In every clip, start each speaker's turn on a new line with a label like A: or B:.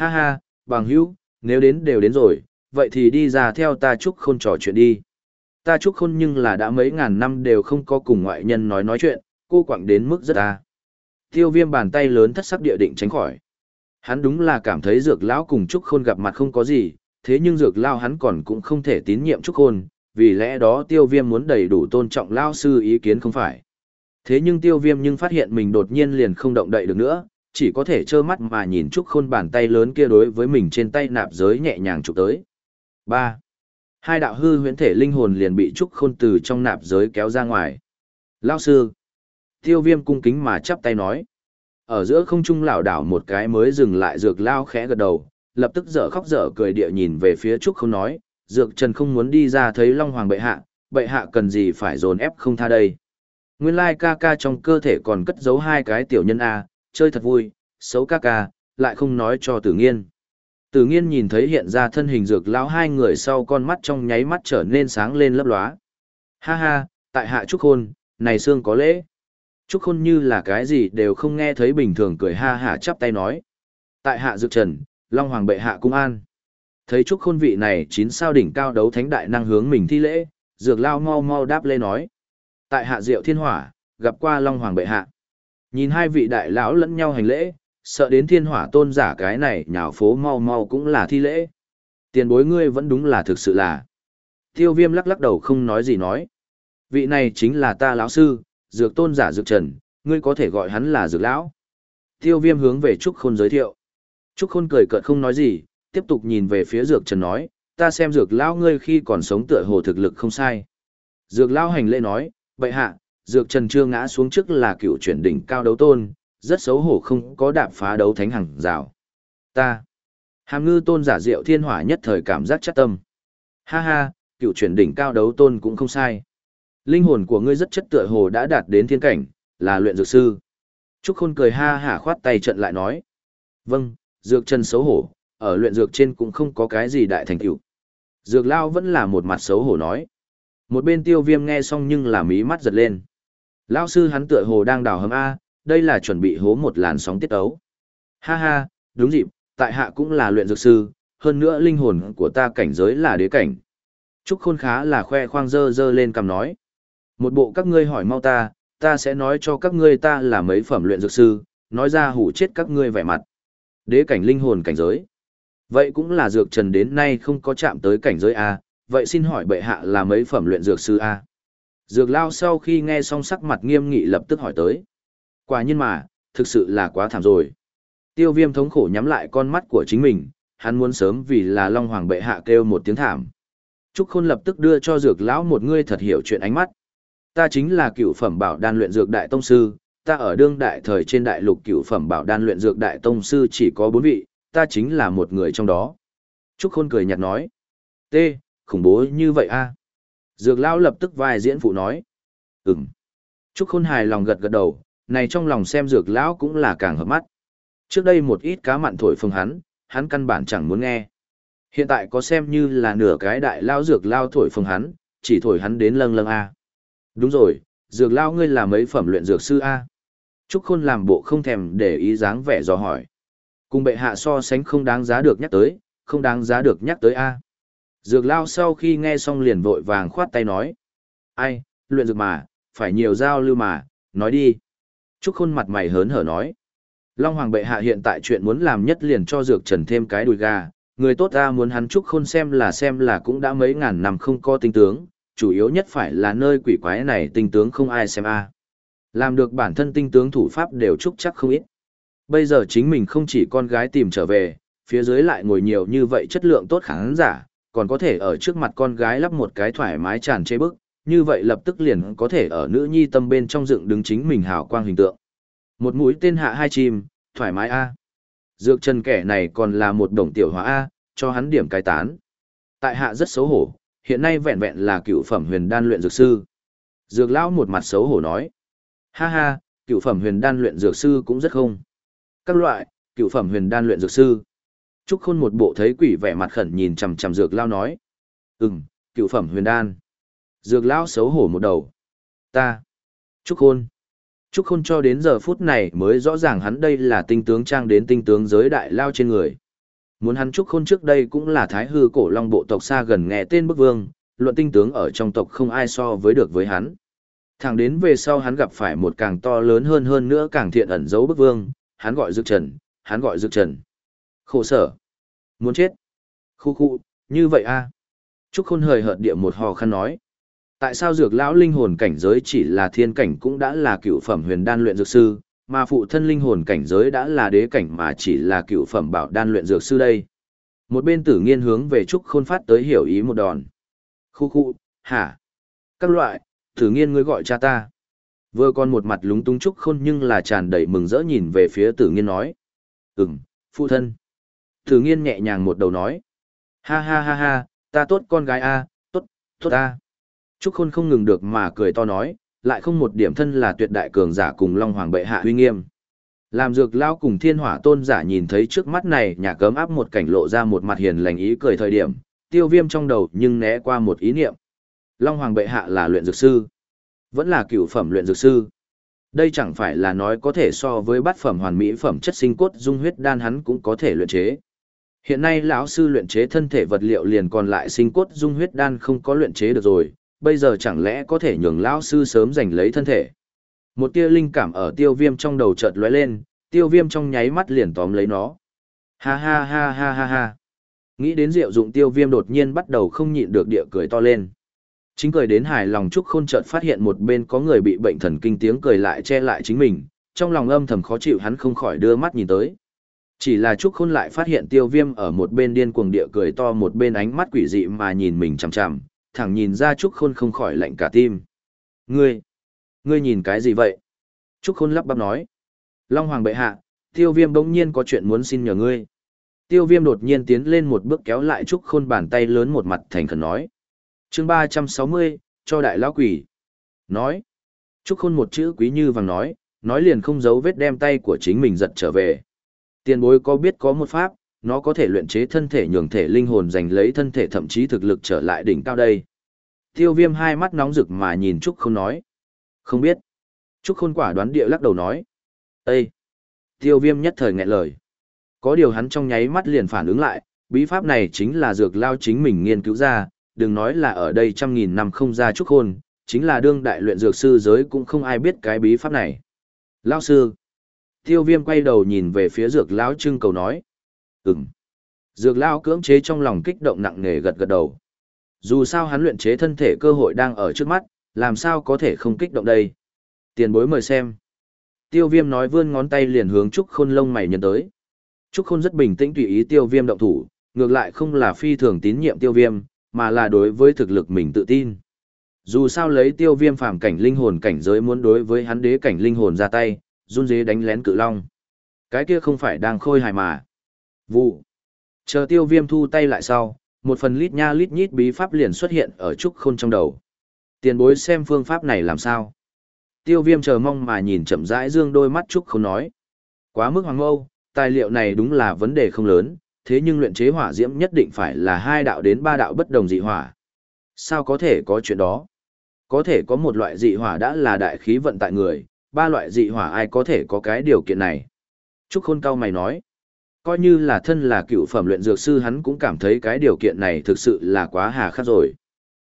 A: Ha ha, bằng hữu, nếu đến đều đến rồi, vậy thì đi ra theo ta chúc khôn trò chuyện đi. Ta chúc khôn nhưng là đã mấy ngàn năm đều không có cùng ngoại nhân nói nói chuyện, cô quặng đến mức rất ta. Tiêu viêm bàn tay lớn thất sắc địa định tránh khỏi. Hắn đúng là cảm thấy dược lão cùng trúc khôn gặp mặt không có gì, thế nhưng dược lao hắn còn cũng không thể tín nhiệm trúc khôn, vì lẽ đó tiêu viêm muốn đầy đủ tôn trọng lao sư ý kiến không phải. Thế nhưng tiêu viêm nhưng phát hiện mình đột nhiên liền không động đậy được nữa, chỉ có thể trơ mắt mà nhìn Trúc Khôn bàn tay lớn kia đối với mình trên tay nạp giới nhẹ nhàng chụp tới. 3. Hai đạo hư huyễn thể linh hồn liền bị Trúc Khôn từ trong nạp giới kéo ra ngoài. Lao sư. Tiêu viêm cung kính mà chắp tay nói. Ở giữa không trung lảo đảo một cái mới dừng lại dược lao khẽ gật đầu, lập tức dở khóc dở cười địa nhìn về phía Trúc Khôn nói, dược trần không muốn đi ra thấy Long Hoàng bệ hạ, bệ hạ cần gì phải dồn ép không tha đây. Nguyên lai ca ca trong cơ thể còn cất giấu hai cái tiểu nhân A, chơi thật vui, xấu ca ca, lại không nói cho tử nghiên. Tử nghiên nhìn thấy hiện ra thân hình dược lão hai người sau con mắt trong nháy mắt trở nên sáng lên lấp lóa. Ha ha, tại hạ Trúc Khôn, này xương có lễ. Trúc Khôn như là cái gì đều không nghe thấy bình thường cười ha hả chắp tay nói. Tại hạ dược trần, Long Hoàng bệ hạ cung an. Thấy Trúc Khôn vị này chín sao đỉnh cao đấu thánh đại năng hướng mình thi lễ, dược lao mau mau đáp lê nói. Tại hạ diệu thiên hỏa, gặp qua Long Hoàng bệ hạ. Nhìn hai vị đại lão lẫn nhau hành lễ, sợ đến thiên hỏa tôn giả cái này nhào phố mau mau cũng là thi lễ. Tiền bối ngươi vẫn đúng là thực sự là. Tiêu viêm lắc lắc đầu không nói gì nói. Vị này chính là ta lão sư, dược tôn giả dược trần, ngươi có thể gọi hắn là dược lão. Tiêu viêm hướng về Trúc Khôn giới thiệu. Trúc Khôn cười cợt không nói gì, tiếp tục nhìn về phía dược trần nói, ta xem dược lão ngươi khi còn sống tựa hồ thực lực không sai. Dược lão hành lễ nói, bệ hạ, dược trần chưa ngã xuống trước là cựu chuyển đỉnh cao đấu tôn, rất xấu hổ không có đạp phá đấu thánh hằng rào. Ta, hàm ngư tôn giả diệu thiên hỏa nhất thời cảm giác chắc tâm. Ha ha, cựu chuyển đỉnh cao đấu tôn cũng không sai. Linh hồn của ngươi rất chất tựa hồ đã đạt đến thiên cảnh, là luyện dược sư. Trúc Khôn cười ha hả khoát tay trận lại nói. Vâng, dược trần xấu hổ, ở luyện dược trên cũng không có cái gì đại thành tựu. Dược lao vẫn là một mặt xấu hổ nói. Một bên tiêu viêm nghe xong nhưng là mí mắt giật lên. Lao sư hắn tựa hồ đang đào hầm A, đây là chuẩn bị hố một làn sóng tiết ấu. Ha ha, đúng dịp, tại hạ cũng là luyện dược sư, hơn nữa linh hồn của ta cảnh giới là đế cảnh. Trúc Khôn khá là khoe khoang dơ dơ lên cầm nói. Một bộ các ngươi hỏi mau ta, ta sẽ nói cho các ngươi ta là mấy phẩm luyện dược sư, nói ra hủ chết các ngươi vẻ mặt. Đế cảnh linh hồn cảnh giới. Vậy cũng là dược trần đến nay không có chạm tới cảnh giới A, vậy xin hỏi bệ hạ là mấy phẩm luyện dược sư A. Dược lao sau khi nghe xong sắc mặt nghiêm nghị lập tức hỏi tới. Quả nhiên mà, thực sự là quá thảm rồi. Tiêu viêm thống khổ nhắm lại con mắt của chính mình, hắn muốn sớm vì là Long Hoàng bệ hạ kêu một tiếng thảm. Trúc Khôn lập tức đưa cho dược lão một ngươi thật hiểu chuyện ánh mắt. Ta chính là cựu phẩm bảo đan luyện dược đại tông sư, ta ở đương đại thời trên đại lục cựu phẩm bảo đan luyện dược đại tông sư chỉ có bốn vị, ta chính là một người trong đó. Trúc Khôn cười nhạt nói. T, khủng bố như vậy a Dược lão lập tức vai diễn phụ nói. Ừm. Trúc Khôn hài lòng gật gật đầu, này trong lòng xem dược lão cũng là càng hợp mắt. Trước đây một ít cá mặn thổi phồng hắn, hắn căn bản chẳng muốn nghe. Hiện tại có xem như là nửa cái đại lao dược lao thổi phồng hắn, chỉ thổi hắn đến lâng lâng A. Đúng rồi, dược lao ngươi là mấy phẩm luyện dược sư A. Trúc Khôn làm bộ không thèm để ý dáng vẻ dò hỏi. Cùng bệ hạ so sánh không đáng giá được nhắc tới, không đáng giá được nhắc tới A. Dược lao sau khi nghe xong liền vội vàng khoát tay nói. Ai, luyện dược mà, phải nhiều giao lưu mà, nói đi. Trúc Khôn mặt mày hớn hở nói. Long Hoàng bệ hạ hiện tại chuyện muốn làm nhất liền cho dược trần thêm cái đùi gà, người tốt ta muốn hắn Trúc Khôn xem là xem là cũng đã mấy ngàn năm không có tinh tướng, chủ yếu nhất phải là nơi quỷ quái này tinh tướng không ai xem a. Làm được bản thân tinh tướng thủ pháp đều trúc chắc không ít. Bây giờ chính mình không chỉ con gái tìm trở về, phía dưới lại ngồi nhiều như vậy chất lượng tốt khán giả, còn có thể ở trước mặt con gái lắp một cái thoải mái tràn chê bức, như vậy lập tức liền có thể ở nữ nhi tâm bên trong dựng đứng chính mình hào quang hình tượng. Một mũi tên hạ hai chim, thoải mái A. Dược chân kẻ này còn là một đồng tiểu hóa A, cho hắn điểm cái tán. Tại hạ rất xấu hổ, hiện nay vẹn vẹn là cựu phẩm huyền đan luyện dược sư. Dược lão một mặt xấu hổ nói. Ha ha, cựu phẩm huyền đan luyện dược sư cũng rất không. Các loại, cựu phẩm huyền đan luyện dược sư. Trúc Khôn một bộ thấy quỷ vẻ mặt khẩn nhìn chằm chằm Dược Lao nói. Ừm, cựu phẩm huyền đan. Dược Lao xấu hổ một đầu. Ta. Trúc Khôn. Trúc Khôn cho đến giờ phút này mới rõ ràng hắn đây là tinh tướng trang đến tinh tướng giới đại lao trên người. Muốn hắn trúc khôn trước đây cũng là thái hư cổ long bộ tộc xa gần nghe tên bức vương, luận tinh tướng ở trong tộc không ai so với được với hắn. Thẳng đến về sau hắn gặp phải một càng to lớn hơn hơn nữa càng thiện ẩn giấu bức vương, hắn gọi dược trần, hắn gọi dược trần. Khổ sở. Muốn chết. Khu khu, như vậy a Trúc khôn hời hợt địa một hò khăn nói. Tại sao dược lão linh hồn cảnh giới chỉ là thiên cảnh cũng đã là cựu phẩm huyền đan luyện dược sư, mà phụ thân linh hồn cảnh giới đã là đế cảnh mà chỉ là cựu phẩm bảo đan luyện dược sư đây. Một bên tử nghiên hướng về Trúc Khôn phát tới hiểu ý một đòn. Khu khu, hả? Các loại, tử nghiên ngươi gọi cha ta. Vừa còn một mặt lúng túng Trúc Khôn nhưng là tràn đầy mừng rỡ nhìn về phía tử nghiên nói. Ừm, phụ thân. Tử nghiên nhẹ nhàng một đầu nói. Ha ha ha ha, ta tốt con gái a, tốt, tốt a. Trúc Khôn không ngừng được mà cười to nói, lại không một điểm thân là tuyệt đại cường giả cùng Long Hoàng bệ hạ uy nghiêm. Làm dược lao cùng thiên hỏa tôn giả nhìn thấy trước mắt này nhà cấm áp một cảnh lộ ra một mặt hiền lành ý cười thời điểm, tiêu viêm trong đầu nhưng né qua một ý niệm. Long Hoàng bệ hạ là luyện dược sư, vẫn là cựu phẩm luyện dược sư. Đây chẳng phải là nói có thể so với bát phẩm hoàn mỹ phẩm chất sinh cốt dung huyết đan hắn cũng có thể luyện chế. Hiện nay lão sư luyện chế thân thể vật liệu liền còn lại sinh cốt dung huyết đan không có luyện chế được rồi, bây giờ chẳng lẽ có thể nhường lão sư sớm giành lấy thân thể. Một tia linh cảm ở tiêu viêm trong đầu chợt lóe lên, tiêu viêm trong nháy mắt liền tóm lấy nó. Ha ha ha ha ha ha. Nghĩ đến rượu dụng tiêu viêm đột nhiên bắt đầu không nhịn được địa cười to lên. Chính cười đến hài lòng chúc Khôn chợt phát hiện một bên có người bị bệnh thần kinh tiếng cười lại che lại chính mình, trong lòng âm thầm khó chịu hắn không khỏi đưa mắt nhìn tới. Chỉ là Trúc Khôn lại phát hiện tiêu viêm ở một bên điên cuồng địa cười to một bên ánh mắt quỷ dị mà nhìn mình chằm chằm, thẳng nhìn ra Trúc Khôn không khỏi lạnh cả tim. Ngươi, ngươi nhìn cái gì vậy? Trúc Khôn lắp bắp nói. Long Hoàng bệ hạ, tiêu viêm bỗng nhiên có chuyện muốn xin nhờ ngươi. Tiêu viêm đột nhiên tiến lên một bước kéo lại Trúc Khôn bàn tay lớn một mặt thành khẩn nói. chương ba trăm sáu mươi cho đại lão quỷ. Nói. Trúc Khôn một chữ quý như vàng nói, nói liền không giấu vết đem tay của chính mình giật trở về. Tiền bối có biết có một pháp, nó có thể luyện chế thân thể nhường thể linh hồn giành lấy thân thể thậm chí thực lực trở lại đỉnh cao đây. Tiêu viêm hai mắt nóng rực mà nhìn Trúc Khôn nói. Không biết. Trúc Khôn quả đoán địa lắc đầu nói. Ê! Tiêu viêm nhất thời nghẹn lời. Có điều hắn trong nháy mắt liền phản ứng lại, bí pháp này chính là dược lao chính mình nghiên cứu ra, đừng nói là ở đây trăm nghìn năm không ra Trúc Khôn, chính là đương đại luyện dược sư giới cũng không ai biết cái bí pháp này. Lao sư! Tiêu viêm quay đầu nhìn về phía dược lão trưng cầu nói. Ừm. Dược Lão cưỡng chế trong lòng kích động nặng nề gật gật đầu. Dù sao hắn luyện chế thân thể cơ hội đang ở trước mắt, làm sao có thể không kích động đây. Tiền bối mời xem. Tiêu viêm nói vươn ngón tay liền hướng Trúc Khôn lông mày nhân tới. Trúc Khôn rất bình tĩnh tùy ý tiêu viêm động thủ, ngược lại không là phi thường tín nhiệm tiêu viêm, mà là đối với thực lực mình tự tin. Dù sao lấy tiêu viêm phàm cảnh linh hồn cảnh giới muốn đối với hắn đế cảnh linh hồn ra tay, run dế đánh lén cự long. Cái kia không phải đang khôi hài mà. Vụ. Chờ tiêu viêm thu tay lại sau, một phần lít nha lít nhít bí pháp liền xuất hiện ở trúc khôn trong đầu. Tiền bối xem phương pháp này làm sao. Tiêu viêm chờ mong mà nhìn chậm rãi dương đôi mắt trúc khôn nói. Quá mức hoàng mâu, tài liệu này đúng là vấn đề không lớn, thế nhưng luyện chế hỏa diễm nhất định phải là hai đạo đến ba đạo bất đồng dị hỏa. Sao có thể có chuyện đó? Có thể có một loại dị hỏa đã là đại khí vận tại người, ba loại dị hỏa ai có thể có cái điều kiện này? Trúc Khôn cao mày nói. Coi như là thân là cựu phẩm luyện dược sư hắn cũng cảm thấy cái điều kiện này thực sự là quá hà khắc rồi.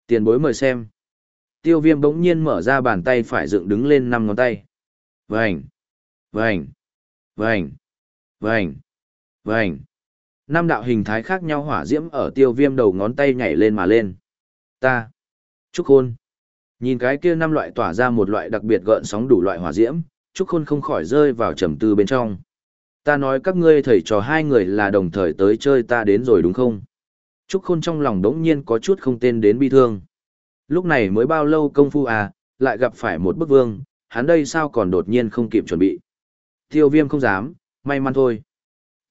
A: Tiền bối mời xem. Tiêu viêm bỗng nhiên mở ra bàn tay phải dựng đứng lên năm ngón tay. Vành, vành, vành, vành, vành. Năm đạo hình thái khác nhau hỏa diễm ở tiêu viêm đầu ngón tay nhảy lên mà lên. Ta. Trúc Khôn. Nhìn cái kia năm loại tỏa ra một loại đặc biệt gợn sóng đủ loại hỏa diễm, Trúc Khôn không khỏi rơi vào trầm tư bên trong. Ta nói các ngươi thầy trò hai người là đồng thời tới chơi ta đến rồi đúng không? Trúc Khôn trong lòng đống nhiên có chút không tên đến bi thương. Lúc này mới bao lâu công phu à, lại gặp phải một bức vương, hắn đây sao còn đột nhiên không kịp chuẩn bị. Tiêu viêm không dám, may mắn thôi.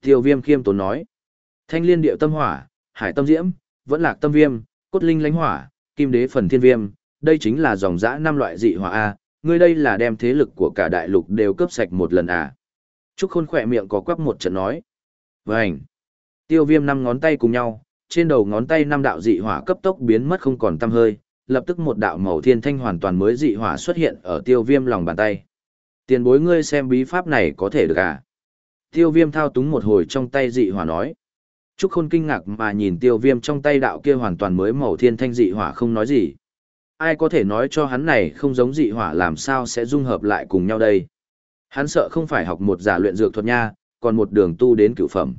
A: Tiêu viêm khiêm tốn nói. Thanh liên điệu tâm hỏa, hải tâm diễm, vẫn lạc tâm viêm, cốt linh lánh hỏa, kim đế phần thiên viêm, đây chính là dòng dã năm loại dị hỏa A, ngươi đây là đem thế lực của cả đại lục đều cướp sạch một lần à. Trúc Khôn khỏe miệng có quắp một trận nói. Vânh! Tiêu viêm năm ngón tay cùng nhau, trên đầu ngón tay năm đạo dị hỏa cấp tốc biến mất không còn tăm hơi, lập tức một đạo màu thiên thanh hoàn toàn mới dị hỏa xuất hiện ở tiêu viêm lòng bàn tay. Tiền bối ngươi xem bí pháp này có thể được à? Tiêu viêm thao túng một hồi trong tay dị hỏa nói. Trúc Khôn kinh ngạc mà nhìn tiêu viêm trong tay đạo kia hoàn toàn mới màu thiên thanh dị hỏa không nói gì. Ai có thể nói cho hắn này không giống dị hỏa làm sao sẽ dung hợp lại cùng nhau đây. Hắn sợ không phải học một giả luyện dược thuật nha, còn một đường tu đến cửu phẩm.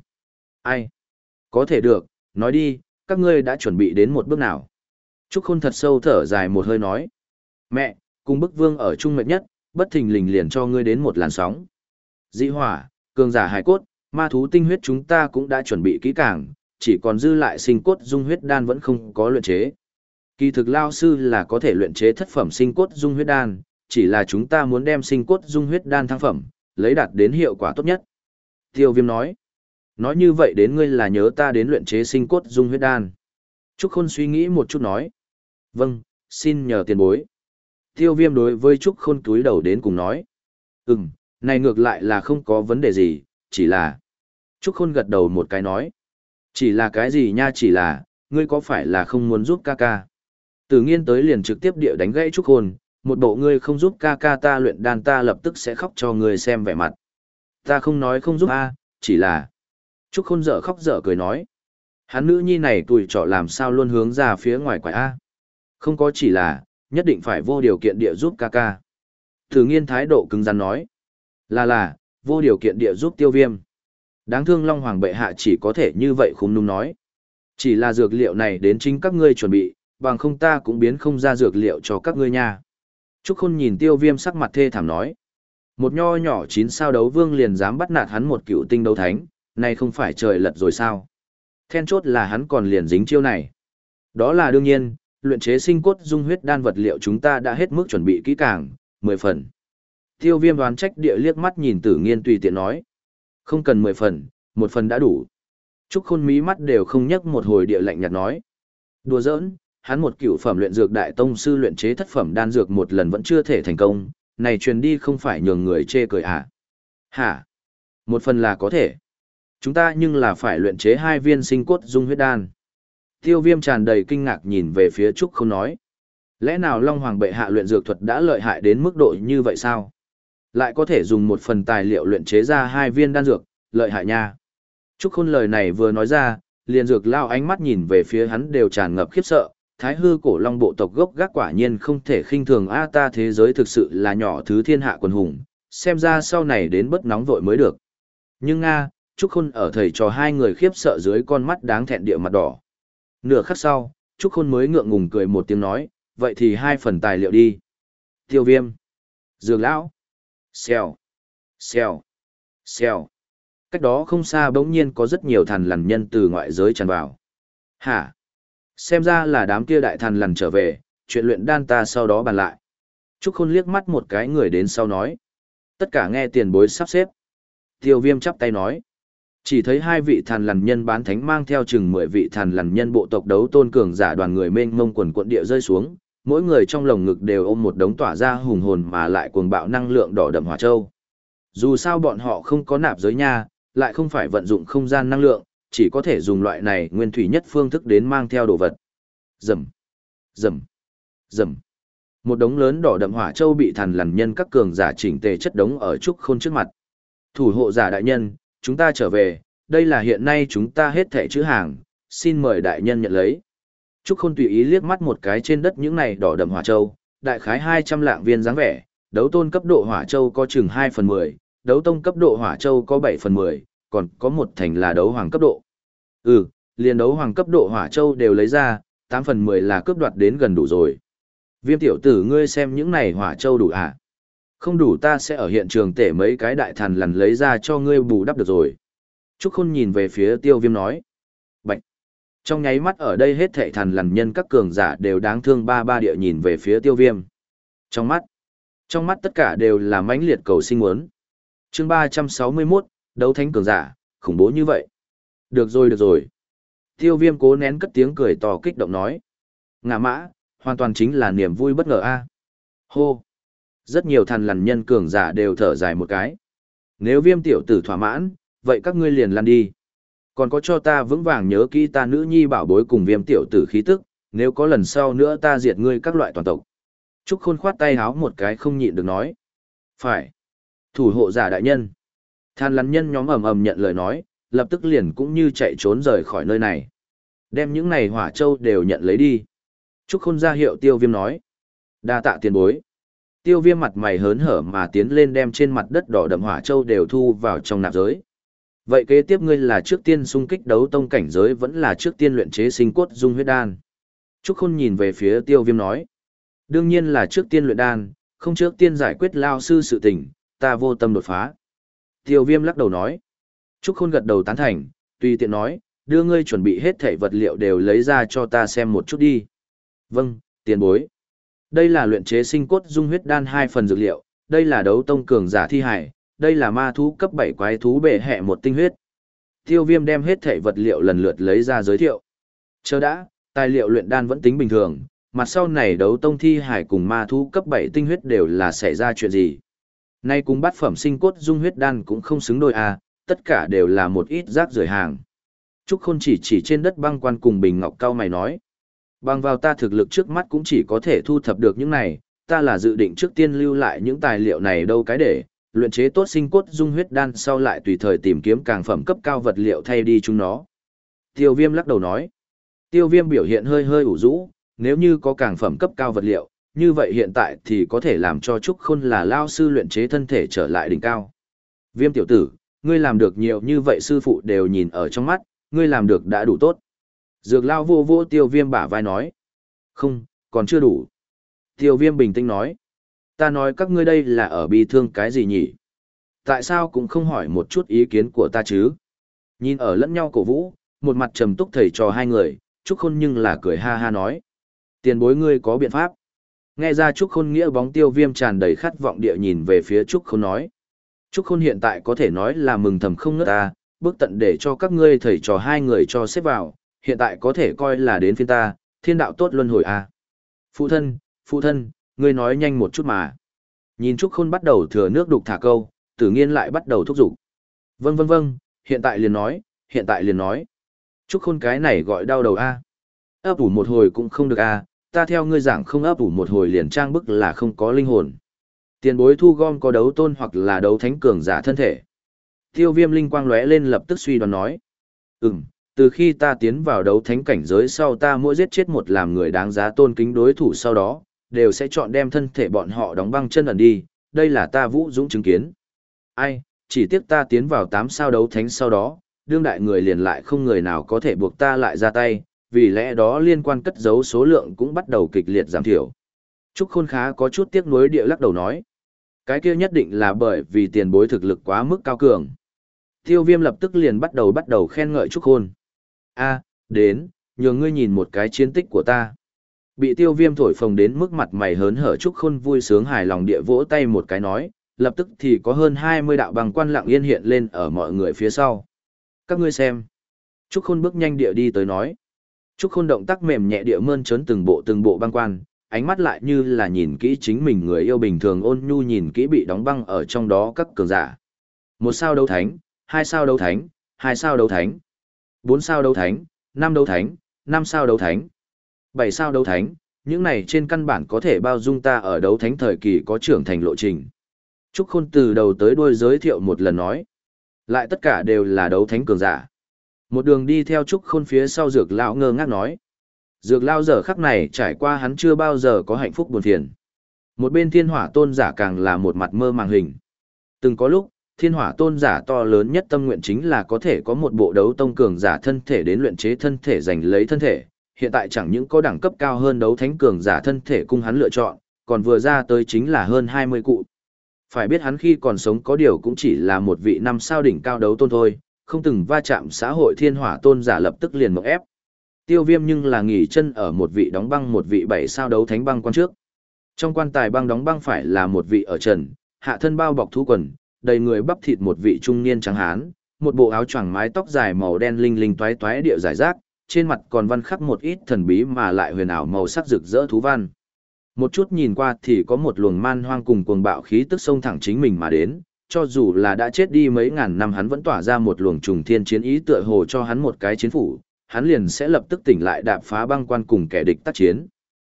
A: Ai? Có thể được, nói đi, các ngươi đã chuẩn bị đến một bước nào? Trúc Khôn thật sâu thở dài một hơi nói. Mẹ, cùng bức vương ở chung mệt nhất, bất thình lình liền cho ngươi đến một làn sóng. Dị hỏa, cường giả hải cốt, ma thú tinh huyết chúng ta cũng đã chuẩn bị kỹ càng, chỉ còn dư lại sinh cốt dung huyết đan vẫn không có luyện chế. Kỳ thực lao sư là có thể luyện chế thất phẩm sinh cốt dung huyết đan, chỉ là chúng ta muốn đem sinh cốt dung huyết đan thăng phẩm, lấy đạt đến hiệu quả tốt nhất. Tiêu viêm nói, nói như vậy đến ngươi là nhớ ta đến luyện chế sinh cốt dung huyết đan. Trúc Khôn suy nghĩ một chút nói, vâng, xin nhờ tiền bối. Tiêu viêm đối với Trúc Khôn túi đầu đến cùng nói, ừm, này ngược lại là không có vấn đề gì, chỉ là... Trúc Khôn gật đầu một cái nói, chỉ là cái gì nha chỉ là, ngươi có phải là không muốn giúp ca ca? Tử nghiên tới liền trực tiếp địa đánh gãy Trúc hồn, một bộ ngươi không giúp ca ca ta luyện đan ta lập tức sẽ khóc cho ngươi xem vẻ mặt. Ta không nói không giúp a, chỉ là... Trúc Khôn dở khóc dở cười nói. Hắn nữ nhi này tuổi trọ làm sao luôn hướng ra phía ngoài quải a. Không có chỉ là, nhất định phải vô điều kiện địa giúp ca ca. Thử nghiên thái độ cứng rắn nói. Là là, vô điều kiện địa giúp tiêu viêm. Đáng thương Long Hoàng bệ hạ chỉ có thể như vậy khung nung nói. Chỉ là dược liệu này đến chính các ngươi chuẩn bị, bằng không ta cũng biến không ra dược liệu cho các ngươi nha. Trúc Khôn nhìn tiêu viêm sắc mặt thê thảm nói. Một nho nhỏ chín sao đấu vương liền dám bắt nạt hắn một cựu tinh đấu thánh, này không phải trời lật rồi sao? Then chốt là hắn còn liền dính chiêu này. Đó là đương nhiên, luyện chế sinh cốt dung huyết đan vật liệu chúng ta đã hết mức chuẩn bị kỹ càng, mười phần. Tiêu viêm đoán trách địa liếc mắt nhìn tử nghiên tùy tiện nói. Không cần mười phần, một phần đã đủ. Trúc khôn mí mắt đều không nhấc một hồi địa lạnh nhạt nói. Đùa giỡn, hắn một cựu phẩm luyện dược đại tông sư luyện chế thất phẩm đan dược một lần vẫn chưa thể thành công, này truyền đi không phải nhường người chê cười à. Hả? Một phần là có thể. Chúng ta nhưng là phải luyện chế hai viên sinh cốt dung huyết đan. Tiêu viêm tràn đầy kinh ngạc nhìn về phía Trúc không nói. Lẽ nào Long Hoàng bệ hạ luyện dược thuật đã lợi hại đến mức độ như vậy sao? Lại có thể dùng một phần tài liệu luyện chế ra hai viên đan dược, lợi hại nha. Trúc Khôn lời này vừa nói ra, liền dược lao ánh mắt nhìn về phía hắn đều tràn ngập khiếp sợ, thái hư cổ long bộ tộc gốc gác quả nhiên không thể khinh thường a ta thế giới thực sự là nhỏ thứ thiên hạ quần hùng, xem ra sau này đến bất nóng vội mới được. Nhưng Nga, Trúc Khôn ở thầy trò hai người khiếp sợ dưới con mắt đáng thẹn địa mặt đỏ. Nửa khắc sau, Trúc Khôn mới ngượng ngùng cười một tiếng nói, vậy thì hai phần tài liệu đi. Tiêu viêm. Dược lão. Xèo. Xèo. Xèo. Cách đó không xa bỗng nhiên có rất nhiều thằn lằn nhân từ ngoại giới tràn vào. Hả? Xem ra là đám kia đại thần lần trở về, chuyện luyện đan ta sau đó bàn lại. Trúc Khôn liếc mắt một cái người đến sau nói. Tất cả nghe tiền bối sắp xếp. Tiêu viêm chắp tay nói. Chỉ thấy hai vị thần lằn nhân bán thánh mang theo chừng mười vị thần lằn nhân bộ tộc đấu tôn cường giả đoàn người mênh mông quần quận địa rơi xuống, mỗi người trong lồng ngực đều ôm một đống tỏa ra hùng hồn mà lại cuồng bạo năng lượng đỏ đậm hỏa châu. Dù sao bọn họ không có nạp giới nha, lại không phải vận dụng không gian năng lượng, chỉ có thể dùng loại này nguyên thủy nhất phương thức đến mang theo đồ vật. Rầm, rầm, rầm. Một đống lớn đỏ đậm hỏa châu bị thần lằn nhân các cường giả chỉnh tề chất đống ở trúc khôn trước mặt. Thủ hộ giả đại nhân, chúng ta trở về, đây là hiện nay chúng ta hết thẻ chữ hàng, xin mời đại nhân nhận lấy. Trúc Khôn tùy ý liếc mắt một cái trên đất những này đỏ đậm hỏa châu, đại khái 200 lạng viên dáng vẻ, đấu tôn cấp độ hỏa châu có chừng 2 phần 10, đấu tông cấp độ hỏa châu có 7 phần 10, còn có một thành là đấu hoàng cấp độ. Ừ, liền đấu hoàng cấp độ hỏa châu đều lấy ra, 8 phần 10 là cướp đoạt đến gần đủ rồi. Viêm tiểu tử ngươi xem những này hỏa châu đủ à? Không đủ ta sẽ ở hiện trường tể mấy cái đại thần lần lấy ra cho ngươi bù đắp được rồi. Trúc Khôn nhìn về phía tiêu viêm nói. Bạch! Trong nháy mắt ở đây hết thệ thần lần nhân các cường giả đều đáng thương ba ba địa nhìn về phía tiêu viêm. Trong mắt, trong mắt tất cả đều là mãnh liệt cầu sinh muốn. chương ba trăm sáu mươi 361, đấu thánh cường giả, khủng bố như vậy. Được rồi được rồi. Tiêu viêm cố nén cất tiếng cười to kích động nói. Ngạ mã, hoàn toàn chính là niềm vui bất ngờ a Hô! Rất nhiều thần lằn nhân cường giả đều thở dài một cái. Nếu viêm tiểu tử thỏa mãn, vậy các ngươi liền lăn đi. Còn có cho ta vững vàng nhớ kỹ ta nữ nhi bảo bối cùng viêm tiểu tử khí tức, nếu có lần sau nữa ta diệt ngươi các loại toàn tộc. Trúc Khôn khoát tay háo một cái không nhịn được nói. Phải. Thủ hộ giả đại nhân. Than lắn nhân nhóm ầm ầm nhận lời nói, lập tức liền cũng như chạy trốn rời khỏi nơi này. Đem những này hỏa châu đều nhận lấy đi. Trúc Khôn ra hiệu tiêu viêm nói. đa tạ tiền bối. Tiêu viêm mặt mày hớn hở mà tiến lên đem trên mặt đất đỏ đậm hỏa châu đều thu vào trong nạp giới. Vậy kế tiếp ngươi là trước tiên xung kích đấu tông cảnh giới vẫn là trước tiên luyện chế sinh cốt dung huyết đan. Trúc Khôn nhìn về phía tiêu viêm nói. Đương nhiên là trước tiên luyện đan, không trước tiên giải quyết lao sư sự tình, ta vô tâm đột phá. Tiêu viêm lắc đầu nói. Trúc Khôn gật đầu tán thành, tùy tiện nói, đưa ngươi chuẩn bị hết thảy vật liệu đều lấy ra cho ta xem một chút đi. Vâng, tiền bối. Đây là luyện chế sinh cốt dung huyết đan hai phần dược liệu, đây là đấu tông cường giả thi hải, đây là ma thú cấp 7 quái thú bệ hệ một tinh huyết. Tiêu viêm đem hết thảy vật liệu lần lượt lấy ra giới thiệu. Chờ đã, tài liệu luyện đan vẫn tính bình thường, mặt sau này đấu tông thi hải cùng ma thú cấp 7 tinh huyết đều là xảy ra chuyện gì. Nay cùng bát phẩm sinh cốt dung huyết đan cũng không xứng đôi à, tất cả đều là một ít rác rưởi hàng. Trúc Khôn chỉ chỉ trên đất băng quan cùng bình ngọc cao mày nói. Bằng vào ta thực lực trước mắt cũng chỉ có thể thu thập được những này, ta là dự định trước tiên lưu lại những tài liệu này đâu cái để, luyện chế tốt sinh cốt dung huyết đan sau lại tùy thời tìm kiếm càng phẩm cấp cao vật liệu thay đi chúng nó. Tiêu viêm lắc đầu nói. Tiêu viêm biểu hiện hơi hơi ủ rũ, nếu như có càng phẩm cấp cao vật liệu, như vậy hiện tại thì có thể làm cho Trúc Khôn là lao sư luyện chế thân thể trở lại đỉnh cao. Viêm tiểu tử, ngươi làm được nhiều như vậy sư phụ đều nhìn ở trong mắt, ngươi làm được đã đủ tốt. Dược lao vô vô tiêu viêm bả vai nói. Không, còn chưa đủ. Tiêu viêm bình tĩnh nói. Ta nói các ngươi đây là ở bi thương cái gì nhỉ? Tại sao cũng không hỏi một chút ý kiến của ta chứ? Nhìn ở lẫn nhau cổ vũ, một mặt trầm túc thầy trò hai người, Trúc Khôn nhưng là cười ha ha nói. Tiền bối ngươi có biện pháp. Nghe ra Trúc Khôn nghĩa bóng tiêu viêm tràn đầy khát vọng địa nhìn về phía Trúc Khôn nói. Trúc Khôn hiện tại có thể nói là mừng thầm không ngớt ta, bước tận để cho các ngươi thầy trò hai người cho xếp vào, hiện tại có thể coi là đến phiên ta, thiên đạo tốt luân hồi à. Phụ thân, phụ thân, ngươi nói nhanh một chút mà. Nhìn Trúc Khôn bắt đầu thừa nước đục thả câu, tử nghiên lại bắt đầu thúc giục. Vâng vâng vâng, hiện tại liền nói, hiện tại liền nói. Trúc Khôn cái này gọi đau đầu a. Ấp ủ một hồi cũng không được a, ta theo ngươi giảng không ấp ủ một hồi liền trang bức là không có linh hồn. Tiền bối thu gom có đấu tôn hoặc là đấu thánh cường giả thân thể. Tiêu viêm linh quang lóe lên lập tức suy đoán nói. Ừm, từ khi ta tiến vào đấu thánh cảnh giới sau ta mỗi giết chết một làm người đáng giá tôn kính đối thủ sau đó, đều sẽ chọn đem thân thể bọn họ đóng băng chân ẩn đi, đây là ta vũ dũng chứng kiến. Ai, chỉ tiếc ta tiến vào tám sao đấu thánh sau đó, đương đại người liền lại không người nào có thể buộc ta lại ra tay, vì lẽ đó liên quan cất giấu số lượng cũng bắt đầu kịch liệt giảm thiểu. Trúc Khôn khá có chút tiếc nuối địa lắc đầu nói. Cái kia nhất định là bởi vì tiền bối thực lực quá mức cao cường. Tiêu viêm lập tức liền bắt đầu bắt đầu khen ngợi Trúc Khôn. a đến, nhờ ngươi nhìn một cái chiến tích của ta. Bị tiêu viêm thổi phồng đến mức mặt mày hớn hở Trúc Khôn vui sướng hài lòng địa vỗ tay một cái nói, lập tức thì có hơn 20 đạo bằng quan lặng yên hiện lên ở mọi người phía sau. Các ngươi xem. Trúc Khôn bước nhanh địa đi tới nói. Trúc Khôn động tác mềm nhẹ địa mơn trớn từng bộ từng bộ băng quan, ánh mắt lại như là nhìn kỹ chính mình người yêu bình thường ôn nhu nhìn kỹ bị đóng băng ở trong đó các cường giả. Một sao đấu thánh, hai sao đấu thánh, hai sao đấu thánh, bốn sao đấu thánh, năm đấu thánh, năm sao đấu thánh, bảy sao đấu thánh, những này trên căn bản có thể bao dung ta ở đấu thánh thời kỳ có trưởng thành lộ trình. Trúc Khôn từ đầu tới đuôi giới thiệu một lần nói. Lại tất cả đều là đấu thánh cường giả. Một đường đi theo Trúc Khôn phía sau dược lão ngơ ngác nói. Dược lão giờ khắc này trải qua hắn chưa bao giờ có hạnh phúc buồn phiền. Một bên thiên hỏa tôn giả càng là một mặt mơ màng hình. Từng có lúc, thiên hỏa tôn giả to lớn nhất tâm nguyện chính là có thể có một bộ đấu tông cường giả thân thể đến luyện chế thân thể giành lấy thân thể. Hiện tại chẳng những có đẳng cấp cao hơn đấu thánh cường giả thân thể cung hắn lựa chọn, còn vừa ra tới chính là hơn 20 cụ. Phải biết hắn khi còn sống có điều cũng chỉ là một vị năm sao đỉnh cao đấu tôn thôi, không từng va chạm xã hội thiên hỏa tôn giả lập tức liền mộng ép. Tiêu viêm nhưng là nghỉ chân ở một vị đóng băng một vị bảy sao đấu thánh băng quan trước. Trong quan tài băng đóng băng phải là một vị ở trần, hạ thân bao bọc thú quần, đầy người bắp thịt một vị trung niên trắng hán, một bộ áo choàng mái tóc dài màu đen linh linh toái toái điệu giải rác, trên mặt còn văn khắc một ít thần bí mà lại huyền ảo màu sắc rực rỡ thú văn. Một chút nhìn qua thì có một luồng man hoang cùng cuồng bạo khí tức sông thẳng chính mình mà đến, cho dù là đã chết đi mấy ngàn năm hắn vẫn tỏa ra một luồng trùng thiên chiến ý tựa hồ cho hắn một cái chiến phủ, hắn liền sẽ lập tức tỉnh lại đạp phá băng quan cùng kẻ địch tác chiến.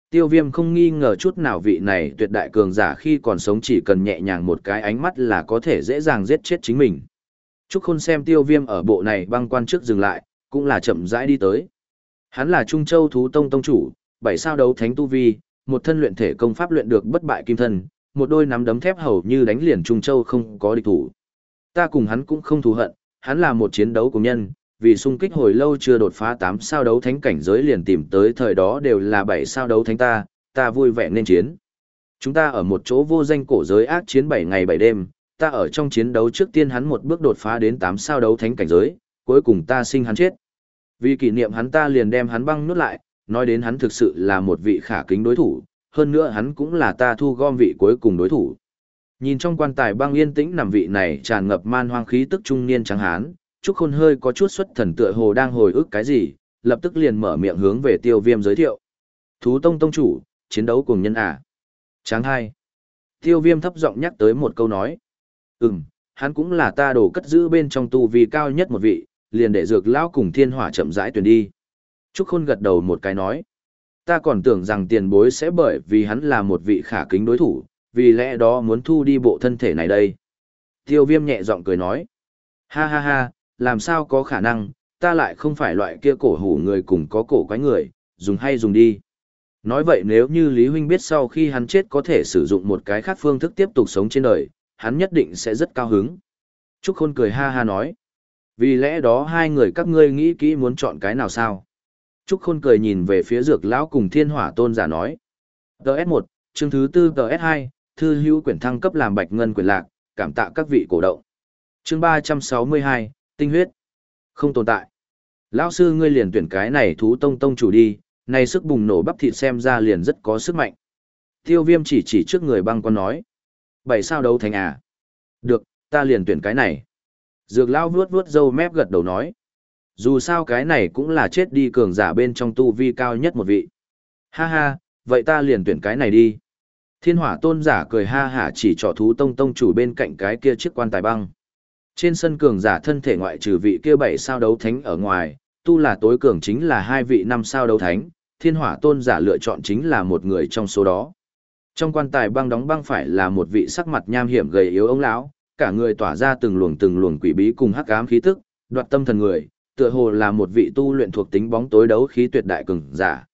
A: Tiêu viêm không nghi ngờ chút nào vị này tuyệt đại cường giả khi còn sống chỉ cần nhẹ nhàng một cái ánh mắt là có thể dễ dàng giết chết chính mình. Trúc Khôn xem tiêu viêm ở bộ này băng quan trước dừng lại, cũng là chậm rãi đi tới. Hắn là Trung Châu Thú Tông Tông Chủ, bảy sao đấu thánh tu vi, một thân luyện thể công pháp luyện được bất bại kim thân, một đôi nắm đấm thép hầu như đánh liền Trung Châu không có địch thủ. Ta cùng hắn cũng không thù hận, hắn là một chiến đấu cùng nhân, vì sung kích hồi lâu chưa đột phá 8 sao đấu thánh cảnh giới liền tìm tới thời đó đều là 7 sao đấu thánh ta, ta vui vẻ nên chiến. Chúng ta ở một chỗ vô danh cổ giới ác chiến 7 ngày 7 đêm, ta ở trong chiến đấu trước tiên hắn một bước đột phá đến 8 sao đấu thánh cảnh giới, cuối cùng ta sinh hắn chết. Vì kỷ niệm hắn ta liền đem hắn băng nuốt lại, nói đến hắn thực sự là một vị khả kính đối thủ, hơn nữa hắn cũng là ta thu gom vị cuối cùng đối thủ. Nhìn trong quan tài băng yên tĩnh nằm vị này tràn ngập man hoang khí tức trung niên trắng hán, Trúc Khôn hơi có chút xuất thần tựa hồ đang hồi ức cái gì, lập tức liền mở miệng hướng về Tiêu Viêm giới thiệu. Thú Tông Tông chủ, chiến đấu cùng nhân à. Tráng hai. Tiêu Viêm thấp giọng nhắc tới một câu nói. Ừm, hắn cũng là ta đồ cất giữ bên trong tu vi cao nhất một vị, liền để dược lão cùng thiên hỏa chậm rãi tuyển đi. Trúc Khôn gật đầu một cái nói. Ta còn tưởng rằng tiền bối sẽ bởi vì hắn là một vị khả kính đối thủ, vì lẽ đó muốn thu đi bộ thân thể này đây. Tiêu viêm nhẹ giọng cười nói. Ha ha ha, làm sao có khả năng, ta lại không phải loại kia cổ hủ người cùng có cổ quái người, dùng hay dùng đi. Nói vậy nếu như Lý Huynh biết sau khi hắn chết có thể sử dụng một cái khác phương thức tiếp tục sống trên đời, hắn nhất định sẽ rất cao hứng. Trúc Khôn cười ha ha nói. Vì lẽ đó hai người các ngươi nghĩ kỹ muốn chọn cái nào sao? Trúc Khôn cười nhìn về phía dược lão cùng thiên hỏa tôn giả nói. TS1, chương thứ tư TS2, thư hữu quyển thăng cấp làm bạch ngân quyển lạc, cảm tạ các vị cổ động. Chương 362, tinh huyết. Không tồn tại. Lão sư ngươi liền tuyển cái này thú tông tông chủ đi, này sức bùng nổ bắp thịt xem ra liền rất có sức mạnh. Tiêu viêm chỉ chỉ trước người băng quan nói. Bảy sao đấu thành à? Được, ta liền tuyển cái này. Dược lão vuốt vuốt râu mép gật đầu nói. Dù sao cái này cũng là chết đi cường giả bên trong tu vi cao nhất một vị. Ha ha, vậy ta liền tuyển cái này đi. Thiên hỏa tôn giả cười ha hả chỉ trỏ thú tông tông chủ bên cạnh cái kia chiếc quan tài băng. Trên sân cường giả thân thể ngoại trừ vị kia bảy sao đấu thánh ở ngoài, tu là tối cường chính là hai vị năm sao đấu thánh, thiên hỏa tôn giả lựa chọn chính là một người trong số đó. Trong quan tài băng đóng băng phải là một vị sắc mặt nham hiểm gầy yếu ông lão, cả người tỏa ra từng luồng từng luồng quỷ bí cùng hắc ám khí tức, đoạt tâm thần người, tựa hồ là một vị tu luyện thuộc tính bóng tối đấu khí tuyệt đại cường giả.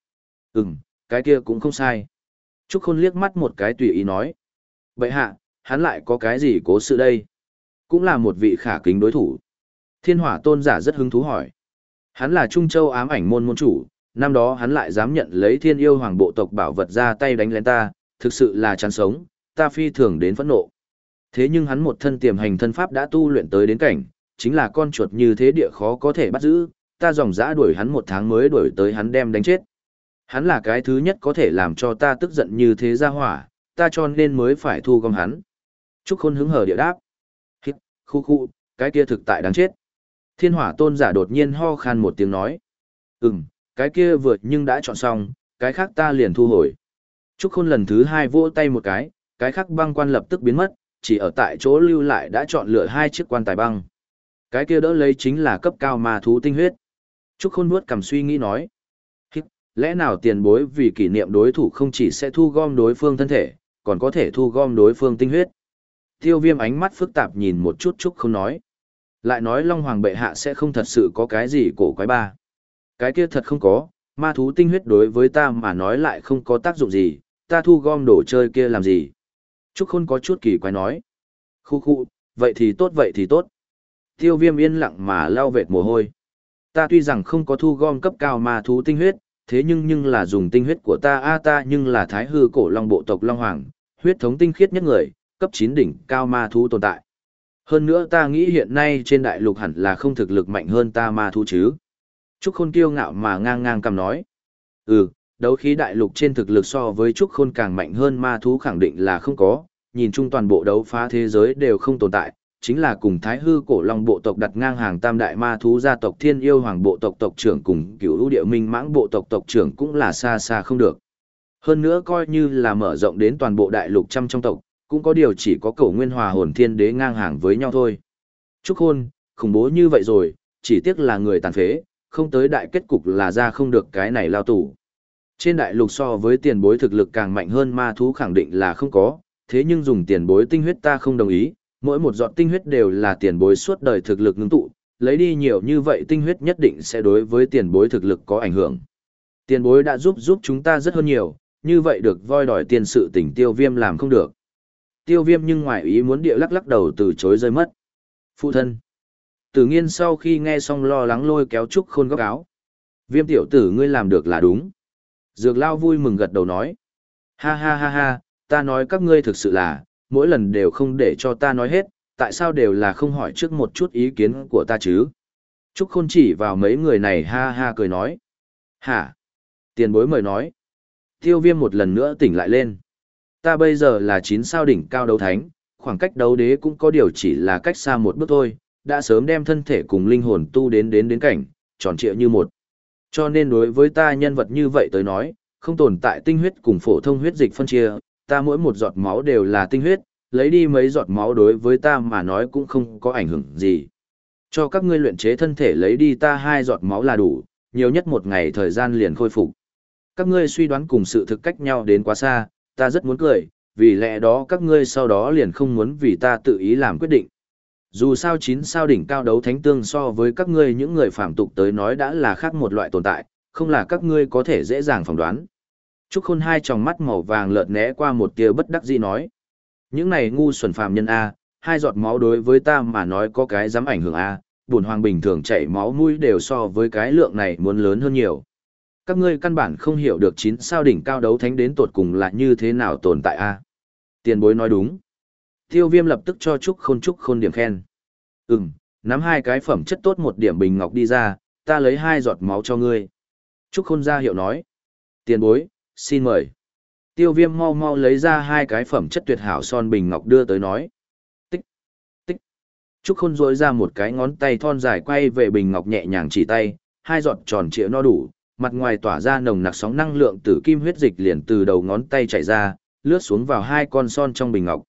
A: Ừm, cái kia cũng không sai. Trúc Khôn liếc mắt một cái tùy ý nói. Vậy hạ, hắn lại có cái gì cố sự đây? Cũng là một vị khả kính đối thủ. Thiên hỏa tôn giả rất hứng thú hỏi. Hắn là Trung Châu ám ảnh môn môn chủ, năm đó hắn lại dám nhận lấy thiên yêu hoàng bộ tộc bảo vật ra tay đánh lén ta, thực sự là chán sống, ta phi thường đến phẫn nộ. Thế nhưng hắn một thân tiềm hành thân pháp đã tu luyện tới đến cảnh, chính là con chuột như thế địa khó có thể bắt giữ, ta dòng dã đuổi hắn một tháng mới đuổi tới hắn đem đánh chết. Hắn là cái thứ nhất có thể làm cho ta tức giận như thế ra hỏa, ta cho nên mới phải thu gom hắn. Trúc Khôn hứng hở địa đáp. Hít, khu khu, cái kia thực tại đáng chết. Thiên hỏa tôn giả đột nhiên ho khan một tiếng nói. Ừm, cái kia vượt nhưng đã chọn xong, cái khác ta liền thu hồi. Trúc Khôn lần thứ hai vỗ tay một cái, cái khác băng quan lập tức biến mất, chỉ ở tại chỗ lưu lại đã chọn lựa hai chiếc quan tài băng. Cái kia đỡ lấy chính là cấp cao ma thú tinh huyết. Trúc Khôn nuốt cầm suy nghĩ nói. Lẽ nào tiền bối vì kỷ niệm đối thủ không chỉ sẽ thu gom đối phương thân thể, còn có thể thu gom đối phương tinh huyết. Tiêu viêm ánh mắt phức tạp nhìn một chút Trúc không nói. Lại nói Long Hoàng bệ hạ sẽ không thật sự có cái gì cổ quái ba. Cái kia thật không có, ma thú tinh huyết đối với ta mà nói lại không có tác dụng gì, ta thu gom đồ chơi kia làm gì. Trúc Khôn có chút kỳ quái nói. Khu khu, vậy thì tốt vậy thì tốt. Tiêu viêm yên lặng mà lau vệt mồ hôi. Ta tuy rằng không có thu gom cấp cao ma thú tinh huyết, thế nhưng nhưng là dùng tinh huyết của ta a ta nhưng là thái hư cổ long bộ tộc long hoàng, huyết thống tinh khiết nhất người, cấp 9 đỉnh cao ma thú tồn tại. Hơn nữa ta nghĩ hiện nay trên đại lục hẳn là không thực lực mạnh hơn ta ma thú chứ. Trúc Khôn kiêu ngạo mà ngang ngang cầm nói. Ừ, đấu khí đại lục trên thực lực so với Trúc Khôn càng mạnh hơn ma thú khẳng định là không có, nhìn chung toàn bộ đấu phá thế giới đều không tồn tại, chính là cùng thái hư cổ long bộ tộc đặt ngang hàng tam đại ma thú gia tộc thiên yêu hoàng bộ tộc tộc trưởng cùng cựu ưu địa minh mãng bộ tộc tộc trưởng cũng là xa xa không được. Hơn nữa coi như là mở rộng đến toàn bộ đại lục trăm trong tộc, cũng có điều chỉ có cổ nguyên hòa hồn thiên đế ngang hàng với nhau thôi. Trúc hôn, khủng bố như vậy rồi, chỉ tiếc là người tàn phế, không tới đại kết cục là ra không được cái này lao tù. Trên đại lục so với tiền bối thực lực càng mạnh hơn ma thú khẳng định là không có, thế nhưng dùng tiền bối tinh huyết ta không đồng ý, Mỗi một giọt tinh huyết đều là tiền bối suốt đời thực lực ngưng tụ, lấy đi nhiều như vậy tinh huyết nhất định sẽ đối với tiền bối thực lực có ảnh hưởng. Tiền bối đã giúp giúp chúng ta rất hơn nhiều, như vậy được voi đòi tiền sự tình tiêu viêm làm không được. Tiêu viêm nhưng ngoài ý muốn địa lắc lắc đầu từ chối rơi mất. Phụ thân. Tử nghiên sau khi nghe xong lo lắng lôi kéo trúc khôn góc áo. Viêm tiểu tử ngươi làm được là đúng. Dược lao vui mừng gật đầu nói. Ha ha ha ha, ta nói các ngươi thực sự là, mỗi lần đều không để cho ta nói hết, tại sao đều là không hỏi trước một chút ý kiến của ta chứ? Trúc Khôn chỉ vào mấy người này ha ha cười nói. Hả? Tiền bối mời nói. Tiêu viêm một lần nữa tỉnh lại lên. Ta bây giờ là chín sao đỉnh cao đấu thánh, khoảng cách đấu đế cũng có điều chỉ là cách xa một bước thôi, đã sớm đem thân thể cùng linh hồn tu đến đến đến cảnh, tròn trịa như một. Cho nên đối với ta nhân vật như vậy tới nói, không tồn tại tinh huyết cùng phổ thông huyết dịch phân chia, ta mỗi một giọt máu đều là tinh huyết, lấy đi mấy giọt máu đối với ta mà nói cũng không có ảnh hưởng gì. Cho các ngươi luyện chế thân thể lấy đi ta hai giọt máu là đủ, nhiều nhất một ngày thời gian liền khôi phục. Các ngươi suy đoán cùng sự thực cách nhau đến quá xa, ta rất muốn cười, vì lẽ đó các ngươi sau đó liền không muốn vì ta tự ý làm quyết định. Dù sao chín sao đỉnh cao đấu thánh tương so với các ngươi những người phạm tục tới nói đã là khác một loại tồn tại, không là các ngươi có thể dễ dàng phỏng đoán. Trúc Khôn hai tròng mắt màu vàng lợt né qua một tia bất đắc dĩ nói. Những này ngu xuẩn phàm nhân A, hai giọt máu đối với ta mà nói có cái dám ảnh hưởng A, buồn hoàng bình thường chảy máu mũi đều so với cái lượng này muốn lớn hơn nhiều. Các ngươi căn bản không hiểu được chín sao đỉnh cao đấu thánh đến tột cùng là như thế nào tồn tại A. Tiền bối nói đúng. Tiêu viêm lập tức cho Trúc Khôn Trúc Khôn điểm khen. Ừm, nắm hai cái phẩm chất tốt một điểm bình ngọc đi ra, ta lấy hai giọt máu cho ngươi. Trúc Khôn ra hiệu nói. Tiền bối, xin mời. Tiêu viêm mau mau lấy ra hai cái phẩm chất tuyệt hảo son bình ngọc đưa tới nói. Tích, tích. Trúc Khôn rỗi ra một cái ngón tay thon dài quay về bình ngọc nhẹ nhàng chỉ tay, hai giọt tròn trịa no đủ, mặt ngoài tỏa ra nồng nặc sóng năng lượng tử kim huyết dịch liền từ đầu ngón tay chảy ra, lướt xuống vào hai con son trong bình ngọc.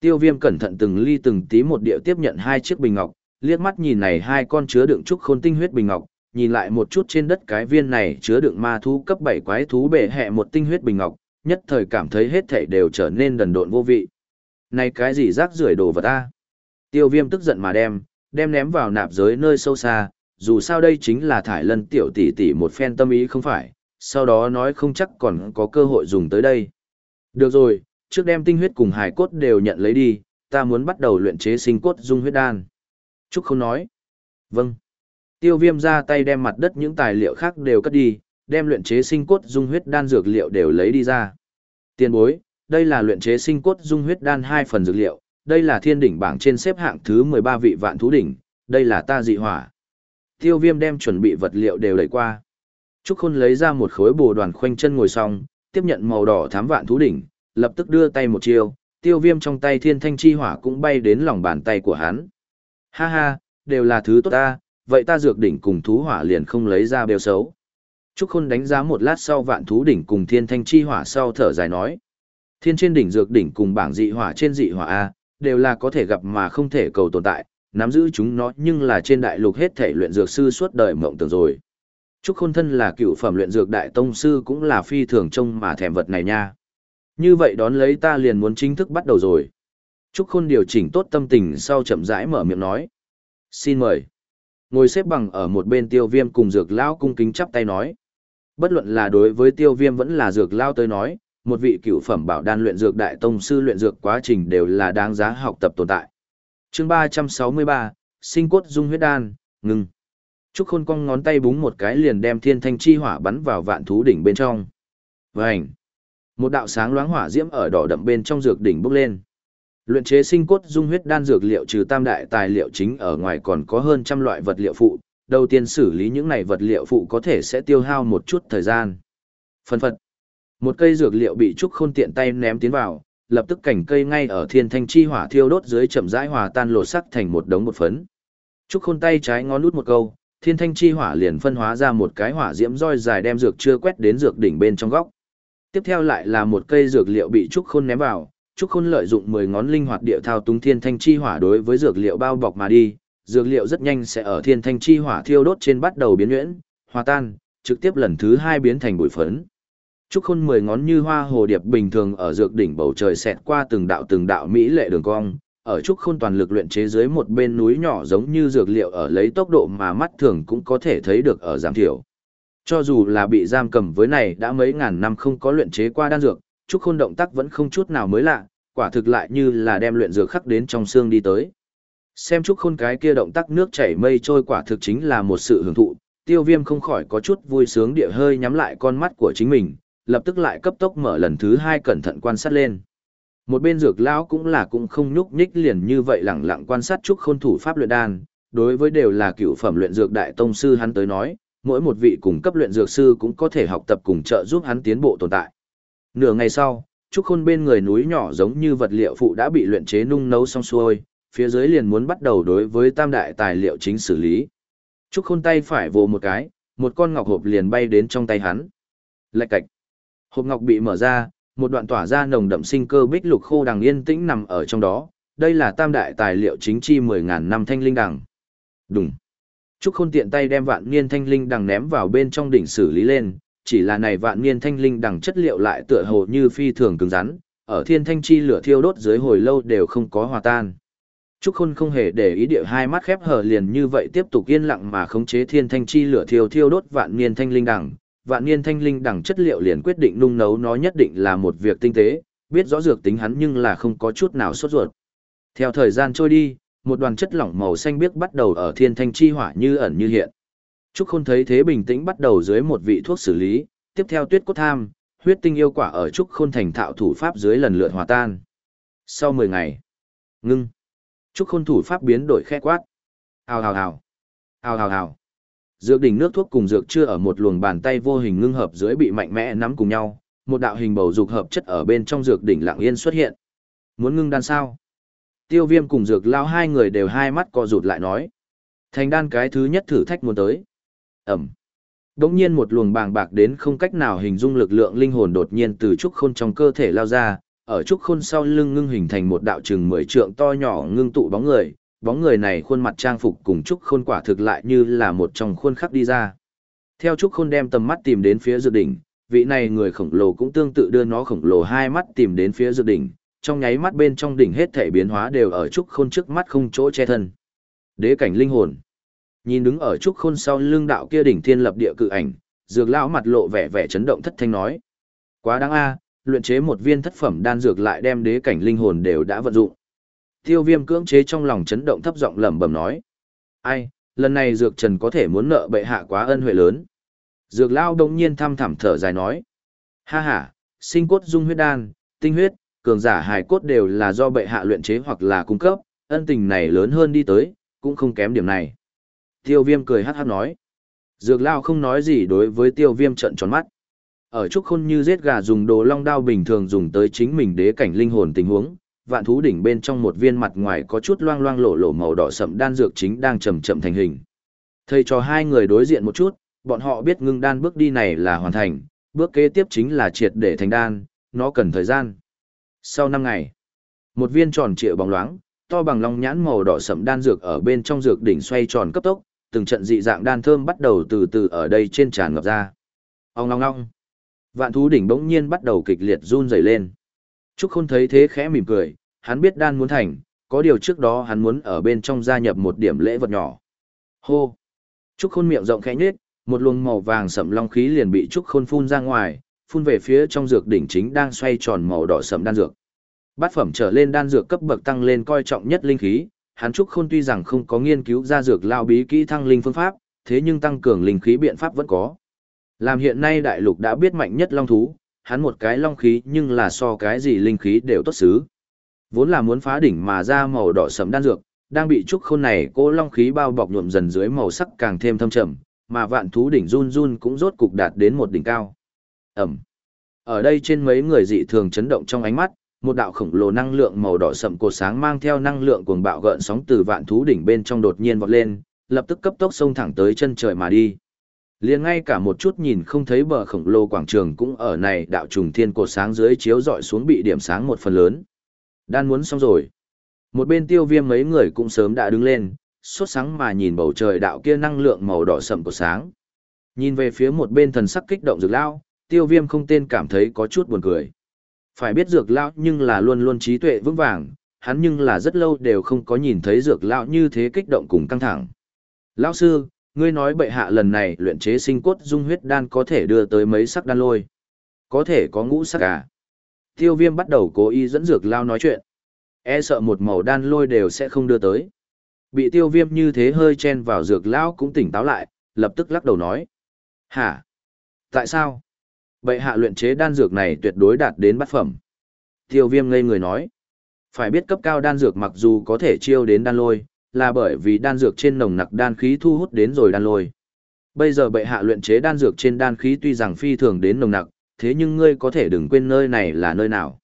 A: Tiêu viêm cẩn thận từng ly từng tí một điệu tiếp nhận hai chiếc bình ngọc, liếc mắt nhìn này hai con chứa đựng trúc khôn tinh huyết bình ngọc, nhìn lại một chút trên đất cái viên này chứa đựng ma thú cấp 7 quái thú bể hẹ một tinh huyết bình ngọc, nhất thời cảm thấy hết thảy đều trở nên đần độn vô vị. Này cái gì rác rưởi đồ vật ta? Tiêu viêm tức giận mà đem, đem ném vào nạp giới nơi sâu xa, dù sao đây chính là thải lân tiểu tỷ tỷ một phen tâm ý không phải, sau đó nói không chắc còn có cơ hội dùng tới đây. Được rồi, trước đem tinh huyết cùng hải cốt đều nhận lấy đi, ta muốn bắt đầu luyện chế sinh cốt dung huyết đan. Trúc không nói. Vâng. Tiêu viêm ra tay đem mặt đất những tài liệu khác đều cất đi, đem luyện chế sinh cốt dung huyết đan dược liệu đều lấy đi ra. Tiền bối, đây là luyện chế sinh cốt dung huyết đan hai phần dược liệu, đây là thiên đỉnh bảng trên xếp hạng thứ 13 vị vạn thú đỉnh, đây là ta dị hỏa. Tiêu viêm đem chuẩn bị vật liệu đều đẩy qua. Trúc Khôn lấy ra một khối bồ đoàn khoanh chân ngồi xong, tiếp nhận màu đỏ thám vạn thú đỉnh, lập tức đưa tay một chiêu, tiêu viêm trong tay thiên thanh chi hỏa cũng bay đến lòng bàn tay của hắn. Ha ha, đều là thứ tốt ta, vậy ta dược đỉnh cùng thú hỏa liền không lấy ra bêu xấu. Trúc Khôn đánh giá một lát sau vạn thú đỉnh cùng thiên thanh chi hỏa sau thở dài nói. Thiên trên đỉnh dược đỉnh cùng bảng dị hỏa trên dị hỏa A, đều là có thể gặp mà không thể cầu tồn tại, nắm giữ chúng nó nhưng là trên đại lục hết thể luyện dược sư suốt đời mộng tưởng rồi. Trúc Khôn thân là cựu phẩm luyện dược đại tông sư cũng là phi thường trông mà thèm vật này nha. Như vậy đón lấy ta liền muốn chính thức bắt đầu rồi. Trúc Khôn điều chỉnh tốt tâm tình sau chậm rãi mở miệng nói. Xin mời. Ngồi xếp bằng ở một bên tiêu viêm cùng dược lao cung kính chắp tay nói. Bất luận là đối với tiêu viêm vẫn là dược lao tới nói, một vị cựu phẩm bảo đan luyện dược đại tông sư luyện dược quá trình đều là đáng giá học tập tồn tại. chương ba trăm sáu mươi ba sinh cốt dung huyết đan, ngừng. Trúc Khôn cong ngón tay búng một cái liền đem thiên thanh chi hỏa bắn vào vạn thú đỉnh bên trong. Vành! Một đạo sáng loáng hỏa diễm ở đỏ đậm bên trong dược đỉnh bốc lên. Luyện chế sinh cốt dung huyết đan dược liệu trừ tam đại tài liệu chính ở ngoài còn có hơn trăm loại vật liệu phụ, đầu tiên xử lý những này vật liệu phụ có thể sẽ tiêu hao một chút thời gian. Phân phật. Một cây dược liệu bị trúc khôn tiện tay ném tiến vào, lập tức cảnh cây ngay ở thiên thanh chi hỏa thiêu đốt dưới chậm rãi hòa tan lột sắc thành một đống một phấn. Trúc khôn tay trái ngón út một câu, thiên thanh chi hỏa liền phân hóa ra một cái hỏa diễm roi dài đem dược chưa quét đến dược đỉnh bên trong góc. Tiếp theo lại là một cây dược liệu bị trúc khôn ném vào, trúc khôn lợi dụng 10 ngón linh hoạt địa thao túng thiên thanh chi hỏa đối với dược liệu bao bọc mà đi, dược liệu rất nhanh sẽ ở thiên thanh chi hỏa thiêu đốt trên bắt đầu biến nhuyễn, hòa tan, trực tiếp lần thứ hai biến thành bụi phấn. Trúc Khôn mười ngón như hoa hồ điệp bình thường ở dược đỉnh bầu trời xẹt qua từng đạo từng đạo mỹ lệ đường cong, ở trúc khôn toàn lực luyện chế dưới một bên núi nhỏ giống như dược liệu ở lấy tốc độ mà mắt thường cũng có thể thấy được ở giảm thiểu. Cho dù là bị giam cầm với này đã mấy ngàn năm không có luyện chế qua đan dược, trúc khôn động tác vẫn không chút nào mới lạ, quả thực lại như là đem luyện dược khắc đến trong xương đi tới. Xem trúc khôn cái kia động tác nước chảy mây trôi quả thực chính là một sự hưởng thụ, tiêu viêm không khỏi có chút vui sướng địa hơi nhắm lại con mắt của chính mình, lập tức lại cấp tốc mở lần thứ hai cẩn thận quan sát lên. Một bên dược lão cũng là cũng không nhúc nhích liền như vậy lẳng lặng quan sát trúc khôn thủ pháp luyện đan, đối với đều là cựu phẩm luyện dược đại tông sư hắn tới nói, mỗi một vị cùng cấp luyện dược sư cũng có thể học tập cùng trợ giúp hắn tiến bộ tồn tại. Nửa ngày sau, trúc khôn bên người núi nhỏ giống như vật liệu phụ đã bị luyện chế nung nấu xong xuôi, phía dưới liền muốn bắt đầu đối với tam đại tài liệu chính xử lý. Trúc khôn tay phải vồ một cái, một con ngọc hộp liền bay đến trong tay hắn. Lạch cạch. Hộp ngọc bị mở ra, một đoạn tỏa ra nồng đậm sinh cơ bích lục khô đằng yên tĩnh nằm ở trong đó. Đây là tam đại tài liệu chính chi 10.000 năm thanh linh đằng. Đúng. Trúc khôn tiện tay đem vạn niên thanh linh đằng ném vào bên trong đỉnh xử lý lên, chỉ là này vạn niên thanh linh đằng chất liệu lại tựa hồ như phi thường cứng rắn, ở thiên thanh chi lửa thiêu đốt dưới hồi lâu đều không có hòa tan. Trúc Khôn không hề để ý địa hai mắt khép hờ liền như vậy tiếp tục yên lặng mà khống chế thiên thanh chi lửa thiêu thiêu đốt vạn niên thanh linh đằng. Vạn niên thanh linh đằng chất liệu liền quyết định nung nấu nó nhất định là một việc tinh tế, biết rõ dược tính hắn nhưng là không có chút nào sốt ruột. Theo thời gian trôi đi, một đoàn chất lỏng màu xanh biếc bắt đầu ở thiên thanh chi hỏa như ẩn như hiện. Trúc Khôn thấy thế bình tĩnh bắt đầu dưới một vị thuốc xử lý, tiếp theo tuyết cốt tham, huyết tinh yêu quả ở Trúc Khôn thành thạo thủ pháp dưới lần lượt hòa tan. Sau 10 ngày, ngưng Trúc khôn thủ pháp biến đổi khẽ quát. Hào hào hào. Hào hào hào. Dược đỉnh nước thuốc cùng dược chưa ở một luồng bàn tay vô hình ngưng hợp dưới bị mạnh mẽ nắm cùng nhau, một đạo hình bầu dục hợp chất ở bên trong dược đỉnh lặng yên xuất hiện. Muốn ngưng đan sao? Tiêu viêm cùng dược lao hai người đều hai mắt co rụt lại nói. Thành đan cái thứ nhất thử thách muốn tới. Ẩm. Đống nhiên một luồng bàng bạc đến không cách nào hình dung lực lượng linh hồn đột nhiên từ trúc khôn trong cơ thể lao ra, ở trúc khôn sau lưng ngưng hình thành một đạo chừng mười trượng to nhỏ ngưng tụ bóng người, bóng người này khuôn mặt trang phục cùng trúc khôn quả thực lại như là một trong khuôn khắc đi ra. Theo trúc khôn đem tầm mắt tìm đến phía dược đỉnh, vị này người khổng lồ cũng tương tự đưa nó khổng lồ hai mắt tìm đến phía dược đỉnh, trong nháy mắt bên trong đỉnh hết thể biến hóa đều ở trúc khôn trước mắt không chỗ che thân. Đế cảnh linh hồn. Nhìn đứng ở trúc khôn sau lưng đạo kia đỉnh thiên lập địa cự ảnh, dược lão mặt lộ vẻ vẻ chấn động thất thanh nói: "Quá đáng a, luyện chế một viên thất phẩm đan dược lại đem đế cảnh linh hồn đều đã vận dụng. Tiêu viêm cưỡng chế trong lòng chấn động thấp giọng lẩm bẩm nói. Ai, lần này dược trần có thể muốn nợ bệ hạ quá ân huệ lớn. Dược lão đông nhiên thăm thẳm thở dài nói. Ha ha, sinh cốt dung huyết đan, tinh huyết, cường giả hài cốt đều là do bệ hạ luyện chế hoặc là cung cấp, ân tình này lớn hơn đi tới, cũng không kém điểm này. Tiêu viêm cười hát hát nói. Dược lao không nói gì đối với tiêu viêm trận tròn mắt. Ở trúc khôn như giết gà dùng đồ long đao bình thường dùng tới chính mình đế cảnh linh hồn tình huống, vạn thú đỉnh bên trong một viên mặt ngoài có chút loang loang lộ lộ màu đỏ sậm đan dược chính đang chậm chậm thành hình. Thầy cho hai người đối diện một chút, bọn họ biết ngưng đan bước đi này là hoàn thành, bước kế tiếp chính là triệt để thành đan, nó cần thời gian. Sau năm ngày, một viên tròn trịa bóng loáng, to bằng long nhãn màu đỏ sậm đan dược ở bên trong dược đỉnh xoay tròn cấp tốc, từng trận dị dạng đan thơm bắt đầu từ từ ở đây trên tràn ngập ra. Ông ngong ngong. Vạn thú đỉnh bỗng nhiên bắt đầu kịch liệt run rẩy lên. Trúc Khôn thấy thế khẽ mỉm cười, hắn biết đan muốn thành, có điều trước đó hắn muốn ở bên trong gia nhập một điểm lễ vật nhỏ. Hô! Trúc Khôn miệng rộng khẽ nhếch, một luồng màu vàng sẫm long khí liền bị Trúc Khôn phun ra ngoài, phun về phía trong dược đỉnh chính đang xoay tròn màu đỏ sẫm đan dược. Bát phẩm trở lên đan dược cấp bậc tăng lên coi trọng nhất linh khí, hắn Trúc Khôn tuy rằng không có nghiên cứu ra dược lao bí kỹ thăng linh phương pháp, thế nhưng tăng cường linh khí biện pháp vẫn có. Làm hiện nay đại lục đã biết mạnh nhất long thú, hắn một cái long khí nhưng là so cái gì linh khí đều tốt xứ. Vốn là muốn phá đỉnh mà ra màu đỏ sẫm đan dược, đang bị trúc khôn này cô long khí bao bọc nhuộm dần dưới màu sắc càng thêm thâm trầm, mà vạn thú đỉnh run run cũng rốt cục đạt đến một đỉnh cao. Ẩm. Ở đây trên mấy người dị thường chấn động trong ánh mắt, một đạo khổng lồ năng lượng màu đỏ sậm cột sáng mang theo năng lượng cuồng bạo gợn sóng từ vạn thú đỉnh bên trong đột nhiên vọt lên, lập tức cấp tốc xông thẳng tới chân trời mà đi liền ngay cả một chút nhìn không thấy bờ khổng lồ quảng trường cũng ở này đạo trùng thiên cột sáng dưới chiếu dọi xuống bị điểm sáng một phần lớn. Đan muốn xong rồi. Một bên tiêu viêm mấy người cũng sớm đã đứng lên, suốt sáng mà nhìn bầu trời đạo kia năng lượng màu đỏ sậm của sáng. Nhìn về phía một bên thần sắc kích động rực lao, tiêu viêm không tên cảm thấy có chút buồn cười. Phải biết dược lão nhưng là luôn luôn trí tuệ vững vàng, hắn nhưng là rất lâu đều không có nhìn thấy dược lão như thế kích động cùng căng thẳng. Lão sư, ngươi nói bệ hạ lần này luyện chế sinh cốt dung huyết đan có thể đưa tới mấy sắc đan lôi. Có thể có ngũ sắc à? Tiêu viêm bắt đầu cố ý dẫn dược lao nói chuyện. E sợ một màu đan lôi đều sẽ không đưa tới. Bị tiêu viêm như thế hơi chen vào dược lão cũng tỉnh táo lại, lập tức lắc đầu nói. Hả? Tại sao? Bệ hạ luyện chế đan dược này tuyệt đối đạt đến bát phẩm. Tiêu viêm ngây người nói. Phải biết cấp cao đan dược mặc dù có thể chiêu đến đan lôi, là bởi vì đan dược trên nồng nặc đan khí thu hút đến rồi đan lôi. Bây giờ bệ hạ luyện chế đan dược trên đan khí tuy rằng phi thường đến nồng nặc, thế nhưng ngươi có thể đừng quên nơi này là nơi nào.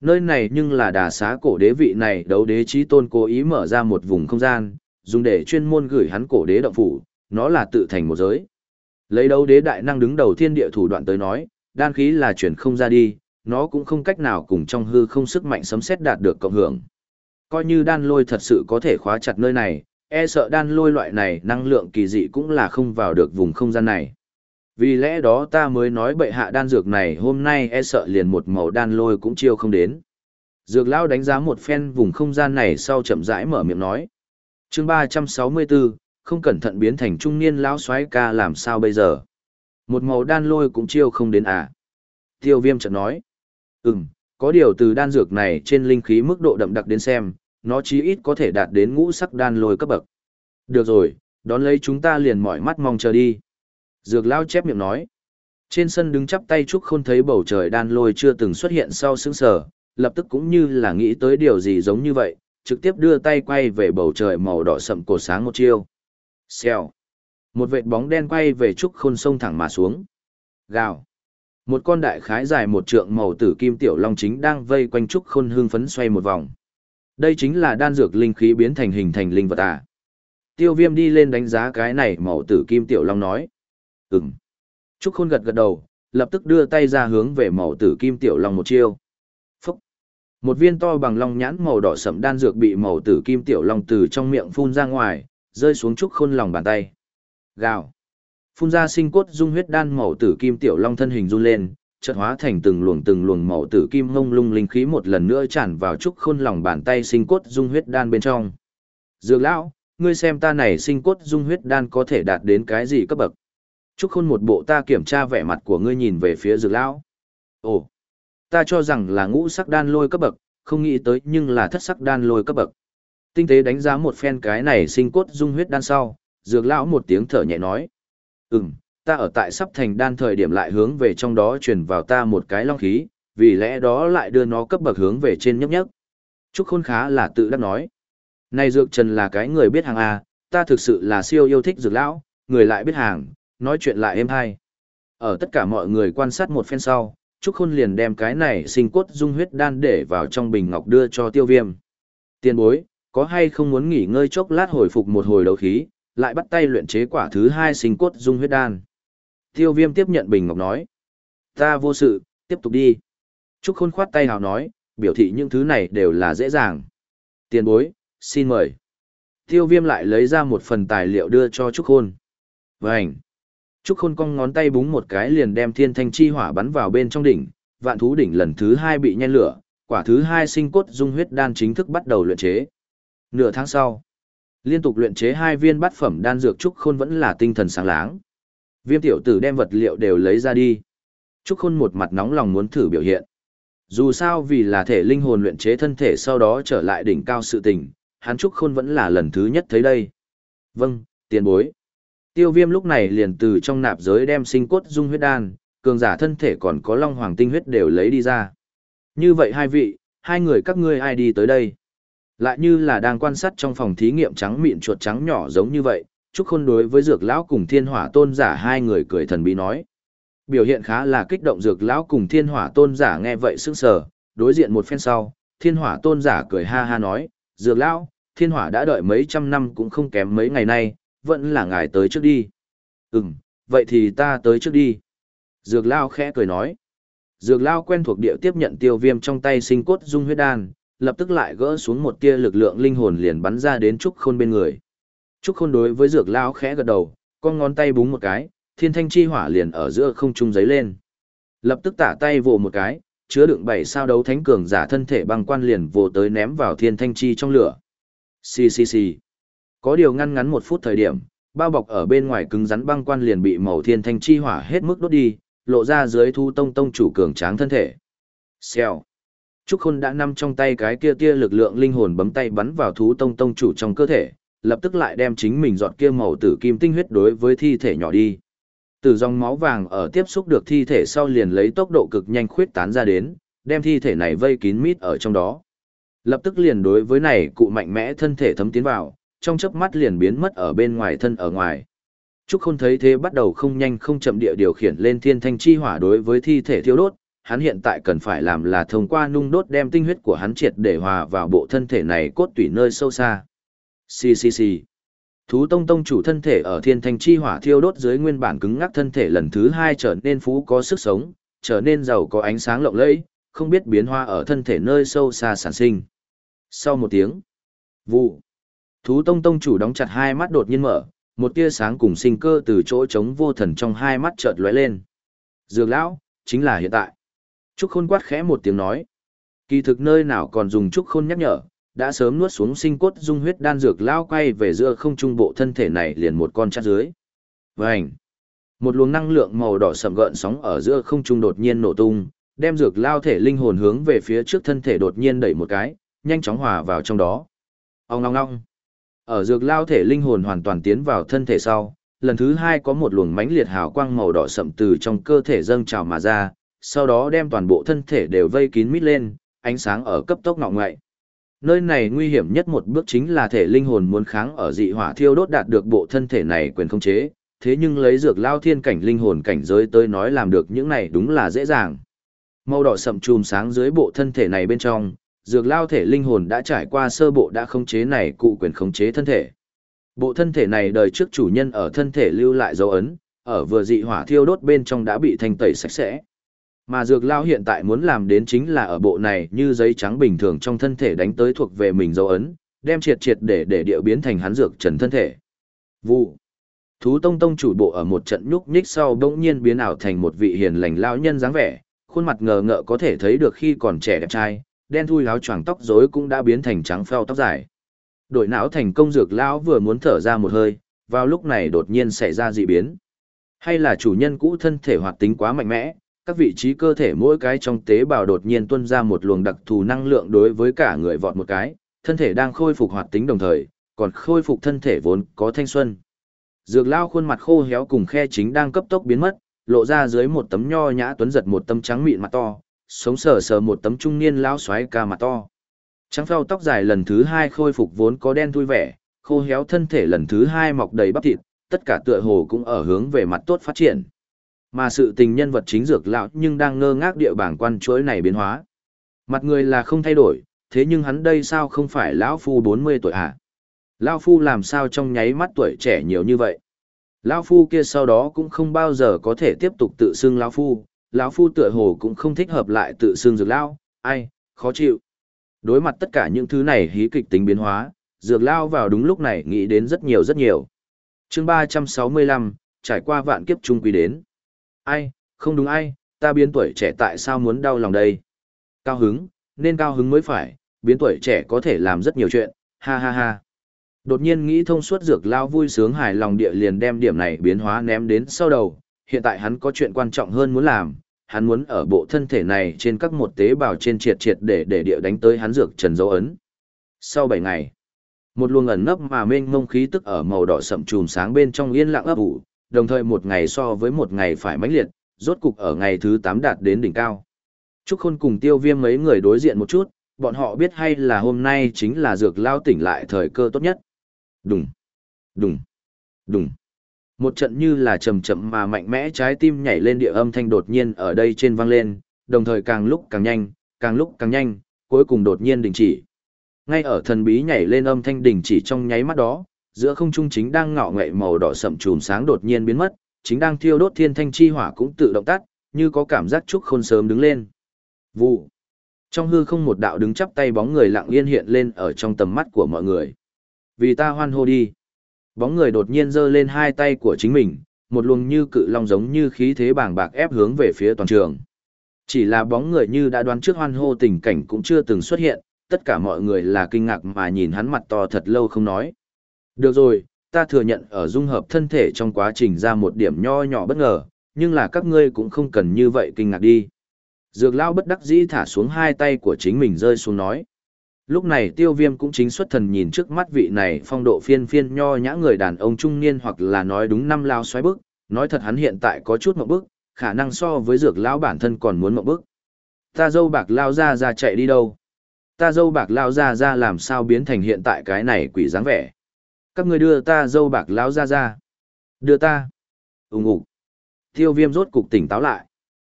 A: Nơi này nhưng là đà xá cổ đế vị này đấu đế chí tôn cố ý mở ra một vùng không gian, dùng để chuyên môn gửi hắn cổ đế động phủ, nó là tự thành một giới. Lấy đấu đế đại năng đứng đầu thiên địa thủ đoạn tới nói, đan khí là chuyển không ra đi, nó cũng không cách nào cùng trong hư không sức mạnh sấm xét đạt được cộng hưởng. Coi như đan lôi thật sự có thể khóa chặt nơi này, e sợ đan lôi loại này năng lượng kỳ dị cũng là không vào được vùng không gian này. Vì lẽ đó ta mới nói bệ hạ đan dược này hôm nay e sợ liền một màu đan lôi cũng chiêu không đến. Dược lão đánh giá một phen vùng không gian này sau chậm rãi mở miệng nói. chương 364, không cẩn thận biến thành trung niên lão soái ca làm sao bây giờ. Một màu đan lôi cũng chiêu không đến à. Tiêu viêm chợt nói. Ừm, có điều từ đan dược này trên linh khí mức độ đậm đặc đến xem, nó chí ít có thể đạt đến ngũ sắc đan lôi cấp bậc. Được rồi, đón lấy chúng ta liền mỏi mắt mong chờ đi. Dược lao chép miệng nói. Trên sân đứng chắp tay Trúc Khôn thấy bầu trời đan lôi chưa từng xuất hiện sau sững sờ, lập tức cũng như là nghĩ tới điều gì giống như vậy, trực tiếp đưa tay quay về bầu trời màu đỏ sậm cổ sáng một chiêu. Xèo. Một vệt bóng đen quay về Trúc Khôn sông thẳng mà xuống. Gào. Một con đại khái dài một trượng màu tử kim tiểu long chính đang vây quanh Trúc Khôn hương phấn xoay một vòng. Đây chính là đan dược linh khí biến thành hình thành linh vật à. Tiêu viêm đi lên đánh giá cái này màu tử kim tiểu long nói. Ừm. Trúc Khôn gật gật đầu, lập tức đưa tay ra hướng về màu tử kim tiểu long một chiêu. Phúc. Một viên to bằng long nhãn màu đỏ sẫm đan dược bị màu tử kim tiểu long từ trong miệng phun ra ngoài, rơi xuống Trúc Khôn lòng bàn tay. Gào. Phun ra sinh cốt dung huyết đan màu tử kim tiểu long thân hình run lên, chợt hóa thành từng luồng từng luồng màu tử kim ngông lung linh khí một lần nữa tràn vào Trúc Khôn lòng bàn tay sinh cốt dung huyết đan bên trong. Dược lão, ngươi xem ta này sinh cốt dung huyết đan có thể đạt đến cái gì cấp bậc? Trúc Khôn một bộ ta kiểm tra vẻ mặt của ngươi nhìn về phía dược lão. Ồ, ta cho rằng là ngũ sắc đan lôi cấp bậc, không nghĩ tới nhưng là thất sắc đan lôi cấp bậc. Tinh tế đánh giá một phen cái này sinh cốt dung huyết đan sau, dược lão một tiếng thở nhẹ nói. Ừm, ta ở tại sắp thành đan thời điểm lại hướng về trong đó truyền vào ta một cái long khí, vì lẽ đó lại đưa nó cấp bậc hướng về trên nhấp nhấp. Trúc Khôn khá là tự đắc nói. Này dược trần là cái người biết hàng A, ta thực sự là siêu yêu thích dược lão, người lại biết hàng, nói chuyện lại êm hay. Ở tất cả mọi người quan sát một phen sau, Trúc Khôn liền đem cái này sinh cốt dung huyết đan để vào trong bình ngọc đưa cho tiêu viêm. Tiên bối, có hay không muốn nghỉ ngơi chốc lát hồi phục một hồi đấu khí, lại bắt tay luyện chế quả thứ hai sinh cốt dung huyết đan. Tiêu viêm tiếp nhận bình ngọc nói. Ta vô sự, tiếp tục đi. Trúc Khôn khoát tay hào nói, biểu thị những thứ này đều là dễ dàng. Tiền bối, xin mời. Tiêu viêm lại lấy ra một phần tài liệu đưa cho Trúc Khôn. Vânh. Trúc Khôn cong ngón tay búng một cái liền đem thiên thanh chi hỏa bắn vào bên trong đỉnh, vạn thú đỉnh lần thứ hai bị nhen lửa, quả thứ hai sinh cốt dung huyết đan chính thức bắt đầu luyện chế. Nửa tháng sau, liên tục luyện chế hai viên bát phẩm đan dược Trúc Khôn vẫn là tinh thần sáng láng. Viêm tiểu tử đem vật liệu đều lấy ra đi. Trúc Khôn một mặt nóng lòng muốn thử biểu hiện. Dù sao vì là thể linh hồn luyện chế thân thể sau đó trở lại đỉnh cao sự tình, hắn Trúc Khôn vẫn là lần thứ nhất thấy đây. Vâng, tiền bối. Tiêu viêm lúc này liền từ trong nạp giới đem sinh cốt dung huyết đan, cường giả thân thể còn có long hoàng tinh huyết đều lấy đi ra. Như vậy hai vị, hai người các ngươi ai đi tới đây? Lại như là đang quan sát trong phòng thí nghiệm trắng mịn chuột trắng nhỏ giống như vậy, Trúc Khôn đối với dược lão cùng thiên hỏa tôn giả hai người cười thần bí nói. Biểu hiện khá là kích động dược lão cùng thiên hỏa tôn giả nghe vậy sững sờ, đối diện một phen sau, thiên hỏa tôn giả cười ha ha nói, dược lão, thiên hỏa đã đợi mấy trăm năm cũng không kém mấy ngày nay, vẫn là ngài tới trước đi. Ừm, vậy thì ta tới trước đi. Dược lao khẽ cười nói. Dược lao quen thuộc địa tiếp nhận tiêu viêm trong tay sinh cốt dung huyết đan, lập tức lại gỡ xuống một tia lực lượng linh hồn liền bắn ra đến Trúc Khôn bên người. Trúc Khôn đối với dược lao khẽ gật đầu, con ngón tay búng một cái, thiên thanh chi hỏa liền ở giữa không trung giấy lên. Lập tức tả tay vồ một cái, chứa đựng bảy sao đấu thánh cường giả thân thể băng quan liền vồ tới ném vào thiên thanh chi trong lửa. Xì xì xì. Có điều ngăn ngắn một phút thời điểm, bao bọc ở bên ngoài cứng rắn băng quan liền bị màu thiên thanh chi hỏa hết mức đốt đi, lộ ra dưới thu tông tông chủ cường tráng thân thể. Xèo. Trúc Khôn đã nằm trong tay cái kia tia lực lượng linh hồn bấm tay bắn vào thú tông tông chủ trong cơ thể, lập tức lại đem chính mình giọt kia màu tử kim tinh huyết đối với thi thể nhỏ đi. Từ dòng máu vàng ở tiếp xúc được thi thể sau liền lấy tốc độ cực nhanh khuyết tán ra đến, đem thi thể này vây kín mít ở trong đó. Lập tức liền đối với này cụ mạnh mẽ thân thể thấm tiến vào, trong chớp mắt liền biến mất ở bên ngoài thân ở ngoài. Trúc Khôn thấy thế bắt đầu không nhanh không chậm địa điều khiển lên thiên thanh chi hỏa đối với thi thể thiêu đốt, hắn hiện tại cần phải làm là thông qua nung đốt đem tinh huyết của hắn triệt để hòa vào bộ thân thể này cốt tủy nơi sâu xa. Xì xì xì. Thú tông tông chủ thân thể ở thiên thanh chi hỏa thiêu đốt dưới nguyên bản cứng ngắc thân thể lần thứ hai trở nên phú có sức sống, trở nên giàu có ánh sáng lộng lẫy, không biết biến hoa ở thân thể nơi sâu xa sản sinh. Sau một tiếng, vụ, thú tông tông chủ đóng chặt hai mắt đột nhiên mở, một tia sáng cùng sinh cơ từ chỗ trống vô thần trong hai mắt chợt lóe lên. Dược lão, chính là hiện tại. Trúc Khôn quát khẽ một tiếng nói. Kỳ thực nơi nào còn dùng Trúc Khôn nhắc nhở, đã sớm nuốt xuống sinh cốt dung huyết đan dược lao quay về giữa không trung bộ thân thể này liền một con chát dưới. Vành! Một luồng năng lượng màu đỏ sầm gợn sóng ở giữa không trung đột nhiên nổ tung, đem dược lao thể linh hồn hướng về phía trước thân thể đột nhiên đẩy một cái, nhanh chóng hòa vào trong đó. Ông ngong ngong! Ở dược lao thể linh hồn hoàn toàn tiến vào thân thể sau, lần thứ hai có một luồng mãnh liệt hào quang màu đỏ sậm từ trong cơ thể dâng trào mà ra, sau đó đem toàn bộ thân thể đều vây kín mít lên, ánh sáng ở cấp tốc ngọ ngoại. Nơi này nguy hiểm nhất một bước chính là thể linh hồn muốn kháng ở dị hỏa thiêu đốt đạt được bộ thân thể này quyền không chế, thế nhưng lấy dược lao thiên cảnh linh hồn cảnh giới tới nói làm được những này đúng là dễ dàng. Màu đỏ sậm chùm sáng dưới bộ thân thể này bên trong, dược lao thể linh hồn đã trải qua sơ bộ đã khống chế này cụ quyền khống chế thân thể. Bộ thân thể này đời trước chủ nhân ở thân thể lưu lại dấu ấn, ở vừa dị hỏa thiêu đốt bên trong đã bị thanh tẩy sạch sẽ. Mà dược lao hiện tại muốn làm đến chính là ở bộ này như giấy trắng bình thường trong thân thể đánh tới thuộc về mình dấu ấn, đem triệt triệt để để điệu biến thành hắn dược trần thân thể. Vụ. Thú tông tông chủ bộ ở một trận nhúc nhích sau bỗng nhiên biến ảo thành một vị hiền lành lão nhân dáng vẻ, khuôn mặt ngờ ngợ có thể thấy được khi còn trẻ đẹp trai, đen thui áo choàng tóc rối cũng đã biến thành trắng phèo tóc dài. Đội não thành công dược lão vừa muốn thở ra một hơi, vào lúc này đột nhiên xảy ra dị biến. Hay là chủ nhân cũ thân thể hoạt tính quá mạnh mẽ, các vị trí cơ thể mỗi cái trong tế bào đột nhiên tuôn ra một luồng đặc thù năng lượng đối với cả người vọt một cái, thân thể đang khôi phục hoạt tính đồng thời, còn khôi phục thân thể vốn có thanh xuân. Dược lao khuôn mặt khô héo cùng khe chính đang cấp tốc biến mất, lộ ra dưới một tấm nho nhã tuấn giật một tấm trắng mịn mặt to, sống sờ sờ một tấm trung niên lão xoáy ca mặt to. Trắng phao tóc dài lần thứ hai khôi phục vốn có đen thui vẻ, khô héo thân thể lần thứ hai mọc đầy bắp thịt, tất cả tựa hồ cũng ở hướng về mặt tốt phát triển. Mà sự tình nhân vật chính dược lão nhưng đang ngơ ngác địa bảng quan chuỗi này biến hóa. Mặt người là không thay đổi, thế nhưng hắn đây sao không phải lão phu 40 tuổi hả? Lão phu làm sao trong nháy mắt tuổi trẻ nhiều như vậy? Lão phu kia sau đó cũng không bao giờ có thể tiếp tục tự xưng lão phu, lão phu tựa hồ cũng không thích hợp lại tự xưng dược lão, ai, khó chịu. Đối mặt tất cả những thứ này hí kịch tính biến hóa, dược lão vào đúng lúc này nghĩ đến rất nhiều rất nhiều. Chương 365, trải qua vạn kiếp trung quý đến. Ai, không đúng ai, ta biến tuổi trẻ tại sao muốn đau lòng đây? Cao hứng, nên cao hứng mới phải, biến tuổi trẻ có thể làm rất nhiều chuyện, ha ha ha. Đột nhiên nghĩ thông suốt dược lao vui sướng hài lòng địa liền đem điểm này biến hóa ném đến sau đầu, hiện tại hắn có chuyện quan trọng hơn muốn làm, hắn muốn ở bộ thân thể này trên các một tế bào trên triệt triệt để để địa đánh tới hắn dược trần dấu ấn. Sau 7 ngày, một luồng ẩn nấp mà mênh mông khí tức ở màu đỏ sậm chùm sáng bên trong yên lặng ấp ủ, đồng thời một ngày so với một ngày phải mãnh liệt, rốt cục ở ngày thứ 8 đạt đến đỉnh cao. Trúc Khôn cùng tiêu viêm mấy người đối diện một chút, bọn họ biết hay là hôm nay chính là dược lao tỉnh lại thời cơ tốt nhất. Đùng, đùng, đùng. Một trận như là chậm chậm mà mạnh mẽ trái tim nhảy lên địa âm thanh đột nhiên ở đây trên vang lên, đồng thời càng lúc càng nhanh, càng lúc càng nhanh, cuối cùng đột nhiên đình chỉ. Ngay ở thần bí nhảy lên âm thanh đình chỉ trong nháy mắt đó, giữa không trung chính đang ngọ ngậy màu đỏ sậm chùm sáng đột nhiên biến mất, chính đang thiêu đốt thiên thanh chi hỏa cũng tự động tắt, như có cảm giác trúc khôn sớm đứng lên. Vụ. Trong hư không một đạo đứng chắp tay bóng người lặng yên hiện lên ở trong tầm mắt của mọi người. Vì ta hoan hô đi. Bóng người đột nhiên giơ lên hai tay của chính mình, một luồng như cự long giống như khí thế bàng bạc ép hướng về phía toàn trường. Chỉ là bóng người như đã đoán trước hoan hô tình cảnh cũng chưa từng xuất hiện, tất cả mọi người là kinh ngạc mà nhìn hắn mặt to thật lâu không nói. Được rồi, ta thừa nhận ở dung hợp thân thể trong quá trình ra một điểm nho nhỏ bất ngờ, nhưng là các ngươi cũng không cần như vậy kinh ngạc đi. Dược lao bất đắc dĩ thả xuống hai tay của chính mình rơi xuống nói. Lúc này tiêu viêm cũng chính xuất thần nhìn trước mắt vị này phong độ phiên phiên nho nhã người đàn ông trung niên hoặc là nói đúng năm lao xoáy bức, nói thật hắn hiện tại có chút mộng bức, khả năng so với dược lão bản thân còn muốn mộng bức. Ta dâu bạc lao ra ra chạy đi đâu? Ta dâu bạc lao ra ra làm sao biến thành hiện tại cái này quỷ dáng vẻ? Các người đưa ta dâu bạc láo ra ra. Đưa ta. Úng ủ. Tiêu viêm rốt cục tỉnh táo lại.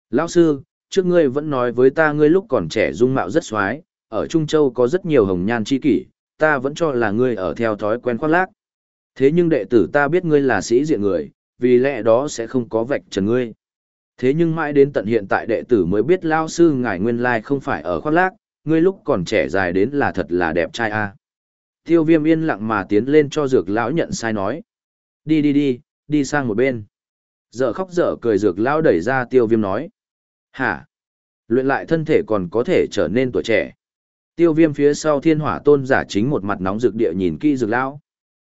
A: Lão sư, trước ngươi vẫn nói với ta ngươi lúc còn trẻ dung mạo rất xoái, ở Trung Châu có rất nhiều hồng nhan chi kỷ, ta vẫn cho là ngươi ở theo thói quen khoác lác. Thế nhưng đệ tử ta biết ngươi là sĩ diện người, vì lẽ đó sẽ không có vạch trần ngươi. Thế nhưng mãi đến tận hiện tại đệ tử mới biết lao sư ngài nguyên lai không phải ở khoác lác, ngươi lúc còn trẻ dài đến là thật là đẹp trai a. Tiêu viêm yên lặng mà tiến lên cho dược lão nhận sai nói. Đi đi đi, đi sang một bên. Dở khóc dở cười dược lão đẩy ra tiêu viêm nói. Hả? Luyện lại thân thể còn có thể trở nên tuổi trẻ. Tiêu viêm phía sau thiên hỏa tôn giả chính một mặt nóng Dược địa nhìn kỹ dược lão.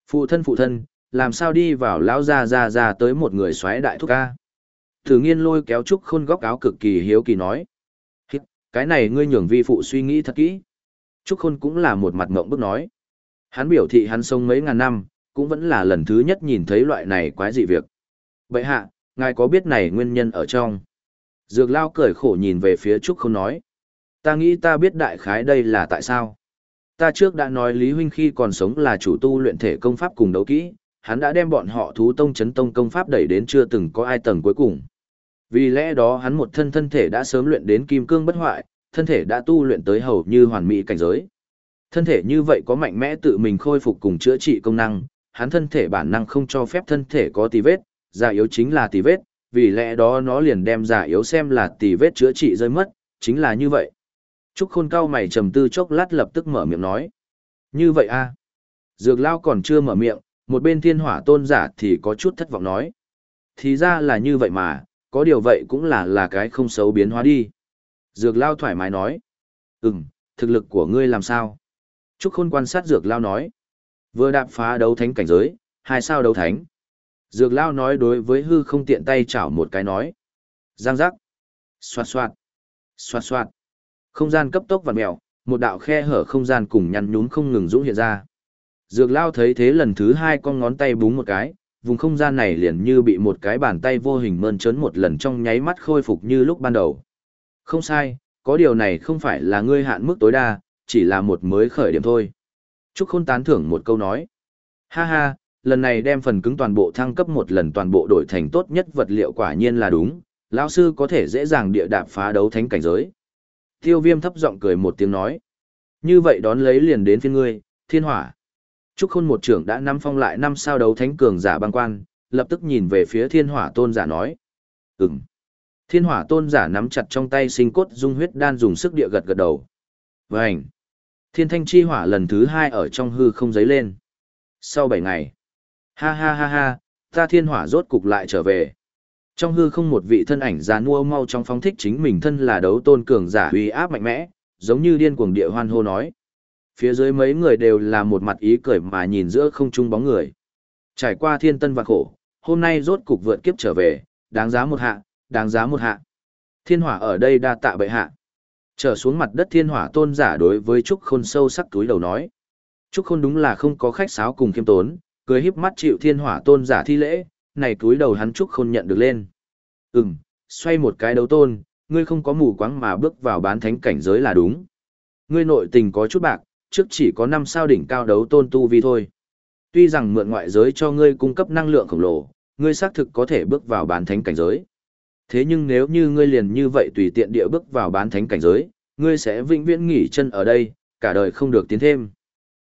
A: Phụ thân phụ thân, làm sao đi vào lão ra ra ra tới một người xoáy đại thúc ca. Thử nghiên lôi kéo trúc khôn góc áo cực kỳ hiếu kỳ nói. Cái này ngươi nhường vi phụ suy nghĩ thật kỹ. Trúc khôn cũng là một mặt ngộng bức nói. Hắn biểu thị hắn sống mấy ngàn năm, cũng vẫn là lần thứ nhất nhìn thấy loại này quái dị việc. Vậy hạ, ngài có biết này nguyên nhân ở trong? Dược lao cười khổ nhìn về phía Trúc không nói. Ta nghĩ ta biết đại khái đây là tại sao. Ta trước đã nói Lý Huynh khi còn sống là chủ tu luyện thể công pháp cùng đấu kỹ, hắn đã đem bọn họ thú tông chấn tông công pháp đẩy đến chưa từng có ai tầng cuối cùng. Vì lẽ đó hắn một thân thân thể đã sớm luyện đến kim cương bất hoại, thân thể đã tu luyện tới hầu như hoàn mỹ cảnh giới. Thân thể như vậy có mạnh mẽ tự mình khôi phục cùng chữa trị công năng, hắn thân thể bản năng không cho phép thân thể có tì vết, giả yếu chính là tì vết, vì lẽ đó nó liền đem giả yếu xem là tì vết chữa trị rơi mất, chính là như vậy. Trúc khôn cao mày trầm tư chốc lát lập tức mở miệng nói. Như vậy a Dược lao còn chưa mở miệng, một bên thiên hỏa tôn giả thì có chút thất vọng nói. Thì ra là như vậy mà, có điều vậy cũng là là cái không xấu biến hóa đi. Dược lao thoải mái nói. Ừm, thực lực của ngươi làm sao? Trúc Khôn quan sát Dược Lao nói. Vừa đạp phá đấu thánh cảnh giới, hai sao đấu thánh. Dược Lao nói đối với hư không tiện tay chảo một cái nói. Giang giác. Xoạt xoạt. Xoạt xoạt. Không gian cấp tốc vặn mèo, một đạo khe hở không gian cùng nhăn nhún không ngừng dũng hiện ra. Dược Lao thấy thế lần thứ hai con ngón tay búng một cái, vùng không gian này liền như bị một cái bàn tay vô hình mơn trớn một lần trong nháy mắt khôi phục như lúc ban đầu. Không sai, có điều này không phải là ngươi hạn mức tối đa, chỉ là một mới khởi điểm thôi. Trúc Khôn tán thưởng một câu nói. Ha ha, lần này đem phần cứng toàn bộ thăng cấp một lần toàn bộ đổi thành tốt nhất vật liệu quả nhiên là đúng, lão sư có thể dễ dàng địa đạp phá đấu thánh cảnh giới. Tiêu viêm thấp giọng cười một tiếng nói. Như vậy đón lấy liền đến phiên ngươi, thiên hỏa. Trúc Khôn một trưởng đã nắm phong lại năm sao đấu thánh cường giả băng quan, lập tức nhìn về phía thiên hỏa tôn giả nói. Ừm. Thiên hỏa tôn giả nắm chặt trong tay sinh cốt dung huyết đan dùng sức địa gật gật đầu. Vânh. Thiên thanh chi hỏa lần thứ hai ở trong hư không giấy lên. Sau bảy ngày. Ha ha ha ha, ta thiên hỏa rốt cục lại trở về. Trong hư không một vị thân ảnh già nua mau trong phóng thích chính mình thân là đấu tôn cường giả uy áp mạnh mẽ, giống như điên cuồng địa hoan hô nói. Phía dưới mấy người đều là một mặt ý cười mà nhìn giữa không trung bóng người. Trải qua thiên tân và khổ, hôm nay rốt cục vượt kiếp trở về, đáng giá một hạ, đáng giá một hạ. Thiên hỏa ở đây đa tạ bệ hạ. Trở xuống mặt đất thiên hỏa tôn giả đối với Trúc Khôn sâu sắc túi đầu nói. Trúc Khôn đúng là không có khách sáo cùng khiêm tốn, cười híp mắt chịu thiên hỏa tôn giả thi lễ, này túi đầu hắn Trúc Khôn nhận được lên. Ừm, xoay một cái đấu tôn, ngươi không có mù quáng mà bước vào bán thánh cảnh giới là đúng. Ngươi nội tình có chút bạc, trước chỉ có năm sao đỉnh cao đấu tôn tu vi thôi. Tuy rằng mượn ngoại giới cho ngươi cung cấp năng lượng khổng lồ, ngươi xác thực có thể bước vào bán thánh cảnh giới. Thế nhưng nếu như ngươi liền như vậy tùy tiện địa bước vào bán thánh cảnh giới, ngươi sẽ vĩnh viễn nghỉ chân ở đây, cả đời không được tiến thêm.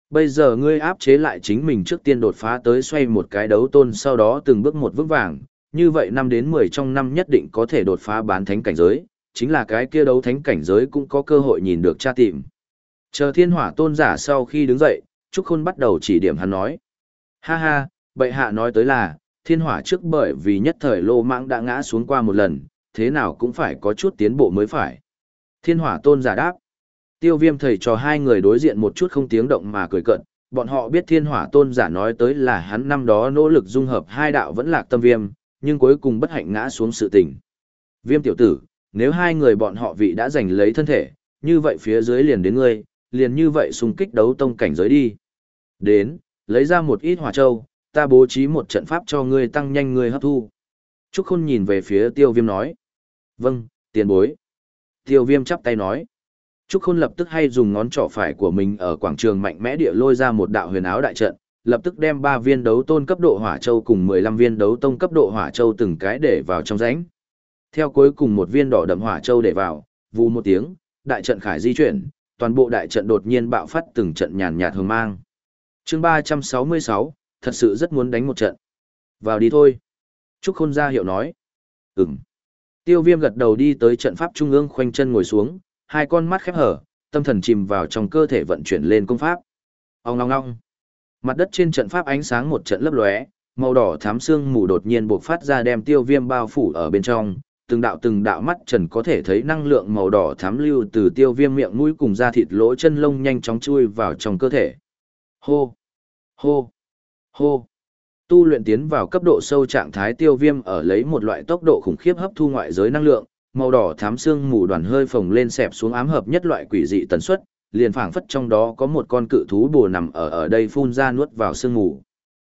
A: Bây giờ ngươi áp chế lại chính mình trước tiên đột phá tới xoay một cái đấu tôn sau đó từng bước một vững vàng, như vậy năm đến 10 trong năm nhất định có thể đột phá bán thánh cảnh giới, chính là cái kia đấu thánh cảnh giới cũng có cơ hội nhìn được tra tìm. Chờ thiên hỏa tôn giả sau khi đứng dậy, Trúc Khôn bắt đầu chỉ điểm hắn nói. Ha ha, bệ hạ nói tới là, thiên hỏa trước bởi vì nhất thời lô mãng đã ngã xuống qua một lần, thế nào cũng phải có chút tiến bộ mới phải. Thiên hỏa tôn giả đáp. Tiêu viêm thầy cho hai người đối diện một chút không tiếng động mà cười cận, bọn họ biết thiên hỏa tôn giả nói tới là hắn năm đó nỗ lực dung hợp hai đạo vẫn lạc tâm viêm, nhưng cuối cùng bất hạnh ngã xuống sự tình. Viêm tiểu tử, nếu hai người bọn họ vị đã giành lấy thân thể, như vậy phía dưới liền đến ngươi, liền như vậy xung kích đấu tông cảnh giới đi. Đến, lấy ra một ít hỏa châu, ta bố trí một trận pháp cho ngươi tăng nhanh ngươi hấp thu. Trúc Khôn nhìn về phía tiêu viêm nói. Vâng, tiền bối. Tiêu viêm chắp tay nói. Trúc Khôn lập tức hay dùng ngón trỏ phải của mình ở quảng trường mạnh mẽ địa lôi ra một đạo huyền áo đại trận, lập tức đem 3 viên đấu tôn cấp độ hỏa châu cùng 15 viên đấu tông cấp độ hỏa châu từng cái để vào trong rãnh. Theo cuối cùng một viên đỏ đậm hỏa châu để vào, vù một tiếng, đại trận khải di chuyển, toàn bộ đại trận đột nhiên bạo phát từng trận nhàn nhạt hương mang. Chương 366, thật sự rất muốn đánh một trận. Vào đi thôi. Trúc Khôn ra hiệu nói. Ừm. Tiêu viêm gật đầu đi tới trận pháp trung ương khoanh chân ngồi xuống, hai con mắt khép hở, tâm thần chìm vào trong cơ thể vận chuyển lên công pháp. Ông ngong ngong. Mặt đất trên trận pháp ánh sáng một trận lấp lóe, màu đỏ thám xương mù đột nhiên bộc phát ra đem tiêu viêm bao phủ ở bên trong, từng đạo từng đạo mắt trần có thể thấy năng lượng màu đỏ thám lưu từ tiêu viêm miệng mũi cùng da thịt lỗ chân lông nhanh chóng chui vào trong cơ thể. Hô! Hô! Hô! Tu luyện tiến vào cấp độ sâu trạng thái tiêu viêm ở lấy một loại tốc độ khủng khiếp hấp thu ngoại giới năng lượng, màu đỏ thám xương mù đoàn hơi phồng lên xẹp xuống ám hợp nhất loại quỷ dị tần suất, liền phảng phất trong đó có một con cự thú bồ nằm ở ở đây phun ra nuốt vào sương mù.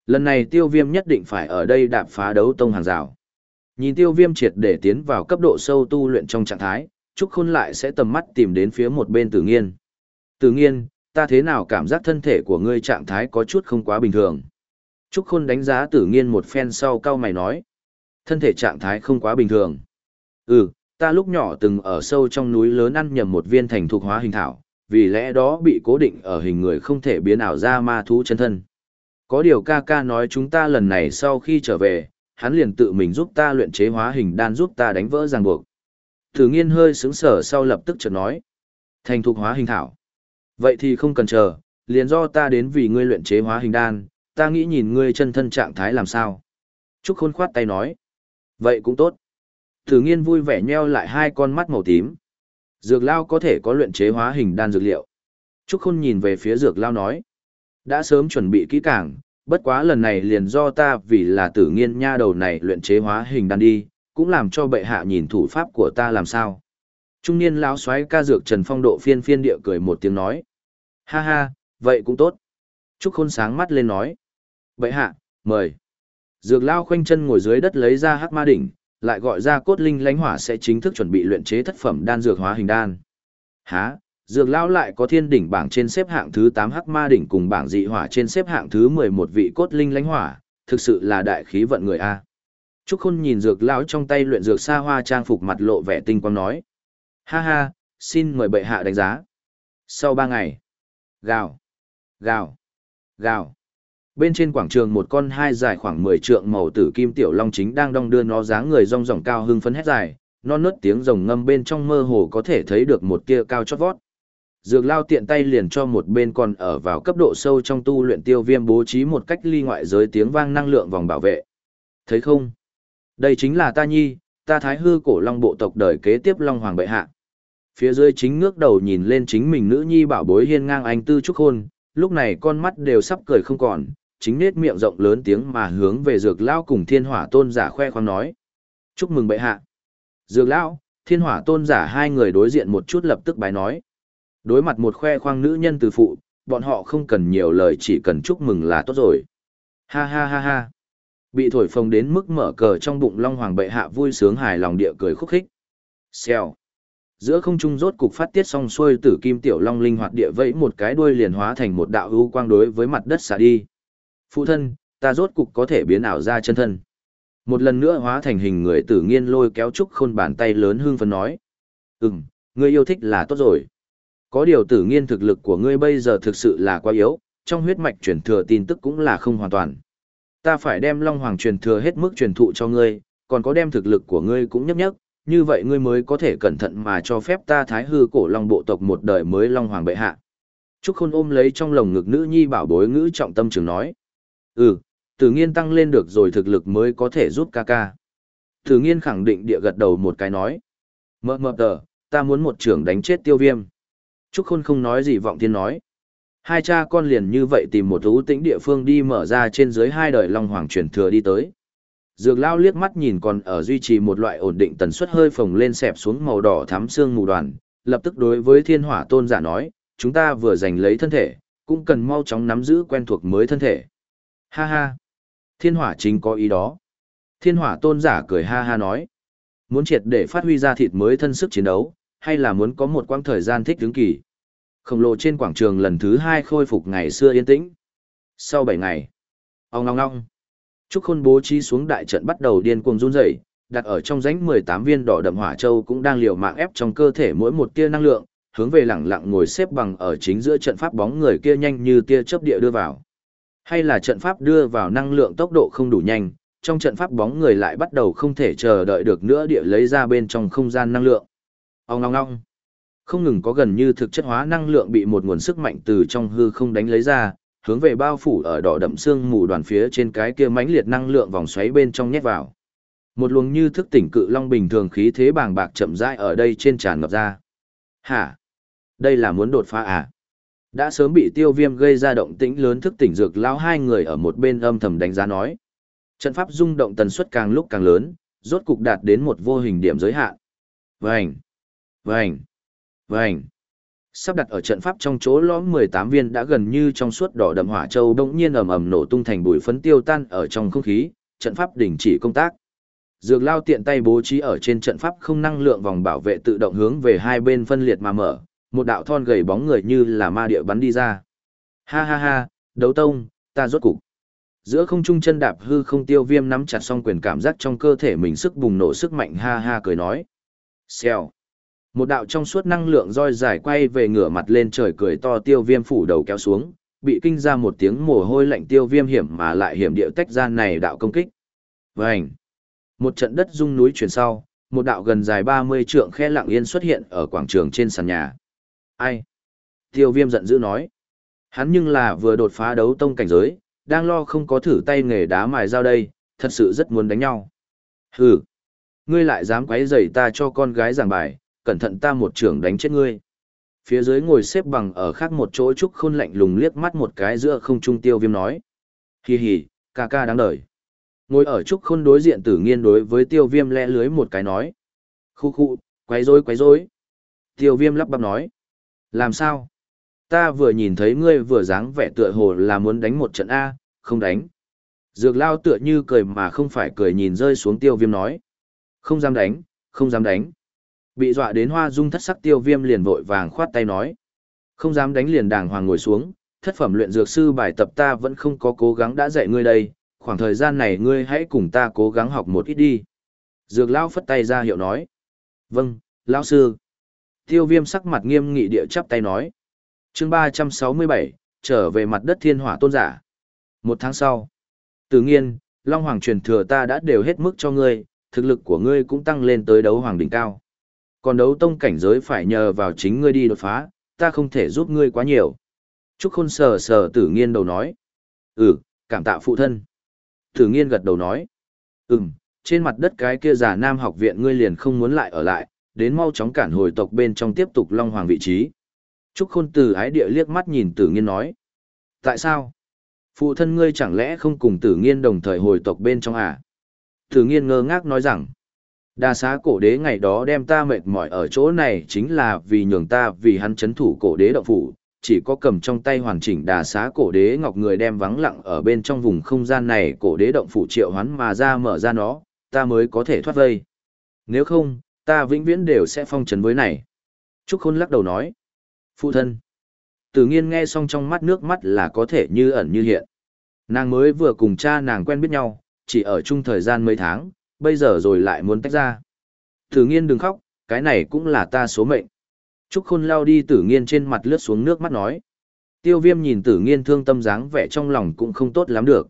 A: Lần này tiêu viêm nhất định phải ở đây đạp phá đấu tông hàng rào. Nhìn tiêu viêm triệt để tiến vào cấp độ sâu tu luyện trong trạng thái, Trúc Khôn lại sẽ tầm mắt tìm đến phía một bên tử nghiên. Tử nghiên, ta thế nào cảm giác thân thể của ngươi trạng thái có chút không quá bình thường. Trúc Khôn đánh giá tử nghiên một phen sau cao mày nói. Thân thể trạng thái không quá bình thường. Ừ, ta lúc nhỏ từng ở sâu trong núi lớn ăn nhầm một viên thành thuộc hóa hình thảo, vì lẽ đó bị cố định ở hình người không thể biến ảo ra ma thú chân thân. Có điều ca ca nói chúng ta lần này sau khi trở về, hắn liền tự mình giúp ta luyện chế hóa hình đan giúp ta đánh vỡ ràng buộc. Thử nghiên hơi sướng sở sau lập tức chợt nói. Thành thục hóa hình thảo. Vậy thì không cần chờ, liền do ta đến vì ngươi luyện chế hóa hình đan, ta nghĩ nhìn ngươi chân thân trạng thái làm sao. Trúc khôn khoát tay nói. Vậy cũng tốt. Thử nghiên vui vẻ nheo lại hai con mắt màu tím. Dược lao có thể có luyện chế hóa hình đan dược liệu. Trúc khôn nhìn về phía dược lao nói. Đã sớm chuẩn bị kỹ càng, bất quá lần này liền do ta vì là tử nghiên nha đầu này luyện chế hóa hình đan đi, cũng làm cho bệ hạ nhìn thủ pháp của ta làm sao. Trung niên lão xoáy ca dược Trần Phong độ phiên phiên địa cười một tiếng nói. Ha ha, vậy cũng tốt. Trúc khôn sáng mắt lên nói. Bệ hạ, mời. Dược lao khoanh chân ngồi dưới đất lấy ra hắc ma đỉnh, lại gọi ra cốt linh lánh hỏa sẽ chính thức chuẩn bị luyện chế thất phẩm đan dược hóa hình đan. Hả, dược lão lại có thiên đỉnh bảng trên xếp hạng thứ 8 hắc ma đỉnh cùng bảng dị hỏa trên xếp hạng thứ 11 vị cốt linh lánh hỏa, thực sự là đại khí vận người a. Trúc Khôn nhìn dược lão trong tay luyện dược xa hoa trang phục mặt lộ vẻ tinh quang nói: "Ha ha, xin mời bệ hạ đánh giá." Sau 3 ngày, gào, gào, gào. Bên trên quảng trường một con hai dài khoảng 10 trượng màu tử kim tiểu long chính đang đong đưa nó dáng người rong ròng cao hưng phấn hét dài, non nớt tiếng rồng ngâm bên trong mơ hồ có thể thấy được một tia cao chót vót. Dược lao tiện tay liền cho một bên còn ở vào cấp độ sâu trong tu luyện tiêu viêm bố trí một cách ly ngoại giới tiếng vang năng lượng vòng bảo vệ. Thấy không? Đây chính là ta nhi, ta thái hư cổ long bộ tộc đời kế tiếp long hoàng bệ hạ. Phía dưới chính ngước đầu nhìn lên chính mình nữ nhi bảo bối hiên ngang anh tư trúc hôn, lúc này con mắt đều sắp cười không còn, chính nết miệng rộng lớn tiếng mà hướng về dược lao cùng thiên hỏa tôn giả khoe khoang nói. Chúc mừng bệ hạ. Dược lão, thiên hỏa tôn giả hai người đối diện một chút lập tức bái nói. Đối mặt một khoe khoang nữ nhân từ phụ, bọn họ không cần nhiều lời chỉ cần chúc mừng là tốt rồi. Ha ha ha ha. Bị thổi phồng đến mức mở cờ trong bụng Long Hoàng bệ hạ vui sướng hài lòng địa cười khúc khích. Xèo. Giữa không trung rốt cục phát tiết xong xuôi tử kim tiểu long linh hoạt địa vẫy một cái đuôi liền hóa thành một đạo ưu quang đối với mặt đất xả đi. Phụ thân, ta rốt cục có thể biến ảo ra chân thân. Một lần nữa hóa thành hình người tử nghiên lôi kéo trúc khôn bàn tay lớn hương phấn nói. Ừm, ngươi yêu thích là tốt rồi. Có điều tử nghiên thực lực của ngươi bây giờ thực sự là quá yếu, trong huyết mạch truyền thừa tin tức cũng là không hoàn toàn. Ta phải đem Long Hoàng truyền thừa hết mức truyền thụ cho ngươi, còn có đem thực lực của ngươi cũng nhấp nhấp, như vậy ngươi mới có thể cẩn thận mà cho phép ta thái hư cổ Long bộ tộc một đời mới Long Hoàng bệ hạ. Trúc Khôn ôm lấy trong lồng ngực nữ nhi bảo bối ngữ trọng tâm trường nói. Ừ, tử nghiên tăng lên được rồi thực lực mới có thể giúp ca ca. Tử nghiên khẳng định địa gật đầu một cái nói. Mơ mơ tờ, ta muốn một trưởng đánh chết tiêu viêm. Trúc Khôn không nói gì vọng thiên nói. Hai cha con liền như vậy tìm một thú tĩnh địa phương đi mở ra trên dưới hai đời Long Hoàng truyền thừa đi tới. Dược lao liếc mắt nhìn còn ở duy trì một loại ổn định tần suất hơi phồng lên xẹp xuống màu đỏ thắm xương mù đoàn, lập tức đối với thiên hỏa tôn giả nói, chúng ta vừa giành lấy thân thể, cũng cần mau chóng nắm giữ quen thuộc mới thân thể. Ha ha! Thiên hỏa chính có ý đó. Thiên hỏa tôn giả cười ha ha nói, muốn triệt để phát huy ra thịt mới thân sức chiến đấu, hay là muốn có một quãng thời gian thích đứng kỳ. Khổng lồ trên quảng trường lần thứ hai khôi phục ngày xưa yên tĩnh. Sau 7 ngày, ông ngong ngong. Trúc Khôn bố trí xuống đại trận bắt đầu điên cuồng run rẩy, đặt ở trong rãnh 18 viên đỏ đậm hỏa châu cũng đang liều mạng ép trong cơ thể mỗi một tia năng lượng, hướng về lẳng lặng ngồi xếp bằng ở chính giữa trận pháp bóng người kia nhanh như tia chớp địa đưa vào. Hay là trận pháp đưa vào năng lượng tốc độ không đủ nhanh, trong trận pháp bóng người lại bắt đầu không thể chờ đợi được nữa địa lấy ra bên trong không gian năng lượng. Ông ngong ngong. Không ngừng có gần như thực chất hóa năng lượng bị một nguồn sức mạnh từ trong hư không đánh lấy ra, hướng về bao phủ ở đỏ đậm xương mù đoàn phía trên cái kia mãnh liệt năng lượng vòng xoáy bên trong nhét vào. Một luồng như thức tỉnh cự long bình thường khí thế bàng bạc chậm rãi ở đây trên tràn ngập ra. Hả? Đây là muốn đột phá à? Đã sớm bị tiêu viêm gây ra động tĩnh lớn thức tỉnh dược lão hai người ở một bên âm thầm đánh giá nói. Trận pháp rung động tần suất càng lúc càng lớn, rốt cục đạt đến một vô hình điểm giới hạn. Vành! Vành! Vành! Sắp đặt ở trận pháp trong chỗ lõm 18 viên đã gần như trong suốt đỏ đậm hỏa châu bỗng nhiên ầm ầm nổ tung thành bụi phấn tiêu tan ở trong không khí, trận pháp đình chỉ công tác. Dược lao tiện tay bố trí ở trên trận pháp không năng lượng vòng bảo vệ tự động hướng về hai bên phân liệt mà mở, một đạo thon gầy bóng người như là ma địa bắn đi ra. Ha ha ha, đấu tông, ta rốt cục. Giữa không trung chân đạp hư không tiêu viêm nắm chặt song quyền cảm giác trong cơ thể mình sức bùng nổ sức mạnh ha ha cười nói. Xèo. Một đạo trong suốt năng lượng roi dài quay về ngửa mặt lên trời cười to tiêu viêm phủ đầu kéo xuống, bị kinh ra một tiếng mồ hôi lạnh tiêu viêm hiểm mà lại hiểm điệu tách ra này đạo công kích. Vành. Một trận đất rung núi chuyển sau, một đạo gần dài 30 trượng khe lặng yên xuất hiện ở quảng trường trên sàn nhà. Ai? Tiêu viêm giận dữ nói. Hắn nhưng là vừa đột phá đấu tông cảnh giới, đang lo không có thử tay nghề đá mài dao đây, thật sự rất muốn đánh nhau. Hừ, ngươi lại dám quấy rầy ta cho con gái giảng bài, cẩn thận ta một trưởng đánh chết ngươi. Phía dưới ngồi xếp bằng ở khác một chỗ trúc khôn lạnh lùng liếc mắt một cái giữa không trung tiêu viêm nói. Hì hì, ca ca đáng đời. Ngồi ở trúc khôn đối diện tử nghiên đối với tiêu viêm lẽ lưới một cái nói. Khu khu, quấy rối quấy rối. Tiêu viêm lắp bắp nói. Làm sao? Ta vừa nhìn thấy ngươi vừa dáng vẻ tựa hồ là muốn đánh một trận A, không đánh. Dược lao tựa như cười mà không phải cười nhìn rơi xuống tiêu viêm nói. Không dám đánh, không dám đánh. Bị dọa đến hoa dung thất sắc tiêu viêm liền vội vàng khoát tay nói. Không dám đánh liền đàng hoàng ngồi xuống, thất phẩm luyện dược sư bài tập ta vẫn không có cố gắng đã dạy ngươi đây, khoảng thời gian này ngươi hãy cùng ta cố gắng học một ít đi. Dược lao phất tay ra hiệu nói. Vâng, lão sư. Tiêu viêm sắc mặt nghiêm nghị địa chắp tay nói. chương ba trăm sáu mươi bảy trở về mặt đất thiên hỏa tôn giả. Một tháng sau. Tự nhiên, Long Hoàng truyền thừa ta đã đều hết mức cho ngươi, thực lực của ngươi cũng tăng lên tới đấu hoàng đỉnh cao. Còn đấu tông cảnh giới phải nhờ vào chính ngươi đi đột phá, ta không thể giúp ngươi quá nhiều. Trúc Khôn sờ sờ tử nghiên đầu nói. Ừ, cảm tạ phụ thân. Tử nghiên gật đầu nói. Ừm, trên mặt đất cái kia giả nam học viện ngươi liền không muốn lại ở lại, đến mau chóng cản hồi tộc bên trong tiếp tục long hoàng vị trí. Trúc Khôn từ ái địa liếc mắt nhìn tử nghiên nói. Tại sao? Phụ thân ngươi chẳng lẽ không cùng tử nghiên đồng thời hồi tộc bên trong à? Tử nghiên ngơ ngác nói rằng. Đa xá cổ đế ngày đó đem ta mệt mỏi ở chỗ này chính là vì nhường ta vì hắn chấn thủ cổ đế động phủ, chỉ có cầm trong tay hoàn chỉnh đà xá cổ đế ngọc người đem vắng lặng ở bên trong vùng không gian này cổ đế động phủ triệu hoán mà ra mở ra nó, ta mới có thể thoát vây. Nếu không, ta vĩnh viễn đều sẽ phong trần với này. Trúc Khôn lắc đầu nói. Phụ thân. Tử nghiên nghe xong trong mắt nước mắt là có thể như ẩn như hiện. Nàng mới vừa cùng cha nàng quen biết nhau, chỉ ở chung thời gian mấy tháng, bây giờ rồi lại muốn tách ra. Tử nghiên đừng khóc, cái này cũng là ta số mệnh. Trúc Khôn lao đi tử nghiên trên mặt lướt xuống nước mắt nói. Tiêu viêm nhìn tử nghiên thương tâm dáng vẻ trong lòng cũng không tốt lắm được.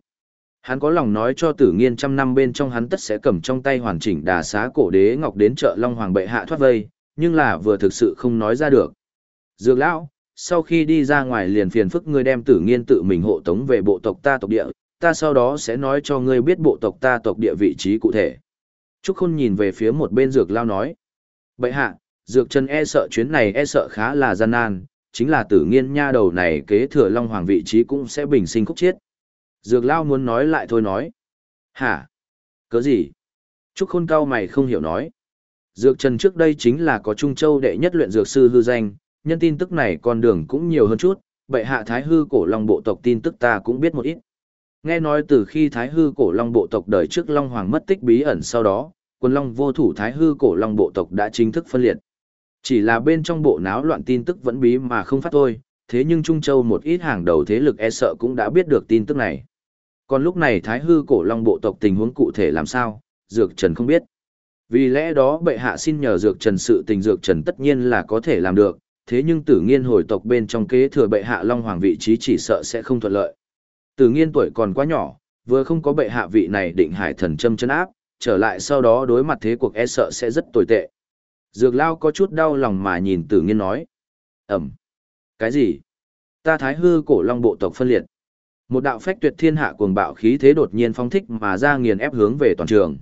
A: Hắn có lòng nói cho tử nghiên trăm năm bên trong hắn tất sẽ cầm trong tay hoàn chỉnh đà xá cổ đế ngọc đến chợ Long Hoàng bệ hạ thoát vây, nhưng là vừa thực sự không nói ra được. Dược lão, sau khi đi ra ngoài liền phiền phức ngươi đem tử nghiên tự mình hộ tống về bộ tộc ta tộc địa, ta sau đó sẽ nói cho ngươi biết bộ tộc ta tộc địa vị trí cụ thể. Trúc Khôn nhìn về phía một bên dược lao nói. Bệ hạ, dược chân e sợ chuyến này e sợ khá là gian nan, chính là tử nghiên nha đầu này kế thừa Long Hoàng vị trí cũng sẽ bình sinh khúc chết. Dược lao muốn nói lại thôi nói. Hả? Cớ gì? Trúc Khôn cao mày không hiểu nói. Dược trần trước đây chính là có Trung Châu đệ nhất luyện dược sư hư danh, nhân tin tức này con đường cũng nhiều hơn chút, bệ hạ thái hư cổ long bộ tộc tin tức ta cũng biết một ít. Nghe nói từ khi thái hư cổ long bộ tộc đời trước Long Hoàng mất tích bí ẩn sau đó, quân long vô thủ thái hư cổ long bộ tộc đã chính thức phân liệt. Chỉ là bên trong bộ náo loạn tin tức vẫn bí mà không phát thôi, thế nhưng Trung Châu một ít hàng đầu thế lực e sợ cũng đã biết được tin tức này. Còn lúc này thái hư cổ long bộ tộc tình huống cụ thể làm sao, Dược Trần không biết. Vì lẽ đó bệ hạ xin nhờ Dược Trần sự tình Dược Trần tất nhiên là có thể làm được, thế nhưng tử nghiên hồi tộc bên trong kế thừa bệ hạ Long Hoàng vị trí chỉ sợ sẽ không thuận lợi. Tử nghiên tuổi còn quá nhỏ, vừa không có bệ hạ vị này định hải thần châm chân áp, trở lại sau đó đối mặt thế cuộc e sợ sẽ rất tồi tệ. Dược lao có chút đau lòng mà nhìn tử nghiên nói. Ẩm. Cái gì? Ta thái hư cổ long bộ tộc phân liệt. Một đạo phách tuyệt thiên hạ cuồng bạo khí thế đột nhiên phong thích mà ra nghiền ép hướng về toàn trường.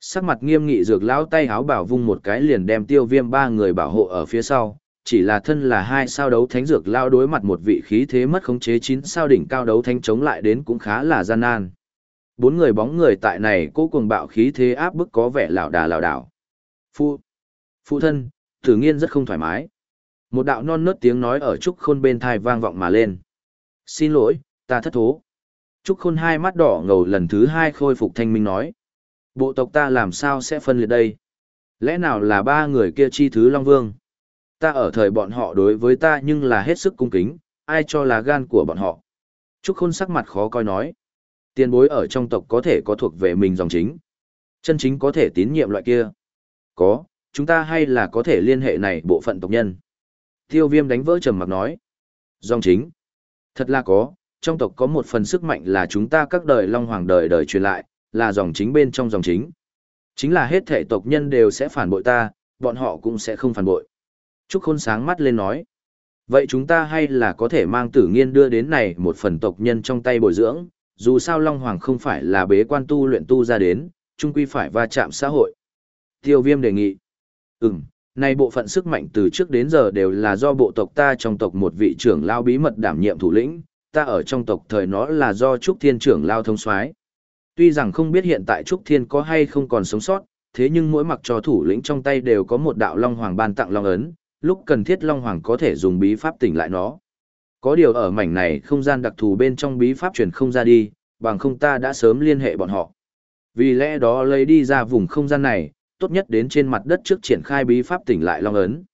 A: Sắc mặt nghiêm nghị dược lão tay háo bảo vung một cái liền đem tiêu viêm ba người bảo hộ ở phía sau, chỉ là thân là hai sao đấu thánh dược lao đối mặt một vị khí thế mất khống chế chín sao đỉnh cao đấu thánh chống lại đến cũng khá là gian nan. Bốn người bóng người tại này cố cuồng bạo khí thế áp bức có vẻ lảo đà lảo đảo. Phu, phu thân, tử nghiên rất không thoải mái. Một đạo non nớt tiếng nói ở trúc khôn bên thai vang vọng mà lên. Xin lỗi, ta thất thố. Trúc khôn hai mắt đỏ ngầu lần thứ hai khôi phục thanh minh nói. Bộ tộc ta làm sao sẽ phân liệt đây? Lẽ nào là ba người kia chi thứ Long Vương? Ta ở thời bọn họ đối với ta nhưng là hết sức cung kính, ai cho là gan của bọn họ. Trúc Khôn sắc mặt khó coi nói. Tiền bối ở trong tộc có thể có thuộc về mình dòng chính. Chân chính có thể tín nhiệm loại kia. Có, chúng ta hay là có thể liên hệ này bộ phận tộc nhân. Tiêu viêm đánh vỡ trầm mặc nói. Dòng chính. Thật là có, trong tộc có một phần sức mạnh là chúng ta các đời Long Hoàng đời đời truyền lại, là dòng chính bên trong dòng chính. Chính là hết thể tộc nhân đều sẽ phản bội ta, bọn họ cũng sẽ không phản bội. Trúc Khôn sáng mắt lên nói. Vậy chúng ta hay là có thể mang tử nghiên đưa đến này một phần tộc nhân trong tay bồi dưỡng, dù sao Long Hoàng không phải là bế quan tu luyện tu ra đến, chung quy phải va chạm xã hội. Tiêu viêm đề nghị. Ừm, này bộ phận sức mạnh từ trước đến giờ đều là do bộ tộc ta trong tộc một vị trưởng lao bí mật đảm nhiệm thủ lĩnh, ta ở trong tộc thời nó là do Trúc Thiên trưởng lao thông soái. Tuy rằng không biết hiện tại Trúc Thiên có hay không còn sống sót, thế nhưng mỗi mặc cho thủ lĩnh trong tay đều có một đạo Long Hoàng ban tặng Long ấn, lúc cần thiết Long Hoàng có thể dùng bí pháp tỉnh lại nó. Có điều ở mảnh này không gian đặc thù bên trong bí pháp truyền không ra đi, bằng không ta đã sớm liên hệ bọn họ. Vì lẽ đó lấy đi ra vùng không gian này, tốt nhất đến trên mặt đất trước triển khai bí pháp tỉnh lại Long ấn.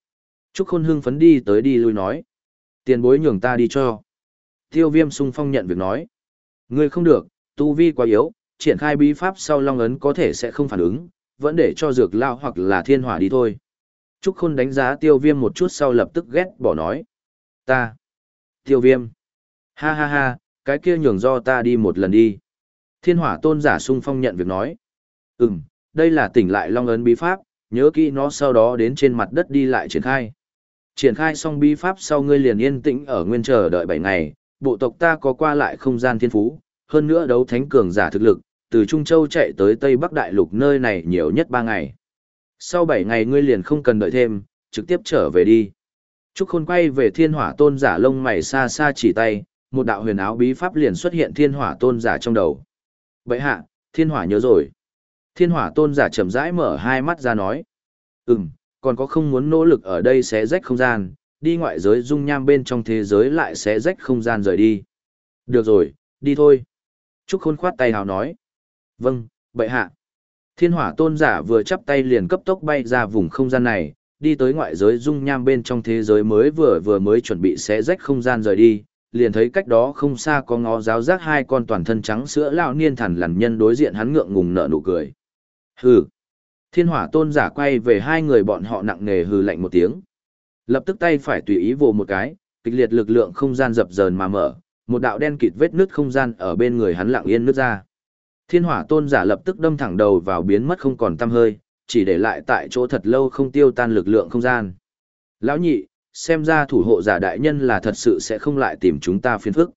A: Trúc Khôn hưng phấn đi tới đi lui nói. Tiền bối nhường ta đi cho. Tiêu viêm sung phong nhận việc nói. Ngươi không được, tu vi quá yếu, triển khai bí pháp sau Long ấn có thể sẽ không phản ứng, vẫn để cho dược lao hoặc là thiên hỏa đi thôi. Trúc Khôn đánh giá tiêu viêm một chút sau lập tức ghét bỏ nói. Ta. Tiêu viêm. Ha ha ha, cái kia nhường do ta đi một lần đi. Thiên hỏa tôn giả sung phong nhận việc nói. Ừm, đây là tỉnh lại long ấn bí pháp, nhớ kỹ nó sau đó đến trên mặt đất đi lại triển khai. Triển khai xong bí pháp sau ngươi liền yên tĩnh ở nguyên chờ đợi 7 ngày, bộ tộc ta có qua lại không gian thiên phú, hơn nữa đấu thánh cường giả thực lực, từ Trung Châu chạy tới Tây Bắc Đại Lục nơi này nhiều nhất 3 ngày sau 7 ngày ngươi liền không cần đợi thêm, trực tiếp trở về đi. Trúc Khôn quay về thiên hỏa tôn giả lông mày xa xa chỉ tay, một đạo huyền áo bí pháp liền xuất hiện thiên hỏa tôn giả trong đầu. Vậy hạ, thiên hỏa nhớ rồi. Thiên hỏa tôn giả chậm rãi mở hai mắt ra nói. Ừm, còn có không muốn nỗ lực ở đây sẽ rách không gian, đi ngoại giới dung nham bên trong thế giới lại sẽ rách không gian rời đi. Được rồi, đi thôi. Trúc Khôn khoát tay hào nói. Vâng, bệ hạ. Thiên hỏa tôn giả vừa chắp tay liền cấp tốc bay ra vùng không gian này, đi tới ngoại giới dung nham bên trong thế giới mới vừa vừa mới chuẩn bị xé rách không gian rời đi, liền thấy cách đó không xa có ngó giáo giác hai con toàn thân trắng sữa lão niên thản lằn nhân đối diện hắn ngượng ngùng nở nụ cười. Hừ. Thiên hỏa tôn giả quay về hai người bọn họ nặng nề hừ lạnh một tiếng. Lập tức tay phải tùy ý vồ một cái, kịch liệt lực lượng không gian dập dờn mà mở, một đạo đen kịt vết nứt không gian ở bên người hắn lặng yên nứt ra. Thiên hỏa tôn giả lập tức đâm thẳng đầu vào biến mất không còn tăm hơi, chỉ để lại tại chỗ thật lâu không tiêu tan lực lượng không gian. Lão nhị, xem ra thủ hộ giả đại nhân là thật sự sẽ không lại tìm chúng ta phiền phức.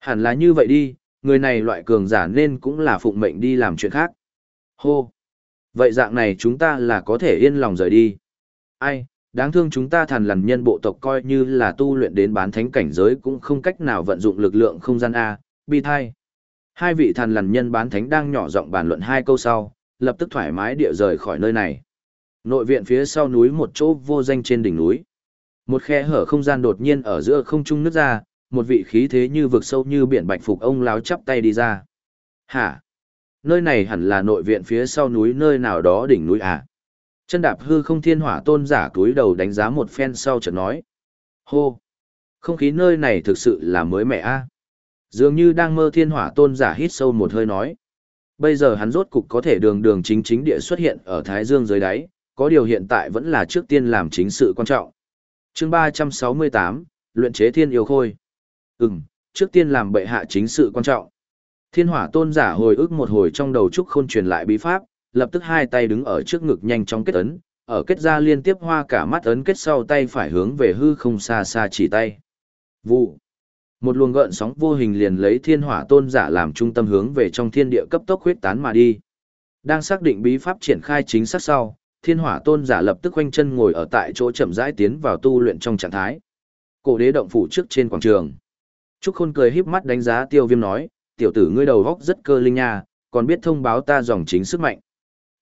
A: Hẳn là như vậy đi, người này loại cường giả nên cũng là phụng mệnh đi làm chuyện khác. Hô! Vậy dạng này chúng ta là có thể yên lòng rời đi. Ai, đáng thương chúng ta thần lằn nhân bộ tộc coi như là tu luyện đến bán thánh cảnh giới cũng không cách nào vận dụng lực lượng không gian A, bi thai. Hai vị thần lằn nhân bán thánh đang nhỏ giọng bàn luận hai câu sau, lập tức thoải mái địa rời khỏi nơi này. Nội viện phía sau núi một chỗ vô danh trên đỉnh núi. Một khe hở không gian đột nhiên ở giữa không trung nứt ra, một vị khí thế như vực sâu như biển bạch phục ông láo chắp tay đi ra. Hả? Nơi này hẳn là nội viện phía sau núi nơi nào đó đỉnh núi à? Chân đạp hư không thiên hỏa tôn giả túi đầu đánh giá một phen sau chợt nói. Hô! Không khí nơi này thực sự là mới mẻ a. Dường như đang mơ thiên hỏa tôn giả hít sâu một hơi nói. Bây giờ hắn rốt cục có thể đường đường chính chính địa xuất hiện ở Thái Dương dưới đáy, có điều hiện tại vẫn là trước tiên làm chính sự quan trọng. chương 368, luyện chế thiên yêu khôi. Ừm, trước tiên làm bệ hạ chính sự quan trọng. Thiên hỏa tôn giả hồi ức một hồi trong đầu trúc khôn truyền lại bí pháp, lập tức hai tay đứng ở trước ngực nhanh chóng kết ấn, ở kết ra liên tiếp hoa cả mắt ấn kết sau tay phải hướng về hư không xa xa chỉ tay. Vụ. Một luồng gợn sóng vô hình liền lấy thiên hỏa tôn giả làm trung tâm hướng về trong thiên địa cấp tốc huyết tán mà đi. Đang xác định bí pháp triển khai chính xác sau, thiên hỏa tôn giả lập tức quanh chân ngồi ở tại chỗ chậm rãi tiến vào tu luyện trong trạng thái. Cổ đế động phủ trước trên quảng trường. Trúc Khôn cười híp mắt đánh giá Tiêu Viêm nói, tiểu tử ngươi đầu góc rất cơ linh nha, còn biết thông báo ta dòng chính sức mạnh.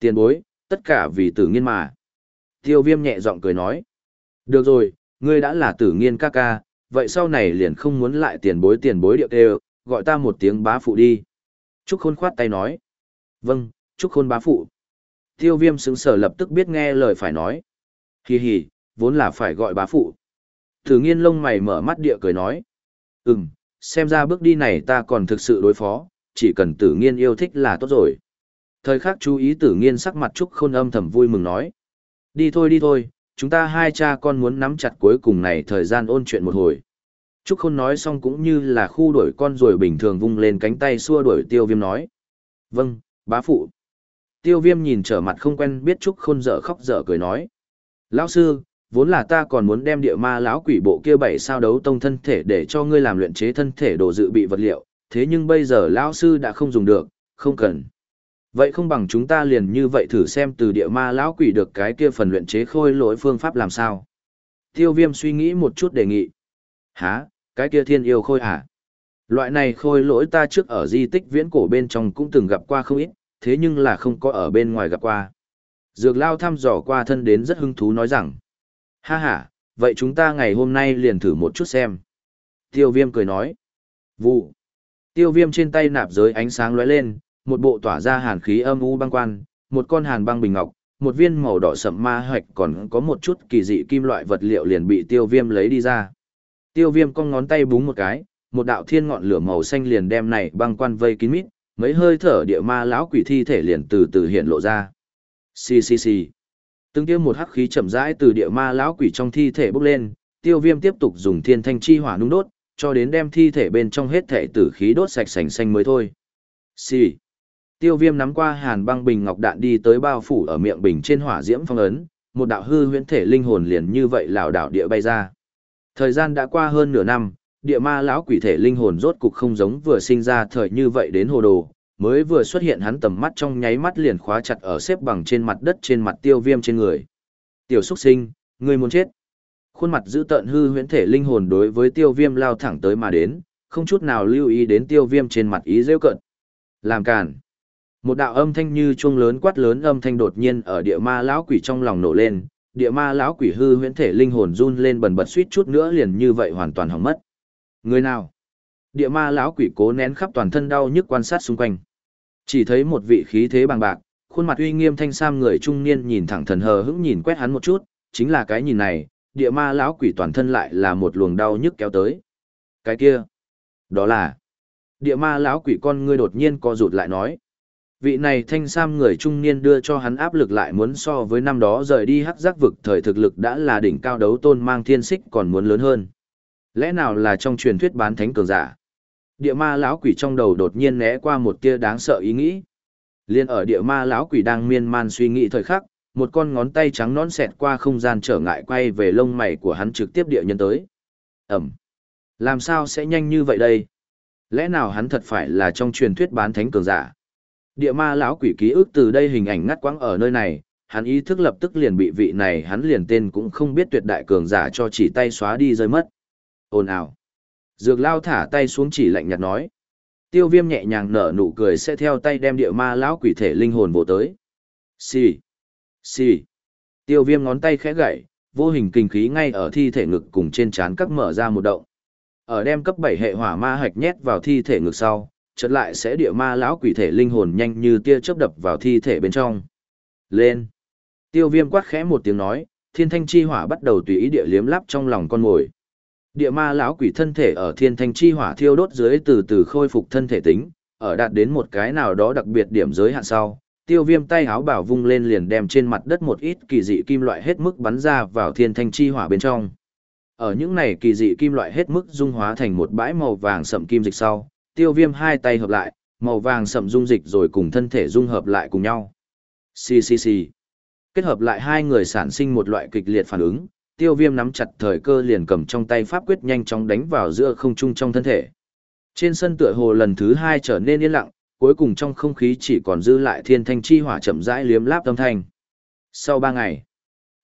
A: Tiền bối, tất cả vì tử nghiên mà. Tiêu Viêm nhẹ giọng cười nói, được rồi, ngươi đã là tử nghiên ca ca, vậy sau này liền không muốn lại tiền bối tiền bối điệu đều, gọi ta một tiếng bá phụ đi. Trúc Khôn khoát tay nói, vâng, Trúc Khôn bá phụ. Tiêu Viêm sững sờ lập tức biết nghe lời phải nói. Hì hì, vốn là phải gọi bá phụ. Tử nghiên lông mày mở mắt địa cười nói, ừm, xem ra bước đi này ta còn thực sự đối phó, chỉ cần tử nghiên yêu thích là tốt rồi. Thời khắc chú ý tử nghiên sắc mặt Trúc Khôn âm thầm vui mừng nói. Đi thôi đi thôi, chúng ta hai cha con muốn nắm chặt cuối cùng này thời gian ôn chuyện một hồi. Trúc Khôn nói xong cũng như là khu đuổi con rồi bình thường vung lên cánh tay xua đuổi tiêu viêm nói. Vâng, bá phụ. Tiêu viêm nhìn trở mặt không quen biết Trúc Khôn dở khóc dở cười nói. Lão sư, vốn là ta còn muốn đem địa ma lão quỷ bộ kia bảy sao đấu tông thân thể để cho ngươi làm luyện chế thân thể đồ dự bị vật liệu, thế nhưng bây giờ lão sư đã không dùng được, không cần. Vậy không bằng chúng ta liền như vậy thử xem từ địa ma lão quỷ được cái kia phần luyện chế khôi lỗi phương pháp làm sao. Tiêu viêm suy nghĩ một chút đề nghị. Hả, cái kia thiên yêu khôi hả? Loại này khôi lỗi ta trước ở di tích viễn cổ bên trong cũng từng gặp qua không ít, thế nhưng là không có ở bên ngoài gặp qua. Dược lao thăm dò qua thân đến rất hứng thú nói rằng. Ha ha, vậy chúng ta ngày hôm nay liền thử một chút xem. Tiêu viêm cười nói. Vụ. Tiêu viêm trên tay nạp giới ánh sáng lóe lên, một bộ tỏa ra hàn khí âm u băng quan, một con hàn băng bình ngọc, một viên màu đỏ sậm ma hạch còn có một chút kỳ dị kim loại vật liệu liền bị tiêu viêm lấy đi ra. Tiêu viêm cong ngón tay búng một cái, một đạo thiên ngọn lửa màu xanh liền đem này băng quan vây kín mít, mấy hơi thở địa ma lão quỷ thi thể liền từ từ hiện lộ ra. Xì xì xì. Từng tiêm một hắc khí chậm rãi từ địa ma lão quỷ trong thi thể bốc lên, tiêu viêm tiếp tục dùng thiên thanh chi hỏa nung đốt, cho đến đem thi thể bên trong hết thể tử khí đốt sạch sành xanh mới thôi. Xì. Tiêu viêm nắm qua hàn băng bình ngọc đạn đi tới bao phủ ở miệng bình trên hỏa diễm phong ấn, một đạo hư huyễn thể linh hồn liền như vậy lảo đảo địa bay ra. Thời gian đã qua hơn nửa năm, địa ma lão quỷ thể linh hồn rốt cục không giống vừa sinh ra thời như vậy đến hồ đồ, mới vừa xuất hiện hắn tầm mắt trong nháy mắt liền khóa chặt ở xếp bằng trên mặt đất trên mặt tiêu viêm trên người. Tiểu xuất sinh, ngươi muốn chết. Khuôn mặt giữ tợn hư huyễn thể linh hồn đối với tiêu viêm lao thẳng tới mà đến, không chút nào lưu ý đến tiêu viêm trên mặt ý rêu cận. Làm cản. Một đạo âm thanh như chuông lớn quát lớn âm thanh đột nhiên ở địa ma lão quỷ trong lòng nổ lên, địa ma lão quỷ hư huyễn thể linh hồn run lên bần bật suýt chút nữa liền như vậy hoàn toàn hỏng mất. Người nào? Địa ma lão quỷ cố nén khắp toàn thân đau nhức quan sát xung quanh. Chỉ thấy một vị khí thế bằng bạc, khuôn mặt uy nghiêm thanh sam người trung niên nhìn thẳng thần hờ hững nhìn quét hắn một chút, chính là cái nhìn này, địa ma lão quỷ toàn thân lại là một luồng đau nhức kéo tới. Cái kia, đó là địa ma lão quỷ con ngươi đột nhiên co rụt lại nói vị này thanh sam người trung niên đưa cho hắn áp lực lại muốn so với năm đó rời đi hắc giác vực thời thực lực đã là đỉnh cao đấu tôn mang thiên xích còn muốn lớn hơn. Lẽ nào là trong truyền thuyết bán thánh cường giả? Địa ma lão quỷ trong đầu đột nhiên né qua một tia đáng sợ ý nghĩ. Liền ở địa ma lão quỷ đang miên man suy nghĩ thời khắc, một con ngón tay trắng nón xẹt qua không gian trở ngại quay về lông mày của hắn trực tiếp địa nhân tới. Ẩm. Làm sao sẽ nhanh như vậy đây? Lẽ nào hắn thật phải là trong truyền thuyết bán thánh cường giả? Địa ma lão quỷ ký ức từ đây hình ảnh ngắt quãng ở nơi này, hắn ý thức lập tức liền bị vị này hắn liền tên cũng không biết tuyệt đại cường giả cho chỉ tay xóa đi rơi mất. Ồn ào. Dược lao thả tay xuống chỉ lạnh nhạt nói. Tiêu viêm nhẹ nhàng nở nụ cười sẽ theo tay đem địa ma lão quỷ thể linh hồn vô tới. Xì. Xì. Tiêu viêm ngón tay khẽ gậy, vô hình kinh khí ngay ở thi thể ngực cùng trên trán các mở ra một động. Ở đem cấp 7 hệ hỏa ma hạch nhét vào thi thể ngực sau, chợt lại sẽ địa ma lão quỷ thể linh hồn nhanh như tia chớp đập vào thi thể bên trong. Lên. Tiêu viêm quát khẽ một tiếng nói, thiên thanh chi hỏa bắt đầu tùy ý địa liếm lắp trong lòng con mồi. Địa ma lão quỷ thân thể ở thiên thanh chi hỏa thiêu đốt dưới từ từ khôi phục thân thể tính, ở đạt đến một cái nào đó đặc biệt điểm giới hạn sau, tiêu viêm tay háo bảo vung lên liền đem trên mặt đất một ít kỳ dị kim loại hết mức bắn ra vào thiên thanh chi hỏa bên trong. Ở những này kỳ dị kim loại hết mức dung hóa thành một bãi màu vàng sậm kim dịch sau, tiêu viêm hai tay hợp lại, màu vàng sậm dung dịch rồi cùng thân thể dung hợp lại cùng nhau. Xì xì xì. Kết hợp lại hai người sản sinh một loại kịch liệt phản ứng, tiêu viêm nắm chặt thời cơ liền cầm trong tay pháp quyết nhanh chóng đánh vào giữa không trung trong thân thể. Trên sân tựa hồ lần thứ hai trở nên yên lặng, cuối cùng trong không khí chỉ còn dư lại thiên thanh chi hỏa chậm rãi liếm láp âm thanh. Sau ba ngày,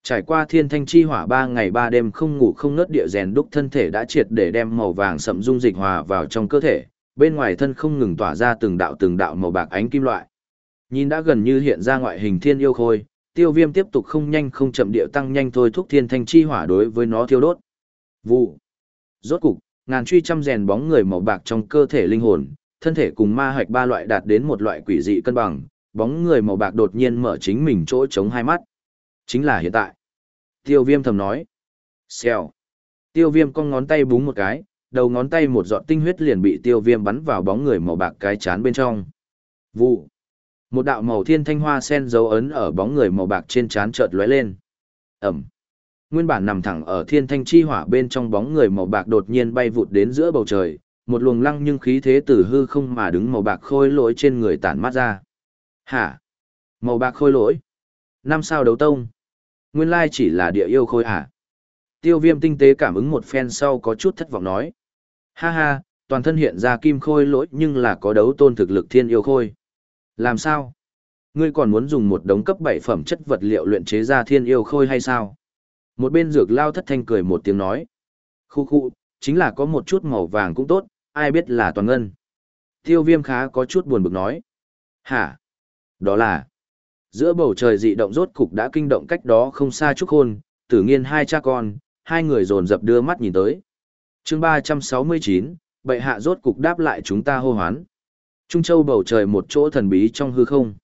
A: trải qua thiên thanh chi hỏa ba ngày ba đêm không ngủ không nớt địa rèn đúc thân thể đã triệt để đem màu vàng sậm dung dịch hòa vào trong cơ thể, bên ngoài thân không ngừng tỏa ra từng đạo từng đạo màu bạc ánh kim loại. Nhìn đã gần như hiện ra ngoại hình thiên yêu khôi, tiêu viêm tiếp tục không nhanh không chậm điệu tăng nhanh thôi thúc thiên thanh chi hỏa đối với nó thiêu đốt. Vụ. Rốt cục, ngàn truy trăm rèn bóng người màu bạc trong cơ thể linh hồn, thân thể cùng ma hạch ba loại đạt đến một loại quỷ dị cân bằng, bóng người màu bạc đột nhiên mở chính mình chỗ chống hai mắt. Chính là hiện tại. Tiêu viêm thầm nói. Xèo. Tiêu viêm con ngón tay búng một cái, đầu ngón tay một giọt tinh huyết liền bị tiêu viêm bắn vào bóng người màu bạc cái chán bên trong. Vụ. Một đạo màu thiên thanh hoa sen dấu ấn ở bóng người màu bạc trên chán chợt lóe lên. Ẩm. Nguyên bản nằm thẳng ở thiên thanh chi hỏa bên trong bóng người màu bạc đột nhiên bay vụt đến giữa bầu trời, một luồng lăng nhưng khí thế từ hư không mà đứng màu bạc khôi lỗi trên người tản mát ra. Hả? Màu bạc khôi lỗi? Năm sao đấu tông? Nguyên lai chỉ là địa yêu khôi hả? Tiêu viêm tinh tế cảm ứng một phen sau có chút thất vọng nói. Ha ha, toàn thân hiện ra kim khôi lỗi nhưng là có đấu tôn thực lực thiên yêu khôi. Làm sao? Ngươi còn muốn dùng một đống cấp 7 phẩm chất vật liệu luyện chế ra thiên yêu khôi hay sao? Một bên dược lao thất thanh cười một tiếng nói. Khu khu, chính là có một chút màu vàng cũng tốt, ai biết là toàn ngân. Tiêu viêm khá có chút buồn bực nói. Hả? Đó là... Giữa bầu trời dị động rốt cục đã kinh động cách đó không xa chút hôn, tử nghiên hai cha con, hai người dồn dập đưa mắt nhìn tới chương 369, bệ hạ rốt cục đáp lại chúng ta hô hoán. Trung châu bầu trời một chỗ thần bí trong hư không.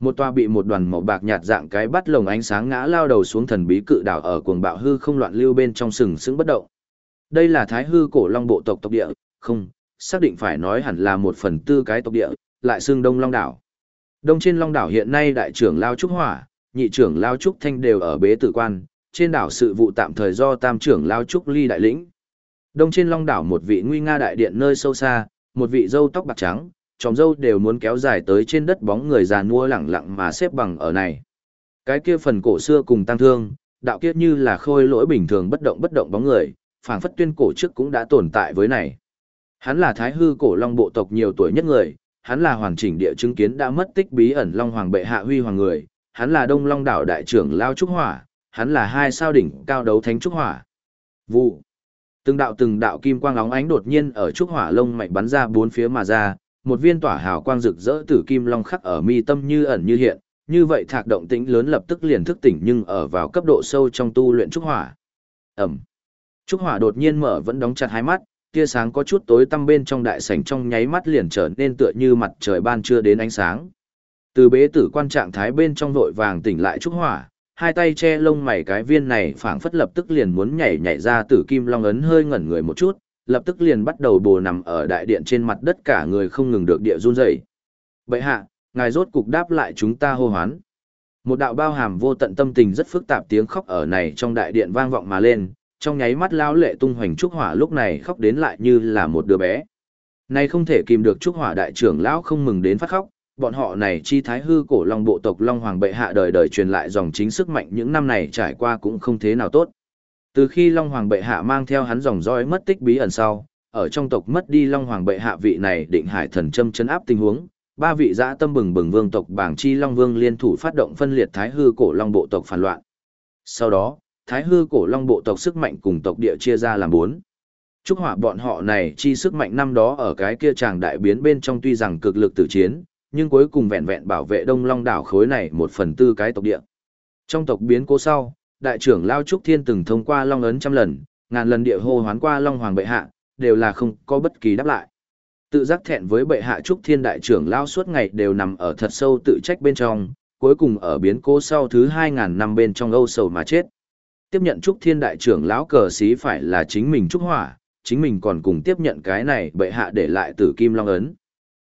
A: Một tòa bị một đoàn màu bạc nhạt dạng cái bắt lồng ánh sáng ngã lao đầu xuống thần bí cự đảo ở cuồng bạo hư không loạn lưu bên trong sừng sững bất động. Đây là thái hư cổ long bộ tộc tộc địa, không, xác định phải nói hẳn là một phần tư cái tộc địa, lại xương đông long đảo. Đông trên long đảo hiện nay đại trưởng Lao Trúc Hỏa, nhị trưởng Lao Trúc Thanh đều ở bế tử quan, trên đảo sự vụ tạm thời do tam trưởng Lao Trúc Ly đại lĩnh. Đông trên long đảo một vị nguy nga đại điện nơi sâu xa, một vị dâu tóc bạc trắng, tròm dâu đều muốn kéo dài tới trên đất bóng người già nua lẳng lặng mà xếp bằng ở này. Cái kia phần cổ xưa cùng tăng thương, đạo kiết như là khôi lỗi bình thường bất động bất động bóng người, phảng phất tuyên cổ trước cũng đã tồn tại với này. Hắn là thái hư cổ long bộ tộc nhiều tuổi nhất người, hắn là hoàn chỉnh địa chứng kiến đã mất tích bí ẩn long hoàng bệ hạ huy hoàng người, hắn là đông long đảo đại trưởng lao trúc hỏa, hắn là hai sao đỉnh cao đấu thánh trúc hỏa. Vụ. Từng đạo từng đạo kim quang óng ánh đột nhiên ở trúc hỏa lông mạnh bắn ra bốn phía mà ra, một viên tỏa hào quang rực rỡ tử kim long khắc ở mi tâm như ẩn như hiện, như vậy thạc động tĩnh lớn lập tức liền thức tỉnh nhưng ở vào cấp độ sâu trong tu luyện trúc hỏa. Ẩm. Trúc hỏa đột nhiên mở vẫn đóng chặt hai mắt, tia sáng có chút tối tăm bên trong đại sảnh trong nháy mắt liền trở nên tựa như mặt trời ban trưa đến ánh sáng. Từ bế tử quan trạng thái bên trong vội vàng tỉnh lại trúc hỏa, hai tay che lông mày cái viên này phảng phất lập tức liền muốn nhảy nhảy ra tử kim long ấn hơi ngẩn người một chút, lập tức liền bắt đầu bồ nằm ở đại điện trên mặt đất cả người không ngừng được địa run rẩy. Bệ hạ, ngài rốt cục đáp lại chúng ta hô hoán. Một đạo bao hàm vô tận tâm tình rất phức tạp tiếng khóc ở này trong đại điện vang vọng mà lên, trong nháy mắt lão lệ tung hoành trúc hỏa lúc này khóc đến lại như là một đứa bé. Này không thể kìm được trúc hỏa đại trưởng lão không mừng đến phát khóc, bọn họ này chi thái hư cổ long bộ tộc long hoàng bệ hạ đời đời truyền lại dòng chính sức mạnh những năm này trải qua cũng không thế nào tốt. Từ khi long hoàng bệ hạ mang theo hắn dòng dõi mất tích bí ẩn sau, ở trong tộc mất đi long hoàng bệ hạ vị này định hải thần châm chấn áp tình huống, ba vị dã tâm bừng bừng vương tộc bảng chi long vương liên thủ phát động phân liệt thái hư cổ long bộ tộc phản loạn. Sau đó, thái hư cổ long bộ tộc sức mạnh cùng tộc địa chia ra làm bốn. chúc hỏa bọn họ này chi sức mạnh năm đó ở cái kia tràng đại biến bên trong tuy rằng cực lực tử chiến, nhưng cuối cùng vẹn vẹn bảo vệ đông long đảo khối này một phần tư cái tộc địa. Trong tộc biến cố sau, đại trưởng Lao Trúc Thiên từng thông qua long ấn trăm lần, ngàn lần địa hô hoán qua long hoàng bệ hạ, đều là không có bất kỳ đáp lại. Tự giác thẹn với bệ hạ Trúc Thiên đại trưởng Lao suốt ngày đều nằm ở thật sâu tự trách bên trong, cuối cùng ở biến cố sau thứ 2.000 năm bên trong âu sầu mà chết. Tiếp nhận Trúc Thiên đại trưởng lão cờ xí phải là chính mình Trúc Hỏa, chính mình còn cùng tiếp nhận cái này bệ hạ để lại tử kim long ấn.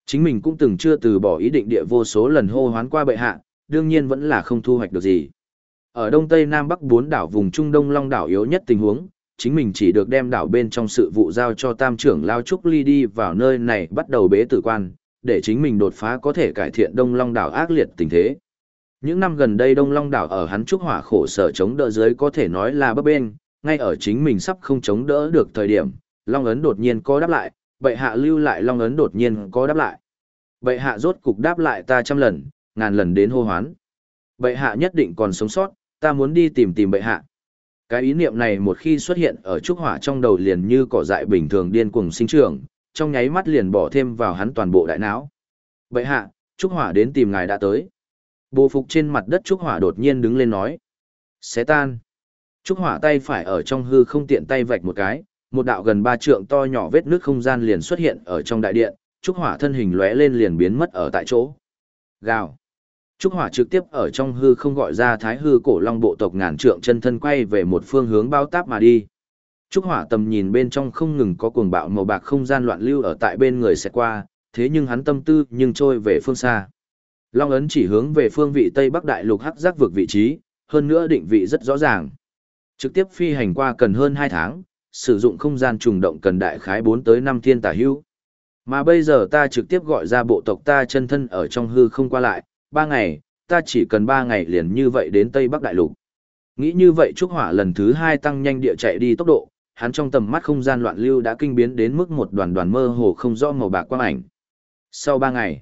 A: Chính mình cũng từng chưa từ bỏ ý định địa vô số lần hô hoán qua bệ hạ, đương nhiên vẫn là không thu hoạch được gì. Ở Đông Tây Nam Bắc bốn đảo vùng Trung Đông Long đảo yếu nhất tình huống, chính mình chỉ được đem đảo bên trong sự vụ giao cho tam trưởng Lao Trúc Ly đi vào nơi này bắt đầu bế tử quan, để chính mình đột phá có thể cải thiện Đông Long đảo ác liệt tình thế. Những năm gần đây Đông Long đảo ở hắn trúc hỏa khổ sở chống đỡ dưới có thể nói là bấp bên, ngay ở chính mình sắp không chống đỡ được thời điểm, Long ấn đột nhiên có đáp lại, bệ hạ lưu lại Long ấn đột nhiên có đáp lại. Bệ hạ rốt cục đáp lại ta trăm lần, ngàn lần đến hô hoán. Bệ hạ nhất định còn sống sót, ta muốn đi tìm tìm bệ hạ. Cái ý niệm này một khi xuất hiện ở trúc hỏa trong đầu liền như cỏ dại bình thường điên cuồng sinh trưởng, trong nháy mắt liền bỏ thêm vào hắn toàn bộ đại não. Bệ hạ, trúc hỏa đến tìm ngài đã tới. Bồ phục trên mặt đất trúc hỏa đột nhiên đứng lên nói. Xé tan. Trúc hỏa tay phải ở trong hư không tiện tay vạch một cái, một đạo gần ba trượng to nhỏ vết nước không gian liền xuất hiện ở trong đại điện, trúc hỏa thân hình lóe lên liền biến mất ở tại chỗ. Gào. Trúc hỏa trực tiếp ở trong hư không gọi ra thái hư cổ long bộ tộc ngàn trượng chân thân quay về một phương hướng bao táp mà đi. Trúc hỏa tầm nhìn bên trong không ngừng có cuồng bạo màu bạc không gian loạn lưu ở tại bên người sẽ qua, thế nhưng hắn tâm tư nhưng trôi về phương xa. Long ấn chỉ hướng về phương vị Tây Bắc Đại lục hắc giác vực vị trí, hơn nữa định vị rất rõ ràng. Trực tiếp phi hành qua cần hơn 2 tháng, sử dụng không gian trùng động cần đại khái 4 tới 5 thiên tả hữu. Mà bây giờ ta trực tiếp gọi ra bộ tộc ta chân thân ở trong hư không qua lại, ba ngày, ta chỉ cần ba ngày liền như vậy đến Tây Bắc Đại Lục. Nghĩ như vậy Trúc Hỏa lần thứ hai tăng nhanh địa chạy đi tốc độ, hắn trong tầm mắt không gian loạn lưu đã kinh biến đến mức một đoàn đoàn mơ hồ không rõ màu bạc quang ảnh. Sau ba ngày,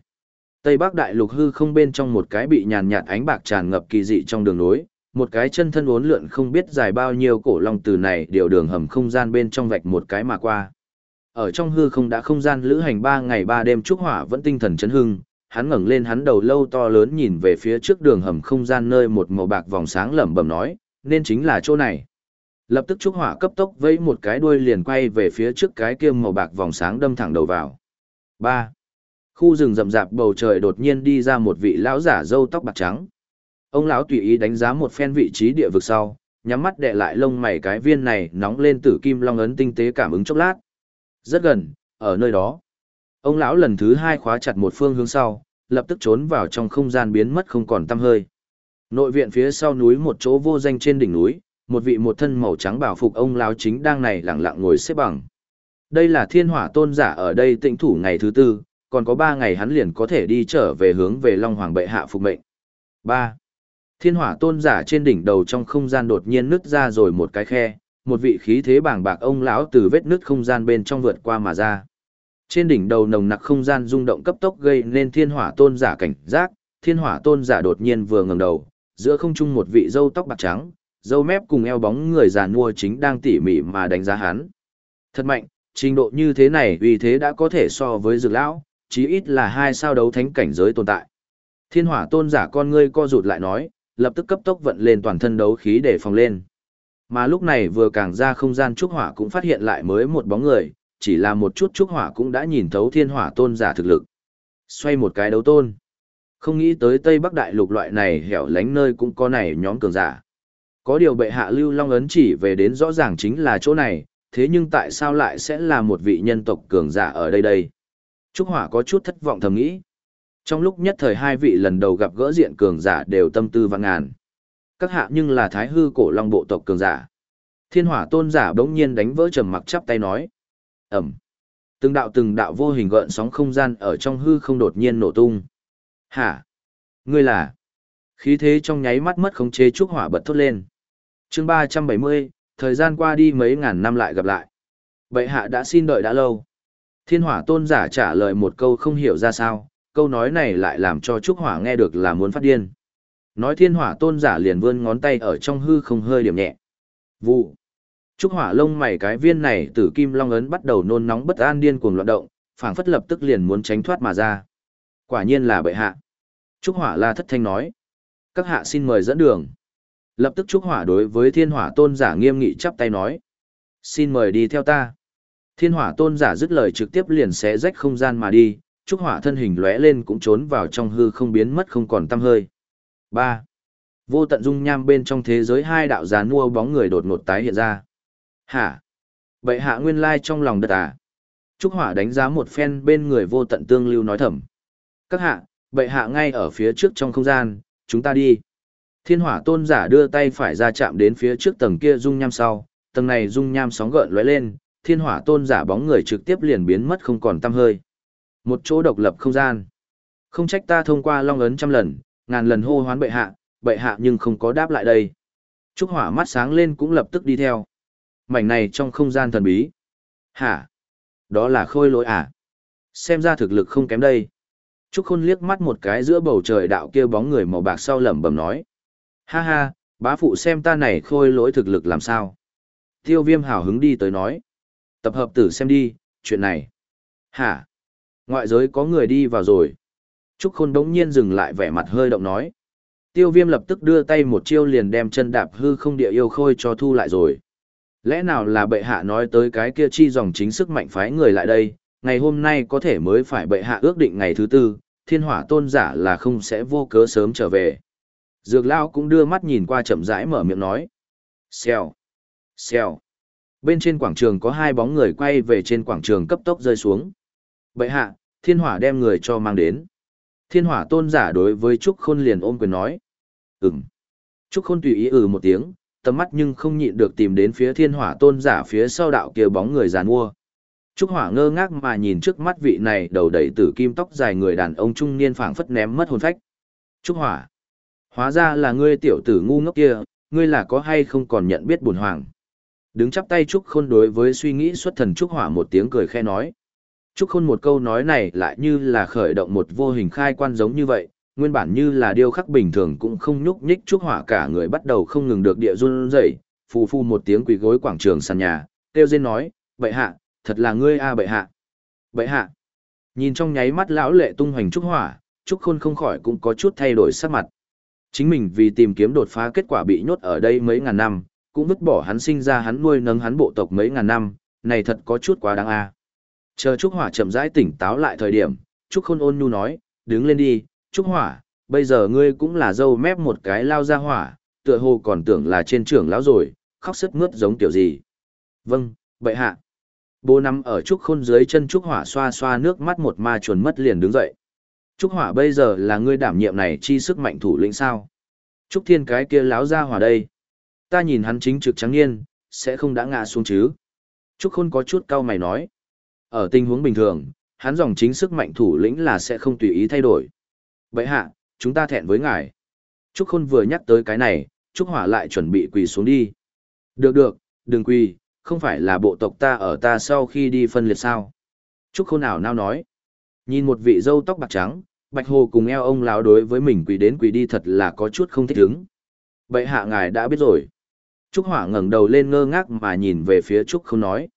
A: Tây Bắc Đại Lục hư không bên trong một cái bị nhàn nhạt ánh bạc tràn ngập kỳ dị trong đường nối, một cái chân thân uốn lượn không biết dài bao nhiêu cổ long từ này điều đường hầm không gian bên trong vạch một cái mà qua. Ở trong hư không đã không gian lữ hành ba ngày ba đêm trúc hỏa vẫn tinh thần chấn hưng, hắn ngẩng lên hắn đầu lâu to lớn nhìn về phía trước đường hầm không gian nơi một màu bạc vòng sáng lẩm bẩm nói, nên chính là chỗ này. Lập tức trúc hỏa cấp tốc vẫy một cái đuôi liền quay về phía trước cái kia màu bạc vòng sáng đâm thẳng đầu vào. 3. Khu rừng rậm rạp bầu trời đột nhiên đi ra một vị lão giả râu tóc bạc trắng. Ông lão tùy ý đánh giá một phen vị trí địa vực sau, nhắm mắt đệ lại lông mày cái viên này nóng lên tử kim long ấn tinh tế cảm ứng chốc lát. Rất gần, ở nơi đó. Ông lão lần thứ hai khóa chặt một phương hướng sau, lập tức trốn vào trong không gian biến mất không còn tăm hơi. Nội viện phía sau núi một chỗ vô danh trên đỉnh núi, một vị một thân màu trắng bảo phục ông lão chính đang này lặng lặng ngồi xếp bằng. Đây là thiên hỏa tôn giả ở đây tịnh thủ ngày thứ tư, còn có ba ngày hắn liền có thể đi trở về hướng về Long Hoàng bệ hạ phục mệnh. Ba. Thiên hỏa tôn giả trên đỉnh đầu trong không gian đột nhiên nứt ra rồi một cái khe, một vị khí thế bàng bạc ông lão từ vết nứt không gian bên trong vượt qua mà ra. Trên đỉnh đầu nồng nặc không gian rung động cấp tốc gây nên thiên hỏa tôn giả cảnh giác, thiên hỏa tôn giả đột nhiên vừa ngẩng đầu, giữa không trung một vị râu tóc bạc trắng, râu mép cùng eo bóng người già nua chính đang tỉ mỉ mà đánh giá hắn. Thật mạnh, trình độ như thế này vì thế đã có thể so với dược lão, chí ít là hai sao đấu thánh cảnh giới tồn tại. Thiên hỏa tôn giả con ngươi co rụt lại nói, lập tức cấp tốc vận lên toàn thân đấu khí để phòng lên. Mà lúc này vừa càng ra không gian trúc hỏa cũng phát hiện lại mới một bóng người, chỉ là một chút trúc hỏa cũng đã nhìn thấu thiên hỏa tôn giả thực lực. Xoay một cái đấu tôn. Không nghĩ tới Tây Bắc Đại lục loại này hẻo lánh nơi cũng có này nhóm cường giả. Có điều bệ hạ Lưu Long ấn chỉ về đến rõ ràng chính là chỗ này, thế nhưng tại sao lại sẽ là một vị nhân tộc cường giả ở đây đây? Trúc Hỏa có chút thất vọng thầm nghĩ. Trong lúc nhất thời hai vị lần đầu gặp gỡ diện cường giả đều tâm tư vạn ngàn. Các hạ nhưng là thái hư cổ long bộ tộc cường giả. Thiên hỏa tôn giả bỗng nhiên đánh vỡ trầm mặc chắp tay nói. Ẩm. Từng đạo từng đạo vô hình gợn sóng không gian ở trong hư không đột nhiên nổ tung. Hả? Ngươi là? Khí thế trong nháy mắt mất khống chế trúc hỏa bật thốt lên. chương ba trăm bảy mươi thời gian qua đi mấy ngàn năm lại gặp lại. Bệ hạ đã xin đợi đã lâu. Thiên hỏa tôn giả trả lời một câu không hiểu ra sao, câu nói này lại làm cho Trúc Hỏa nghe được là muốn phát điên. Nói thiên hỏa tôn giả liền vươn ngón tay ở trong hư không hơi điểm nhẹ. Vụ. Trúc hỏa lông mày cái viên này tử kim long ấn bắt đầu nôn nóng bất an điên cuồng loạn động, phảng phất lập tức liền muốn tránh thoát mà ra. Quả nhiên là bệ hạ. Trúc hỏa la thất thanh nói. Các hạ xin mời dẫn đường. Lập tức Trúc hỏa đối với thiên hỏa tôn giả nghiêm nghị chắp tay nói. Xin mời đi theo ta. Thiên hỏa tôn giả dứt lời trực tiếp liền xé rách không gian mà đi, Trúc hỏa thân hình lóe lên cũng trốn vào trong hư không biến mất không còn tăm hơi. 3. Vô tận dung nham bên trong thế giới hai đạo gián mua bóng người đột ngột tái hiện ra. Hả? Bệ hạ nguyên lai trong lòng đất à? Trúc Hỏa đánh giá một phen bên người vô tận tương lưu nói thầm. Các hạ, bệ hạ ngay ở phía trước trong không gian, chúng ta đi. Thiên hỏa tôn giả đưa tay phải ra chạm đến phía trước tầng kia dung nham sau, tầng này dung nham sóng gợn lóe lên, thiên hỏa tôn giả bóng người trực tiếp liền biến mất không còn tăm hơi. Một chỗ độc lập không gian. Không trách ta thông qua long ấn trăm lần, ngàn lần hô hoán bệ hạ, bệ hạ nhưng không có đáp lại đây. Trúc hỏa mắt sáng lên cũng lập tức đi theo. Mảnh này trong không gian thần bí. Hả? Đó là khôi lỗi à? Xem ra thực lực không kém đây. Trúc khôn liếc mắt một cái giữa bầu trời đạo kia bóng người màu bạc sau lẩm bẩm nói. Ha ha, bá phụ xem ta này khôi lỗi thực lực làm sao. Tiêu viêm hào hứng đi tới nói. Tập hợp tử xem đi, chuyện này. Hả? Ngoại giới có người đi vào rồi. Trúc Khôn đống nhiên dừng lại vẻ mặt hơi động nói. Tiêu viêm lập tức đưa tay một chiêu liền đem chân đạp hư không địa yêu khôi cho thu lại rồi. Lẽ nào là bệ hạ nói tới cái kia chi dòng chính sức mạnh phái người lại đây, ngày hôm nay có thể mới phải bệ hạ ước định ngày thứ tư, thiên hỏa tôn giả là không sẽ vô cớ sớm trở về. Dược lao cũng đưa mắt nhìn qua chậm rãi mở miệng nói. Xèo, xèo. Bên trên quảng trường có hai bóng người quay về trên quảng trường cấp tốc rơi xuống. Bệ hạ, thiên hỏa đem người cho mang đến. Thiên hỏa tôn giả đối với Trúc Khôn liền ôm quyền nói. Ừm. Trúc Khôn tùy ý ừ một tiếng, tầm mắt nhưng không nhịn được tìm đến phía thiên hỏa tôn giả phía sau đạo kia bóng người giàn mua. Trúc hỏa ngơ ngác mà nhìn trước mắt vị này đầu đầy tử kim tóc dài người đàn ông trung niên phảng phất ném mất hồn phách. Trúc hỏa. Hóa ra là ngươi tiểu tử ngu ngốc kia, ngươi là có hay không còn nhận biết buồn hoàng. Đứng chắp tay Trúc Khôn đối với suy nghĩ xuất thần Trúc hỏa một tiếng cười khe nói. Trúc Khôn một câu nói này lại như là khởi động một vô hình khai quan giống như vậy, nguyên bản như là điêu khắc bình thường cũng không nhúc nhích Trúc Hỏa cả người bắt đầu không ngừng được địa run rẩy, phù phù một tiếng quỳ gối quảng trường sàn nhà, kêu rên nói, "Bệ hạ, thật là ngươi a bệ hạ." "Bệ hạ." Nhìn trong nháy mắt lão lệ tung hoành Trúc Hỏa, Trúc Khôn không khỏi cũng có chút thay đổi sắc mặt. Chính mình vì tìm kiếm đột phá kết quả bị nhốt ở đây mấy ngàn năm, cũng vứt bỏ hắn sinh ra hắn nuôi nấng hắn bộ tộc mấy ngàn năm, này thật có chút quá đáng a. Chờ Trúc Hỏa chậm rãi tỉnh táo lại thời điểm, Trúc Khôn ôn nhu nói, đứng lên đi, Trúc Hỏa, bây giờ ngươi cũng là dâu mép một cái lao ra hỏa, tựa hồ còn tưởng là trên trưởng lão rồi, khóc sức mướt giống kiểu gì. Vâng, bệ hạ. Bố nằm ở Trúc Khôn dưới chân Trúc Hỏa xoa xoa nước mắt một ma chuồn mất liền đứng dậy. Trúc Hỏa bây giờ là ngươi đảm nhiệm này chi sức mạnh thủ lĩnh sao? Trúc Thiên cái kia láo ra hỏa đây. Ta nhìn hắn chính trực trắng niên, sẽ không đã ngã xuống chứ. Trúc Khôn có chút cau mày nói. Ở tình huống bình thường, hắn dòng chính sức mạnh thủ lĩnh là sẽ không tùy ý thay đổi. Bệ hạ, chúng ta thẹn với ngài. Trúc Khôn vừa nhắc tới cái này, Trúc Hỏa lại chuẩn bị quỳ xuống đi. Được được, đừng quỳ, không phải là bộ tộc ta ở ta sau khi đi phân liệt sao. Trúc Khôn ảo nao nói. Nhìn một vị dâu tóc bạc trắng, bạch hồ cùng eo ông lão đối với mình quỳ đến quỳ đi thật là có chút không thích ứng. Bệ hạ ngài đã biết rồi. Trúc Hỏa ngẩng đầu lên ngơ ngác mà nhìn về phía Trúc Khôn nói.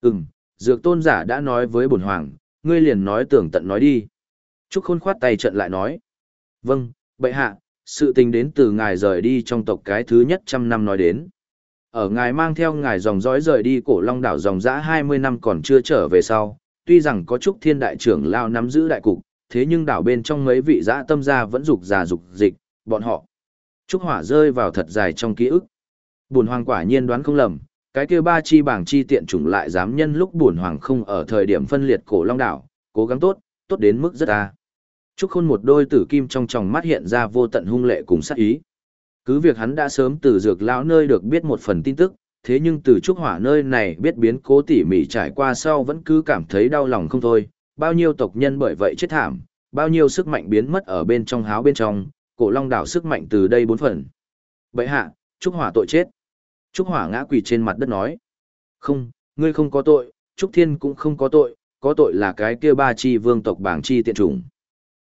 A: Ừm, dược tôn giả đã nói với bổn hoàng, ngươi liền nói tưởng tận nói đi. Trúc Khôn khoát tay trận lại nói. Vâng, bệ hạ, sự tình đến từ ngài rời đi trong tộc cái thứ nhất trăm năm nói đến. Ở ngài mang theo ngài dòng dõi rời đi cổ long đảo dòng dã 20 năm còn chưa trở về sau, tuy rằng có Trúc Thiên Đại trưởng lao nắm giữ đại cục, thế nhưng đảo bên trong mấy vị dã tâm gia vẫn dục già dục dịch, bọn họ. Trúc Hỏa rơi vào thật dài trong ký ức. Bùn hoàng quả nhiên đoán không lầm, cái kia ba chi bảng chi tiện chủng lại dám nhân lúc buồn hoàng không ở thời điểm phân liệt cổ long đảo, cố gắng tốt, tốt đến mức rất a. Trúc Khôn một đôi tử kim trong tròng mắt hiện ra vô tận hung lệ cùng sát ý. Cứ việc hắn đã sớm từ dược lão nơi được biết một phần tin tức, thế nhưng từ Trúc Hỏa nơi này biết biến cố tỉ mỉ trải qua sau vẫn cứ cảm thấy đau lòng không thôi, bao nhiêu tộc nhân bởi vậy chết thảm, bao nhiêu sức mạnh biến mất ở bên trong háo bên trong, cổ long đảo sức mạnh từ đây bốn phần. Bệ hạ, Trúc Hỏa tội chết. Trúc Hỏa ngã quỳ trên mặt đất nói. Không, ngươi không có tội, Trúc Thiên cũng không có tội, có tội là cái kia ba chi vương tộc bảng chi tiện chủng.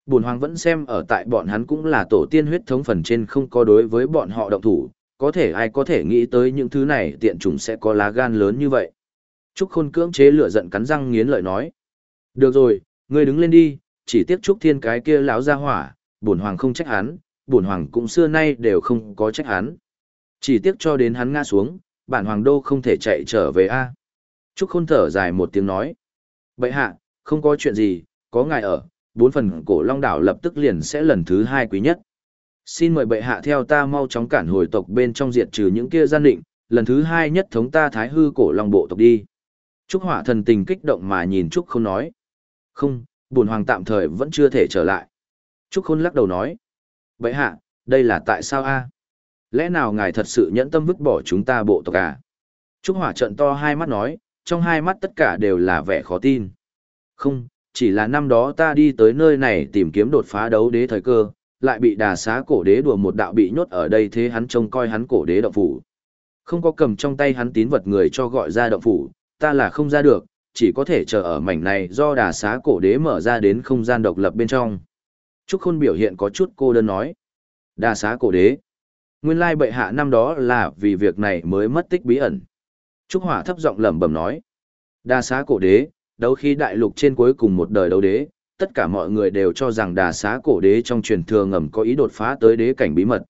A: Bùn hoàng vẫn xem ở tại bọn hắn cũng là tổ tiên huyết thống phần trên không có đối với bọn họ động thủ, có thể ai có thể nghĩ tới những thứ này tiện chủng sẽ có lá gan lớn như vậy. Trúc Khôn cưỡng chế lửa giận cắn răng nghiến lợi nói. Được rồi, ngươi đứng lên đi, chỉ tiếc Trúc Thiên cái kia lão ra hỏa, bổn hoàng không trách hắn, bổn hoàng cũng xưa nay đều không có trách hắn. Chỉ tiếc cho đến hắn ngã xuống, bản hoàng đô không thể chạy trở về a. Trúc Khôn thở dài một tiếng nói. bệ hạ, không có chuyện gì, có ngài ở, bốn phần cổ long đảo lập tức liền sẽ lần thứ hai quý nhất. Xin mời bệ hạ theo ta mau chóng cản hồi tộc bên trong diệt trừ những kia gian định, lần thứ hai nhất thống ta thái hư cổ long bộ tộc đi. Trúc hỏa thần tình kích động mà nhìn Trúc khôn nói. Không, bổn hoàng tạm thời vẫn chưa thể trở lại. Trúc khôn lắc đầu nói. Bệ hạ, đây là tại sao a? Lẽ nào ngài thật sự nhẫn tâm vứt bỏ chúng ta bộ tộc à? Trúc hỏa trận to hai mắt nói, trong hai mắt tất cả đều là vẻ khó tin. Không, chỉ là năm đó ta đi tới nơi này tìm kiếm đột phá đấu đế thời cơ, lại bị đà xá cổ đế đùa một đạo bị nhốt ở đây thế hắn trông coi hắn cổ đế động phủ. Không có cầm trong tay hắn tín vật người cho gọi ra động phủ, ta là không ra được, chỉ có thể chờ ở mảnh này do đà xá cổ đế mở ra đến không gian độc lập bên trong. Trúc Khôn biểu hiện có chút cô đơn nói. Đà xá cổ đế. Nguyên lai bệ hạ năm đó là vì việc này mới mất tích bí ẩn. Trúc Hỏa thấp giọng lẩm bẩm nói. Đa xá cổ đế, đấu khi đại lục trên cuối cùng một đời đấu đế, tất cả mọi người đều cho rằng đà xá cổ đế trong truyền thừa ngầm có ý đột phá tới đế cảnh bí mật.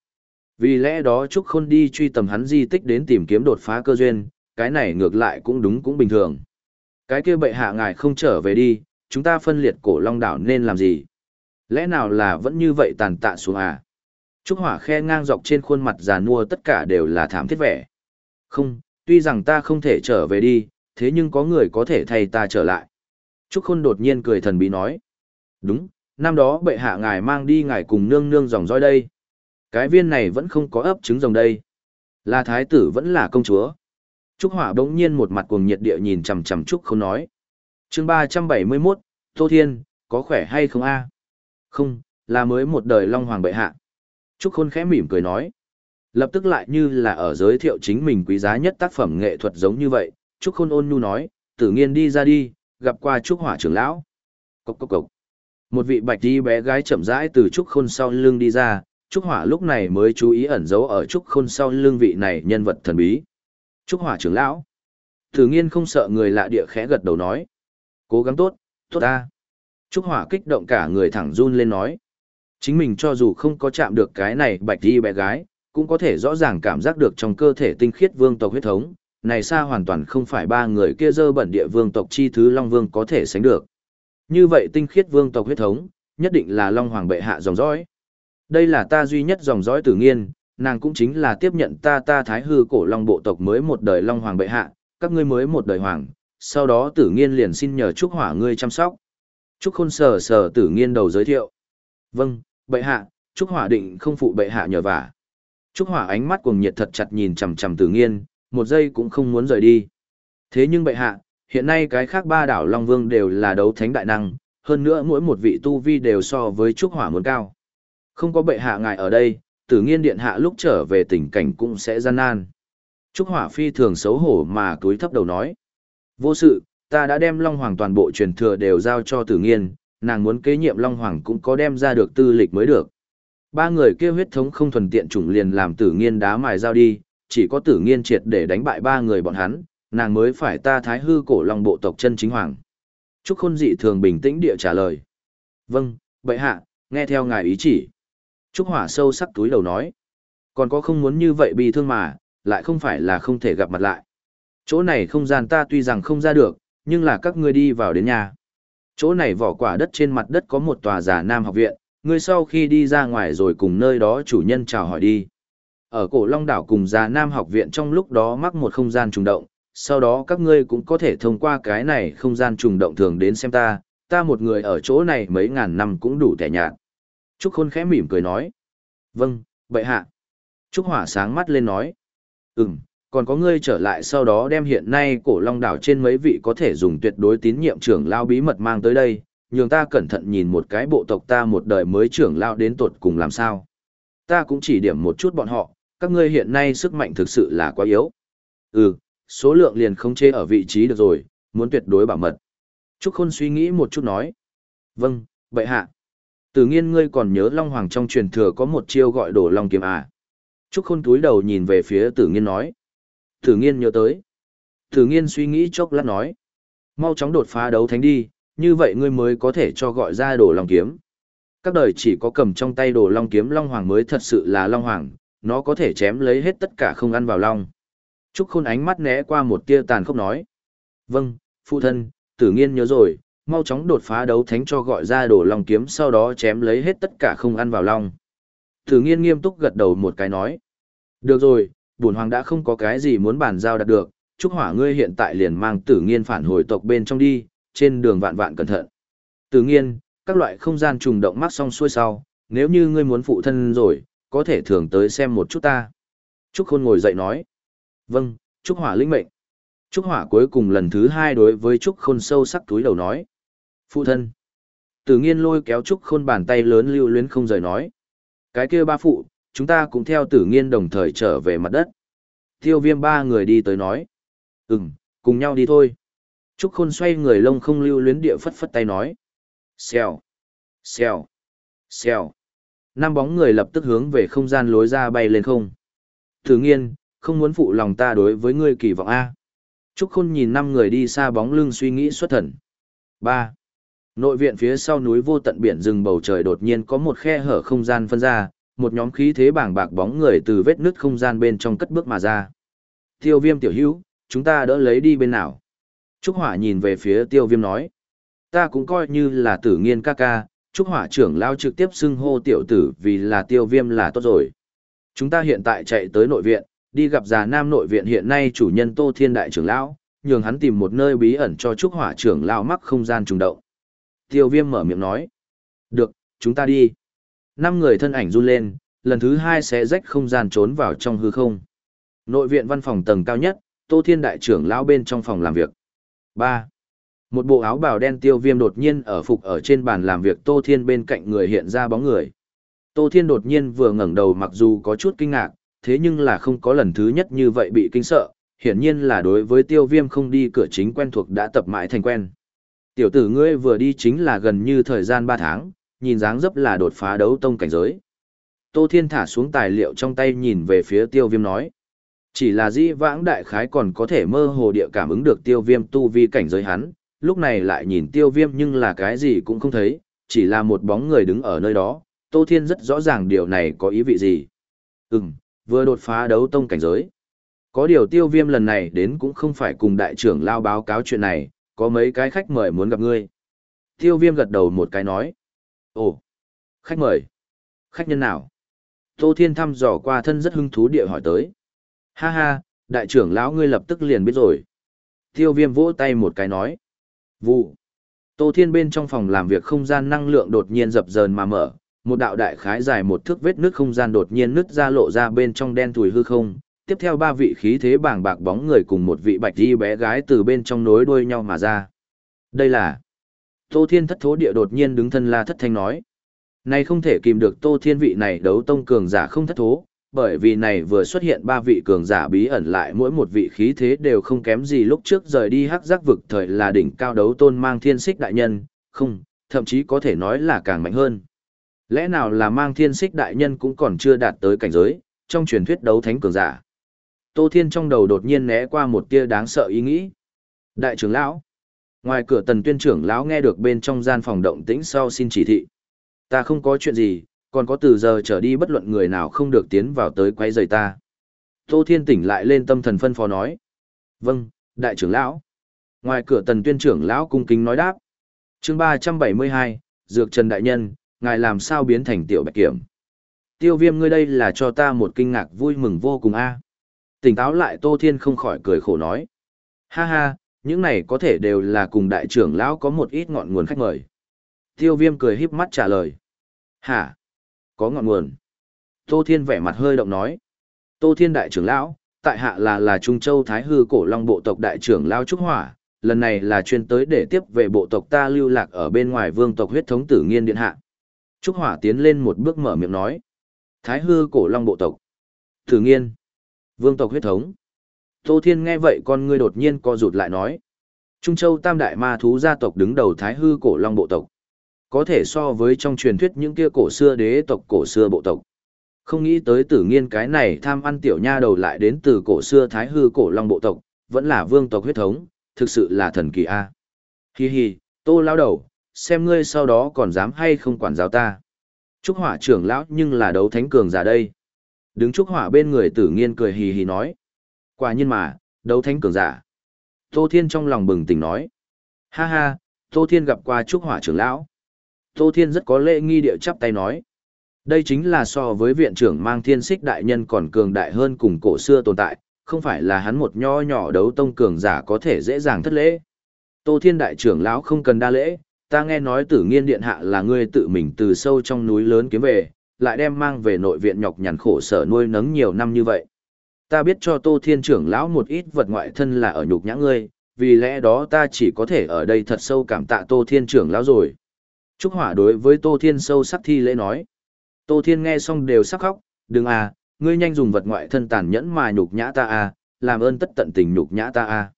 A: Vì lẽ đó Trúc Khôn đi truy tầm hắn di tích đến tìm kiếm đột phá cơ duyên, cái này ngược lại cũng đúng cũng bình thường. Cái kia bệ hạ ngài không trở về đi, chúng ta phân liệt cổ long đảo nên làm gì? Lẽ nào là vẫn như vậy tàn tạ xuống à? Trúc Hỏa khe ngang dọc trên khuôn mặt già nua tất cả đều là thảm thiết vẻ. Không, tuy rằng ta không thể trở về đi, thế nhưng có người có thể thay ta trở lại. Trúc Khôn đột nhiên cười thần bí nói. Đúng, năm đó bệ hạ ngài mang đi ngài cùng nương nương dòng roi đây. Cái viên này vẫn không có ấp trứng rồng đây. Là thái tử vẫn là công chúa. Trúc Hỏa bỗng nhiên một mặt cuồng nhiệt địa nhìn chằm chằm Trúc khôn nói. chương 371, Tô Thiên, có khỏe hay không a Không, là mới một đời Long Hoàng bệ hạ. Trúc Khôn khẽ mỉm cười nói. Lập tức lại như là ở giới thiệu chính mình quý giá nhất tác phẩm nghệ thuật giống như vậy, Trúc Khôn ôn nhu nói, tự nhiên đi ra đi, gặp qua Trúc Hỏa trưởng lão. Cốc cốc cốc. Một vị bạch đi bé gái chậm rãi từ Trúc Khôn sau lưng đi ra, Trúc Hỏa lúc này mới chú ý ẩn giấu ở Trúc Khôn sau lưng vị này nhân vật thần bí. Trúc Hỏa trưởng lão. Tử nghiên không sợ người lạ địa khẽ gật đầu nói. Cố gắng tốt, tốt ta. Trúc Hỏa kích động cả người thẳng run lên nói. Chính mình cho dù không có chạm được cái này bạch đi bé gái, cũng có thể rõ ràng cảm giác được trong cơ thể tinh khiết vương tộc huyết thống, này xa hoàn toàn không phải ba người kia dơ bẩn địa vương tộc chi thứ Long Vương có thể sánh được. Như vậy tinh khiết vương tộc huyết thống, nhất định là Long Hoàng bệ hạ dòng dõi. Đây là ta duy nhất dòng dõi tử nghiên, nàng cũng chính là tiếp nhận ta ta thái hư cổ Long bộ tộc mới một đời Long Hoàng bệ hạ, các ngươi mới một đời Hoàng, sau đó tử nghiên liền xin nhờ Trúc Hỏa ngươi chăm sóc. Trúc Khôn sờ sờ tử nghiên đầu giới thiệu. Vâng, bệ hạ, Trúc Hỏa định không phụ bệ hạ nhờ vả. Trúc Hỏa ánh mắt cuồng nhiệt thật chặt nhìn chằm chằm tử nghiên, một giây cũng không muốn rời đi. Thế nhưng bệ hạ, hiện nay cái khác ba đảo Long Vương đều là đấu thánh đại năng, hơn nữa mỗi một vị tu vi đều so với Trúc Hỏa muốn cao. Không có bệ hạ ngài ở đây, tử nghiên điện hạ lúc trở về tình cảnh cũng sẽ gian nan. Trúc Hỏa phi thường xấu hổ mà túi thấp đầu nói. Vô sự, ta đã đem Long Hoàng toàn bộ truyền thừa đều giao cho tử nghiên, nàng muốn kế nhiệm Long Hoàng cũng có đem ra được tư lịch mới được. Ba người kia huyết thống không thuần tiện chủng liền làm tử nghiên đá mài giao đi, chỉ có tử nghiên triệt để đánh bại ba người bọn hắn, nàng mới phải ta thái hư cổ long bộ tộc chân chính hoàng. Trúc Khôn dị thường bình tĩnh địa trả lời. Vâng, bệ hạ, nghe theo ngài ý chỉ. Trúc Hỏa sâu sắc túi đầu nói. Còn có không muốn như vậy bị thương mà, lại không phải là không thể gặp mặt lại. Chỗ này không gian ta tuy rằng không ra được, nhưng là các ngươi đi vào đến nhà. Chỗ này vỏ quả đất trên mặt đất có một tòa giả nam học viện, ngươi sau khi đi ra ngoài rồi cùng nơi đó chủ nhân chào hỏi đi. Ở cổ Long đảo cùng già Nam học viện trong lúc đó mắc một không gian trùng động, sau đó các ngươi cũng có thể thông qua cái này không gian trùng động thường đến xem ta, ta một người ở chỗ này mấy ngàn năm cũng đủ tẻ nhạt. Trúc Khôn khẽ mỉm cười nói. Vâng, vậy hạ. Trúc Hỏa sáng mắt lên nói. Ừm, còn có ngươi trở lại sau đó đem hiện nay cổ long đảo trên mấy vị có thể dùng tuyệt đối tín nhiệm trưởng lao bí mật mang tới đây, nhường ta cẩn thận nhìn một cái bộ tộc ta một đời mới trưởng lao đến tột cùng làm sao. Ta cũng chỉ điểm một chút bọn họ, các ngươi hiện nay sức mạnh thực sự là quá yếu. Ừ, số lượng liền không chê ở vị trí được rồi, muốn tuyệt đối bảo mật. Trúc Khôn suy nghĩ một chút nói. Vâng, vậy hạ. Tử nghiên ngươi còn nhớ Long Hoàng trong truyền thừa có một chiêu gọi đổ Long kiếm à? Trúc Khôn túi đầu nhìn về phía tử nghiên nói. Thử nghiên nhớ tới. Thử nghiên suy nghĩ chốc lát nói. Mau chóng đột phá đấu thánh đi, như vậy ngươi mới có thể cho gọi ra đổ Long kiếm. Các đời chỉ có cầm trong tay đổ Long kiếm Long Hoàng mới thật sự là Long Hoàng, nó có thể chém lấy hết tất cả không ăn vào Long. Trúc Khôn ánh mắt né qua một tia tàn khốc nói. Vâng, phụ thân, tử nghiên nhớ rồi, mau chóng đột phá đấu thánh cho gọi ra đổ long kiếm sau đó chém lấy hết tất cả không ăn vào long. Tử nghiên nghiêm túc gật đầu một cái nói. Được rồi, bổn hoàng đã không có cái gì muốn bàn giao đạt được, chúc hỏa ngươi hiện tại liền mang tử nghiên phản hồi tộc bên trong đi, trên đường vạn vạn cẩn thận. Tử nghiên, các loại không gian trùng động mắc xong xuôi sau, nếu như ngươi muốn phụ thân rồi, có thể thường tới xem một chút ta. Trúc Khôn ngồi dậy nói. Vâng, Trúc Hỏa linh mệnh. Trúc Hỏa cuối cùng lần thứ hai đối với Trúc Khôn sâu sắc túi đầu nói. Phụ thân. Tử nghiên lôi kéo Trúc Khôn bàn tay lớn lưu luyến không rời nói. Cái kia ba phụ, chúng ta cũng theo tử nghiên đồng thời trở về mặt đất. Tiêu viêm ba người đi tới nói. Ừm, cùng nhau đi thôi. Trúc Khôn xoay người lông không lưu luyến địa phất phất tay nói. Xèo, xèo, xèo. Năm bóng người lập tức hướng về không gian lối ra bay lên không. Tử nghiên, không muốn phụ lòng ta đối với ngươi kỳ vọng A. Trúc Khôn nhìn năm người đi xa bóng lưng suy nghĩ xuất thần. 3. Nội viện phía sau núi vô tận biển rừng bầu trời đột nhiên có một khe hở không gian phân ra, một nhóm khí thế bảng bạc bóng người từ vết nứt không gian bên trong cất bước mà ra. Tiêu viêm tiểu hữu, chúng ta đỡ lấy đi bên nào. Trúc Hỏa nhìn về phía tiêu viêm nói. Ta cũng coi như là tử nghiên ca ca, Trúc Hỏa trưởng lao trực tiếp xưng hô tiểu tử vì là tiêu viêm là tốt rồi. Chúng ta hiện tại chạy tới nội viện, đi gặp già nam nội viện hiện nay chủ nhân Tô Thiên Đại trưởng lão, nhường hắn tìm một nơi bí ẩn cho Trúc Hỏa trưởng lão mắc không gian trùng động. Tiêu viêm mở miệng nói. Được, chúng ta đi. Năm người thân ảnh run lên, lần thứ hai sẽ rách không gian trốn vào trong hư không. Nội viện văn phòng tầng cao nhất, Tô Thiên Đại trưởng lão bên trong phòng làm việc. 3. Một bộ áo bào đen tiêu viêm đột nhiên ở phục ở trên bàn làm việc Tô Thiên bên cạnh người hiện ra bóng người. Tô Thiên đột nhiên vừa ngẩng đầu mặc dù có chút kinh ngạc, thế nhưng là không có lần thứ nhất như vậy bị kinh sợ, hiển nhiên là đối với tiêu viêm không đi cửa chính quen thuộc đã tập mãi thành quen. Tiểu tử ngươi vừa đi chính là gần như thời gian 3 tháng, nhìn dáng dấp là đột phá đấu tông cảnh giới. Tô Thiên thả xuống tài liệu trong tay nhìn về phía tiêu viêm nói. Chỉ là di vãng đại khái còn có thể mơ hồ địa cảm ứng được tiêu viêm tu vi cảnh giới hắn, lúc này lại nhìn tiêu viêm nhưng là cái gì cũng không thấy, chỉ là một bóng người đứng ở nơi đó, Tô Thiên rất rõ ràng điều này có ý vị gì. Ừm, vừa đột phá đấu tông cảnh giới. Có điều tiêu viêm lần này đến cũng không phải cùng đại trưởng lao báo cáo chuyện này, có mấy cái khách mời muốn gặp ngươi. Tiêu viêm gật đầu một cái nói. Ồ, khách mời. Khách nhân nào? Tô Thiên thăm dò qua thân rất hứng thú địa hỏi tới. Ha ha, đại trưởng lão ngươi lập tức liền biết rồi. Tiêu viêm vỗ tay một cái nói. Vụ. Tô Thiên bên trong phòng làm việc không gian năng lượng đột nhiên dập dờn mà mở, một đạo đại khái dài một thước vết nước không gian đột nhiên nứt ra lộ ra bên trong đen thùi hư không, tiếp theo ba vị khí thế bảng bạc bóng người cùng một vị bạch y bé gái từ bên trong nối đuôi nhau mà ra. Đây là Tô Thiên thất thố địa đột nhiên đứng thân la thất thanh nói. Này không thể kìm được Tô Thiên vị này đấu tông cường giả không thất thố, bởi vì này vừa xuất hiện ba vị cường giả bí ẩn lại mỗi một vị khí thế đều không kém gì lúc trước rời đi hắc giác vực thời là đỉnh cao đấu tôn mang thiên xích đại nhân, không, thậm chí có thể nói là càng mạnh hơn. Lẽ nào là mang thiên xích đại nhân cũng còn chưa đạt tới cảnh giới, trong truyền thuyết đấu thánh cường giả. Tô Thiên trong đầu đột nhiên né qua một tia đáng sợ ý nghĩ. Đại trưởng lão. Ngoài cửa tần tuyên trưởng lão nghe được bên trong gian phòng động tĩnh sau xin chỉ thị. Ta không có chuyện gì, còn có từ giờ trở đi bất luận người nào không được tiến vào tới quay rời ta. Tô Thiên tỉnh lại lên tâm thần phân phó nói. Vâng, đại trưởng lão. Ngoài cửa tần tuyên trưởng lão cung kính nói đáp. chương 372, Dược Trần Đại Nhân, ngài làm sao biến thành tiểu bạch kiểm. Tiêu viêm ngươi đây là cho ta một kinh ngạc vui mừng vô cùng a Tỉnh táo lại Tô Thiên không khỏi cười khổ nói. Ha ha, những này có thể đều là cùng đại trưởng lão có một ít ngọn nguồn khách mời. Tiêu viêm cười híp mắt trả lời. Hả? Có ngọn nguồn. Tô Thiên vẻ mặt hơi động nói. Tô Thiên đại trưởng lão, tại hạ là là Trung Châu Thái Hư cổ long bộ tộc đại trưởng lão Trúc Hỏa, lần này là chuyên tới để tiếp về bộ tộc ta lưu lạc ở bên ngoài vương tộc huyết thống tử nghiên điện hạ. Trúc Hỏa tiến lên một bước mở miệng nói. Thái hư cổ long bộ tộc. tử nghiên. Vương tộc huyết thống. Tô Thiên nghe vậy con ngươi đột nhiên co rụt lại nói. Trung Châu Tam Đại Ma Thú gia tộc đứng đầu Thái hư cổ long bộ tộc. Có thể so với trong truyền thuyết những kia cổ xưa đế tộc cổ xưa bộ tộc. Không nghĩ tới tử nghiên cái này tham ăn tiểu nha đầu lại đến từ cổ xưa thái hư cổ long bộ tộc, vẫn là vương tộc huyết thống, thực sự là thần kỳ a. Hi hi, tô lao đầu, xem ngươi sau đó còn dám hay không quản giáo ta. Trúc hỏa trưởng lão nhưng là đấu thánh cường giả đây. Đứng trúc hỏa bên người tử nghiên cười hì hì nói. Quả nhiên mà, đấu thánh cường giả. Tô Thiên trong lòng bừng tỉnh nói. Ha ha, Tô Thiên gặp qua trúc hỏa trưởng lão. Tô Thiên rất có lễ nghi địa chắp tay nói. Đây chính là so với viện trưởng mang thiên xích đại nhân còn cường đại hơn cùng cổ xưa tồn tại, không phải là hắn một nho nhỏ đấu tông cường giả có thể dễ dàng thất lễ. Tô Thiên đại trưởng lão không cần đa lễ, ta nghe nói tử nghiên điện hạ là ngươi tự mình từ sâu trong núi lớn kiếm về, lại đem mang về nội viện nhọc nhằn khổ sở nuôi nấng nhiều năm như vậy. Ta biết cho Tô Thiên trưởng lão một ít vật ngoại thân là ở nhục nhã ngươi, vì lẽ đó ta chỉ có thể ở đây thật sâu cảm tạ Tô Thiên trưởng lão rồi. Trúc Hỏa đối với Tô Thiên sâu sắc thi lễ nói. Tô Thiên nghe xong đều sắc khóc, đừng à, ngươi nhanh dùng vật ngoại thân tàn nhẫn mà nhục nhã ta à, làm ơn tất tận tình nhục nhã ta à.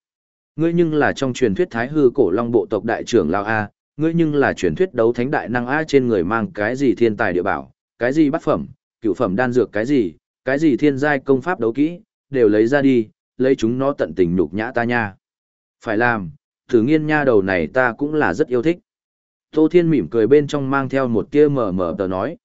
A: Ngươi nhưng là trong truyền thuyết Thái Hư cổ long bộ tộc đại trưởng lão a, ngươi nhưng là truyền thuyết đấu thánh đại năng a trên người mang cái gì thiên tài địa bảo, cái gì bát phẩm, cửu phẩm đan dược cái gì, cái gì thiên giai công pháp đấu kỹ, đều lấy ra đi, lấy chúng nó tận tình nhục nhã ta nha. Phải làm, thử nghiên nha đầu này ta cũng là rất yêu thích. Tô Thiên mỉm cười bên trong mang theo một tia mờ mờ tờ nói.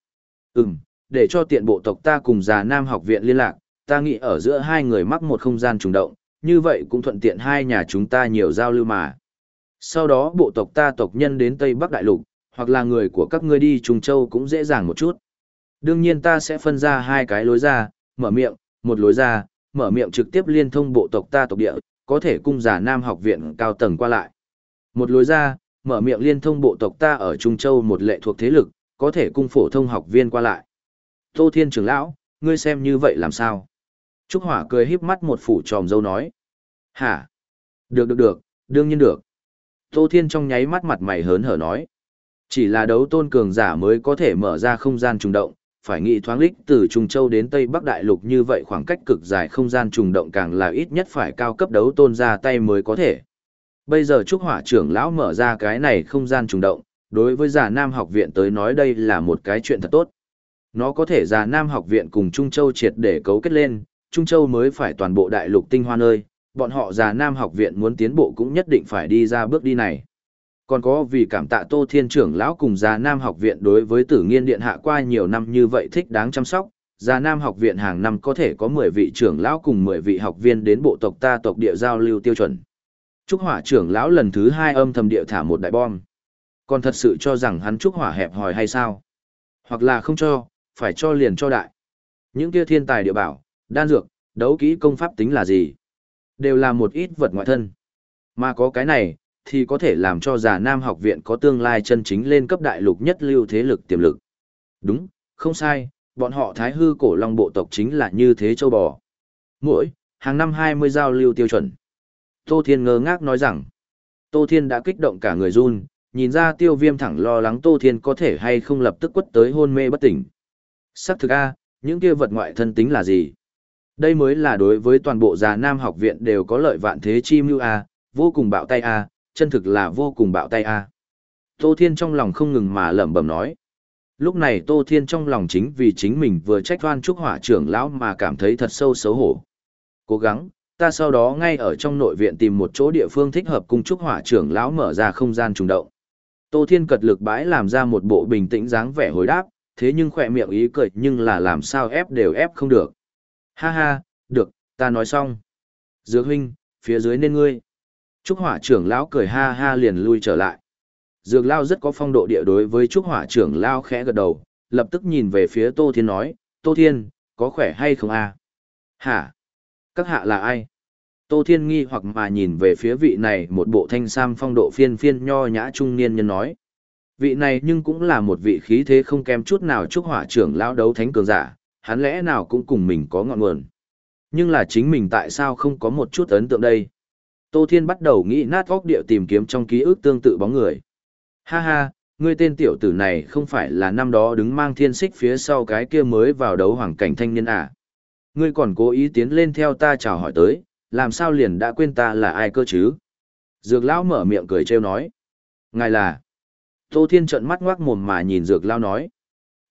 A: Ừm, để cho tiện bộ tộc ta cùng già Nam học viện liên lạc, ta nghĩ ở giữa hai người mắc một không gian trùng động, như vậy cũng thuận tiện hai nhà chúng ta nhiều giao lưu mà. Sau đó bộ tộc ta tộc nhân đến Tây Bắc Đại Lục, hoặc là người của các ngươi đi Trung Châu cũng dễ dàng một chút. Đương nhiên ta sẽ phân ra hai cái lối ra, mở miệng, một lối ra, mở miệng trực tiếp liên thông bộ tộc ta tộc địa, có thể cung giả Nam học viện cao tầng qua lại. Một lối ra, mở miệng liên thông bộ tộc ta ở Trung Châu một lệ thuộc thế lực, có thể cung phổ thông học viên qua lại. Tô Thiên trưởng lão, ngươi xem như vậy làm sao? Trúc Hỏa cười híp mắt một phủ tròm dâu nói. Hả? Được được được, đương nhiên được. Tô Thiên trong nháy mắt mặt mày hớn hở nói. Chỉ là đấu tôn cường giả mới có thể mở ra không gian trùng động, phải nghĩ thoáng lích từ Trung Châu đến Tây Bắc Đại Lục như vậy khoảng cách cực dài không gian trùng động càng là ít nhất phải cao cấp đấu tôn ra tay mới có thể. Bây giờ Trúc Hỏa trưởng lão mở ra cái này không gian trùng động, đối với giả Nam học viện tới nói đây là một cái chuyện thật tốt. Nó có thể giả Nam học viện cùng Trung Châu triệt để cấu kết lên, Trung Châu mới phải toàn bộ đại lục tinh hoa nơi, bọn họ giả Nam học viện muốn tiến bộ cũng nhất định phải đi ra bước đi này. Còn có vì cảm tạ Tô Thiên trưởng lão cùng già Nam học viện đối với tử nghiên điện hạ qua nhiều năm như vậy thích đáng chăm sóc, già Nam học viện hàng năm có thể có 10 vị trưởng lão cùng 10 vị học viên đến bộ tộc ta tộc địa giao lưu tiêu chuẩn. Trúc hỏa trưởng lão lần thứ hai âm thầm địa thả một đại bom. Còn thật sự cho rằng hắn trúc hỏa hẹp hòi hay sao? Hoặc là không cho, phải cho liền cho đại. Những kia thiên tài địa bảo, đan dược, đấu kỹ công pháp tính là gì? Đều là một ít vật ngoại thân. Mà có cái này, thì có thể làm cho già nam học viện có tương lai chân chính lên cấp đại lục nhất lưu thế lực tiềm lực. Đúng, không sai, bọn họ thái hư cổ long bộ tộc chính là như thế châu bò. Mỗi, hàng năm 20 giao lưu tiêu chuẩn. Tô Thiên ngơ ngác nói rằng, Tô Thiên đã kích động cả người run, nhìn ra tiêu viêm thẳng lo lắng Tô Thiên có thể hay không lập tức quất tới hôn mê bất tỉnh. Sắc thực A, những kia vật ngoại thân tính là gì? Đây mới là đối với toàn bộ già nam học viện đều có lợi vạn thế chi mưu A, vô cùng bạo tay A, chân thực là vô cùng bạo tay A. Tô Thiên trong lòng không ngừng mà lẩm bẩm nói. Lúc này Tô Thiên trong lòng chính vì chính mình vừa trách oan trúc hỏa trưởng lão mà cảm thấy thật sâu xấu hổ. Cố gắng, ta sau đó ngay ở trong nội viện tìm một chỗ địa phương thích hợp cùng trúc hỏa trưởng lão mở ra không gian trùng động. Tô Thiên cật lực bãi làm ra một bộ bình tĩnh dáng vẻ hồi đáp, thế nhưng khỏe miệng ý cười nhưng là làm sao ép đều ép không được. Ha ha, được, ta nói xong. Dược huynh, phía dưới nên ngươi. Trúc hỏa trưởng lão cười ha ha liền lui trở lại. Dược lao rất có phong độ địa đối với Trúc hỏa trưởng lao khẽ gật đầu, lập tức nhìn về phía Tô Thiên nói, Tô Thiên, có khỏe hay không a? À? Hả? Các hạ là ai? Tô Thiên nghi hoặc mà nhìn về phía vị này một bộ thanh sam phong độ phiên phiên nho nhã trung niên nhân nói. Vị này nhưng cũng là một vị khí thế không kém chút nào Trúc hỏa trưởng lao đấu thánh cường giả, hắn lẽ nào cũng cùng mình có ngọn nguồn. Nhưng là chính mình tại sao không có một chút ấn tượng đây? Tô Thiên bắt đầu nghĩ nát óc địa tìm kiếm trong ký ức tương tự bóng người. Ha ha, ngươi tên tiểu tử này không phải là năm đó đứng mang thiên xích phía sau cái kia mới vào đấu hoàng cảnh thanh niên à. Ngươi còn cố ý tiến lên theo ta chào hỏi tới, làm sao liền đã quên ta là ai cơ chứ? Dược lão mở miệng cười trêu nói. Ngài là... Tô Thiên trợn mắt ngoác mồm mà nhìn Dược Lão nói.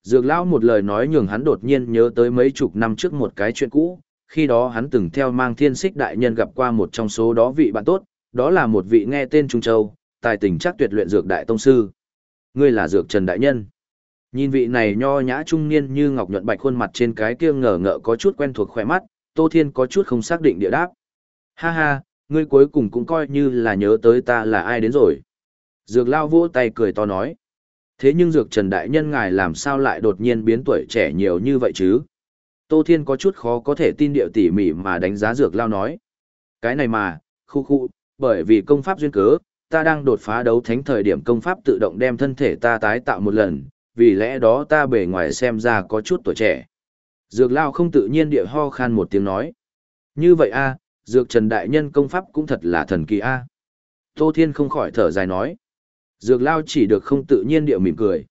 A: Dược Lão một lời nói nhường hắn đột nhiên nhớ tới mấy chục năm trước một cái chuyện cũ, khi đó hắn từng theo mang thiên xích đại nhân gặp qua một trong số đó vị bạn tốt, đó là một vị nghe tên Trung Châu, tài tình chắc tuyệt luyện dược đại tông sư. Ngươi là dược Trần Đại Nhân. Nhìn vị này nho nhã trung niên như ngọc nhuận bạch khuôn mặt trên cái kia ngờ ngợ có chút quen thuộc khỏe mắt, Tô Thiên có chút không xác định địa đáp. Ha ha, ngươi cuối cùng cũng coi như là nhớ tới ta là ai đến rồi. Dược lao vỗ tay cười to nói. Thế nhưng dược Trần Đại Nhân ngài làm sao lại đột nhiên biến tuổi trẻ nhiều như vậy chứ? Tô Thiên có chút khó có thể tin điệu tỉ mỉ mà đánh giá dược lao nói. Cái này mà, khu khu, bởi vì công pháp duyên cớ, ta đang đột phá đấu thánh thời điểm công pháp tự động đem thân thể ta tái tạo một lần, vì lẽ đó ta bề ngoài xem ra có chút tuổi trẻ. Dược lao không tự nhiên địa ho khan một tiếng nói. Như vậy a, dược trần đại nhân công pháp cũng thật là thần kỳ a. Tô Thiên không khỏi thở dài nói. Dược lao chỉ được không tự nhiên địa mỉm cười.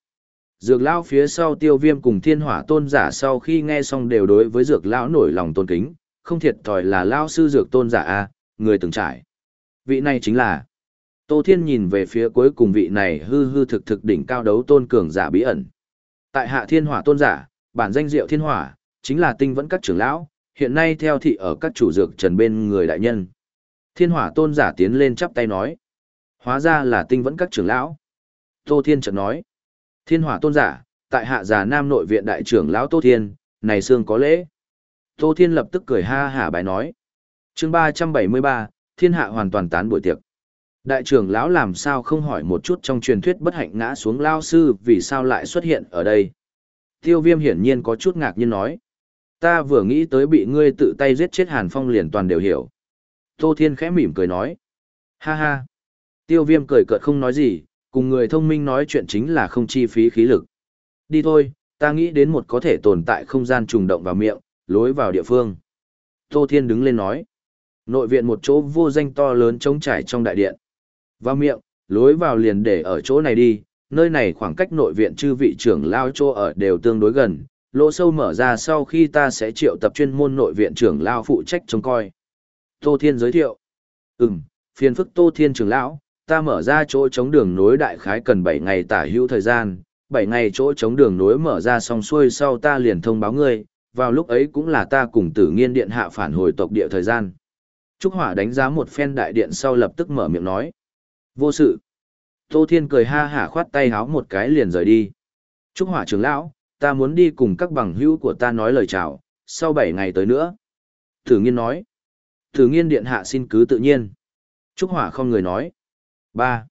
A: Dược lão phía sau tiêu viêm cùng thiên hỏa tôn giả sau khi nghe xong đều đối với dược lão nổi lòng tôn kính, không thiệt thòi là lao sư dược tôn giả a, người từng trải. Vị này chính là Tô Thiên nhìn về phía cuối cùng vị này hư hư thực thực đỉnh cao đấu tôn cường giả bí ẩn. Tại hạ thiên hỏa tôn giả, bản danh diệu thiên hỏa, chính là tinh vẫn các trưởng lão, hiện nay theo thị ở các chủ dược trần bên người đại nhân. Thiên hỏa tôn giả tiến lên chắp tay nói. Hóa ra là tinh vẫn các trưởng lão. Tô Thiên chợt nói. Thiên hỏa tôn giả, tại hạ già nam nội viện đại trưởng lão Tô Thiên, này xương có lễ. Tô Thiên lập tức cười ha hả bài nói. chương 373, thiên hạ hoàn toàn tán buổi tiệc. Đại trưởng lão làm sao không hỏi một chút trong truyền thuyết bất hạnh ngã xuống lao sư vì sao lại xuất hiện ở đây. Tiêu viêm hiển nhiên có chút ngạc nhiên nói. Ta vừa nghĩ tới bị ngươi tự tay giết chết Hàn Phong liền toàn đều hiểu. Tô Thiên khẽ mỉm cười nói. Ha ha. Tiêu viêm cười cợt không nói gì, cùng người thông minh nói chuyện chính là không chi phí khí lực. Đi thôi, ta nghĩ đến một có thể tồn tại không gian trùng động vào miệng, lối vào địa phương. Tô Thiên đứng lên nói. Nội viện một chỗ vô danh to lớn trống trải trong đại điện. Vào miệng, lối vào liền để ở chỗ này đi, nơi này khoảng cách nội viện chư vị trưởng lao chỗ ở đều tương đối gần, lỗ sâu mở ra sau khi ta sẽ triệu tập chuyên môn nội viện trưởng lao phụ trách trông coi. Tô Thiên giới thiệu. Ừm, phiền phức Tô Thiên trưởng lão, ta mở ra chỗ chống đường nối đại khái cần 7 ngày tả hữu thời gian, 7 ngày chỗ chống đường nối mở ra xong xuôi sau ta liền thông báo ngươi, vào lúc ấy cũng là ta cùng tử nghiên điện hạ phản hồi tộc địa thời gian. Trúc Hỏa đánh giá một phen đại điện sau lập tức mở miệng nói. Vô sự. Tô Thiên cười ha hả khoát tay háo một cái liền rời đi. Trúc Hỏa trưởng lão, ta muốn đi cùng các bằng hữu của ta nói lời chào, sau 7 ngày tới nữa. Thử nghiên nói. Thử nghiên điện hạ xin cứ tự nhiên. Trúc Hỏa không người nói. 3.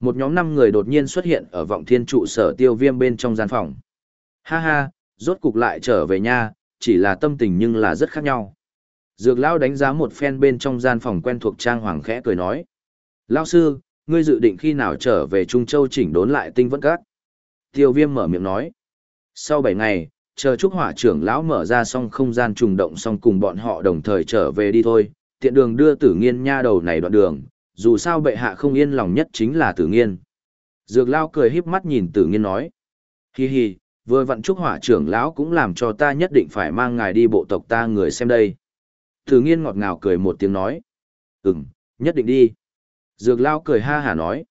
A: Một nhóm 5 người đột nhiên xuất hiện ở vọng thiên trụ sở tiêu viêm bên trong gian phòng. Ha ha, rốt cục lại trở về nhà, chỉ là tâm tình nhưng là rất khác nhau. Dược lão đánh giá một phen bên trong gian phòng quen thuộc trang hoàng khẽ cười nói. Lão sư, ngươi dự định khi nào trở về Trung Châu chỉnh đốn lại tinh vẫn các? Tiêu viêm mở miệng nói. Sau 7 ngày, chờ chúc hỏa trưởng lão mở ra xong không gian trùng động xong cùng bọn họ đồng thời trở về đi thôi, tiện đường đưa tử nghiên nha đầu này đoạn đường, dù sao bệ hạ không yên lòng nhất chính là tử nghiên. Dược lao cười híp mắt nhìn tử nghiên nói. Hi hi, vừa vặn trúc hỏa trưởng lão cũng làm cho ta nhất định phải mang ngài đi bộ tộc ta người xem đây. Tử nghiên ngọt ngào cười một tiếng nói. Ừm, nhất định đi. Dược lao cười ha hả nói.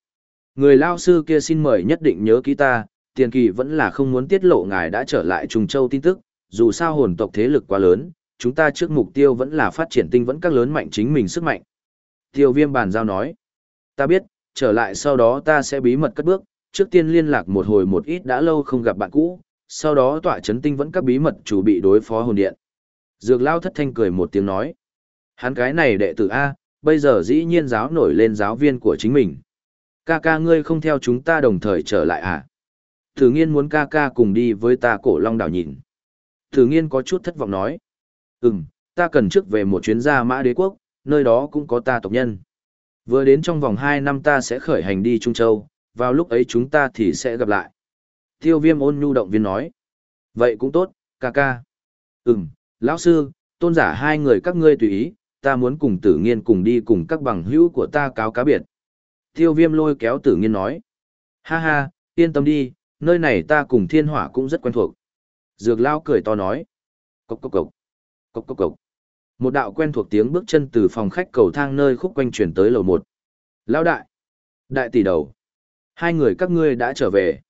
A: Người lao sư kia xin mời nhất định nhớ ký ta, tiền kỳ vẫn là không muốn tiết lộ ngài đã trở lại Trung Châu tin tức, dù sao hồn tộc thế lực quá lớn, chúng ta trước mục tiêu vẫn là phát triển tinh vẫn các lớn mạnh chính mình sức mạnh. Tiêu viêm bàn giao nói. Ta biết, trở lại sau đó ta sẽ bí mật cất bước, trước tiên liên lạc một hồi một ít đã lâu không gặp bạn cũ, sau đó tỏa chấn tinh vẫn các bí mật chủ bị đối phó hồn điện. Dược lao thất thanh cười một tiếng nói. Hắn cái này đệ tử A, bây giờ dĩ nhiên giáo nổi lên giáo viên của chính mình. Ca ca ngươi không theo chúng ta đồng thời trở lại à? Thử nghiên muốn ca ca cùng đi với ta cổ long đảo nhìn. Thử nghiên có chút thất vọng nói. Ừm, ta cần trước về một chuyến gia mã đế quốc, nơi đó cũng có ta tộc nhân. Vừa đến trong vòng 2 năm ta sẽ khởi hành đi Trung Châu, vào lúc ấy chúng ta thì sẽ gặp lại. Tiêu viêm ôn nhu động viên nói. Vậy cũng tốt, ca ca. Ừm, lão sư, tôn giả hai người các ngươi tùy ý, ta muốn cùng tử nghiên cùng đi cùng các bằng hữu của ta cáo cá biệt. Tiêu viêm lôi kéo tử nghiên nói. Ha ha, yên tâm đi, nơi này ta cùng thiên hỏa cũng rất quen thuộc. Dược lao cười to nói. Cốc cốc cốc. Cốc cốc cốc. Một đạo quen thuộc tiếng bước chân từ phòng khách cầu thang nơi khúc quanh chuyển tới lầu một. Lão đại. Đại tỷ đầu. Hai người các ngươi đã trở về.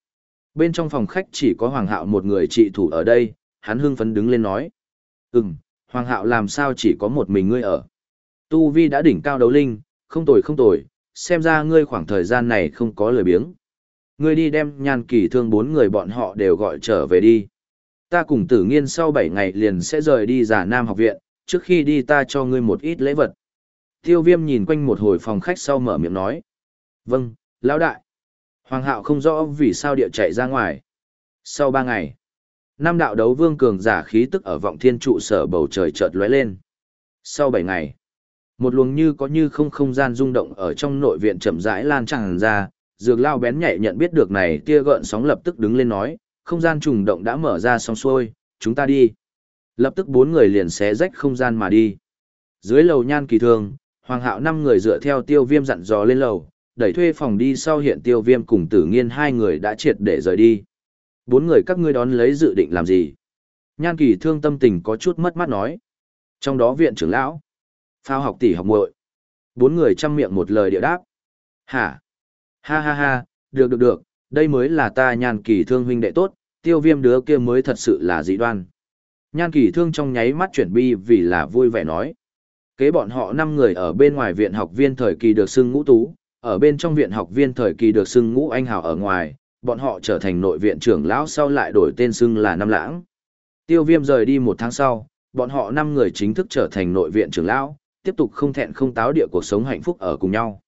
A: Bên trong phòng khách chỉ có Hoàng Hạo một người trị thủ ở đây, hắn hưng phấn đứng lên nói. Ừm, Hoàng Hạo làm sao chỉ có một mình ngươi ở. Tu Vi đã đỉnh cao đấu linh, không tồi không tồi, xem ra ngươi khoảng thời gian này không có lời biếng. Ngươi đi đem nhan kỳ thương bốn người bọn họ đều gọi trở về đi. Ta cùng tử nghiên sau bảy ngày liền sẽ rời đi giả nam học viện, trước khi đi ta cho ngươi một ít lễ vật. Tiêu viêm nhìn quanh một hồi phòng khách sau mở miệng nói. Vâng, lão đại. Hoàng hạo không rõ vì sao địa chạy ra ngoài. Sau ba ngày, năm đạo đấu vương cường giả khí tức ở vọng thiên trụ sở bầu trời chợt lóe lên. Sau bảy ngày, một luồng như có như không không gian rung động ở trong nội viện chậm rãi lan tràn ra, dược lao bén nhạy nhận biết được này tia gợn sóng lập tức đứng lên nói, không gian trùng động đã mở ra xong xuôi, chúng ta đi. Lập tức bốn người liền xé rách không gian mà đi. Dưới lầu nhan kỳ thương, hoàng hạo năm người dựa theo tiêu viêm dặn dò lên lầu, đẩy thuê phòng đi sau hiện tiêu viêm cùng tử nghiên hai người đã triệt để rời đi. Bốn người các ngươi đón lấy dự định làm gì? Nhan kỳ thương tâm tình có chút mất mát nói. Trong đó viện trưởng lão, phao học tỷ học muội Bốn người chăm miệng một lời địa đáp. Hả? Ha ha ha, được được được, đây mới là ta nhan kỳ thương huynh đệ tốt, tiêu viêm đứa kia mới thật sự là dị đoan. Nhan kỳ thương trong nháy mắt chuyển bi vì là vui vẻ nói. Kế bọn họ năm người ở bên ngoài viện học viên thời kỳ được xưng ngũ tú, ở bên trong viện học viên thời kỳ được xưng ngũ anh hào ở ngoài, bọn họ trở thành nội viện trưởng lão sau lại đổi tên xưng là nam lãng. Tiêu viêm rời đi một tháng sau, bọn họ năm người chính thức trở thành nội viện trưởng lão, tiếp tục không thẹn không táo địa cuộc sống hạnh phúc ở cùng nhau.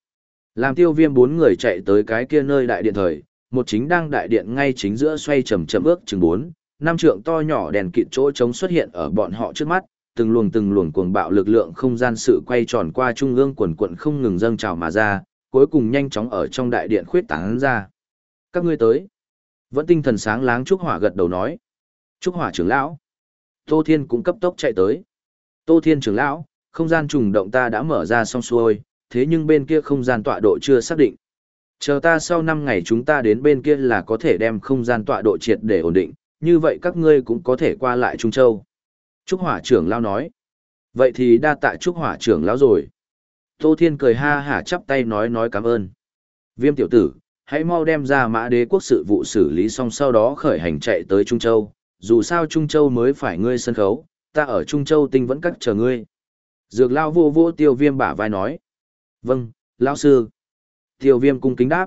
A: Làm tiêu viêm bốn người chạy tới cái kia nơi đại điện thời, một chính đang đại điện ngay chính giữa xoay chầm chậm ước chừng bốn, năm trượng to nhỏ đèn kịt chỗ trống xuất hiện ở bọn họ trước mắt, từng luồng từng luồng cuồng bạo lực lượng không gian sự quay tròn qua trung ương quần quận không ngừng dâng trào mà ra, cuối cùng nhanh chóng ở trong đại điện khuyết tán ra. Các ngươi tới. Vẫn tinh thần sáng láng Trúc Hỏa gật đầu nói. Trúc Hỏa trưởng lão. Tô Thiên cũng cấp tốc chạy tới. Tô Thiên trưởng lão, không gian trùng động ta đã mở ra xong xuôi, thế nhưng bên kia không gian tọa độ chưa xác định. Chờ ta sau 5 ngày chúng ta đến bên kia là có thể đem không gian tọa độ triệt để ổn định, như vậy các ngươi cũng có thể qua lại Trung Châu. Trúc Hỏa trưởng lão nói. Vậy thì đa tạ Trúc Hỏa trưởng lão rồi. Tô Thiên cười ha hả chắp tay nói nói cảm ơn. Viêm tiểu tử, hãy mau đem ra mã đế quốc sự vụ xử lý xong sau đó khởi hành chạy tới Trung Châu. Dù sao Trung Châu mới phải ngươi sân khấu, ta ở Trung Châu tinh vẫn cắt chờ ngươi. Dược lao vô vô tiêu viêm bả vai nói. Vâng, lão sư. Tiêu viêm cung kính đáp.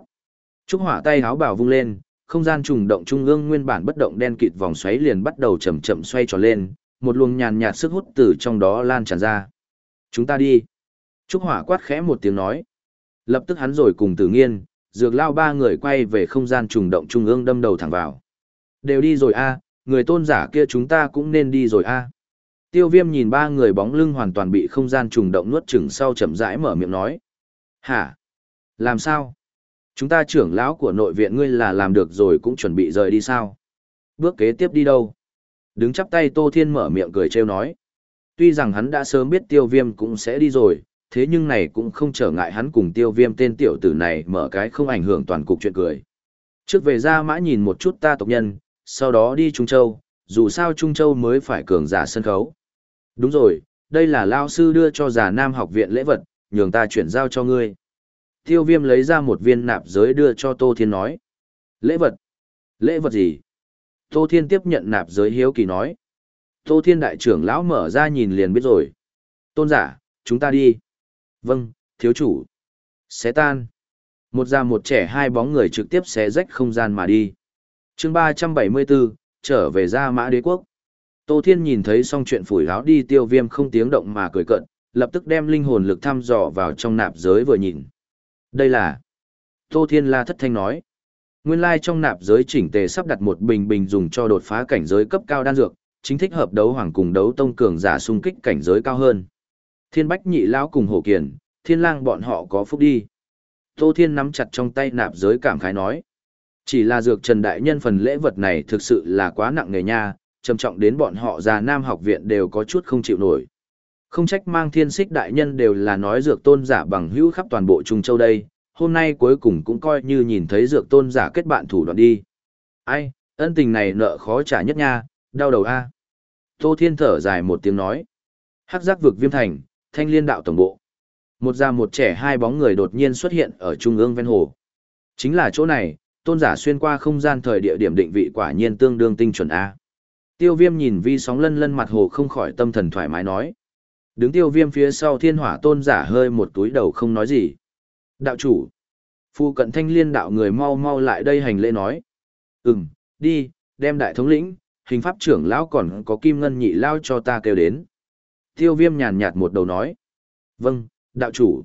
A: Trúc hỏa tay háo bảo vung lên, không gian trùng động trung ương nguyên bản bất động đen kịt vòng xoáy liền bắt đầu chậm chậm xoay tròn lên, một luồng nhàn nhạt sức hút từ trong đó lan tràn ra. Chúng ta đi. Trúc hỏa quát khẽ một tiếng nói. Lập tức hắn rồi cùng tử nghiên, dược lao ba người quay về không gian trùng động trung ương đâm đầu thẳng vào. Đều đi rồi a, người tôn giả kia chúng ta cũng nên đi rồi a. Tiêu viêm nhìn ba người bóng lưng hoàn toàn bị không gian trùng động nuốt chửng sau chậm rãi mở miệng nói. Hả? Làm sao? Chúng ta trưởng lão của nội viện ngươi là làm được rồi cũng chuẩn bị rời đi sao? Bước kế tiếp đi đâu? Đứng chắp tay Tô Thiên mở miệng cười trêu nói. Tuy rằng hắn đã sớm biết tiêu viêm cũng sẽ đi rồi, thế nhưng này cũng không trở ngại hắn cùng tiêu viêm tên tiểu tử này mở cái không ảnh hưởng toàn cục chuyện cười. Trước về ra mã nhìn một chút ta tộc nhân, sau đó đi Trung Châu, dù sao Trung Châu mới phải cường giả sân khấu. Đúng rồi, đây là Lao Sư đưa cho già Nam học viện lễ vật, nhường ta chuyển giao cho ngươi. Tiêu viêm lấy ra một viên nạp giới đưa cho Tô Thiên nói. Lễ vật? Lễ vật gì? Tô Thiên tiếp nhận nạp giới hiếu kỳ nói. Tô Thiên đại trưởng lão mở ra nhìn liền biết rồi. Tôn giả, chúng ta đi. Vâng, thiếu chủ. Xé tan. Một già một trẻ hai bóng người trực tiếp xé rách không gian mà đi. chương ba trăm bảy mươi 374, trở về ra mã đế quốc. Tô Thiên nhìn thấy xong chuyện phủi láo đi tiêu viêm không tiếng động mà cười cận, lập tức đem linh hồn lực thăm dò vào trong nạp giới vừa nhìn. Đây là... Tô Thiên la thất thanh nói. Nguyên lai trong nạp giới chỉnh tề sắp đặt một bình bình dùng cho đột phá cảnh giới cấp cao đan dược, chính thích hợp đấu hoàng cùng đấu tông cường giả xung kích cảnh giới cao hơn. Thiên Bách Nhị lão cùng Hổ Kiền, Thiên Lang bọn họ có phúc đi. Tô Thiên nắm chặt trong tay nạp giới cảm khái nói. Chỉ là dược Trần Đại Nhân phần lễ vật này thực sự là quá nặng nề nha, trầm trọng đến bọn họ già nam học viện đều có chút không chịu nổi. Không trách mang thiên xích đại nhân đều là nói dược tôn giả bằng hữu khắp toàn bộ Trung Châu đây, hôm nay cuối cùng cũng coi như nhìn thấy dược tôn giả kết bạn thủ đoạn đi. Ai, ân tình này nợ khó trả nhất nha, đau đầu a. Tô Thiên thở dài một tiếng nói. Hắc giác vực viêm thành, thanh liên đạo tổng bộ. Một già một trẻ hai bóng người đột nhiên xuất hiện ở trung ương ven hồ. Chính là chỗ này, tôn giả xuyên qua không gian thời địa điểm định vị quả nhiên tương đương tinh chuẩn A. Tiêu viêm nhìn vi sóng lân lân mặt hồ không khỏi tâm thần thoải mái nói. Đứng tiêu viêm phía sau thiên hỏa tôn giả hơi một túi đầu không nói gì. Đạo chủ. Phu cận thanh liên đạo người mau mau lại đây hành lễ nói. Ừm, đi, đem đại thống lĩnh, hình pháp trưởng lão còn có kim ngân nhị lao cho ta kêu đến. Tiêu viêm nhàn nhạt một đầu nói. Vâng, đạo chủ.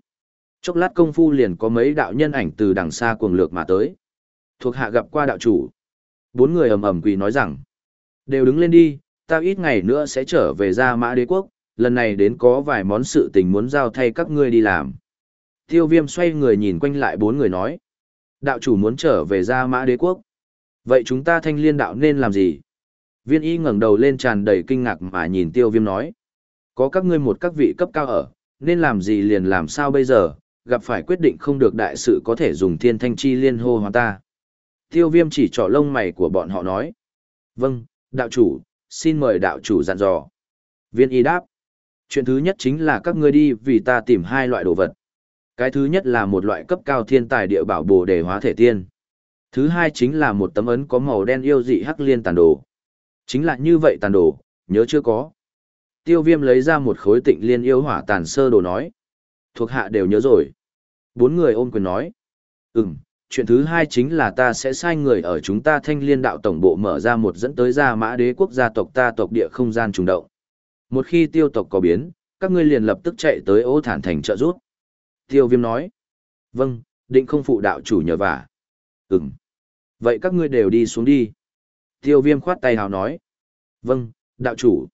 A: Chốc lát công phu liền có mấy đạo nhân ảnh từ đằng xa cuồng lược mà tới. Thuộc hạ gặp qua đạo chủ. Bốn người ầm ầm quỳ nói rằng. Đều đứng lên đi, ta ít ngày nữa sẽ trở về ra mã đế quốc, lần này đến có vài món sự tình muốn giao thay các ngươi đi làm. Tiêu viêm xoay người nhìn quanh lại bốn người nói. Đạo chủ muốn trở về ra mã đế quốc. Vậy chúng ta thanh liên đạo nên làm gì? Viên y ngẩng đầu lên tràn đầy kinh ngạc mà nhìn tiêu viêm nói. Có các ngươi một các vị cấp cao ở, nên làm gì liền làm sao bây giờ, gặp phải quyết định không được đại sự có thể dùng thiên thanh chi liên hô hoa ta. Tiêu viêm chỉ trỏ lông mày của bọn họ nói. Vâng, đạo chủ, xin mời đạo chủ dặn dò. Viên y đáp. Chuyện thứ nhất chính là các ngươi đi vì ta tìm hai loại đồ vật. Cái thứ nhất là một loại cấp cao thiên tài địa bảo bồ đề hóa thể tiên. Thứ hai chính là một tấm ấn có màu đen yêu dị hắc liên tàn đồ. Chính là như vậy tàn đồ, nhớ chưa có. Tiêu viêm lấy ra một khối tịnh liên yêu hỏa tàn sơ đồ nói. Thuộc hạ đều nhớ rồi. Bốn người ôm quyền nói. Ừm, chuyện thứ hai chính là ta sẽ sai người ở chúng ta thanh liên đạo tổng bộ mở ra một dẫn tới gia mã đế quốc gia tộc ta tộc địa không gian trùng động. Một khi tiêu tộc có biến, các ngươi liền lập tức chạy tới ô thản thành trợ giúp. Tiêu viêm nói. Vâng, định không phụ đạo chủ nhờ vả. Ừm. Vậy các ngươi đều đi xuống đi. Tiêu viêm khoát tay hào nói. Vâng, đạo chủ.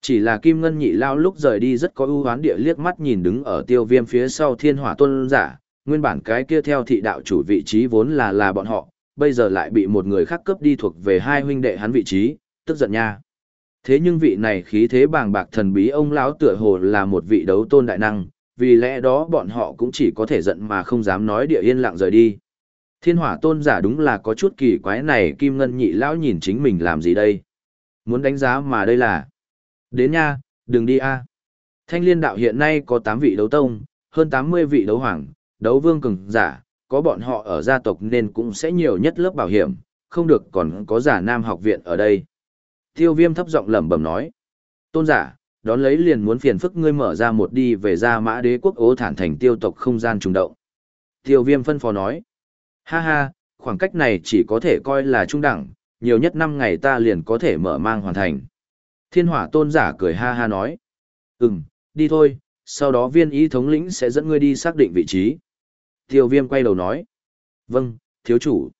A: Chỉ là Kim Ngân nhị lao lúc rời đi rất có ưu hoán địa liếc mắt nhìn đứng ở tiêu viêm phía sau thiên hỏa tuân giả, nguyên bản cái kia theo thị đạo chủ vị trí vốn là là bọn họ, bây giờ lại bị một người khác cướp đi thuộc về hai huynh đệ hắn vị trí, tức giận nha. Thế nhưng vị này khí thế bàng bạc thần bí ông lão tựa hồ là một vị đấu tôn đại năng, vì lẽ đó bọn họ cũng chỉ có thể giận mà không dám nói địa yên lặng rời đi. Thiên hỏa tôn giả đúng là có chút kỳ quái này kim ngân nhị lão nhìn chính mình làm gì đây. Muốn đánh giá mà đây là. Đến nha, đừng đi a. Thanh liên đạo hiện nay có 8 vị đấu tông, hơn 80 vị đấu hoàng, đấu vương cường giả, có bọn họ ở gia tộc nên cũng sẽ nhiều nhất lớp bảo hiểm, không được còn có giả nam học viện ở đây. Tiêu viêm thấp giọng lẩm bẩm nói. Tôn giả, đón lấy liền muốn phiền phức ngươi mở ra một đi về ra mã đế quốc ố thản thành tiêu tộc không gian trùng động. Tiêu viêm phân phó nói. Ha ha, khoảng cách này chỉ có thể coi là trung đẳng, nhiều nhất 5 ngày ta liền có thể mở mang hoàn thành. Thiên hỏa tôn giả cười ha ha nói. Ừm, đi thôi, sau đó viên ý thống lĩnh sẽ dẫn ngươi đi xác định vị trí. Tiêu viêm quay đầu nói. Vâng, thiếu chủ.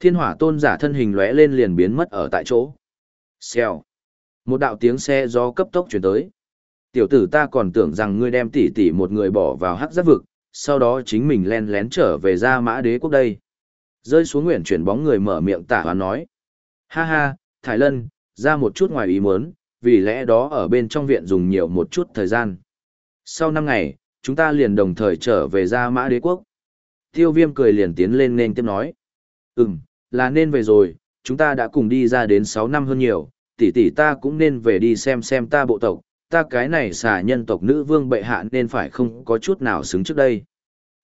A: Thiên hỏa tôn giả thân hình lóe lên liền biến mất ở tại chỗ. Xèo. Một đạo tiếng xe gió cấp tốc chuyển tới. Tiểu tử ta còn tưởng rằng ngươi đem tỷ tỷ một người bỏ vào hắc giáp vực, sau đó chính mình len lén trở về ra mã đế quốc đây. Rơi xuống nguyện chuyển bóng người mở miệng tả hoán nói. Ha ha, Thái Lân, ra một chút ngoài ý muốn, vì lẽ đó ở bên trong viện dùng nhiều một chút thời gian. Sau năm ngày, chúng ta liền đồng thời trở về ra mã đế quốc. Tiêu viêm cười liền tiến lên nên tiếp nói. Ừm, là nên về rồi, chúng ta đã cùng đi ra đến 6 năm hơn nhiều, tỷ tỷ ta cũng nên về đi xem xem ta bộ tộc, ta cái này xà nhân tộc nữ vương bệ hạ nên phải không có chút nào xứng trước đây.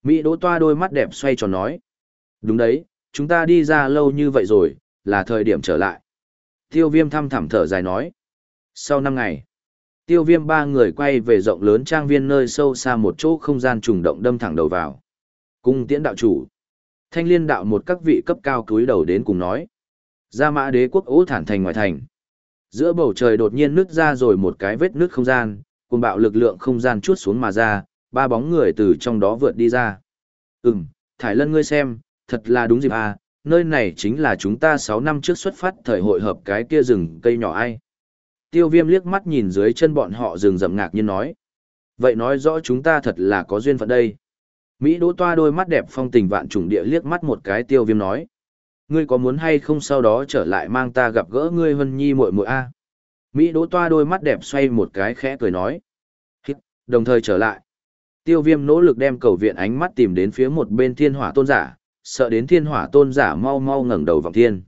A: Mỹ đỗ toa đôi mắt đẹp xoay tròn nói. Đúng đấy, chúng ta đi ra lâu như vậy rồi, là thời điểm trở lại. Tiêu viêm thăm thẳm thở dài nói. Sau 5 ngày, tiêu viêm ba người quay về rộng lớn trang viên nơi sâu xa một chỗ không gian trùng động đâm thẳng đầu vào. Cung tiễn đạo chủ. Thanh liên đạo một các vị cấp cao cúi đầu đến cùng nói. Gia mã đế quốc ố thản thành ngoài thành. Giữa bầu trời đột nhiên nứt ra rồi một cái vết nứt không gian, cùng bạo lực lượng không gian chuốt xuống mà ra, ba bóng người từ trong đó vượt đi ra. Ừm, Thải Lân ngươi xem, thật là đúng dịp à, nơi này chính là chúng ta 6 năm trước xuất phát thời hội hợp cái kia rừng cây nhỏ ai. Tiêu viêm liếc mắt nhìn dưới chân bọn họ rừng rậm ngạc nhiên nói. Vậy nói rõ chúng ta thật là có duyên phận đây. Mỹ đỗ toa đôi mắt đẹp phong tình vạn trùng địa liếc mắt một cái tiêu viêm nói. Ngươi có muốn hay không sau đó trở lại mang ta gặp gỡ ngươi hân nhi muội muội a Mỹ đỗ toa đôi mắt đẹp xoay một cái khẽ cười nói. Hít, đồng thời trở lại. Tiêu viêm nỗ lực đem cầu viện ánh mắt tìm đến phía một bên thiên hỏa tôn giả, sợ đến thiên hỏa tôn giả mau mau ngẩng đầu vọng thiên.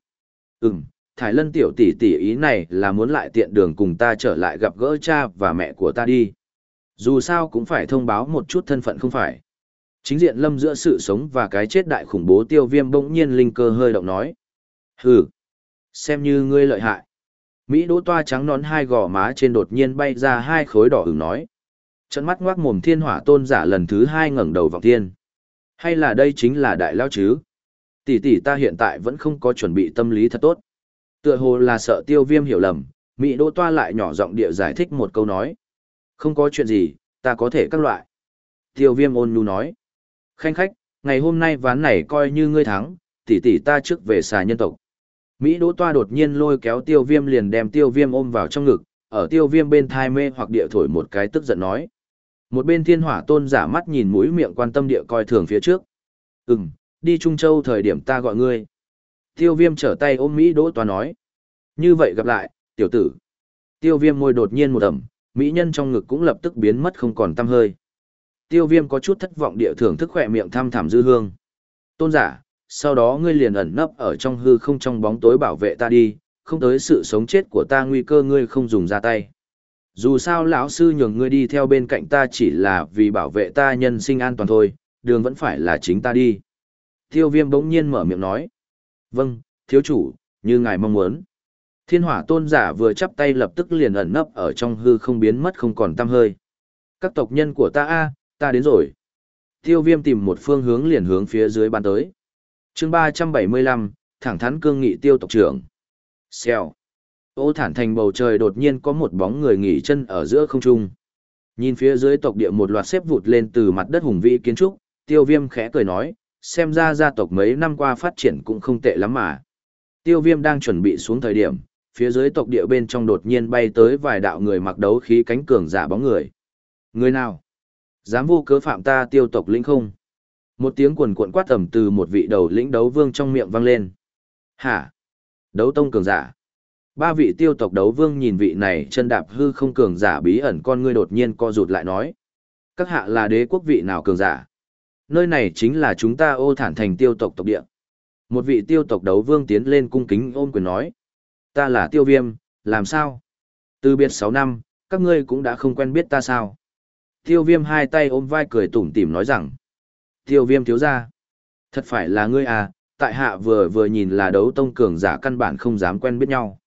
A: Ừm, Thải Lân tiểu tỷ tỷ ý này là muốn lại tiện đường cùng ta trở lại gặp gỡ cha và mẹ của ta đi. Dù sao cũng phải thông báo một chút thân phận không phải. Chính diện lâm giữa sự sống và cái chết đại khủng bố tiêu viêm bỗng nhiên linh cơ hơi động nói. Hừ, xem như ngươi lợi hại. Mỹ đỗ toa trắng nón hai gò má trên đột nhiên bay ra hai khối đỏ hứng nói. Trận mắt ngoác mồm thiên hỏa tôn giả lần thứ hai ngẩng đầu vọng thiên. Hay là đây chính là đại lao chứ? Tỷ tỷ ta hiện tại vẫn không có chuẩn bị tâm lý thật tốt. Tựa hồ là sợ tiêu viêm hiểu lầm, Mỹ đỗ toa lại nhỏ giọng địa giải thích một câu nói. Không có chuyện gì, ta có thể các loại. Tiêu viêm ôn nhu nói. Khanh khách, ngày hôm nay ván này coi như ngươi thắng, tỷ tỷ ta trước về xà nhân tộc. Mỹ đỗ toa đột nhiên lôi kéo tiêu viêm liền đem tiêu viêm ôm vào trong ngực, ở tiêu viêm bên thai mê hoặc địa thổi một cái tức giận nói. Một bên thiên hỏa tôn giả mắt nhìn mũi miệng quan tâm địa coi thường phía trước. Ừm, đi Trung Châu thời điểm ta gọi ngươi. Tiêu viêm trở tay ôm Mỹ đỗ toa nói. Như vậy gặp lại, tiểu tử. Tiêu viêm môi đột nhiên một ẩm, Mỹ nhân trong ngực cũng lập tức biến mất không còn tăm hơi. Tiêu viêm có chút thất vọng địa thưởng thức khỏe miệng thăm thảm dư hương. Tôn giả, sau đó ngươi liền ẩn nấp ở trong hư không trong bóng tối bảo vệ ta đi, không tới sự sống chết của ta nguy cơ ngươi không dùng ra tay. Dù sao lão sư nhường ngươi đi theo bên cạnh ta chỉ là vì bảo vệ ta nhân sinh an toàn thôi, đường vẫn phải là chính ta đi. Tiêu viêm bỗng nhiên mở miệng nói. Vâng, thiếu chủ, như ngài mong muốn. Thiên hỏa tôn giả vừa chắp tay lập tức liền ẩn nấp ở trong hư không biến mất không còn tăm hơi. Các tộc nhân của ta a ta đến rồi. Tiêu viêm tìm một phương hướng liền hướng phía dưới ban tới. chương ba trăm bảy mươi lăm thẳng thắn cương nghị tiêu tộc trưởng. Xèo. Ô thản thành bầu trời đột nhiên có một bóng người nghỉ chân ở giữa không trung. Nhìn phía dưới tộc địa một loạt xếp vụt lên từ mặt đất hùng vĩ kiến trúc, tiêu viêm khẽ cười nói, xem ra gia tộc mấy năm qua phát triển cũng không tệ lắm mà. Tiêu viêm đang chuẩn bị xuống thời điểm, phía dưới tộc địa bên trong đột nhiên bay tới vài đạo người mặc đấu khí cánh cường giả bóng người. Người nào? Dám vô cớ phạm ta tiêu tộc lĩnh không? Một tiếng quần cuộn quát tầm từ một vị đầu lĩnh đấu vương trong miệng vang lên. Hả? Đấu tông cường giả. Ba vị tiêu tộc đấu vương nhìn vị này chân đạp hư không cường giả bí ẩn con ngươi đột nhiên co rụt lại nói. Các hạ là đế quốc vị nào cường giả? Nơi này chính là chúng ta ô thản thành tiêu tộc tộc địa. Một vị tiêu tộc đấu vương tiến lên cung kính ôm quyền nói. Ta là tiêu viêm, làm sao? Từ biệt sáu năm, các ngươi cũng đã không quen biết ta sao? Tiêu viêm hai tay ôm vai cười tủm tỉm nói rằng. Tiêu viêm thiếu ra. Thật phải là ngươi à, tại hạ vừa vừa nhìn là đấu tông cường giả căn bản không dám quen biết nhau.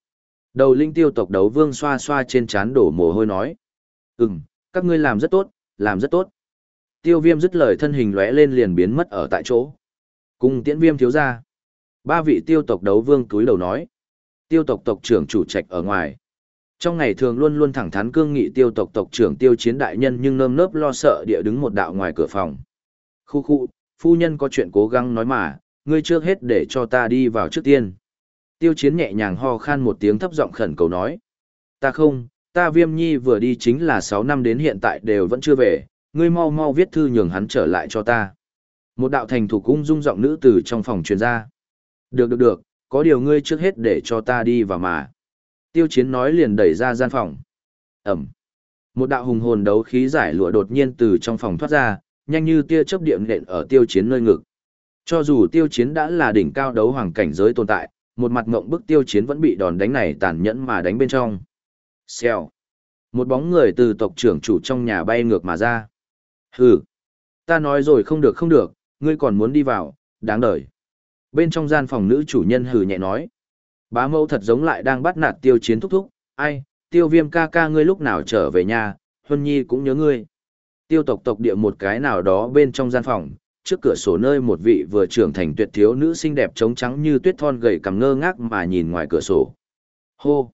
A: Đầu linh tiêu tộc đấu vương xoa xoa trên trán đổ mồ hôi nói. Ừm, các ngươi làm rất tốt, làm rất tốt. Tiêu viêm dứt lời thân hình lóe lên liền biến mất ở tại chỗ. Cùng tiễn viêm thiếu ra. Ba vị tiêu tộc đấu vương túi đầu nói. Tiêu tộc tộc trưởng chủ trạch ở ngoài. Trong ngày thường luôn luôn thẳng thắn cương nghị tiêu tộc tộc trưởng tiêu chiến đại nhân nhưng nơm nớp lo sợ địa đứng một đạo ngoài cửa phòng. Khu khu, phu nhân có chuyện cố gắng nói mà, ngươi trước hết để cho ta đi vào trước tiên. Tiêu chiến nhẹ nhàng ho khan một tiếng thấp giọng khẩn cầu nói. Ta không, ta viêm nhi vừa đi chính là 6 năm đến hiện tại đều vẫn chưa về, ngươi mau mau viết thư nhường hắn trở lại cho ta. Một đạo thành thủ cung dung giọng nữ từ trong phòng truyền ra. Được được được, có điều ngươi trước hết để cho ta đi vào mà. Tiêu chiến nói liền đẩy ra gian phòng. Ẩm. Một đạo hùng hồn đấu khí giải lụa đột nhiên từ trong phòng thoát ra, nhanh như tia chớp điện nện ở tiêu chiến nơi ngực. Cho dù tiêu chiến đã là đỉnh cao đấu hoàng cảnh giới tồn tại, một mặt ngộng bức tiêu chiến vẫn bị đòn đánh này tàn nhẫn mà đánh bên trong. Xèo. Một bóng người từ tộc trưởng chủ trong nhà bay ngược mà ra. Hừ. Ta nói rồi không được không được, ngươi còn muốn đi vào, đáng đời. Bên trong gian phòng nữ chủ nhân hừ nhẹ nói. Bá mẫu thật giống lại đang bắt nạt tiêu chiến thúc thúc, ai, tiêu viêm ca ca ngươi lúc nào trở về nhà, Huân Nhi cũng nhớ ngươi. Tiêu tộc tộc địa một cái nào đó bên trong gian phòng, trước cửa sổ nơi một vị vừa trưởng thành tuyệt thiếu nữ xinh đẹp trống trắng như tuyết thon gầy cầm ngơ ngác mà nhìn ngoài cửa sổ. Hô!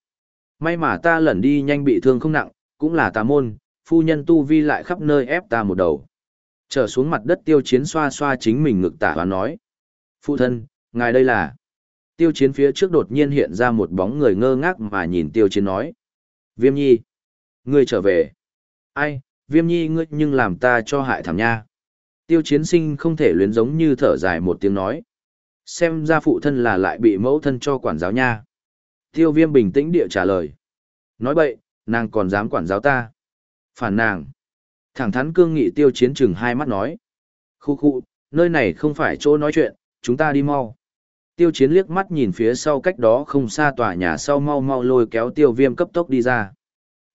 A: May mà ta lẩn đi nhanh bị thương không nặng, cũng là tà môn, phu nhân tu vi lại khắp nơi ép ta một đầu. Trở xuống mặt đất tiêu chiến xoa xoa chính mình ngực tả và nói. Phụ thân, ngài đây là... Tiêu chiến phía trước đột nhiên hiện ra một bóng người ngơ ngác mà nhìn tiêu chiến nói. Viêm nhi. Ngươi trở về. Ai, viêm nhi ngươi nhưng làm ta cho hại thảm nha. Tiêu chiến sinh không thể luyến giống như thở dài một tiếng nói. Xem ra phụ thân là lại bị mẫu thân cho quản giáo nha. Tiêu viêm bình tĩnh địa trả lời. Nói bậy, nàng còn dám quản giáo ta. Phản nàng. Thẳng thắn cương nghị tiêu chiến chừng hai mắt nói. Khu khu, nơi này không phải chỗ nói chuyện, chúng ta đi mau. Tiêu chiến liếc mắt nhìn phía sau cách đó không xa tòa nhà sau mau mau lôi kéo tiêu viêm cấp tốc đi ra.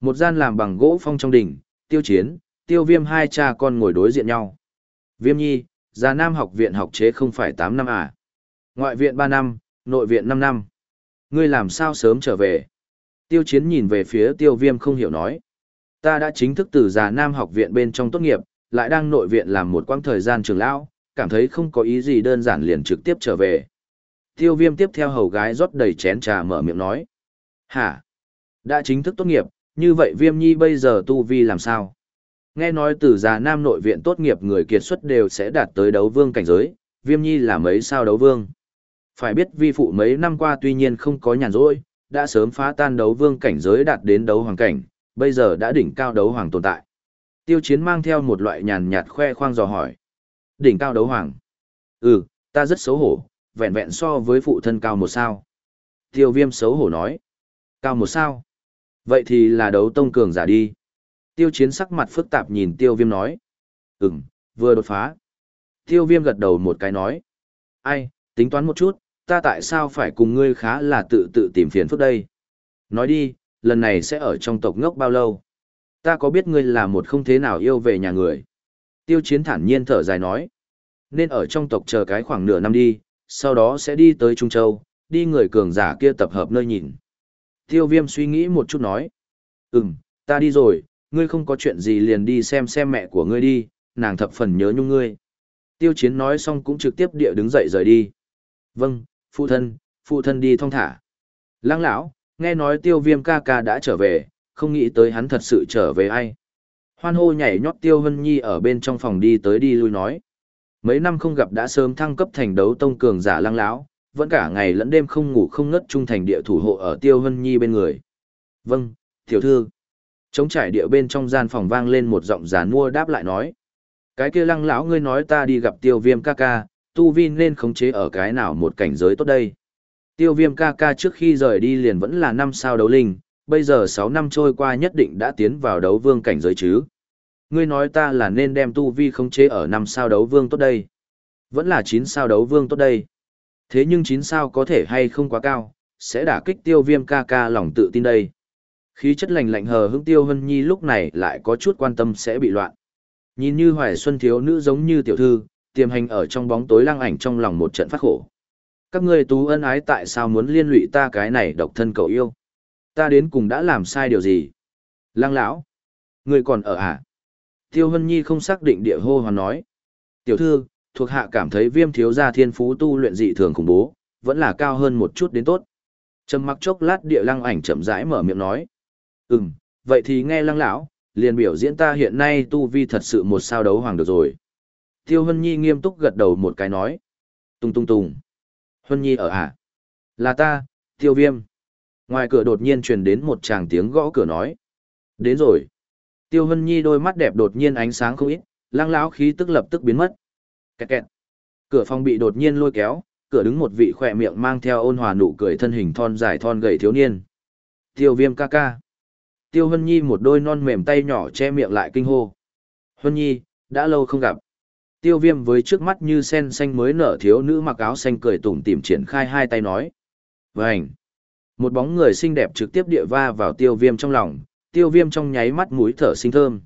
A: Một gian làm bằng gỗ phong trong đỉnh, tiêu chiến, tiêu viêm hai cha con ngồi đối diện nhau. Viêm nhi, già nam học viện học chế không phải 8 năm à? Ngoại viện 3 năm, nội viện 5 năm. Ngươi làm sao sớm trở về? Tiêu chiến nhìn về phía tiêu viêm không hiểu nói. Ta đã chính thức từ già nam học viện bên trong tốt nghiệp, lại đang nội viện làm một quãng thời gian trường lão, cảm thấy không có ý gì đơn giản liền trực tiếp trở về. Tiêu viêm tiếp theo hầu gái rót đầy chén trà mở miệng nói. Hả? Đã chính thức tốt nghiệp, như vậy viêm nhi bây giờ tu vi làm sao? Nghe nói từ già nam nội viện tốt nghiệp người kiệt xuất đều sẽ đạt tới đấu vương cảnh giới, viêm nhi là mấy sao đấu vương. Phải biết vi phụ mấy năm qua tuy nhiên không có nhàn rỗi, đã sớm phá tan đấu vương cảnh giới đạt đến đấu hoàng cảnh, bây giờ đã đỉnh cao đấu hoàng tồn tại. Tiêu chiến mang theo một loại nhàn nhạt khoe khoang dò hỏi. Đỉnh cao đấu hoàng. Ừ, ta rất xấu hổ, vẹn vẹn so với phụ thân cao một sao. Tiêu viêm xấu hổ nói. Cao một sao? Vậy thì là đấu tông cường giả đi. Tiêu chiến sắc mặt phức tạp nhìn tiêu viêm nói. Ừm, vừa đột phá. Tiêu viêm gật đầu một cái nói. Ai, tính toán một chút, ta tại sao phải cùng ngươi khá là tự tự tìm phiền phức đây? Nói đi, lần này sẽ ở trong tộc ngốc bao lâu? Ta có biết ngươi là một không thế nào yêu về nhà người? Tiêu chiến thản nhiên thở dài nói. Nên ở trong tộc chờ cái khoảng nửa năm đi, sau đó sẽ đi tới Trung Châu, đi người cường giả kia tập hợp nơi nhìn. Tiêu viêm suy nghĩ một chút nói. Ừm, ta đi rồi, ngươi không có chuyện gì liền đi xem xem mẹ của ngươi đi, nàng thập phần nhớ nhung ngươi. Tiêu chiến nói xong cũng trực tiếp địa đứng dậy rời đi. Vâng, phụ thân, phụ thân đi thong thả. Lăng lão, nghe nói tiêu viêm ca ca đã trở về, không nghĩ tới hắn thật sự trở về ai. Hoan hô nhảy nhót tiêu hân nhi ở bên trong phòng đi tới đi lui nói. Mấy năm không gặp đã sớm thăng cấp thành đấu tông cường giả lăng lão, vẫn cả ngày lẫn đêm không ngủ không ngất trung thành địa thủ hộ ở tiêu hân nhi bên người. Vâng, tiểu thư. Chống trải địa bên trong gian phòng vang lên một giọng giả mua đáp lại nói. Cái kia lăng lão ngươi nói ta đi gặp tiêu viêm ca ca, tu vi nên khống chế ở cái nào một cảnh giới tốt đây. Tiêu viêm ca ca trước khi rời đi liền vẫn là năm sao đấu linh, bây giờ 6 năm trôi qua nhất định đã tiến vào đấu vương cảnh giới chứ. Ngươi nói ta là nên đem tu vi khống chế ở năm sao đấu vương tốt đây. Vẫn là chín sao đấu vương tốt đây. Thế nhưng chín sao có thể hay không quá cao, sẽ đả kích tiêu viêm ca ca lòng tự tin đây. Khí chất lạnh lạnh hờ hững tiêu hân nhi lúc này lại có chút quan tâm sẽ bị loạn. Nhìn như hoài xuân thiếu nữ giống như tiểu thư, tiềm hành ở trong bóng tối lăng ảnh trong lòng một trận phát khổ. Các ngươi tú ân ái tại sao muốn liên lụy ta cái này độc thân cậu yêu? Ta đến cùng đã làm sai điều gì? Lang lão, ngươi còn ở à? Tiêu Hân Nhi không xác định địa hô hoàn nói. Tiểu thư, thuộc hạ cảm thấy viêm thiếu gia thiên phú tu luyện dị thường khủng bố, vẫn là cao hơn một chút đến tốt. Trầm mặc chốc lát địa lăng ảnh chậm rãi mở miệng nói. Ừm, vậy thì nghe lăng lão, liền biểu diễn ta hiện nay tu vi thật sự một sao đấu hoàng được rồi. Tiêu Hân Nhi nghiêm túc gật đầu một cái nói. Tung tung tung. Hân Nhi ở à? Là ta, Tiêu Viêm. Ngoài cửa đột nhiên truyền đến một tràng tiếng gõ cửa nói. Đến rồi. Tiêu Hân Nhi đôi mắt đẹp đột nhiên ánh sáng không ít, lang lão khí tức lập tức biến mất. Kẹt kẹt. Cửa phòng bị đột nhiên lôi kéo, cửa đứng một vị khỏe miệng mang theo ôn hòa nụ cười thân hình thon dài thon gầy thiếu niên. Tiêu Viêm ca ca. Tiêu Hân Nhi một đôi non mềm tay nhỏ che miệng lại kinh hô. Hân Nhi, đã lâu không gặp. Tiêu viêm với trước mắt như sen xanh mới nở thiếu nữ mặc áo xanh cười tủm tỉm triển khai hai tay nói. Vành. Một bóng người xinh đẹp trực tiếp địa va vào tiêu viêm trong lòng, tiêu viêm trong nháy mắt mũi thở sinh thơm.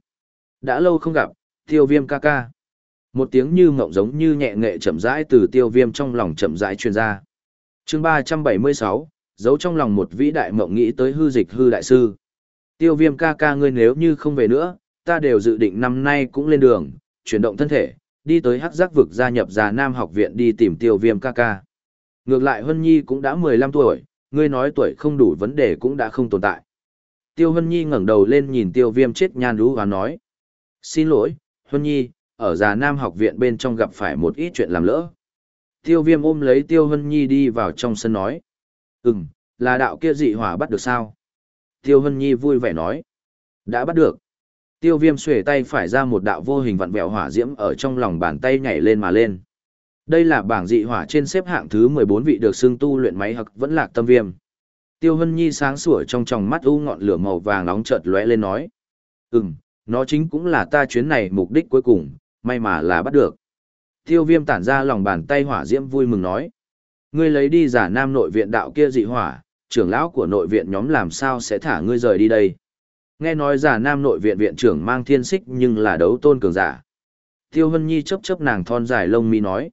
A: Đã lâu không gặp, tiêu viêm ca ca. Một tiếng như ngọng giống như nhẹ nghệ chậm rãi từ tiêu viêm trong lòng chậm rãi truyền ra. chương ba trăm bảy mươi sáu giấu trong lòng một vĩ đại mộng nghĩ tới hư dịch hư đại sư. Tiêu viêm ca ca ngươi nếu như không về nữa, ta đều dự định năm nay cũng lên đường, chuyển động thân thể, đi tới hắc giác vực gia nhập già nam học viện đi tìm tiêu viêm ca ca. Ngược lại Hân Nhi cũng đã 15 tuổi, ngươi nói tuổi không đủ vấn đề cũng đã không tồn tại. Tiêu Hân Nhi ngẩng đầu lên nhìn tiêu viêm chết nhan rú và nói. Xin lỗi, Hân Nhi, ở già nam học viện bên trong gặp phải một ít chuyện làm lỡ. Tiêu viêm ôm lấy tiêu Hân Nhi đi vào trong sân nói. Ừm, là đạo kia dị hỏa bắt được sao? Tiêu Hân Nhi vui vẻ nói. Đã bắt được. Tiêu viêm xuể tay phải ra một đạo vô hình vặn vẹo hỏa diễm ở trong lòng bàn tay nhảy lên mà lên. Đây là bảng dị hỏa trên xếp hạng thứ 14 vị được xưng tu luyện máy hoặc vẫn lạc tâm viêm. Tiêu Hân Nhi sáng sủa trong tròng mắt u ngọn lửa màu vàng nóng chợt lóe lên nói. Ừm, nó chính cũng là ta chuyến này mục đích cuối cùng, may mà là bắt được. Tiêu viêm tản ra lòng bàn tay hỏa diễm vui mừng nói. Ngươi lấy đi giả nam nội viện đạo kia dị hỏa, trưởng lão của nội viện nhóm làm sao sẽ thả ngươi rời đi đây. Nghe nói giả nam nội viện viện trưởng mang thiên xích nhưng là đấu tôn cường giả. Tiêu Hân Nhi chấp chấp nàng thon dài lông mi nói.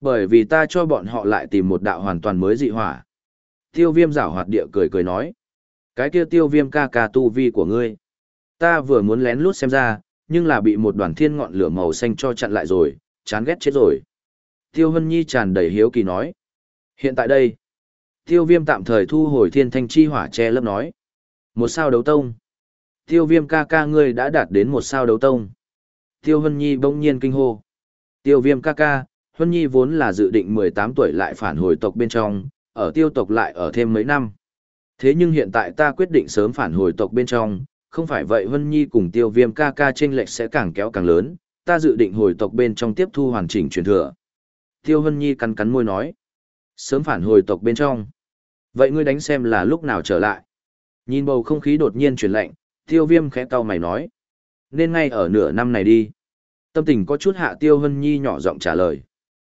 A: Bởi vì ta cho bọn họ lại tìm một đạo hoàn toàn mới dị hỏa. Tiêu viêm rảo hoạt địa cười cười nói. Cái kia tiêu viêm ca ca tu vi của ngươi. Ta vừa muốn lén lút xem ra, nhưng là bị một đoàn thiên ngọn lửa màu xanh cho chặn lại rồi, chán ghét chết rồi. Tiêu Hân Nhi tràn đầy hiếu kỳ nói. Hiện tại đây, tiêu viêm tạm thời thu hồi thiên thanh chi hỏa che lớp nói. Một sao đấu tông. Tiêu viêm ca ca ngươi đã đạt đến một sao đấu tông. Tiêu Hân Nhi bỗng nhiên kinh hô. Tiêu viêm ca ca, Hân Nhi vốn là dự định 18 tuổi lại phản hồi tộc bên trong, ở tiêu tộc lại ở thêm mấy năm. Thế nhưng hiện tại ta quyết định sớm phản hồi tộc bên trong, không phải vậy vân Nhi cùng tiêu viêm ca ca chênh lệch sẽ càng kéo càng lớn, ta dự định hồi tộc bên trong tiếp thu hoàn chỉnh truyền thừa. Tiêu vân Nhi cắn cắn môi nói. Sớm phản hồi tộc bên trong. Vậy ngươi đánh xem là lúc nào trở lại. Nhìn bầu không khí đột nhiên chuyển lạnh, tiêu viêm khẽ cau mày nói. Nên ngay ở nửa năm này đi. Tâm tình có chút hạ tiêu hân nhi nhỏ giọng trả lời.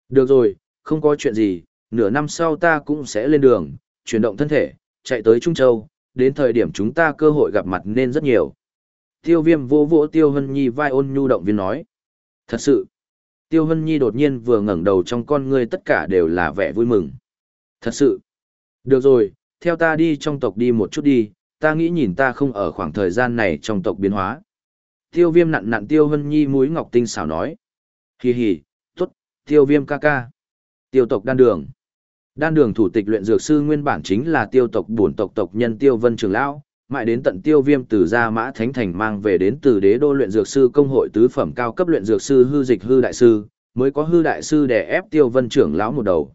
A: Được rồi, không có chuyện gì, nửa năm sau ta cũng sẽ lên đường, chuyển động thân thể, chạy tới Trung Châu, đến thời điểm chúng ta cơ hội gặp mặt nên rất nhiều. Tiêu viêm vô vỗ tiêu hân nhi vai ôn nhu động viên nói. Thật sự, tiêu hân nhi đột nhiên vừa ngẩng đầu trong con ngươi tất cả đều là vẻ vui mừng. Thật sự, được rồi, theo ta đi trong tộc đi một chút đi, ta nghĩ nhìn ta không ở khoảng thời gian này trong tộc biến hóa. Tiêu viêm nặn nặn tiêu hân nhi mũi ngọc tinh xảo nói. Hì hì, tốt, tiêu viêm ca ca. Tiêu tộc đan đường. Đan đường thủ tịch luyện dược sư nguyên bản chính là tiêu tộc bổn tộc tộc nhân tiêu vân trường lão, mãi đến tận tiêu viêm từ gia mã thánh thành mang về đến từ đế đô luyện dược sư công hội tứ phẩm cao cấp luyện dược sư hư dịch hư đại sư, mới có hư đại sư để ép tiêu vân trưởng lão một đầu.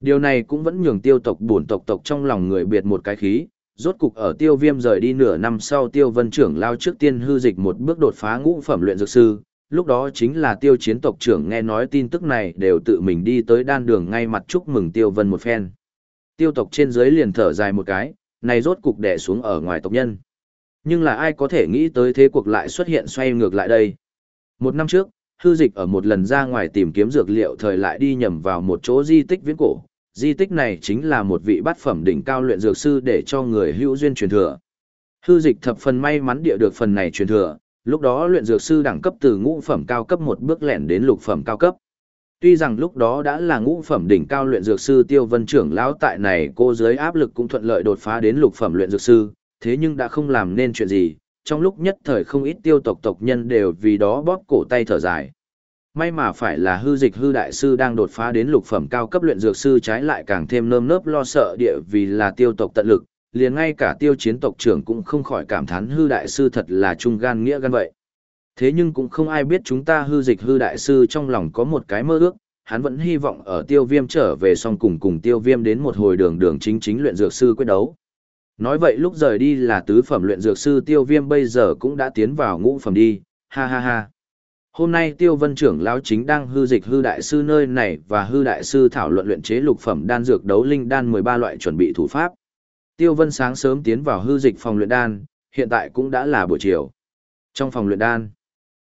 A: Điều này cũng vẫn nhường tiêu tộc bổn tộc tộc trong lòng người biệt một cái khí, rốt cục ở tiêu viêm rời đi nửa năm sau tiêu vân trưởng lao trước tiên hư dịch một bước đột phá ngũ phẩm luyện dược sư, lúc đó chính là tiêu chiến tộc trưởng nghe nói tin tức này đều tự mình đi tới đan đường ngay mặt chúc mừng tiêu vân một phen. Tiêu tộc trên dưới liền thở dài một cái, này rốt cục đẻ xuống ở ngoài tộc nhân. Nhưng là ai có thể nghĩ tới thế cuộc lại xuất hiện xoay ngược lại đây. Một năm trước, hư dịch ở một lần ra ngoài tìm kiếm dược liệu thời lại đi nhầm vào một chỗ di tích viễn cổ, di tích này chính là một vị bát phẩm đỉnh cao luyện dược sư để cho người hữu duyên truyền thừa. Hư dịch thập phần may mắn địa được phần này truyền thừa, lúc đó luyện dược sư đẳng cấp từ ngũ phẩm cao cấp một bước lẻn đến lục phẩm cao cấp. Tuy rằng lúc đó đã là ngũ phẩm đỉnh cao luyện dược sư Tiêu Vân trưởng lão tại này cô dưới áp lực cũng thuận lợi đột phá đến lục phẩm luyện dược sư, thế nhưng đã không làm nên chuyện gì, trong lúc nhất thời không ít tiêu tộc tộc nhân đều vì đó bóp cổ tay thở dài. May mà phải là hư dịch hư đại sư đang đột phá đến lục phẩm cao cấp luyện dược sư trái lại càng thêm nơm nớp lo sợ địa vì là tiêu tộc tận lực, liền ngay cả tiêu chiến tộc trưởng cũng không khỏi cảm thán hư đại sư thật là trung gan nghĩa gan vậy. Thế nhưng cũng không ai biết chúng ta hư dịch hư đại sư trong lòng có một cái mơ ước, hắn vẫn hy vọng ở tiêu viêm trở về xong cùng cùng tiêu viêm đến một hồi đường đường chính chính luyện dược sư quyết đấu. Nói vậy lúc rời đi là tứ phẩm luyện dược sư tiêu viêm bây giờ cũng đã tiến vào ngũ phẩm đi, ha ha ha. Hôm nay Tiêu Vân trưởng lão chính đang hư dịch hư đại sư nơi này và hư đại sư thảo luận luyện chế lục phẩm đan dược đấu linh đan 13 loại chuẩn bị thủ pháp. Tiêu Vân sáng sớm tiến vào hư dịch phòng luyện đan, hiện tại cũng đã là buổi chiều. Trong phòng luyện đan,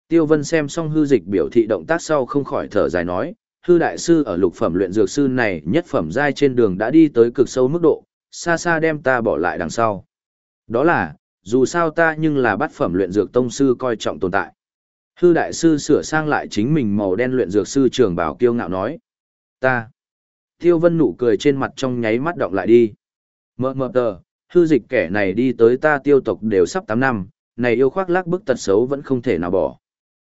A: Tiêu Vân xem xong hư dịch biểu thị động tác sau không khỏi thở dài nói, hư đại sư ở lục phẩm luyện dược sư này nhất phẩm giai trên đường đã đi tới cực sâu mức độ, xa xa đem ta bỏ lại đằng sau. Đó là, dù sao ta nhưng là bát phẩm luyện dược tông sư coi trọng tồn tại. Hư đại sư sửa sang lại chính mình màu đen luyện dược sư trường bảo kiêu ngạo nói. Ta. Tiêu vân nụ cười trên mặt trong nháy mắt động lại đi. Mờ mờ tờ, hư dịch kẻ này đi tới ta tiêu tộc đều sắp 8 năm, này yêu khoác lác bức tật xấu vẫn không thể nào bỏ.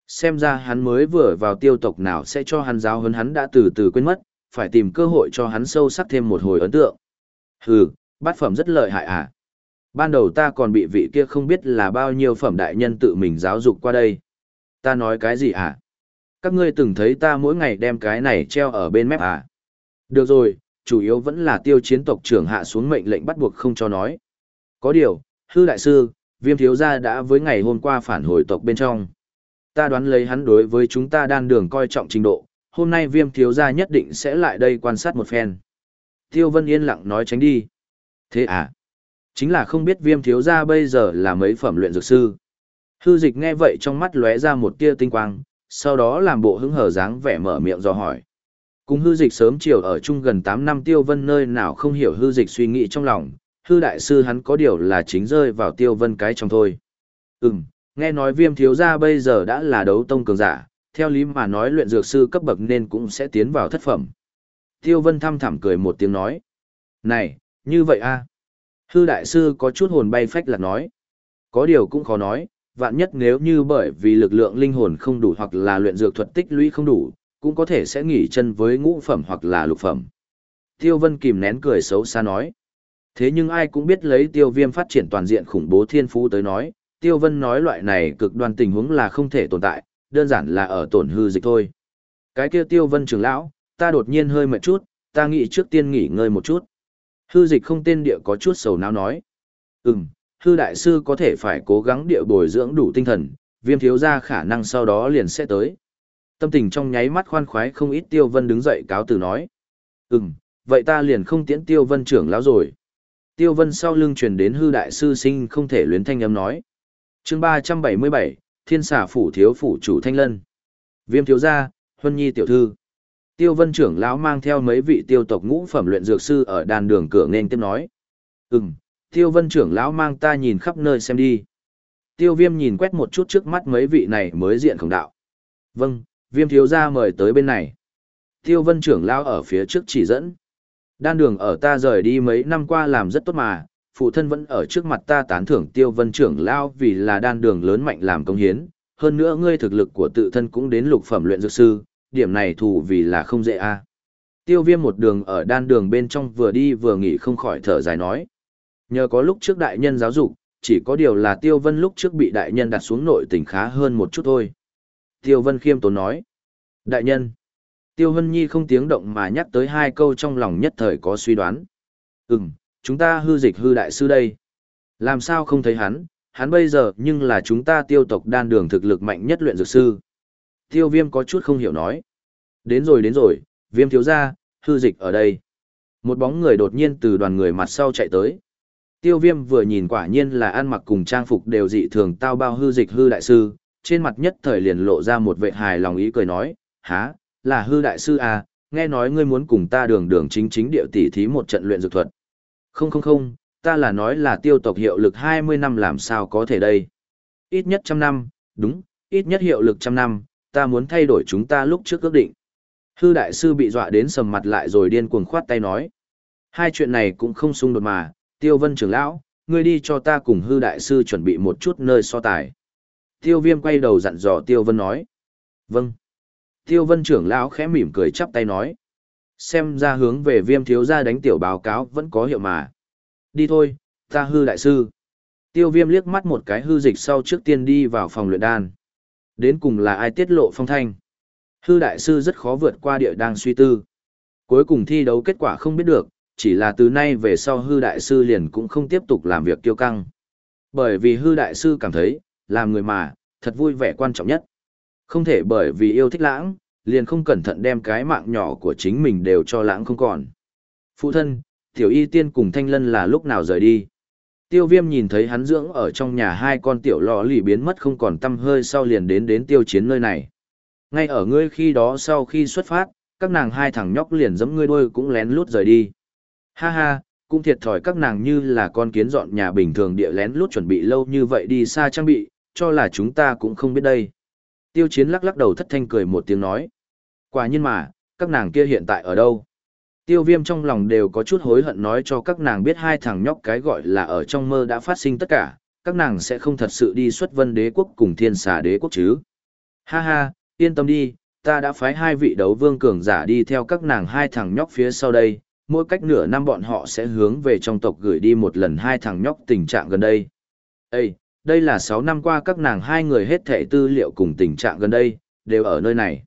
A: Xem ra hắn mới vừa vào tiêu tộc nào sẽ cho hắn giáo hơn hắn đã từ từ quên mất, phải tìm cơ hội cho hắn sâu sắc thêm một hồi ấn tượng. Hừ, bát phẩm rất lợi hại à. Ban đầu ta còn bị vị kia không biết là bao nhiêu phẩm đại nhân tự mình giáo dục qua đây. Ta nói cái gì à? Các ngươi từng thấy ta mỗi ngày đem cái này treo ở bên mép à? Được rồi, chủ yếu vẫn là tiêu chiến tộc trưởng hạ xuống mệnh lệnh bắt buộc không cho nói. Có điều, hư đại sư, viêm thiếu gia đã với ngày hôm qua phản hồi tộc bên trong. Ta đoán lấy hắn đối với chúng ta đan đường coi trọng trình độ, hôm nay viêm thiếu gia nhất định sẽ lại đây quan sát một phen. Tiêu Vân yên lặng nói tránh đi. Thế à? Chính là không biết viêm thiếu gia bây giờ là mấy phẩm luyện dược sư. Hư dịch nghe vậy trong mắt lóe ra một tia tinh quang, sau đó làm bộ hứng hở dáng vẻ mở miệng do hỏi. Cùng hư dịch sớm chiều ở chung gần 8 năm tiêu vân nơi nào không hiểu hư dịch suy nghĩ trong lòng, hư đại sư hắn có điều là chính rơi vào tiêu vân cái trong thôi. Ừm, nghe nói viêm thiếu gia bây giờ đã là đấu tông cường giả, Theo lý mà nói luyện dược sư cấp bậc nên cũng sẽ tiến vào thất phẩm. Tiêu Vân thăm thẳm cười một tiếng nói. Này, như vậy a Hư đại sư có chút hồn bay phách lạc nói. Có điều cũng khó nói, vạn nhất nếu như bởi vì lực lượng linh hồn không đủ hoặc là luyện dược thuật tích lũy không đủ, cũng có thể sẽ nghỉ chân với ngũ phẩm hoặc là lục phẩm. Tiêu Vân kìm nén cười xấu xa nói. Thế nhưng ai cũng biết lấy tiêu viêm phát triển toàn diện khủng bố thiên phú tới nói, tiêu vân nói loại này cực đoan tình huống là không thể tồn tại, đơn giản là ở tổn hư dịch thôi. Cái kia tiêu vân trưởng lão, ta đột nhiên hơi mệt chút, ta nghĩ trước tiên nghỉ ngơi một chút. Hư dịch không tên địa có chút sầu não nói. Ừm, hư đại sư có thể phải cố gắng địa bồi dưỡng đủ tinh thần, viêm thiếu ra khả năng sau đó liền sẽ tới. Tâm tình trong nháy mắt khoan khoái không ít tiêu vân đứng dậy cáo từ nói. Ừm, vậy ta liền không tiễn tiêu vân trưởng lão rồi. Tiêu vân sau lưng truyền đến hư đại sư sinh không thể luyến thanh âm nói. chương ba trăm bảy mươi bảy thiên xà phủ thiếu phủ chủ thanh lân. Viêm thiếu gia, huân nhi tiểu thư. Tiêu vân trưởng lão mang theo mấy vị tiêu tộc ngũ phẩm luyện dược sư ở đàn đường cửa nên tiếp nói. Ừm, tiêu vân trưởng lão mang ta nhìn khắp nơi xem đi. Tiêu viêm nhìn quét một chút trước mắt mấy vị này mới diện khổng đạo. Vâng, viêm thiếu gia mời tới bên này. Tiêu vân trưởng lao ở phía trước chỉ dẫn. Đan đường ở ta rời đi mấy năm qua làm rất tốt mà, phụ thân vẫn ở trước mặt ta tán thưởng tiêu vân trưởng lao vì là đan đường lớn mạnh làm công hiến. Hơn nữa ngươi thực lực của tự thân cũng đến lục phẩm luyện dược sư, điểm này thù vì là không dễ a. Tiêu viêm một đường ở đan đường bên trong vừa đi vừa nghỉ không khỏi thở dài nói. Nhờ có lúc trước đại nhân giáo dục, chỉ có điều là tiêu vân lúc trước bị đại nhân đặt xuống nội tình khá hơn một chút thôi. Tiêu vân khiêm tốn nói. Đại nhân. Tiêu Hân Nhi không tiếng động mà nhắc tới hai câu trong lòng nhất thời có suy đoán. Ừm, chúng ta hư dịch hư đại sư đây. Làm sao không thấy hắn, hắn bây giờ nhưng là chúng ta tiêu tộc đan đường thực lực mạnh nhất luyện dược sư. Tiêu viêm có chút không hiểu nói. Đến rồi đến rồi, viêm thiếu ra, hư dịch ở đây. Một bóng người đột nhiên từ đoàn người mặt sau chạy tới. Tiêu viêm vừa nhìn quả nhiên là ăn mặc cùng trang phục đều dị thường tao bao hư dịch hư đại sư, trên mặt nhất thời liền lộ ra một vệ hài lòng ý cười nói, há, là hư đại sư à, nghe nói ngươi muốn cùng ta đường đường chính chính địa tỉ thí một trận luyện dược thuật. Không không không, ta là nói là tiêu tộc hiệu lực 20 năm làm sao có thể đây. Ít nhất trăm năm, đúng, ít nhất hiệu lực trăm năm, ta muốn thay đổi chúng ta lúc trước ước định. Hư đại sư bị dọa đến sầm mặt lại rồi điên cuồng khoát tay nói. Hai chuyện này cũng không xung đột mà, tiêu vân trưởng lão, ngươi đi cho ta cùng hư đại sư chuẩn bị một chút nơi so tài. Tiêu viêm quay đầu dặn dò tiêu vân nói. Vâng. Tiêu vân trưởng lão khẽ mỉm cười chắp tay nói. Xem ra hướng về viêm thiếu gia đánh tiểu báo cáo vẫn có hiệu mà. Đi thôi, ta hư đại sư. Tiêu viêm liếc mắt một cái hư dịch sau trước tiên đi vào phòng luyện đan. Đến cùng là ai tiết lộ phong thanh. Hư đại sư rất khó vượt qua địa đang suy tư. Cuối cùng thi đấu kết quả không biết được, chỉ là từ nay về sau hư đại sư liền cũng không tiếp tục làm việc kiêu căng. Bởi vì hư đại sư cảm thấy, làm người mà, thật vui vẻ quan trọng nhất. Không thể bởi vì yêu thích lãng, liền không cẩn thận đem cái mạng nhỏ của chính mình đều cho lãng không còn. Phụ thân, tiểu y tiên cùng thanh lân là lúc nào rời đi. Tiêu viêm nhìn thấy hắn dưỡng ở trong nhà hai con tiểu lọ lì biến mất không còn tâm hơi sau liền đến đến tiêu chiến nơi này. Ngay ở ngươi khi đó sau khi xuất phát, các nàng hai thằng nhóc liền giẫm ngươi đuôi cũng lén lút rời đi. Ha ha, cũng thiệt thòi các nàng như là con kiến dọn nhà bình thường địa lén lút chuẩn bị lâu như vậy đi xa trang bị, cho là chúng ta cũng không biết đây. Tiêu chiến lắc lắc đầu thất thanh cười một tiếng nói. Quả nhiên mà, các nàng kia hiện tại ở đâu? Tiêu viêm trong lòng đều có chút hối hận nói cho các nàng biết hai thằng nhóc cái gọi là ở trong mơ đã phát sinh tất cả, các nàng sẽ không thật sự đi xuất vân đế quốc cùng thiên xà đế quốc chứ. Ha ha, yên tâm đi, ta đã phái hai vị đấu vương cường giả đi theo các nàng hai thằng nhóc phía sau đây, mỗi cách nửa năm bọn họ sẽ hướng về trong tộc gửi đi một lần hai thằng nhóc tình trạng gần đây. Ê, đây là 6 năm qua các nàng hai người hết thẻ tư liệu cùng tình trạng gần đây, đều ở nơi này.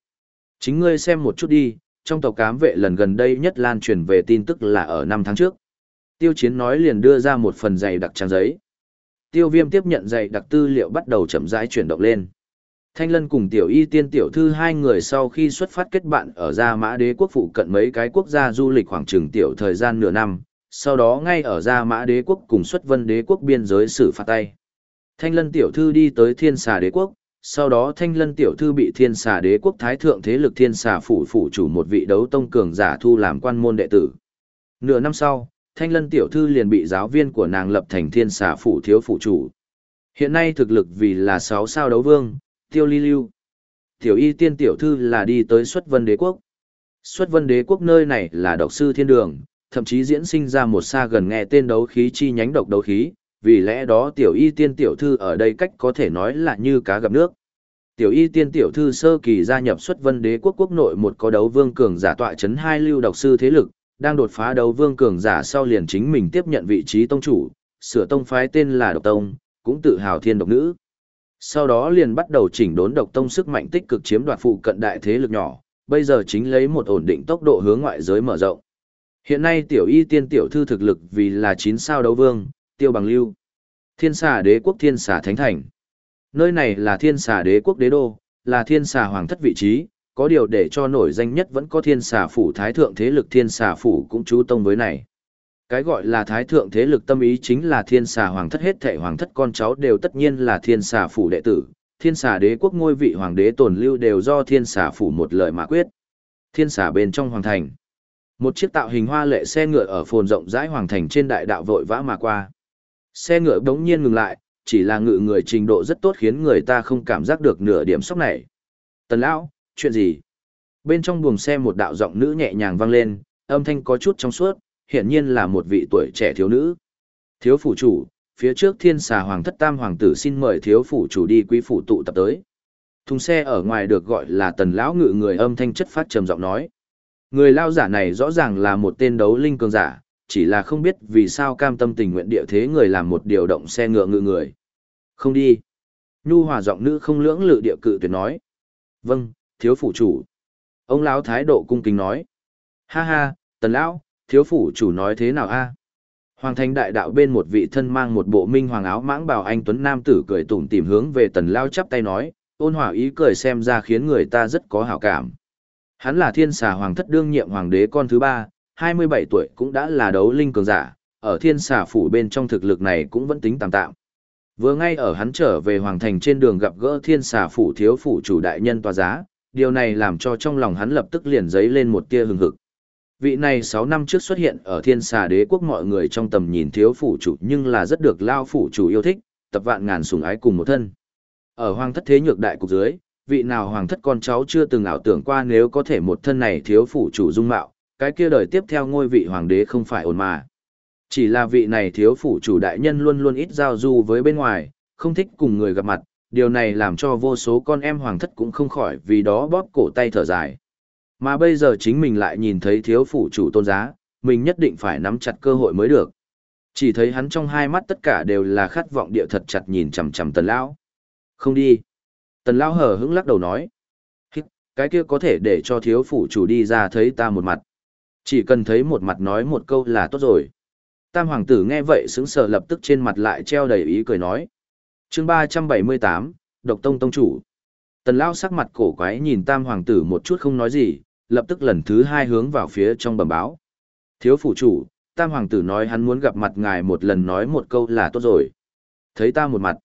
A: Chính ngươi xem một chút đi, trong tộc cám vệ lần gần đây nhất lan truyền về tin tức là ở 5 tháng trước. Tiêu chiến nói liền đưa ra một phần dày đặc trang giấy. Tiêu viêm tiếp nhận dày đặc tư liệu bắt đầu chậm rãi chuyển động lên. Thanh Lân cùng tiểu y tiên tiểu thư hai người sau khi xuất phát kết bạn ở Gia Mã Đế quốc phụ cận mấy cái quốc gia du lịch khoảng chừng tiểu thời gian nửa năm, sau đó ngay ở Gia Mã Đế quốc cùng xuất vân đế quốc biên giới xử phạt tay. Thanh Lân tiểu thư đi tới Thiên Xà Đế quốc, sau đó Thanh Lân tiểu thư bị Thiên Xà Đế quốc thái thượng thế lực Thiên Xà phủ phủ chủ một vị đấu tông cường giả thu làm quan môn đệ tử. Nửa năm sau, Thanh Lân tiểu thư liền bị giáo viên của nàng lập thành Thiên Xà phủ thiếu phủ chủ. Hiện nay thực lực vì là 6 sao đấu vương, Tiêu Ly Lưu. Tiểu y tiên tiểu thư là đi tới xuất vân đế quốc. Xuất vân đế quốc nơi này là độc sư thiên đường, thậm chí diễn sinh ra một xa gần nghe tên đấu khí chi nhánh độc đấu khí, vì lẽ đó tiểu y tiên tiểu thư ở đây cách có thể nói là như cá gặp nước. Tiểu y tiên tiểu thư sơ kỳ gia nhập xuất vân đế quốc quốc nội một có đấu vương cường giả tọa chấn hai lưu độc sư thế lực, đang đột phá đấu vương cường giả sau liền chính mình tiếp nhận vị trí tông chủ, sửa tông phái tên là độc tông, cũng tự hào thiên độc nữ. Sau đó liền bắt đầu chỉnh đốn độc tông sức mạnh tích cực chiếm đoạt phụ cận đại thế lực nhỏ, bây giờ chính lấy một ổn định tốc độ hướng ngoại giới mở rộng. Hiện nay tiểu y tiên tiểu thư thực lực vì là 9 sao đấu vương, tiêu bằng lưu. Thiên xà đế quốc thiên xà thánh thành. Nơi này là thiên xà đế quốc đế đô, là thiên xà hoàng thất vị trí, có điều để cho nổi danh nhất vẫn có thiên xà phủ thái thượng thế lực thiên xà phủ cũng chú tông với này. Cái gọi là thái thượng thế lực tâm ý chính là thiên xà hoàng thất hết thệ hoàng thất con cháu đều tất nhiên là thiên xà phủ đệ tử, thiên xà đế quốc ngôi vị hoàng đế tồn lưu đều do thiên xà phủ một lời mà quyết. Thiên xà bên trong hoàng thành. Một chiếc tạo hình hoa lệ xe ngựa ở phồn rộng rãi hoàng thành trên đại đạo vội vã mà qua. Xe ngựa đống nhiên ngừng lại, chỉ là ngự người trình độ rất tốt khiến người ta không cảm giác được nửa điểm sốc này. Tần lão, chuyện gì? Bên trong buồng xe một đạo giọng nữ nhẹ nhàng vang lên, âm thanh có chút trong suốt, hiển nhiên là một vị tuổi trẻ thiếu nữ. Thiếu phủ chủ, phía trước thiên xà hoàng thất tam hoàng tử xin mời thiếu phủ chủ đi quý phủ tụ tập tới. Thùng xe ở ngoài được gọi là tần lão ngự người âm thanh chất phát trầm giọng nói. Người lao giả này rõ ràng là một tên đấu linh cường giả, chỉ là không biết vì sao cam tâm tình nguyện địa thế người làm một điều động xe ngựa ngự người. Không đi. Nhu hòa giọng nữ không lưỡng lự địa cự tuyệt nói. Vâng, thiếu phủ chủ. Ông lão thái độ cung kính nói. Ha ha, tần lão, thiếu phủ chủ nói thế nào a? Hoàng thành đại đạo bên một vị thân mang một bộ minh hoàng áo mãng bào anh tuấn nam tử cười tủm tỉm hướng về tần lao chắp tay nói, ôn hòa ý cười xem ra khiến người ta rất có hảo cảm. Hắn là thiên xà hoàng thất đương nhiệm hoàng đế con thứ ba, 27 tuổi cũng đã là đấu linh cường giả, ở thiên xà phủ bên trong thực lực này cũng vẫn tính tạm tạm. Vừa ngay ở hắn trở về hoàng thành trên đường gặp gỡ thiên xà phủ thiếu phủ chủ đại nhân tòa giá, điều này làm cho trong lòng hắn lập tức liền giấy lên một tia hừng hực. Vị này 6 năm trước xuất hiện ở thiên xà đế quốc mọi người trong tầm nhìn thiếu phủ chủ nhưng là rất được lao phủ chủ yêu thích, tập vạn ngàn sủng ái cùng một thân. Ở hoàng thất thế nhược đại cục dưới, vị nào hoàng thất con cháu chưa từng ảo tưởng qua nếu có thể một thân này thiếu phủ chủ dung mạo, cái kia đời tiếp theo ngôi vị hoàng đế không phải ổn mà. Chỉ là vị này thiếu phủ chủ đại nhân luôn luôn ít giao du với bên ngoài, không thích cùng người gặp mặt, điều này làm cho vô số con em hoàng thất cũng không khỏi vì đó bóp cổ tay thở dài. Mà bây giờ chính mình lại nhìn thấy thiếu phủ chủ tôn giá, mình nhất định phải nắm chặt cơ hội mới được. Chỉ thấy hắn trong hai mắt tất cả đều là khát vọng địa thật chặt nhìn chằm chằm tần lão. Không đi. Tần lão hờ hững lắc đầu nói. Cái kia có thể để cho thiếu phủ chủ đi ra thấy ta một mặt. Chỉ cần thấy một mặt nói một câu là tốt rồi. Tam hoàng tử nghe vậy sững sờ lập tức trên mặt lại treo đầy ý cười nói. chương ba trăm bảy mươi tám Độc Tông Tông Chủ. Tần Lao sắc mặt cổ quái nhìn tam hoàng tử một chút không nói gì, lập tức lần thứ hai hướng vào phía trong bẩm báo. Thiếu phủ chủ, tam hoàng tử nói hắn muốn gặp mặt ngài một lần nói một câu là tốt rồi. Thấy ta một mặt.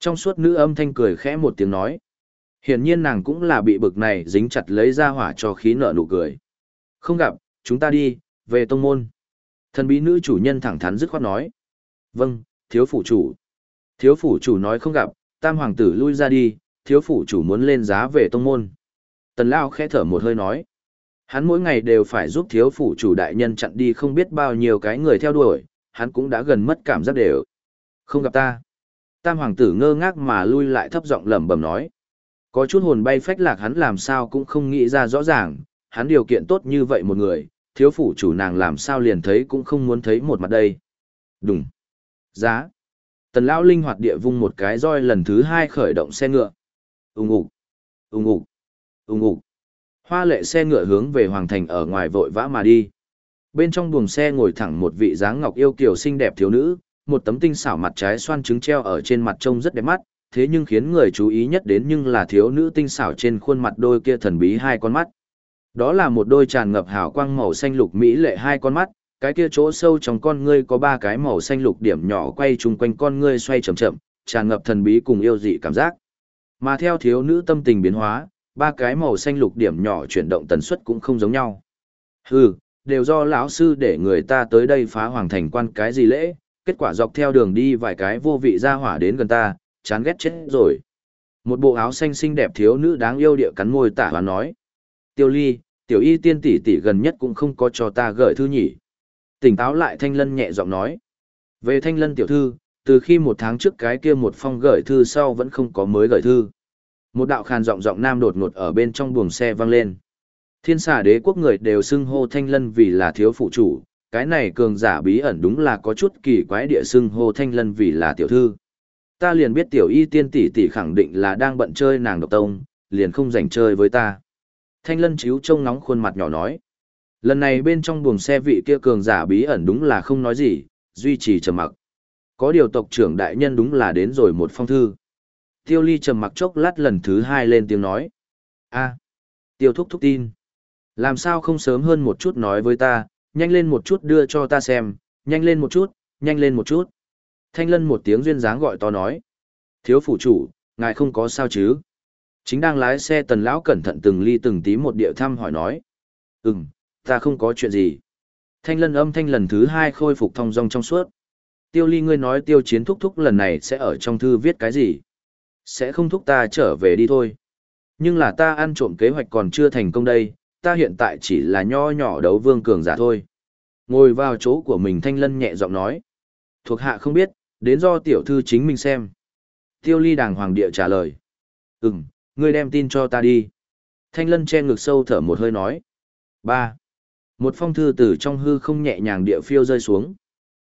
A: Trong suốt nữ âm thanh cười khẽ một tiếng nói. Hiển nhiên nàng cũng là bị bực này dính chặt lấy ra hỏa cho khí nợ nụ cười. Không gặp, chúng ta đi, về tông môn. Thần bí nữ chủ nhân thẳng thắn dứt khoát nói. Vâng, thiếu phủ chủ. Thiếu phủ chủ nói không gặp, tam hoàng tử lui ra đi, thiếu phủ chủ muốn lên giá về tông môn. Tần Lao khẽ thở một hơi nói. Hắn mỗi ngày đều phải giúp thiếu phủ chủ đại nhân chặn đi không biết bao nhiêu cái người theo đuổi, hắn cũng đã gần mất cảm giác đều. Không gặp ta. Tam hoàng tử ngơ ngác mà lui lại thấp giọng lẩm bẩm nói. Có chút hồn bay phách lạc hắn làm sao cũng không nghĩ ra rõ ràng, hắn điều kiện tốt như vậy một người, thiếu phủ chủ nàng làm sao liền thấy cũng không muốn thấy một mặt đây. Đúng. Giá. Tần lão linh hoạt địa vung một cái roi lần thứ hai khởi động xe ngựa. Ung ục. Ung ục. Ung ục. Hoa lệ xe ngựa hướng về hoàng thành ở ngoài vội vã mà đi. Bên trong buồng xe ngồi thẳng một vị dáng ngọc yêu kiều xinh đẹp thiếu nữ, một tấm tinh xảo mặt trái xoan trứng treo ở trên mặt trông rất đẹp mắt, thế nhưng khiến người chú ý nhất đến nhưng là thiếu nữ tinh xảo trên khuôn mặt đôi kia thần bí hai con mắt. Đó là một đôi tràn ngập hào quang màu xanh lục mỹ lệ hai con mắt, cái kia chỗ sâu trong con ngươi có ba cái màu xanh lục điểm nhỏ quay chung quanh con ngươi xoay chậm chậm, tràn ngập thần bí cùng yêu dị cảm giác. Mà theo thiếu nữ tâm tình biến hóa, ba cái màu xanh lục điểm nhỏ chuyển động tần suất cũng không giống nhau. Hừ, đều do lão sư để người ta tới đây phá hoàng thành quan cái gì lễ, kết quả dọc theo đường đi vài cái vô vị ra hỏa đến gần ta, chán ghét chết rồi. Một bộ áo xanh xinh đẹp thiếu nữ đáng yêu địa cắn môi tả và nói. Tiêu ly, tiểu y tiên tỷ tỷ gần nhất cũng không có cho ta gửi thư nhỉ. Tỉnh táo lại thanh lân nhẹ giọng nói. Về thanh lân tiểu thư, từ khi một tháng trước cái kia một phong gửi thư sau vẫn không có mới gửi thư. Một đạo khàn giọng giọng nam đột ngột ở bên trong buồng xe vang lên. Thiên xà đế quốc người đều xưng hô thanh lân vì là thiếu phụ chủ, cái này cường giả bí ẩn đúng là có chút kỳ quái địa xưng hô thanh lân vì là tiểu thư. Ta liền biết tiểu y tiên tỷ tỷ khẳng định là đang bận chơi nàng độc tông, liền không dành chơi với ta. Thanh lân chiếu trông nóng khuôn mặt nhỏ nói. Lần này bên trong buồng xe vị kia cường giả bí ẩn đúng là không nói gì, duy trì trầm mặc. Có điều tộc trưởng đại nhân đúng là đến rồi một phong thư. Tiêu ly trầm mặc chốc lát lần thứ hai lên tiếng nói. a tiêu thúc thúc tin. Làm sao không sớm hơn một chút nói với ta, nhanh lên một chút đưa cho ta xem, nhanh lên một chút, nhanh lên một chút. Thanh lân một tiếng duyên dáng gọi to nói. Thiếu phủ chủ, ngài không có sao chứ? Chính đang lái xe tần lão cẩn thận từng ly từng tí một điệu thăm hỏi nói. Ừm, ta không có chuyện gì. Thanh lân âm thanh lần thứ hai khôi phục thong dong trong suốt. Tiêu ly ngươi nói tiêu chiến thúc thúc lần này sẽ ở trong thư viết cái gì? Sẽ không thúc ta trở về đi thôi. Nhưng là ta ăn trộm kế hoạch còn chưa thành công đây, ta hiện tại chỉ là nho nhỏ đấu vương cường giả thôi. Ngồi vào chỗ của mình thanh lân nhẹ giọng nói. Thuộc hạ không biết, đến do tiểu thư chính mình xem. Tiêu ly đàng hoàng địa trả lời. Ừm, ngươi đem tin cho ta đi. Thanh lân che ngực sâu thở một hơi nói. ba Một phong thư từ trong hư không nhẹ nhàng địa phiêu rơi xuống.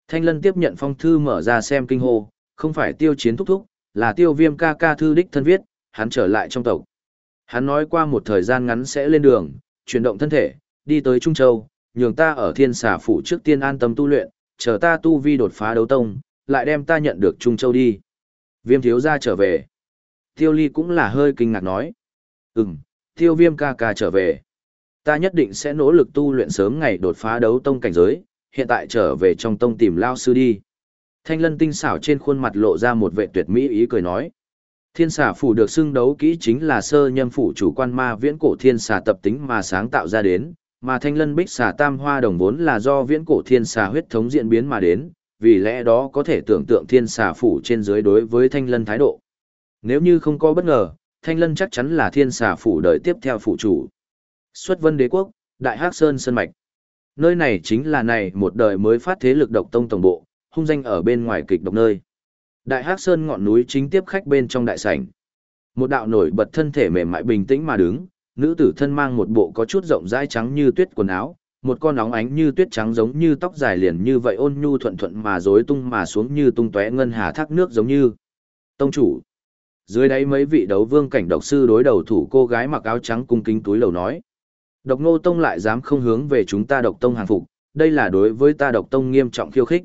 A: Thanh lân tiếp nhận phong thư mở ra xem kinh hô, không phải tiêu chiến thúc thúc, là tiêu viêm ca ca thư đích thân viết, hắn trở lại trong tộc. Hắn nói qua một thời gian ngắn sẽ lên đường, chuyển động thân thể, đi tới Trung Châu, nhường ta ở thiên xà phủ trước tiên an tâm tu luyện, chờ ta tu vi đột phá đấu tông, lại đem ta nhận được Trung Châu đi. Viêm thiếu gia trở về. Tiêu ly cũng là hơi kinh ngạc nói. Ừm, tiêu viêm ca ca trở về. Ta nhất định sẽ nỗ lực tu luyện sớm ngày đột phá đấu tông cảnh giới, hiện tại trở về trong tông tìm lao sư đi. Thanh lân tinh xảo trên khuôn mặt lộ ra một vệ tuyệt mỹ ý cười nói. Thiên xà phủ được xưng đấu kỹ chính là sơ nhâm phủ chủ quan ma viễn cổ thiên xà tập tính mà sáng tạo ra đến, mà thanh lân bích xà tam hoa đồng vốn là do viễn cổ thiên xà huyết thống diễn biến mà đến, vì lẽ đó có thể tưởng tượng thiên xà phủ trên dưới đối với thanh lân thái độ. Nếu như không có bất ngờ, thanh lân chắc chắn là thiên xà phủ đời tiếp theo phủ chủ. Xuất vân đế quốc, đại hắc sơn sơn mạch. Nơi này chính là này một đời mới phát thế lực độc tông tổng bộ, hung danh ở bên ngoài kịch độc nơi. Đại Hắc Sơn ngọn núi chính tiếp khách bên trong đại sảnh. Một đạo nổi bật thân thể mềm mại bình tĩnh mà đứng, nữ tử thân mang một bộ có chút rộng rãi trắng như tuyết quần áo, một con óng ánh như tuyết trắng giống như tóc dài liền như vậy ôn nhu thuận thuận mà rối tung mà xuống như tung tóe ngân hà thác nước giống như. Tông chủ. Dưới đáy mấy vị đấu vương cảnh độc sư đối đầu thủ cô gái mặc áo trắng cung kính túi lầu nói. Độc ngô tông lại dám không hướng về chúng ta độc tông hàng phục, đây là đối với ta độc tông nghiêm trọng khiêu khích.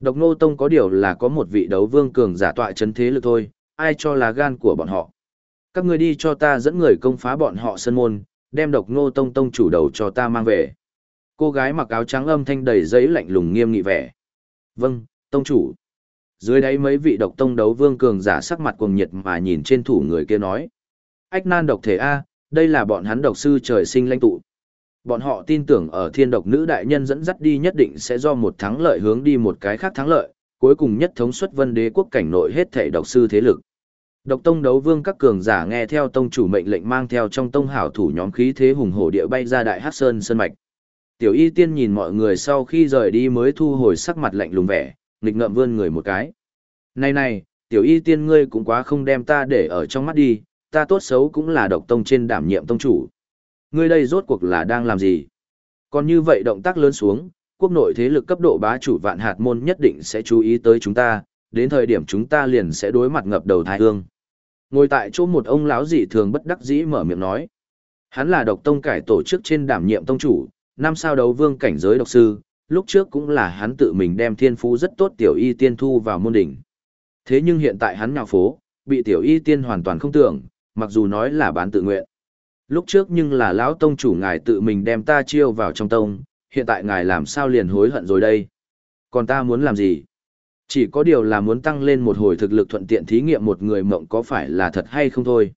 A: Độc Ngô Tông có điều là có một vị đấu vương cường giả tọa chấn thế lực thôi, ai cho là gan của bọn họ. Các người đi cho ta dẫn người công phá bọn họ sân môn, đem Độc Ngô Tông Tông chủ đầu cho ta mang về. Cô gái mặc áo trắng âm thanh đầy giấy lạnh lùng nghiêm nghị vẻ. Vâng, Tông chủ. Dưới đáy mấy vị độc tông đấu vương cường giả sắc mặt cuồng nhiệt mà nhìn trên thủ người kia nói. Ách nan độc thể A, đây là bọn hắn độc sư trời sinh lãnh tụ. Bọn họ tin tưởng ở thiên độc nữ đại nhân dẫn dắt đi nhất định sẽ do một thắng lợi hướng đi một cái khác thắng lợi, cuối cùng nhất thống suất vân đế quốc cảnh nội hết thể độc sư thế lực. Độc tông đấu vương các cường giả nghe theo tông chủ mệnh lệnh mang theo trong tông hảo thủ nhóm khí thế hùng hổ địa bay ra đại hát sơn sơn mạch. Tiểu y tiên nhìn mọi người sau khi rời đi mới thu hồi sắc mặt lạnh lùng vẻ, nghịch ngợm vươn người một cái. Này này, tiểu y tiên ngươi cũng quá không đem ta để ở trong mắt đi, ta tốt xấu cũng là độc tông trên đảm nhiệm tông chủ. Ngươi đây rốt cuộc là đang làm gì? Còn như vậy động tác lớn xuống, quốc nội thế lực cấp độ bá chủ vạn hạt môn nhất định sẽ chú ý tới chúng ta, đến thời điểm chúng ta liền sẽ đối mặt ngập đầu thái hương. Ngồi tại chỗ một ông lão dị thường bất đắc dĩ mở miệng nói. Hắn là độc tông cải tổ chức trên đảm nhiệm tông chủ, năm sao đấu vương cảnh giới độc sư, lúc trước cũng là hắn tự mình đem thiên phú rất tốt tiểu y tiên thu vào môn đỉnh. Thế nhưng hiện tại hắn nhào phố, bị tiểu y tiên hoàn toàn không tưởng, mặc dù nói là bán tự nguyện. Lúc trước nhưng là lão tông chủ ngài tự mình đem ta chiêu vào trong tông, hiện tại ngài làm sao liền hối hận rồi đây? Còn ta muốn làm gì? Chỉ có điều là muốn tăng lên một hồi thực lực thuận tiện thí nghiệm một người mộng có phải là thật hay không thôi.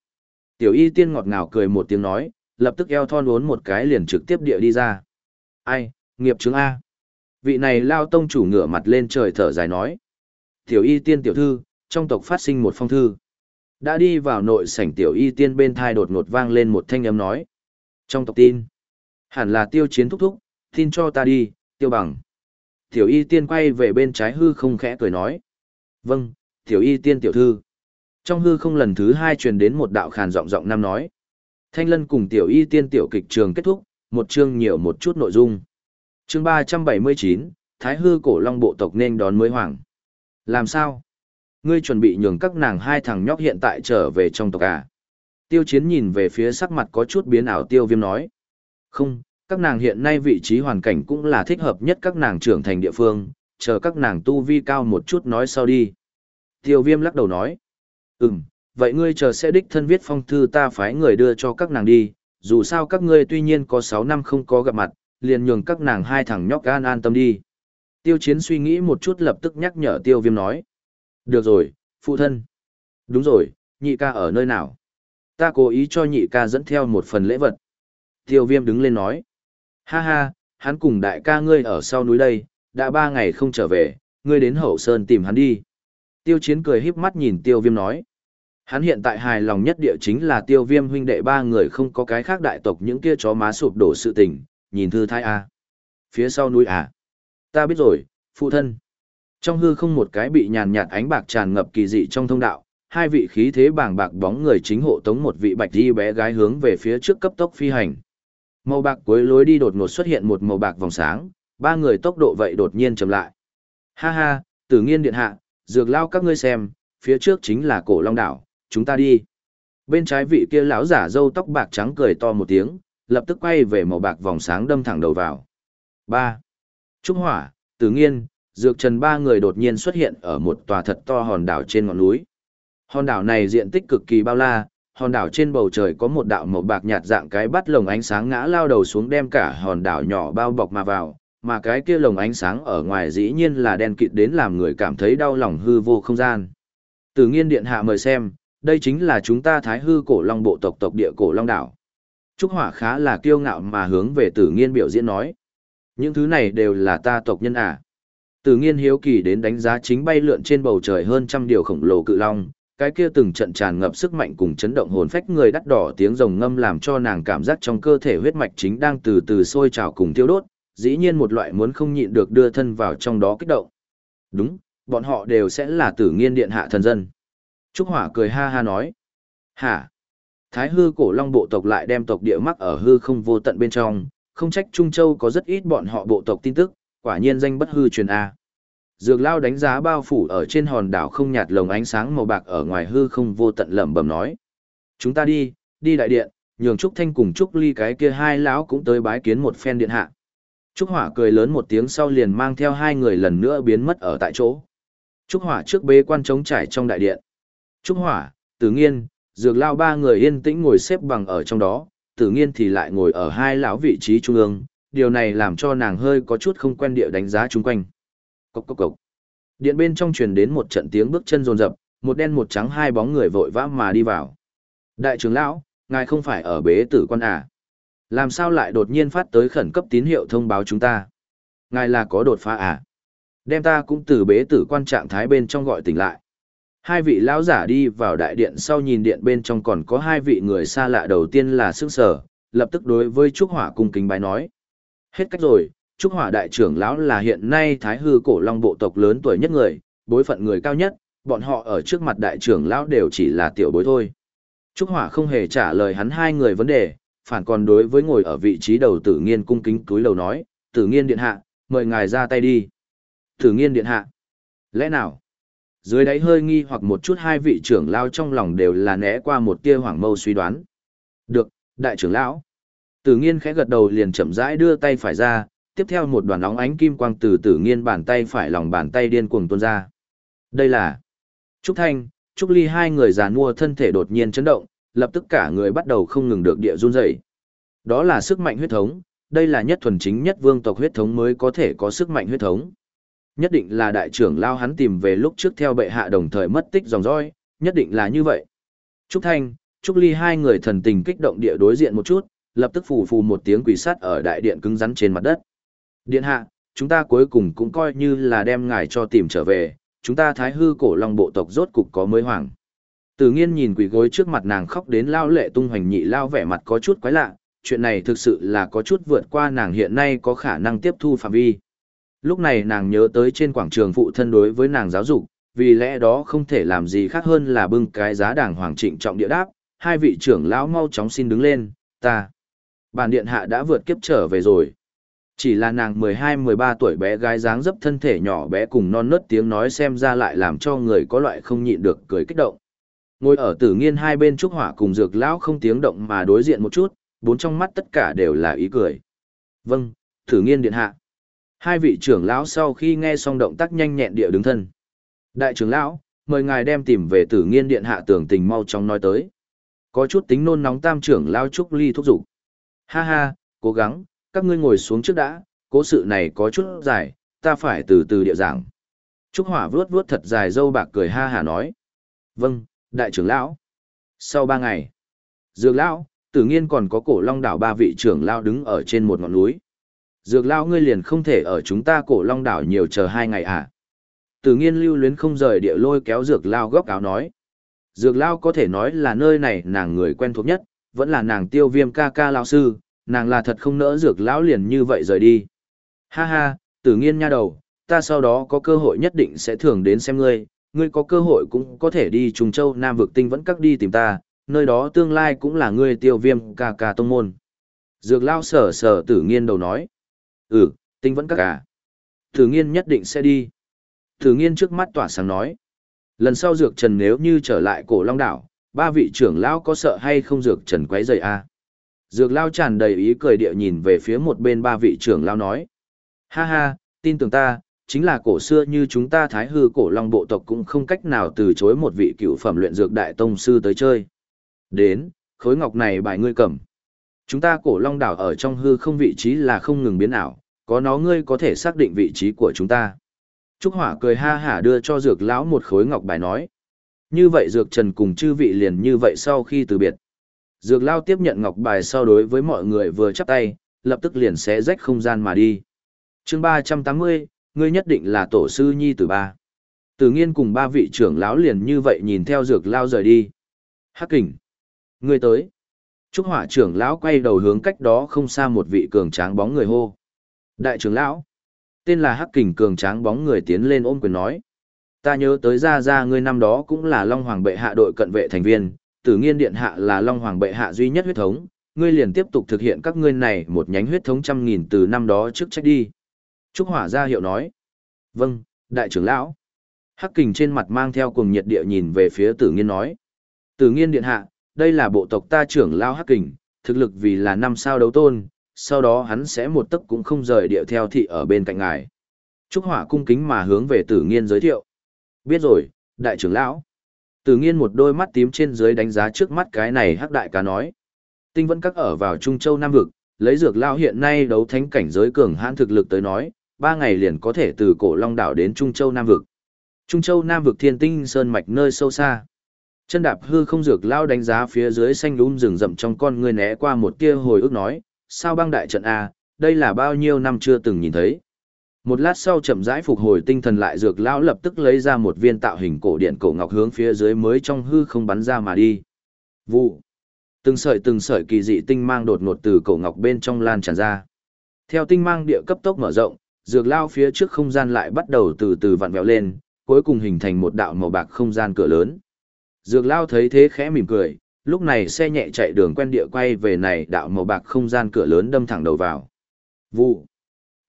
A: Tiểu y tiên ngọt ngào cười một tiếng nói, lập tức eo thon uốn một cái liền trực tiếp địa đi ra. Ai, nghiệp chứng A. Vị này lao tông chủ ngửa mặt lên trời thở dài nói. Tiểu y tiên tiểu thư, trong tộc phát sinh một phong thư. Đã đi vào nội sảnh tiểu y tiên bên thai đột ngột vang lên một thanh âm nói. Trong tộc tin, hẳn là tiêu chiến thúc thúc, tin cho ta đi, tiêu bằng. Tiểu y tiên quay về bên trái hư không khẽ cười nói. Vâng, tiểu y tiên tiểu thư. Trong hư không lần thứ hai truyền đến một đạo khàn giọng giọng nam nói. Thanh lân cùng tiểu y tiên tiểu kịch trường kết thúc, một chương nhiều một chút nội dung. Chương ba trăm bảy mươi chín Thái hư cổ long bộ tộc nên đón mới hoàng. Làm sao? Ngươi chuẩn bị nhường các nàng hai thằng nhóc hiện tại trở về trong tộc à? Tiêu chiến nhìn về phía sắc mặt có chút biến ảo tiêu viêm nói. Không, các nàng hiện nay vị trí hoàn cảnh cũng là thích hợp nhất các nàng trưởng thành địa phương, chờ các nàng tu vi cao một chút nói sau đi. Tiêu viêm lắc đầu nói. Ừm, vậy ngươi chờ sẽ đích thân viết phong thư ta phái người đưa cho các nàng đi, dù sao các ngươi tuy nhiên có sáu năm không có gặp mặt, liền nhường các nàng hai thằng nhóc gan an tâm đi. Tiêu chiến suy nghĩ một chút lập tức nhắc nhở tiêu viêm nói. Được rồi, phụ thân. Đúng rồi, nhị ca ở nơi nào? Ta cố ý cho nhị ca dẫn theo một phần lễ vật. Tiêu viêm đứng lên nói. Ha ha, hắn cùng đại ca ngươi ở sau núi đây, đã ba ngày không trở về, ngươi đến hậu sơn tìm hắn đi. Tiêu chiến cười híp mắt nhìn tiêu viêm nói. Hắn hiện tại hài lòng nhất địa chính là tiêu viêm huynh đệ ba người không có cái khác đại tộc những kia chó má sụp đổ sự tình, nhìn thư thái à, Phía sau núi à. Ta biết rồi, phụ thân. Trong hư không một cái bị nhàn nhạt ánh bạc tràn ngập kỳ dị trong thông đạo, hai vị khí thế bàng bạc bóng người chính hộ tống một vị bạch đi bé gái hướng về phía trước cấp tốc phi hành. Màu bạc cuối lối đi đột ngột xuất hiện một màu bạc vòng sáng, ba người tốc độ vậy đột nhiên chậm lại. Ha ha, tử nghiên điện hạ, dược lao các ngươi xem, phía trước chính là cổ long đảo, chúng ta đi. Bên trái vị kia lão giả râu tóc bạc trắng cười to một tiếng, lập tức quay về màu bạc vòng sáng đâm thẳng đầu vào. 3. Trúc Hỏa, Tử Nghiên, Dược Trần ba người đột nhiên xuất hiện ở một tòa thật to hòn đảo trên ngọn núi. Hòn đảo này diện tích cực kỳ bao la, hòn đảo trên bầu trời có một đạo màu bạc nhạt dạng cái bắt lồng ánh sáng ngã lao đầu xuống đem cả hòn đảo nhỏ bao bọc mà vào, mà cái kia lồng ánh sáng ở ngoài dĩ nhiên là đen kịt đến làm người cảm thấy đau lòng hư vô không gian. Tử Nghiên điện hạ mời xem, đây chính là chúng ta Thái hư cổ long bộ tộc tộc địa cổ long đảo. Trúc Hỏa khá là kiêu ngạo mà hướng về Tử Nghiên biểu diễn nói. Những thứ này đều là ta tộc nhân à. Tử Nghiên hiếu kỳ đến đánh giá chính bay lượn trên bầu trời hơn trăm điều khổng lồ cự long, cái kia từng trận tràn ngập sức mạnh cùng chấn động hồn phách người đắt đỏ tiếng rồng ngâm làm cho nàng cảm giác trong cơ thể huyết mạch chính đang từ từ sôi trào cùng thiêu đốt, dĩ nhiên một loại muốn không nhịn được đưa thân vào trong đó kích động. Đúng, bọn họ đều sẽ là tử nghiên điện hạ thần dân. Trúc Hỏa cười ha ha nói. Hả? Thái hư cổ long bộ tộc lại đem tộc địa mắc ở hư không vô tận bên trong, không trách Trung Châu có rất ít bọn họ bộ tộc tin tức, quả nhiên danh bất hư truyền A. Dược lao đánh giá bao phủ ở trên hòn đảo không nhạt lồng ánh sáng màu bạc ở ngoài hư không vô tận lẩm bẩm nói. Chúng ta đi, đi đại điện, nhường Trúc Thanh cùng Trúc Ly cái kia hai lão cũng tới bái kiến một phen điện hạ. Trúc Hỏa cười lớn một tiếng sau liền mang theo hai người lần nữa biến mất ở tại chỗ. Trúc Hỏa trước bế quan trống trải trong đại điện. Trúc Hỏa, Tử Nghiên, Dược Lao ba người yên tĩnh ngồi xếp bằng ở trong đó, Tử Nghiên thì lại ngồi ở hai lão vị trí trung ương, điều này làm cho nàng hơi có chút không quen địa đánh giá chung quanh. Cốc cốc cốc. Điện bên trong truyền đến một trận tiếng bước chân rồn rập, một đen một trắng hai bóng người vội vã mà đi vào. Đại trưởng lão, ngài không phải ở bế tử quan à? Làm sao lại đột nhiên phát tới khẩn cấp tín hiệu thông báo chúng ta? Ngài là có đột phá à? Đem ta cũng từ bế tử quan trạng thái bên trong gọi tỉnh lại. Hai vị lão giả đi vào đại điện sau nhìn điện bên trong còn có hai vị người xa lạ đầu tiên là sức sở, lập tức đối với Trúc Hỏa cung kính bái nói. Hết cách rồi, Trúc Hỏa đại trưởng lão là hiện nay Thái hư cổ long bộ tộc lớn tuổi nhất người, bối phận người cao nhất, bọn họ ở trước mặt đại trưởng lão đều chỉ là tiểu bối thôi. Trúc Hỏa không hề trả lời hắn hai người vấn đề, phản còn đối với ngồi ở vị trí đầu tử nghiên cung kính túi lầu nói, tử nghiên điện hạ, mời ngài ra tay đi. Tử nghiên điện hạ. Lẽ nào? Dưới đáy hơi nghi hoặc một chút hai vị trưởng lao trong lòng đều là né qua một tia hoảng mâu suy đoán. Được, đại trưởng lão. Tử nghiên khẽ gật đầu liền chậm rãi đưa tay phải ra, tiếp theo một đoàn óng ánh kim quang từ tử nghiên bàn tay phải lòng bàn tay điên cuồng tuôn ra. Đây là Trúc Thanh, Trúc Ly hai người già mua thân thể đột nhiên chấn động, lập tức cả người bắt đầu không ngừng được địa run rẩy. Đó là sức mạnh huyết thống, đây là nhất thuần chính nhất vương tộc huyết thống mới có thể có sức mạnh huyết thống. Nhất định là đại trưởng lao hắn tìm về lúc trước theo bệ hạ đồng thời mất tích dòng dõi, nhất định là như vậy. Trúc Thanh, Trúc Ly hai người thần tình kích động địa đối diện một chút, lập tức phù phù một tiếng quỷ sát ở đại điện cứng rắn trên mặt đất. Điện hạ, chúng ta cuối cùng cũng coi như là đem ngài cho tìm trở về, chúng ta thái hư cổ long bộ tộc rốt cục có mới hoàng. Tử nghiên nhìn quỷ gối trước mặt nàng khóc đến lao lệ tung hoành nhị lao vẻ mặt có chút quái lạ, chuyện này thực sự là có chút vượt qua nàng hiện nay có khả năng tiếp thu phạm vi. Lúc này nàng nhớ tới trên quảng trường phụ thân đối với nàng giáo dục, vì lẽ đó không thể làm gì khác hơn là bưng cái giá đàng hoàng trịnh trọng địa đáp, hai vị trưởng lão mau chóng xin đứng lên, ta. Bản điện hạ đã vượt kiếp trở về rồi. Chỉ là nàng 12-13 tuổi bé gái dáng dấp thân thể nhỏ bé cùng non nớt tiếng nói xem ra lại làm cho người có loại không nhịn được cười kích động. Ngồi ở tử nghiên hai bên trúc hỏa cùng dược lão không tiếng động mà đối diện một chút, bốn trong mắt tất cả đều là ý cười. Vâng, tử nghiên điện hạ. Hai vị trưởng lão sau khi nghe xong động tác nhanh nhẹn địa đứng thân. Đại trưởng lão, mời ngài đem tìm về tử nghiên điện hạ tưởng tình mau chóng nói tới. Có chút tính nôn nóng tam trưởng lão trúc ly thúc giục. Ha ha, cố gắng, các ngươi ngồi xuống trước đã, cố sự này có chút dài, ta phải từ từ địa giảng. Trúc hỏa vuốt vuốt thật dài dâu bạc cười ha hà nói. Vâng, đại trưởng lão. Sau ba ngày, dược lão, tử nghiên còn có cổ long đảo ba vị trưởng lão đứng ở trên một ngọn núi. Dược lão ngươi liền không thể ở chúng ta cổ long đảo nhiều chờ hai ngày à? Tử nghiên lưu luyến không rời địa lôi kéo dược lão góc áo nói. Dược lão có thể nói là nơi này nàng người quen thuộc nhất, vẫn là nàng tiêu viêm ca ca lão sư, nàng là thật không nỡ dược lão liền như vậy rời đi. Ha ha, tử nghiên nha đầu, ta sau đó có cơ hội nhất định sẽ thường đến xem ngươi, ngươi có cơ hội cũng có thể đi Trùng Châu Nam vực tinh vẫn các đi tìm ta, nơi đó tương lai cũng là ngươi tiêu viêm ca ca tông môn. Dược lao sở sở tử nghiên đầu nói. Ừ, tinh vẫn các cả. Thử nghiên nhất định sẽ đi. Thử nghiên trước mắt tỏa sáng nói. Lần sau dược trần nếu như trở lại cổ long đảo, ba vị trưởng lão có sợ hay không dược trần quấy rầy? À? Dược lao tràn đầy ý cười địa nhìn về phía một bên ba vị trưởng lão nói. Ha ha, tin tưởng ta, chính là cổ xưa như chúng ta thái hư cổ long bộ tộc cũng không cách nào từ chối một vị cựu phẩm luyện dược đại tông sư tới chơi. Đến, khối ngọc này bài ngươi cầm. Chúng ta cổ long đảo ở trong hư không vị trí là không ngừng biến ảo, có nó ngươi có thể xác định vị trí của chúng ta. Trúc Hỏa cười ha hả đưa cho dược lão một khối ngọc bài nói. Như vậy dược trần cùng chư vị liền như vậy sau khi từ biệt. Dược lão tiếp nhận ngọc bài sau đối với mọi người vừa chắp tay, lập tức liền xé rách không gian mà đi. chương ba trăm tám mươi ngươi nhất định là tổ sư nhi tử ba. Tử nghiên cùng ba vị trưởng lão liền như vậy nhìn theo dược lao rời đi. Hắc kình. Ngươi tới. Trúc hỏa trưởng lão quay đầu hướng cách đó không xa một vị cường tráng bóng người hô. Đại trưởng lão. Tên là Hắc kình cường tráng bóng người tiến lên ôm quyền nói. Ta nhớ tới ra ra ngươi năm đó cũng là Long Hoàng bệ hạ đội cận vệ thành viên, tử nghiên điện hạ là Long Hoàng bệ hạ duy nhất huyết thống, ngươi liền tiếp tục thực hiện các ngươi này một nhánh huyết thống trăm nghìn từ năm đó trước trách đi. Trúc Hỏa ra hiệu nói. Vâng, đại trưởng lão. Hắc kình trên mặt mang theo cùng nhiệt địa nhìn về phía tử nghiên nói. Tử nghiên điện hạ, đây là bộ tộc ta trưởng lão Hắc kình, thực lực vì là năm sao đấu tôn, sau đó hắn sẽ một tấc cũng không rời địa theo thị ở bên cạnh ngài. Trúc Hỏa cung kính mà hướng về tử nghiên giới thiệu. Biết rồi, đại trưởng lão. Tử nghiên một đôi mắt tím trên dưới đánh giá trước mắt cái này hắc đại ca nói. Tinh vẫn các ở vào Trung Châu Nam Vực, lấy dược lao hiện nay đấu thánh cảnh giới cường hãn thực lực tới nói, ba ngày liền có thể từ cổ long đảo đến Trung Châu Nam Vực. Trung Châu Nam Vực thiên tinh sơn mạch nơi sâu xa. Chân đạp hư không dược lao đánh giá phía dưới xanh lún rừng rậm trong con người né qua một tia hồi ức nói, sao băng đại trận A, đây là bao nhiêu năm chưa từng nhìn thấy. Một lát sau chậm rãi phục hồi tinh thần lại dược lao lập tức lấy ra một viên tạo hình cổ điện cổ ngọc hướng phía dưới mới trong hư không bắn ra mà đi. Vụ. Từng sợi từng sợi kỳ dị tinh mang đột ngột từ cổ ngọc bên trong lan tràn ra. Theo tinh mang địa cấp tốc mở rộng, dược lao phía trước không gian lại bắt đầu từ từ vặn vẹo lên, cuối cùng hình thành một đạo màu bạc không gian cửa lớn. Dược lao thấy thế khẽ mỉm cười, lúc này xe nhẹ chạy đường quen địa quay về này đạo màu bạc không gian cửa lớn đâm thẳng đầu vào. Vụ.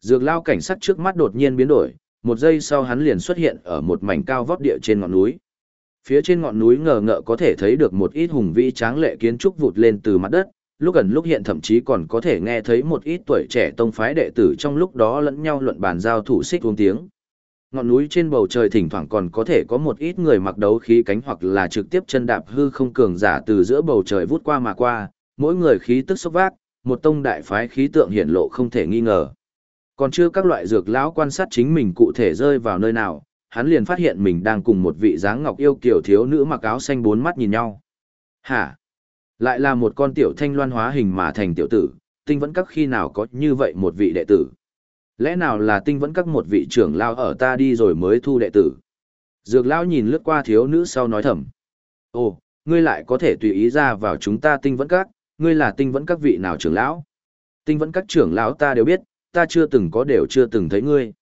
A: Dược lao cảnh sắc trước mắt đột nhiên biến đổi, một giây sau hắn liền xuất hiện ở một mảnh cao vót địa trên ngọn núi. Phía trên ngọn núi ngờ ngợ có thể thấy được một ít hùng vĩ tráng lệ kiến trúc vụt lên từ mặt đất, lúc gần lúc hiện thậm chí còn có thể nghe thấy một ít tuổi trẻ tông phái đệ tử trong lúc đó lẫn nhau luận bàn giao thủ xích uống tiếng. Ngọn núi trên bầu trời thỉnh thoảng còn có thể có một ít người mặc đấu khí cánh hoặc là trực tiếp chân đạp hư không cường giả từ giữa bầu trời vút qua mà qua, mỗi người khí tức sốc vác, một tông đại phái khí tượng hiển lộ không thể nghi ngờ. Còn chưa các loại dược lão quan sát chính mình cụ thể rơi vào nơi nào, hắn liền phát hiện mình đang cùng một vị dáng ngọc yêu kiểu thiếu nữ mặc áo xanh bốn mắt nhìn nhau. Hả? Lại là một con tiểu thanh loan hóa hình mà thành tiểu tử, tinh vẫn các khi nào có như vậy một vị đệ tử. Lẽ nào là tinh vẫn các một vị trưởng lao ở ta đi rồi mới thu đệ tử. Dược lão nhìn lướt qua thiếu nữ sau nói thầm. Ồ, ngươi lại có thể tùy ý ra vào chúng ta tinh vẫn các, ngươi là tinh vẫn các vị nào trưởng lão? Tinh vẫn các trưởng lão ta đều biết, ta chưa từng có đều chưa từng thấy ngươi.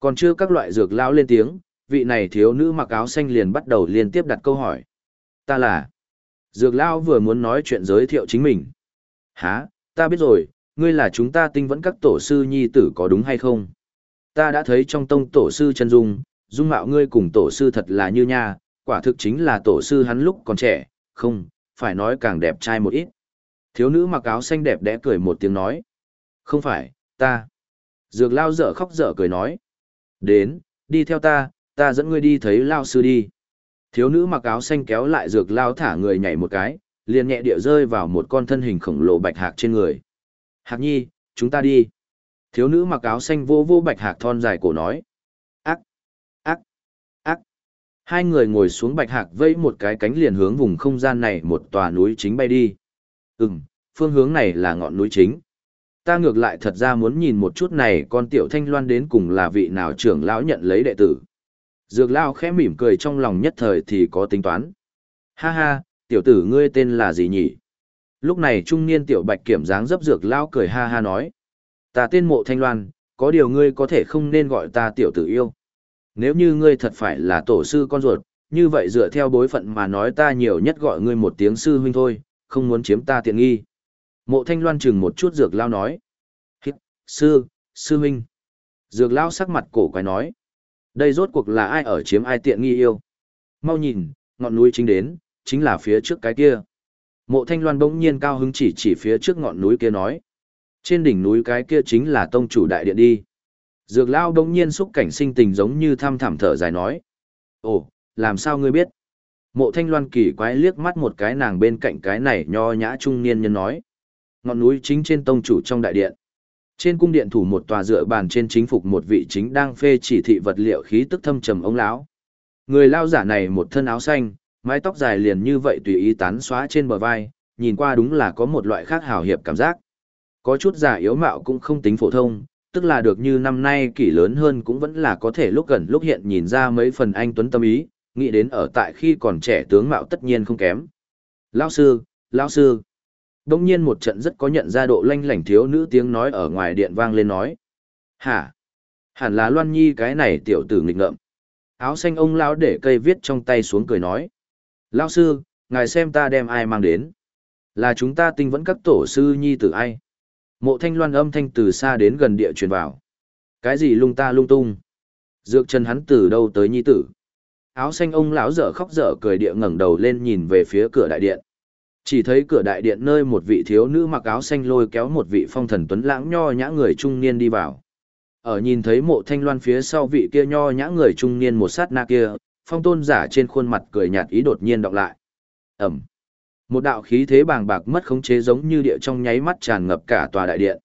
A: Còn chưa các loại dược lão lên tiếng, vị này thiếu nữ mặc áo xanh liền bắt đầu liên tiếp đặt câu hỏi. Ta là... Dược lão vừa muốn nói chuyện giới thiệu chính mình. Hả, ta biết rồi, ngươi là chúng ta tinh vẫn các tổ sư nhi tử có đúng hay không? Ta đã thấy trong tông tổ sư chân dung, dung mạo ngươi cùng tổ sư thật là như nha, quả thực chính là tổ sư hắn lúc còn trẻ, không, phải nói càng đẹp trai một ít. Thiếu nữ mặc áo xanh đẹp đẽ cười một tiếng nói. Không phải, ta. Dược lao dở khóc dở cười nói. Đến, đi theo ta, ta dẫn ngươi đi thấy lao sư đi. Thiếu nữ mặc áo xanh kéo lại dược lao thả người nhảy một cái, liền nhẹ địa rơi vào một con thân hình khổng lồ bạch hạc trên người. Hạc nhi, chúng ta đi. Thiếu nữ mặc áo xanh vô vô bạch hạc thon dài cổ nói. Ác, ác, ác. Hai người ngồi xuống bạch hạc vẫy một cái cánh liền hướng vùng không gian này một tòa núi chính bay đi. Ừm, phương hướng này là ngọn núi chính. Ta ngược lại thật ra muốn nhìn một chút này con tiểu thanh loan đến cùng là vị nào trưởng lão nhận lấy đệ tử. Dược lão khẽ mỉm cười trong lòng nhất thời thì có tính toán. Ha ha, tiểu tử ngươi tên là gì nhỉ? Lúc này trung niên tiểu bạch kiểm dáng dấp dược lao cười ha ha nói. Ta tên mộ thanh loan, có điều ngươi có thể không nên gọi ta tiểu tử yêu. Nếu như ngươi thật phải là tổ sư con ruột, như vậy dựa theo bối phận mà nói ta nhiều nhất gọi ngươi một tiếng sư huynh thôi, không muốn chiếm ta tiện nghi. Mộ thanh loan chừng một chút dược lao nói. Hít, sư, sư huynh. Dược lao sắc mặt cổ quái nói. Đây rốt cuộc là ai ở chiếm ai tiện nghi yêu. Mau nhìn, ngọn núi chính đến, chính là phía trước cái kia. Mộ thanh loan bỗng nhiên cao hứng chỉ chỉ phía trước ngọn núi kia nói. Trên đỉnh núi cái kia chính là tông chủ đại điện đi. Dược lao bỗng nhiên xúc cảnh sinh tình giống như tham thẳm thở dài nói. Ồ, làm sao ngươi biết? Mộ thanh loan kỳ quái liếc mắt một cái nàng bên cạnh cái này nho nhã trung niên nhân nói. Ngọn núi chính trên tông chủ trong đại điện. Trên cung điện thủ một tòa dựa bàn trên chính phục một vị chính đang phê chỉ thị vật liệu khí tức thâm trầm ông lão. Người lao giả này một thân áo xanh, mái tóc dài liền như vậy tùy ý tán xóa trên bờ vai, nhìn qua đúng là có một loại khác hào hiệp cảm giác. Có chút giả yếu mạo cũng không tính phổ thông, tức là được như năm nay kỷ lớn hơn cũng vẫn là có thể lúc gần lúc hiện nhìn ra mấy phần anh tuấn tâm ý, nghĩ đến ở tại khi còn trẻ tướng mạo tất nhiên không kém. Lão sư, lão sư. Đông nhiên một trận rất có nhận ra độ lanh lảnh thiếu nữ tiếng nói ở ngoài điện vang lên nói. Hả? Hẳn là Loan Nhi cái này tiểu tử nghịch ngợm. Áo xanh ông lão để cây viết trong tay xuống cười nói. Lão sư, ngài xem ta đem ai mang đến. Là chúng ta tinh vẫn các tổ sư Nhi tử ai. Mộ thanh loan âm thanh từ xa đến gần địa truyền vào. Cái gì lung ta lung tung? Dược chân hắn từ đâu tới Nhi tử? áo xanh ông lão dở khóc dở cười địa ngẩng đầu lên nhìn về phía cửa đại điện. Chỉ thấy cửa đại điện nơi một vị thiếu nữ mặc áo xanh lôi kéo một vị phong thần tuấn lãng nho nhã người trung niên đi vào. Ở nhìn thấy mộ thanh loan phía sau vị kia nho nhã người trung niên một sát na kia, phong tôn giả trên khuôn mặt cười nhạt ý đột nhiên đọc lại. Ẩm. Một đạo khí thế bàng bạc mất khống chế giống như địa trong nháy mắt tràn ngập cả tòa đại điện.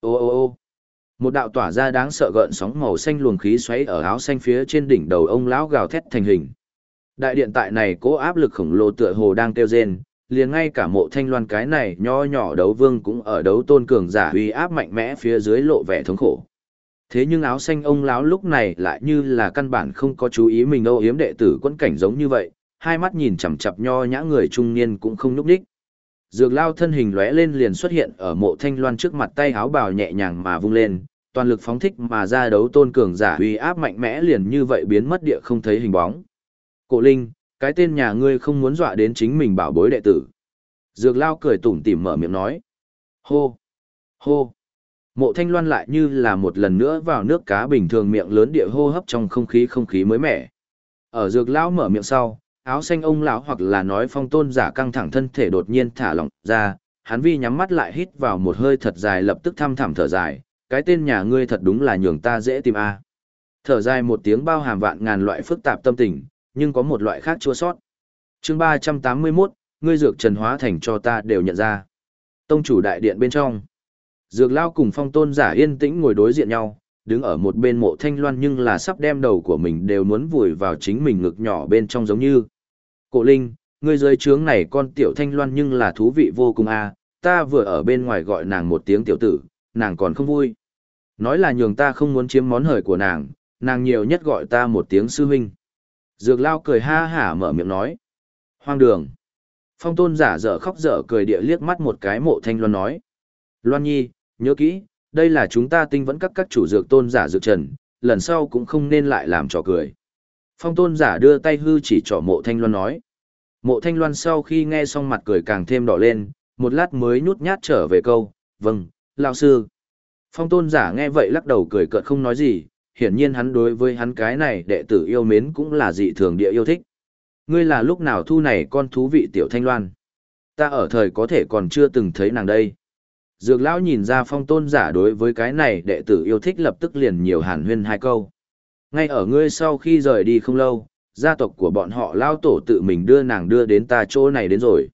A: Ô ô ô một đạo tỏa ra đáng sợ gợn sóng màu xanh luồng khí xoáy ở áo xanh phía trên đỉnh đầu ông lão gào thét thành hình đại điện tại này cố áp lực khổng lồ tựa hồ đang kêu rên, liền ngay cả mộ thanh loan cái này nho nhỏ đấu vương cũng ở đấu tôn cường giả uy áp mạnh mẽ phía dưới lộ vẻ thống khổ thế nhưng áo xanh ông lão lúc này lại như là căn bản không có chú ý mình âu yếm đệ tử quân cảnh giống như vậy hai mắt nhìn chằm chặp nho nhã người trung niên cũng không nhúc đích dược lao thân hình lóe lên liền xuất hiện ở mộ thanh loan trước mặt tay áo bào nhẹ nhàng mà vung lên toàn lực phóng thích mà ra đấu tôn cường giả uy áp mạnh mẽ liền như vậy biến mất địa không thấy hình bóng. Cổ Linh, cái tên nhà ngươi không muốn dọa đến chính mình bảo bối đệ tử. Dược lao cười tủm tỉm mở miệng nói. Hô! Hô! Mộ thanh loan lại như là một lần nữa vào nước cá bình thường miệng lớn địa hô hấp trong không khí không khí mới mẻ. Ở dược lão mở miệng sau, áo xanh ông lão hoặc là nói phong tôn giả căng thẳng thân thể đột nhiên thả lỏng ra, hắn vi nhắm mắt lại hít vào một hơi thật dài lập tức thăm thẳm thở dài, cái tên nhà ngươi thật đúng là nhường ta dễ tìm a. Thở dài một tiếng bao hàm vạn ngàn loại phức tạp tâm tình, nhưng có một loại khác chua sót. Chương ba trăm tám mươi 381, ngươi dược trần hóa thành cho ta đều nhận ra. Tông chủ đại điện bên trong. Dược lao cùng phong tôn giả yên tĩnh ngồi đối diện nhau, đứng ở một bên mộ thanh loan nhưng là sắp đem đầu của mình đều muốn vùi vào chính mình ngực nhỏ bên trong giống như. Cổ Linh, ngươi dưới trướng này con tiểu thanh loan nhưng là thú vị vô cùng a ta vừa ở bên ngoài gọi nàng một tiếng tiểu tử, nàng còn không vui. Nói là nhường ta không muốn chiếm món hời của nàng, nàng nhiều nhất gọi ta một tiếng sư huynh. Dược lao cười ha hả mở miệng nói. Hoang đường. Phong tôn giả dở khóc dở cười địa liếc mắt một cái mộ thanh loan nói. Loan nhi, nhớ kỹ, đây là chúng ta tinh vẫn các các chủ dược tôn giả dược trần, lần sau cũng không nên lại làm trò cười. Phong tôn giả đưa tay hư chỉ trỏ mộ thanh loan nói. Mộ thanh loan sau khi nghe xong mặt cười càng thêm đỏ lên, một lát mới nhút nhát trở về câu, vâng, lão sư. Phong tôn giả nghe vậy lắc đầu cười cợt không nói gì, hiển nhiên hắn đối với hắn cái này đệ tử yêu mến cũng là dị thường địa yêu thích. Ngươi là lúc nào thu này con thú vị tiểu thanh loan? Ta ở thời có thể còn chưa từng thấy nàng đây. Dược lão nhìn ra phong tôn giả đối với cái này đệ tử yêu thích lập tức liền nhiều hàn huyên hai câu. Ngay ở ngươi sau khi rời đi không lâu, gia tộc của bọn họ lao tổ tự mình đưa nàng đưa đến ta chỗ này đến rồi.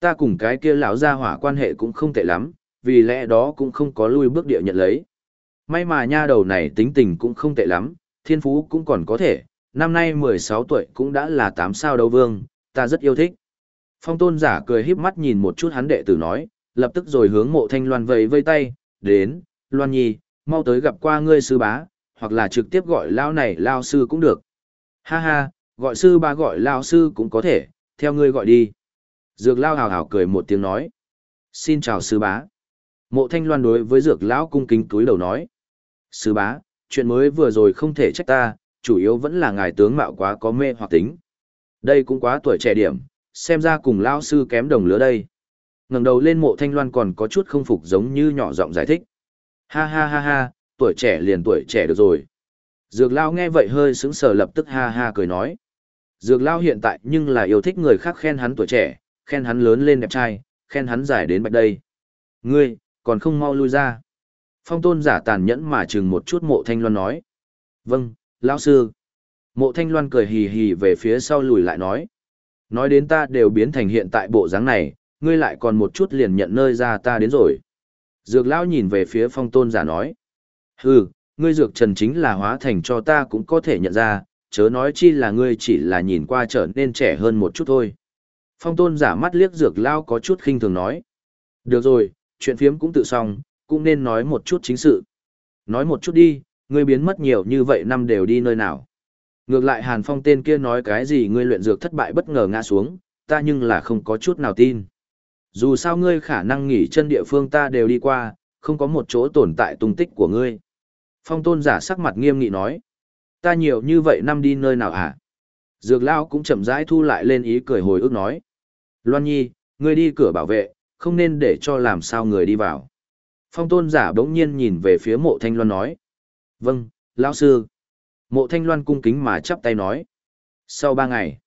A: Ta cùng cái kia lão gia hỏa quan hệ cũng không tệ lắm, vì lẽ đó cũng không có lui bước địa nhận lấy. May mà nha đầu này tính tình cũng không tệ lắm, thiên phú cũng còn có thể, năm nay 16 tuổi cũng đã là 8 sao đấu vương, ta rất yêu thích. Phong tôn giả cười híp mắt nhìn một chút hắn đệ tử nói, lập tức rồi hướng mộ thanh loan vẫy vây tay, đến, loan nhi, mau tới gặp qua ngươi sư bá, hoặc là trực tiếp gọi lao này lao sư cũng được. Ha ha, gọi sư bá gọi lao sư cũng có thể, theo ngươi gọi đi. Dược lao hào hào cười một tiếng nói. Xin chào sư bá. Mộ thanh loan đối với dược lão cung kính túi đầu nói. Sư bá, chuyện mới vừa rồi không thể trách ta, chủ yếu vẫn là ngài tướng mạo quá có mê hoặc tính. Đây cũng quá tuổi trẻ điểm, xem ra cùng lao sư kém đồng lứa đây ngẩng đầu lên mộ thanh loan còn có chút không phục giống như nhỏ giọng giải thích. Ha ha ha ha, tuổi trẻ liền tuổi trẻ được rồi. Dược lao nghe vậy hơi sững sờ lập tức ha ha cười nói. Dược lao hiện tại nhưng là yêu thích người khác khen hắn tuổi trẻ, khen hắn lớn lên đẹp trai, khen hắn dài đến bạch đây. Ngươi, còn không mau lui ra. Phong tôn giả tàn nhẫn mà chừng một chút mộ thanh loan nói. Vâng, lão sư. Mộ thanh loan cười hì hì về phía sau lùi lại nói. Nói đến ta đều biến thành hiện tại bộ dáng này, ngươi lại còn một chút liền nhận nơi ra ta đến rồi. Dược lão nhìn về phía phong tôn giả nói. Hừ, ngươi dược trần chính là hóa thành cho ta cũng có thể nhận ra, chớ nói chi là ngươi chỉ là nhìn qua trở nên trẻ hơn một chút thôi. Phong tôn giả mắt liếc dược lão có chút khinh thường nói. Được rồi, chuyện phiếm cũng tự xong, cũng nên nói một chút chính sự. Nói một chút đi, ngươi biến mất nhiều như vậy năm đều đi nơi nào. Ngược lại Hàn Phong tên kia nói cái gì ngươi luyện dược thất bại bất ngờ ngã xuống, ta nhưng là không có chút nào tin. Dù sao ngươi khả năng nghỉ chân địa phương ta đều đi qua, không có một chỗ tồn tại tung tích của ngươi. Phong tôn giả sắc mặt nghiêm nghị nói. Ta nhiều như vậy năm đi nơi nào hả? Dược lao cũng chậm rãi thu lại lên ý cười hồi ức nói. Loan nhi, ngươi đi cửa bảo vệ, không nên để cho làm sao người đi vào. Phong tôn giả bỗng nhiên nhìn về phía mộ thanh loan nói. Vâng, lão sư. Mộ thanh loan cung kính mà chắp tay nói. Sau ba ngày,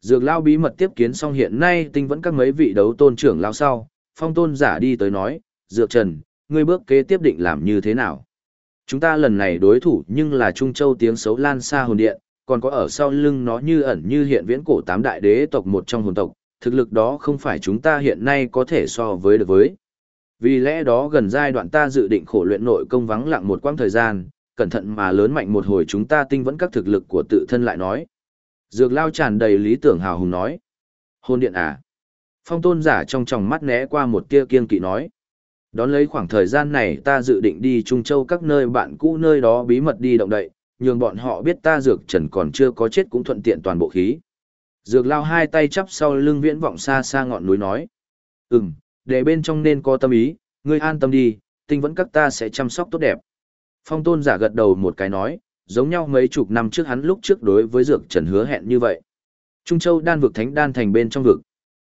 A: dược lao bí mật tiếp kiến xong hiện nay tinh vẫn các mấy vị đấu tôn trưởng lao sau, phong tôn giả đi tới nói, dược trần, ngươi bước kế tiếp định làm như thế nào? Chúng ta lần này đối thủ nhưng là Trung Châu tiếng xấu lan xa hồn điện, còn có ở sau lưng nó như ẩn như hiện viễn cổ tám đại đế tộc một trong hồn tộc, thực lực đó không phải chúng ta hiện nay có thể so với được với. Vì lẽ đó gần giai đoạn ta dự định khổ luyện nội công vắng lặng một quãng thời gian, cẩn thận mà lớn mạnh một hồi chúng ta tinh vẫn các thực lực của tự thân lại nói. Dược lao tràn đầy lý tưởng hào hùng nói. Hôn điện à? Phong tôn giả trong tròng mắt né qua một tia kiên kỵ nói. Đón lấy khoảng thời gian này ta dự định đi Trung Châu các nơi bạn cũ nơi đó bí mật đi động đậy, nhường bọn họ biết ta dược trần còn chưa có chết cũng thuận tiện toàn bộ khí. Dược lao hai tay chắp sau lưng viễn vọng xa xa ngọn núi nói. Ừm, để bên trong nên có tâm ý, ngươi an tâm đi, tinh vẫn các ta sẽ chăm sóc tốt đẹp. Phong tôn giả gật đầu một cái nói, giống nhau mấy chục năm trước hắn lúc trước đối với dược trần hứa hẹn như vậy. Trung Châu đan vực thánh đan thành bên trong vực.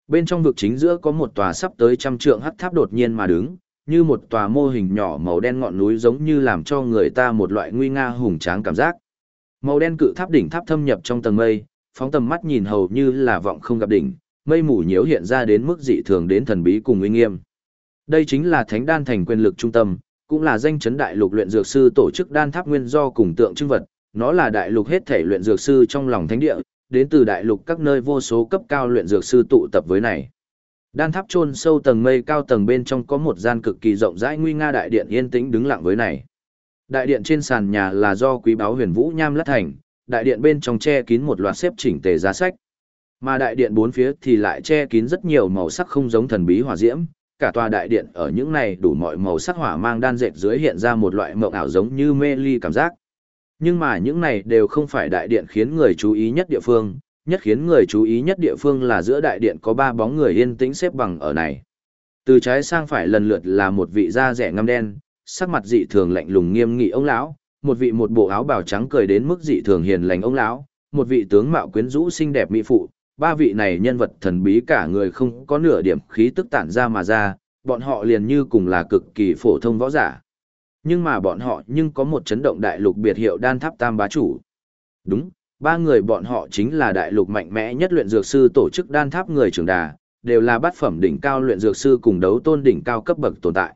A: Bên trong vực chính giữa có một tòa sắp tới trăm trượng hắc tháp đột nhiên mà đứng, như một tòa mô hình nhỏ màu đen ngọn núi giống như làm cho người ta một loại nguy nga hùng tráng cảm giác. Màu đen cự tháp đỉnh tháp thâm nhập trong tầng mây, phóng tầm mắt nhìn hầu như là vọng không gặp đỉnh, mây mù nhiễu hiện ra đến mức dị thường đến thần bí cùng uy nghiêm. Đây chính là Thánh Đan thành quyền lực trung tâm, cũng là danh chấn đại lục luyện dược sư tổ chức đan tháp nguyên do cùng tượng trưng vật, nó là đại lục hết thể luyện dược sư trong lòng thánh địa, đến từ đại lục các nơi vô số cấp cao luyện dược sư tụ tập với này. Đan tháp chôn sâu tầng mây cao tầng bên trong có một gian cực kỳ rộng rãi nguy nga đại điện yên tĩnh đứng lặng với này. Đại điện trên sàn nhà là do quý báo huyền vũ nham lát thành, đại điện bên trong che kín một loạt xếp chỉnh tề giá sách. Mà đại điện bốn phía thì lại che kín rất nhiều màu sắc không giống thần bí hỏa diễm, cả tòa đại điện ở những này đủ mọi màu sắc hỏa mang đan dệt dưới hiện ra một loại mộng ảo giống như mê ly cảm giác. Nhưng mà những này đều không phải đại điện khiến người chú ý nhất địa phương, nhất khiến người chú ý nhất địa phương là giữa đại điện có ba bóng người yên tĩnh xếp bằng ở này. Từ trái sang phải lần lượt là một vị da rẻ ngăm đen, sắc mặt dị thường lạnh lùng nghiêm nghị ông lão, một vị một bộ áo bào trắng cười đến mức dị thường hiền lành ông lão, một vị tướng mạo quyến rũ xinh đẹp mỹ phụ, ba vị này nhân vật thần bí cả người không có nửa điểm khí tức tản ra mà ra, bọn họ liền như cùng là cực kỳ phổ thông võ giả. Nhưng mà bọn họ nhưng có một chấn động đại lục biệt hiệu đan tháp tam bá chủ. Đúng, ba người bọn họ chính là đại lục mạnh mẽ nhất luyện dược sư tổ chức đan tháp người trưởng đà, đều là bát phẩm đỉnh cao luyện dược sư cùng đấu tôn đỉnh cao cấp bậc tồn tại.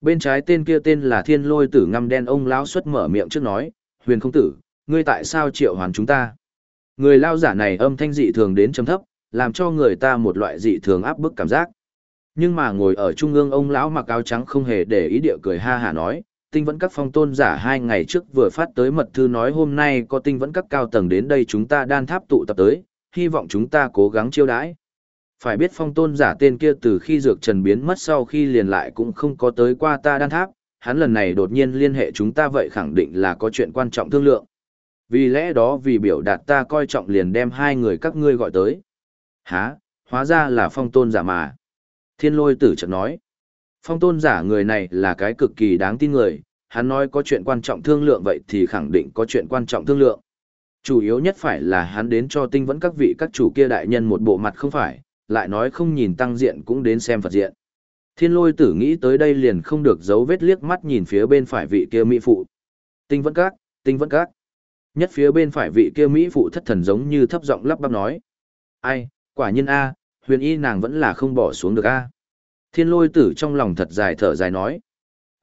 A: Bên trái tên kia tên là Thiên Lôi Tử ngăm đen ông lão xuất mở miệng trước nói, "Huyền không tử, ngươi tại sao triệu hoàn chúng ta?" Người lao giả này âm thanh dị thường đến trầm thấp, làm cho người ta một loại dị thường áp bức cảm giác. Nhưng mà ngồi ở trung ương ông lão mặc áo trắng không hề để ý địa cười ha hả nói, tinh vẫn các phong tôn giả hai ngày trước vừa phát tới mật thư nói hôm nay có tinh vẫn các cao tầng đến đây chúng ta đan tháp tụ tập tới, hy vọng chúng ta cố gắng chiêu đãi. Phải biết phong tôn giả tên kia từ khi dược trần biến mất sau khi liền lại cũng không có tới qua ta đan tháp, hắn lần này đột nhiên liên hệ chúng ta vậy khẳng định là có chuyện quan trọng thương lượng. Vì lẽ đó vì biểu đạt ta coi trọng liền đem hai người các ngươi gọi tới. Hả, hóa ra là phong tôn giả mà. Thiên lôi tử chợt nói. Phong tôn giả người này là cái cực kỳ đáng tin người, hắn nói có chuyện quan trọng thương lượng vậy thì khẳng định có chuyện quan trọng thương lượng. Chủ yếu nhất phải là hắn đến cho tinh vẫn các vị các chủ kia đại nhân một bộ mặt không phải, lại nói không nhìn tăng diện cũng đến xem Phật diện. Thiên lôi tử nghĩ tới đây liền không được giấu vết liếc mắt nhìn phía bên phải vị kia mỹ phụ. Tinh vẫn các, tinh vẫn các. Nhất phía bên phải vị kia mỹ phụ thất thần giống như thấp giọng lắp bắp nói. Ai, quả nhiên A, huyền y nàng vẫn là không bỏ xuống được A. Thiên lôi tử trong lòng thật dài thở dài nói.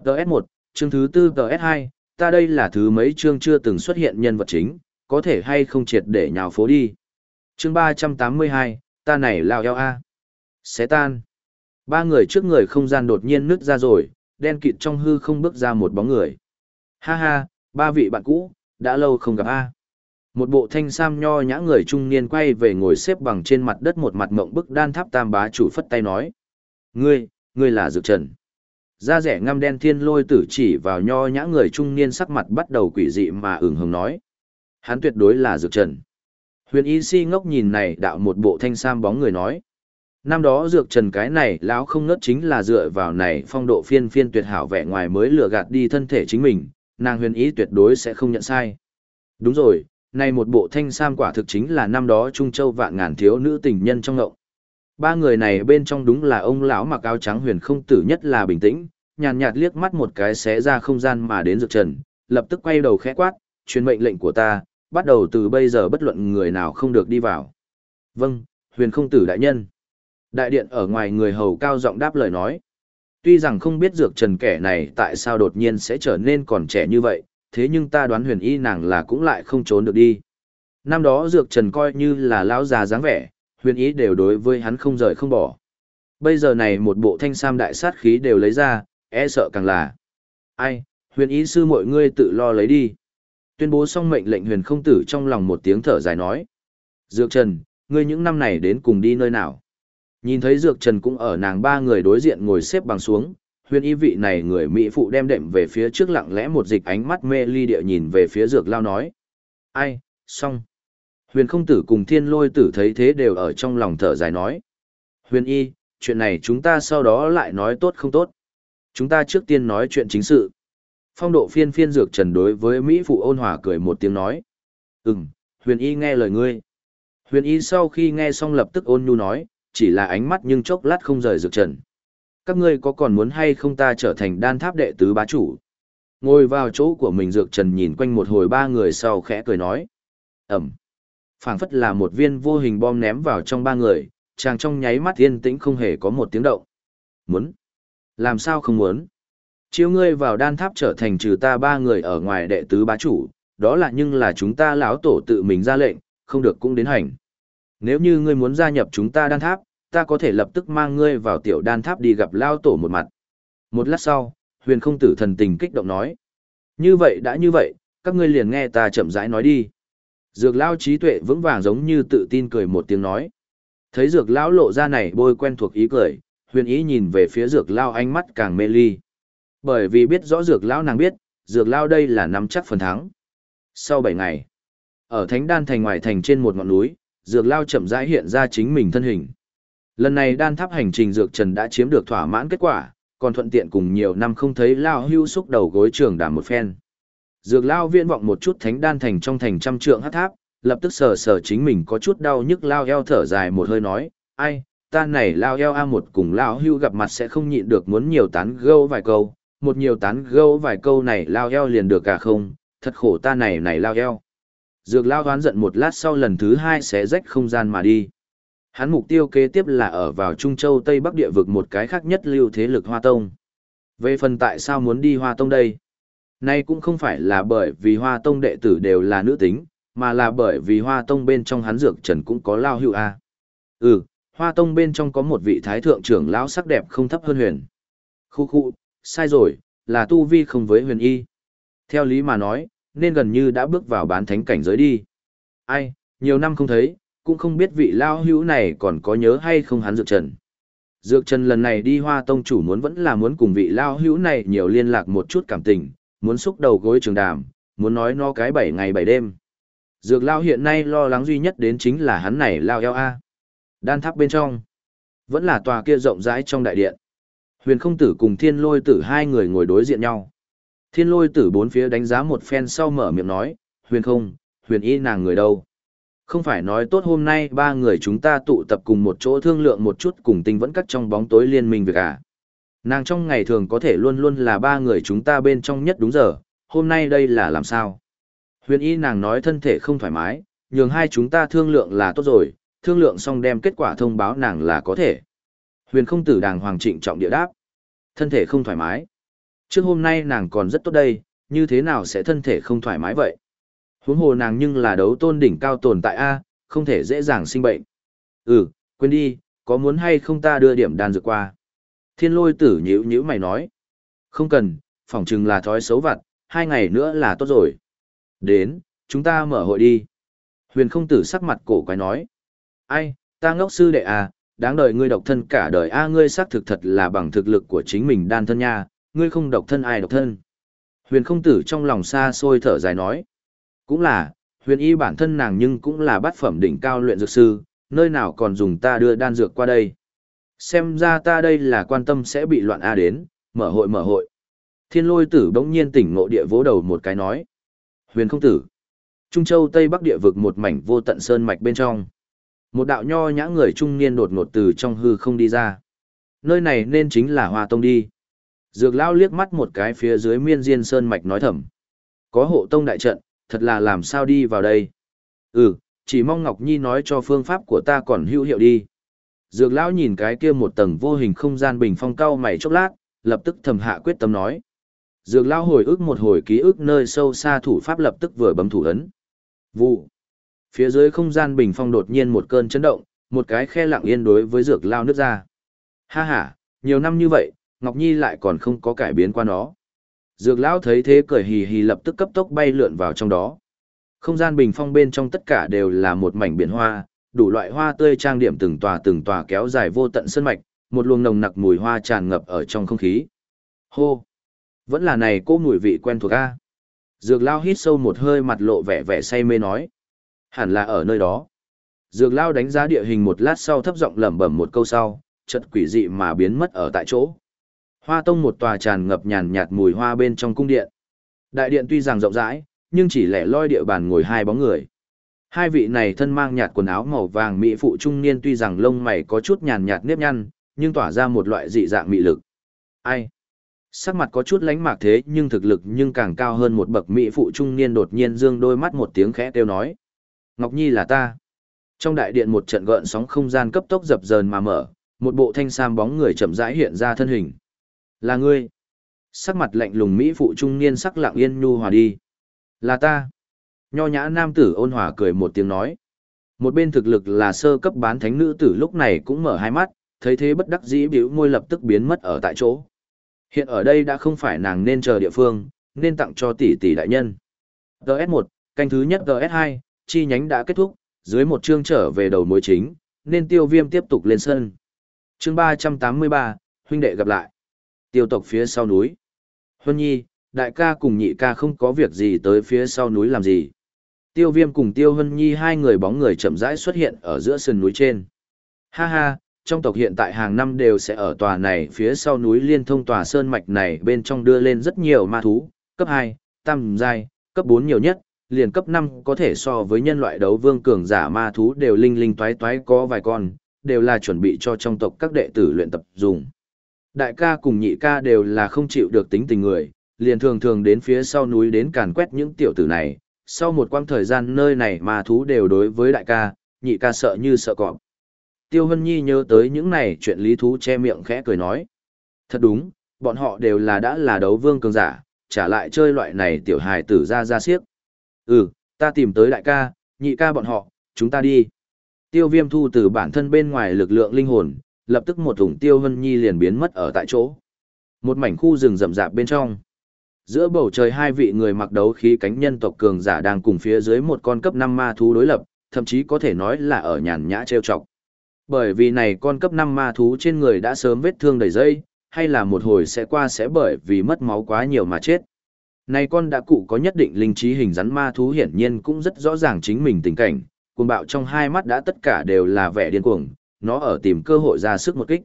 A: TS1, chương thứ tư TS2, ta đây là thứ mấy chương chưa từng xuất hiện nhân vật chính, có thể hay không triệt để nhào phố đi. Chương 382, ta này lao eo A. Xé tan. Ba người trước người không gian đột nhiên nứt ra rồi, đen kịt trong hư không bước ra một bóng người. Ha ha, ba vị bạn cũ, đã lâu không gặp A. Một bộ thanh sam nho nhã người trung niên quay về ngồi xếp bằng trên mặt đất một mặt mộng bức đan tháp tam bá chủ phất tay nói. Ngươi, ngươi là Dược Trần. Da rẻ ngăm đen thiên lôi tử chỉ vào nho nhã người trung niên sắc mặt bắt đầu quỷ dị mà ửng hồng nói. Hắn tuyệt đối là Dược Trần. Huyền y si ngốc nhìn này đạo một bộ thanh sam bóng người nói. Năm đó Dược Trần cái này lão không ngớt chính là dựa vào này phong độ phiên phiên tuyệt hảo vẻ ngoài mới lừa gạt đi thân thể chính mình, nàng huyền ý tuyệt đối sẽ không nhận sai. Đúng rồi, này một bộ thanh sam quả thực chính là năm đó Trung Châu vạn ngàn thiếu nữ tình nhân trong ngộng. Ba người này bên trong đúng là ông lão mặc áo trắng huyền không tử nhất là bình tĩnh, nhàn nhạt liếc mắt một cái xé ra không gian mà đến dược trần, lập tức quay đầu khẽ quát, truyền mệnh lệnh của ta, bắt đầu từ bây giờ bất luận người nào không được đi vào. Vâng, huyền không tử đại nhân. Đại điện ở ngoài người hầu cao giọng đáp lời nói. Tuy rằng không biết dược trần kẻ này tại sao đột nhiên sẽ trở nên còn trẻ như vậy, thế nhưng ta đoán huyền y nàng là cũng lại không trốn được đi. Năm đó dược trần coi như là lão già dáng vẻ, huyền ý đều đối với hắn không rời không bỏ. Bây giờ này một bộ thanh sam đại sát khí đều lấy ra, e sợ càng là. Ai, huyền ý sư mọi ngươi tự lo lấy đi. Tuyên bố xong mệnh lệnh huyền không tử trong lòng một tiếng thở dài nói. Dược Trần, ngươi những năm này đến cùng đi nơi nào? Nhìn thấy Dược Trần cũng ở nàng ba người đối diện ngồi xếp bằng xuống, huyền y vị này người Mỹ phụ đem đệm về phía trước lặng lẽ một dịch ánh mắt mê ly địa nhìn về phía Dược Lao nói. Ai, xong. Huyền không tử cùng thiên lôi tử thấy thế đều ở trong lòng thở dài nói. Huyền y, chuyện này chúng ta sau đó lại nói tốt không tốt. Chúng ta trước tiên nói chuyện chính sự. Phong độ phiên phiên dược trần đối với Mỹ phụ ôn hòa cười một tiếng nói. Ừm, huyền y nghe lời ngươi. Huyền y sau khi nghe xong lập tức ôn nhu nói, chỉ là ánh mắt nhưng chốc lát không rời dược trần. Các ngươi có còn muốn hay không ta trở thành đan tháp đệ tứ bá chủ? Ngồi vào chỗ của mình dược trần nhìn quanh một hồi ba người sau khẽ cười nói. Ẩm phảng phất là một viên vô hình bom ném vào trong ba người, chàng trong nháy mắt yên tĩnh không hề có một tiếng động. Muốn? Làm sao không muốn? Chiếu ngươi vào đan tháp trở thành trừ ta ba người ở ngoài đệ tứ bá chủ, đó là nhưng là chúng ta lão tổ tự mình ra lệnh, không được cũng đến hành. Nếu như ngươi muốn gia nhập chúng ta đan tháp, ta có thể lập tức mang ngươi vào tiểu đan tháp đi gặp lao tổ một mặt. Một lát sau, huyền không tử thần tình kích động nói. Như vậy đã như vậy, các ngươi liền nghe ta chậm rãi nói đi. Dược lão trí tuệ vững vàng giống như tự tin cười một tiếng nói. Thấy dược lão lộ ra này bôi quen thuộc ý cười, huyền ý nhìn về phía dược lão ánh mắt càng mê ly. Bởi vì biết rõ dược lão nàng biết, dược lão đây là nắm chắc phần thắng. Sau 7 ngày, ở thánh đan thành ngoài thành trên một ngọn núi, dược lao chậm rãi hiện ra chính mình thân hình. Lần này đan tháp hành trình dược trần đã chiếm được thỏa mãn kết quả, còn thuận tiện cùng nhiều năm không thấy lao hưu xúc đầu gối trường đàm một phen. Dược lao viên vọng một chút thánh đan thành trong thành trăm trượng hát tháp, lập tức sờ sờ chính mình có chút đau nhức lao eo thở dài một hơi nói, ai, ta này lao eo a một cùng lao hưu gặp mặt sẽ không nhịn được muốn nhiều tán gâu vài câu, một nhiều tán gâu vài câu này lao eo liền được cả không, thật khổ ta này này lao eo. Dược lao hoán giận một lát sau lần thứ hai sẽ rách không gian mà đi. Hắn mục tiêu kế tiếp là ở vào Trung Châu Tây Bắc địa vực một cái khác nhất lưu thế lực Hoa Tông. Về phần tại sao muốn đi Hoa Tông đây? Nay cũng không phải là bởi vì Hoa Tông đệ tử đều là nữ tính, mà là bởi vì Hoa Tông bên trong hắn dược trần cũng có lao hữu a. Ừ, Hoa Tông bên trong có một vị thái thượng trưởng lão sắc đẹp không thấp hơn huyền. Khu khu, sai rồi, là tu vi không với huyền y. Theo lý mà nói, nên gần như đã bước vào bán thánh cảnh giới đi. Ai, nhiều năm không thấy, cũng không biết vị lao hữu này còn có nhớ hay không hắn dược trần. Dược trần lần này đi hoa tông chủ muốn vẫn là muốn cùng vị lao hữu này nhiều liên lạc một chút cảm tình, muốn xúc đầu gối trường đàm, muốn nói no cái bảy ngày bảy đêm. Dược lao hiện nay lo lắng duy nhất đến chính là hắn này lao eo a. Đan tháp bên trong, vẫn là tòa kia rộng rãi trong đại điện. Huyền không tử cùng thiên lôi tử hai người ngồi đối diện nhau. Thiên lôi tử bốn phía đánh giá một phen sau mở miệng nói, huyền không, huyền y nàng người đâu. Không phải nói tốt hôm nay ba người chúng ta tụ tập cùng một chỗ thương lượng một chút cùng tinh vẫn cắt trong bóng tối liên minh việc à. Nàng trong ngày thường có thể luôn luôn là ba người chúng ta bên trong nhất đúng giờ, hôm nay đây là làm sao? Huyền y nàng nói thân thể không thoải mái, nhường hai chúng ta thương lượng là tốt rồi, thương lượng xong đem kết quả thông báo nàng là có thể. Huyền không tử đàng hoàng trịnh trọng địa đáp. Thân thể không thoải mái. Trước hôm nay nàng còn rất tốt đây, như thế nào sẽ thân thể không thoải mái vậy? Huống hồ nàng nhưng là đấu tôn đỉnh cao tồn tại A, không thể dễ dàng sinh bệnh. Ừ, quên đi, có muốn hay không ta đưa điểm đan dược qua? Thiên lôi tử nhữ nhữ mày nói. Không cần, phỏng chừng là thói xấu vặt, hai ngày nữa là tốt rồi. Đến, chúng ta mở hội đi. Huyền không tử sắc mặt cổ quái nói. Ai, ta ngốc sư đệ à, đáng đời ngươi độc thân cả đời a ngươi xác thực thật là bằng thực lực của chính mình đan thân nha, ngươi không độc thân ai độc thân. Huyền không tử trong lòng xa xôi thở dài nói. Cũng là, huyền y bản thân nàng nhưng cũng là bát phẩm đỉnh cao luyện dược sư, nơi nào còn dùng ta đưa đan dược qua đây. Xem ra ta đây là quan tâm sẽ bị loạn A đến, mở hội mở hội. Thiên lôi tử bỗng nhiên tỉnh ngộ địa vỗ đầu một cái nói. Huyền không tử. Trung Châu Tây Bắc địa vực một mảnh vô tận sơn mạch bên trong. Một đạo nho nhã người trung niên đột ngột từ trong hư không đi ra. Nơi này nên chính là Hoa Tông đi. Dược lao liếc mắt một cái phía dưới miên diên sơn mạch nói thầm. Có hộ tông đại trận, thật là làm sao đi vào đây. Ừ, chỉ mong Ngọc Nhi nói cho phương pháp của ta còn hữu hiệu đi. Dược lão nhìn cái kia một tầng vô hình không gian bình phong cao mày chốc lát, lập tức thầm hạ quyết tâm nói. Dược lão hồi ức một hồi ký ức nơi sâu xa thủ pháp lập tức vừa bấm thủ ấn. Vụ. Phía dưới không gian bình phong đột nhiên một cơn chấn động, một cái khe lặng yên đối với dược lao nước ra. Ha ha, nhiều năm như vậy, Ngọc Nhi lại còn không có cải biến qua nó. Dược lão thấy thế cười hì hì lập tức cấp tốc bay lượn vào trong đó. Không gian bình phong bên trong tất cả đều là một mảnh biển hoa, đủ loại hoa tươi trang điểm từng tòa từng tòa kéo dài vô tận sân mạch, một luồng nồng nặc mùi hoa tràn ngập ở trong không khí. Hô! Vẫn là này cô mùi vị quen thuộc a. Dược lao hít sâu một hơi mặt lộ vẻ vẻ say mê nói. Hẳn là ở nơi đó. Dược lao đánh giá địa hình một lát sau thấp giọng lẩm bẩm một câu sau, chợt quỷ dị mà biến mất ở tại chỗ. Hoa tông một tòa tràn ngập nhàn nhạt mùi hoa bên trong cung điện. Đại điện tuy rằng rộng rãi, nhưng chỉ lẻ loi địa bàn ngồi hai bóng người. Hai vị này thân mang nhạt quần áo màu vàng mỹ phụ trung niên tuy rằng lông mày có chút nhàn nhạt nếp nhăn, nhưng tỏa ra một loại dị dạng mị lực. Ai? Sắc mặt có chút lánh mạc thế nhưng thực lực nhưng càng cao hơn một bậc mỹ phụ trung niên đột nhiên dương đôi mắt một tiếng khẽ kêu nói. Ngọc Nhi là ta. Trong đại điện một trận gợn sóng không gian cấp tốc dập dờn mà mở, một bộ thanh sam bóng người chậm rãi hiện ra thân hình. Là ngươi. Sắc mặt lạnh lùng Mỹ phụ trung niên sắc lặng yên nhu hòa đi. Là ta. Nho nhã nam tử ôn hòa cười một tiếng nói. Một bên thực lực là sơ cấp bán thánh nữ tử lúc này cũng mở hai mắt, thấy thế bất đắc dĩ biểu môi lập tức biến mất ở tại chỗ. Hiện ở đây đã không phải nàng nên chờ địa phương, nên tặng cho tỷ tỷ đại nhân. GS1, canh thứ nhất GS2, chi nhánh đã kết thúc, dưới một chương trở về đầu mối chính, nên tiêu viêm tiếp tục lên sân. Chương 383, huynh đệ gặp lại. Tiêu tộc phía sau núi. Huân nhi, đại ca cùng nhị ca không có việc gì tới phía sau núi làm gì. Tiêu viêm cùng tiêu hân nhi hai người bóng người chậm rãi xuất hiện ở giữa sườn núi trên. Ha ha, trong tộc hiện tại hàng năm đều sẽ ở tòa này phía sau núi liên thông tòa sơn mạch này bên trong đưa lên rất nhiều ma thú, cấp 2, tam giai, cấp 4 nhiều nhất, liền cấp 5 có thể so với nhân loại đấu vương cường giả ma thú đều linh linh toái toái có vài con, đều là chuẩn bị cho trong tộc các đệ tử luyện tập dùng. Đại ca cùng nhị ca đều là không chịu được tính tình người, liền thường thường đến phía sau núi đến càn quét những tiểu tử này, sau một quãng thời gian nơi này mà thú đều đối với đại ca, nhị ca sợ như sợ cọp. Tiêu Hân Nhi nhớ tới những này chuyện lý thú che miệng khẽ cười nói. Thật đúng, bọn họ đều là đã là đấu vương cường giả, trả lại chơi loại này tiểu hài tử ra ra siếc. Ừ, ta tìm tới đại ca, nhị ca bọn họ, chúng ta đi. Tiêu viêm thu từ bản thân bên ngoài lực lượng linh hồn, lập tức một thùng tiêu hân nhi liền biến mất ở tại chỗ. Một mảnh khu rừng rậm rạp bên trong. Giữa bầu trời hai vị người mặc đấu khí cánh nhân tộc cường giả đang cùng phía dưới một con cấp năm ma thú đối lập, thậm chí có thể nói là ở nhàn nhã trêu chọc. Bởi vì này con cấp năm ma thú trên người đã sớm vết thương đầy dây, hay là một hồi sẽ qua sẽ bởi vì mất máu quá nhiều mà chết. Này con đã cụ có nhất định linh trí hình rắn ma thú hiển nhiên cũng rất rõ ràng chính mình tình cảnh, cuồng bạo trong hai mắt đã tất cả đều là vẻ điên cuồng, nó ở tìm cơ hội ra sức một kích.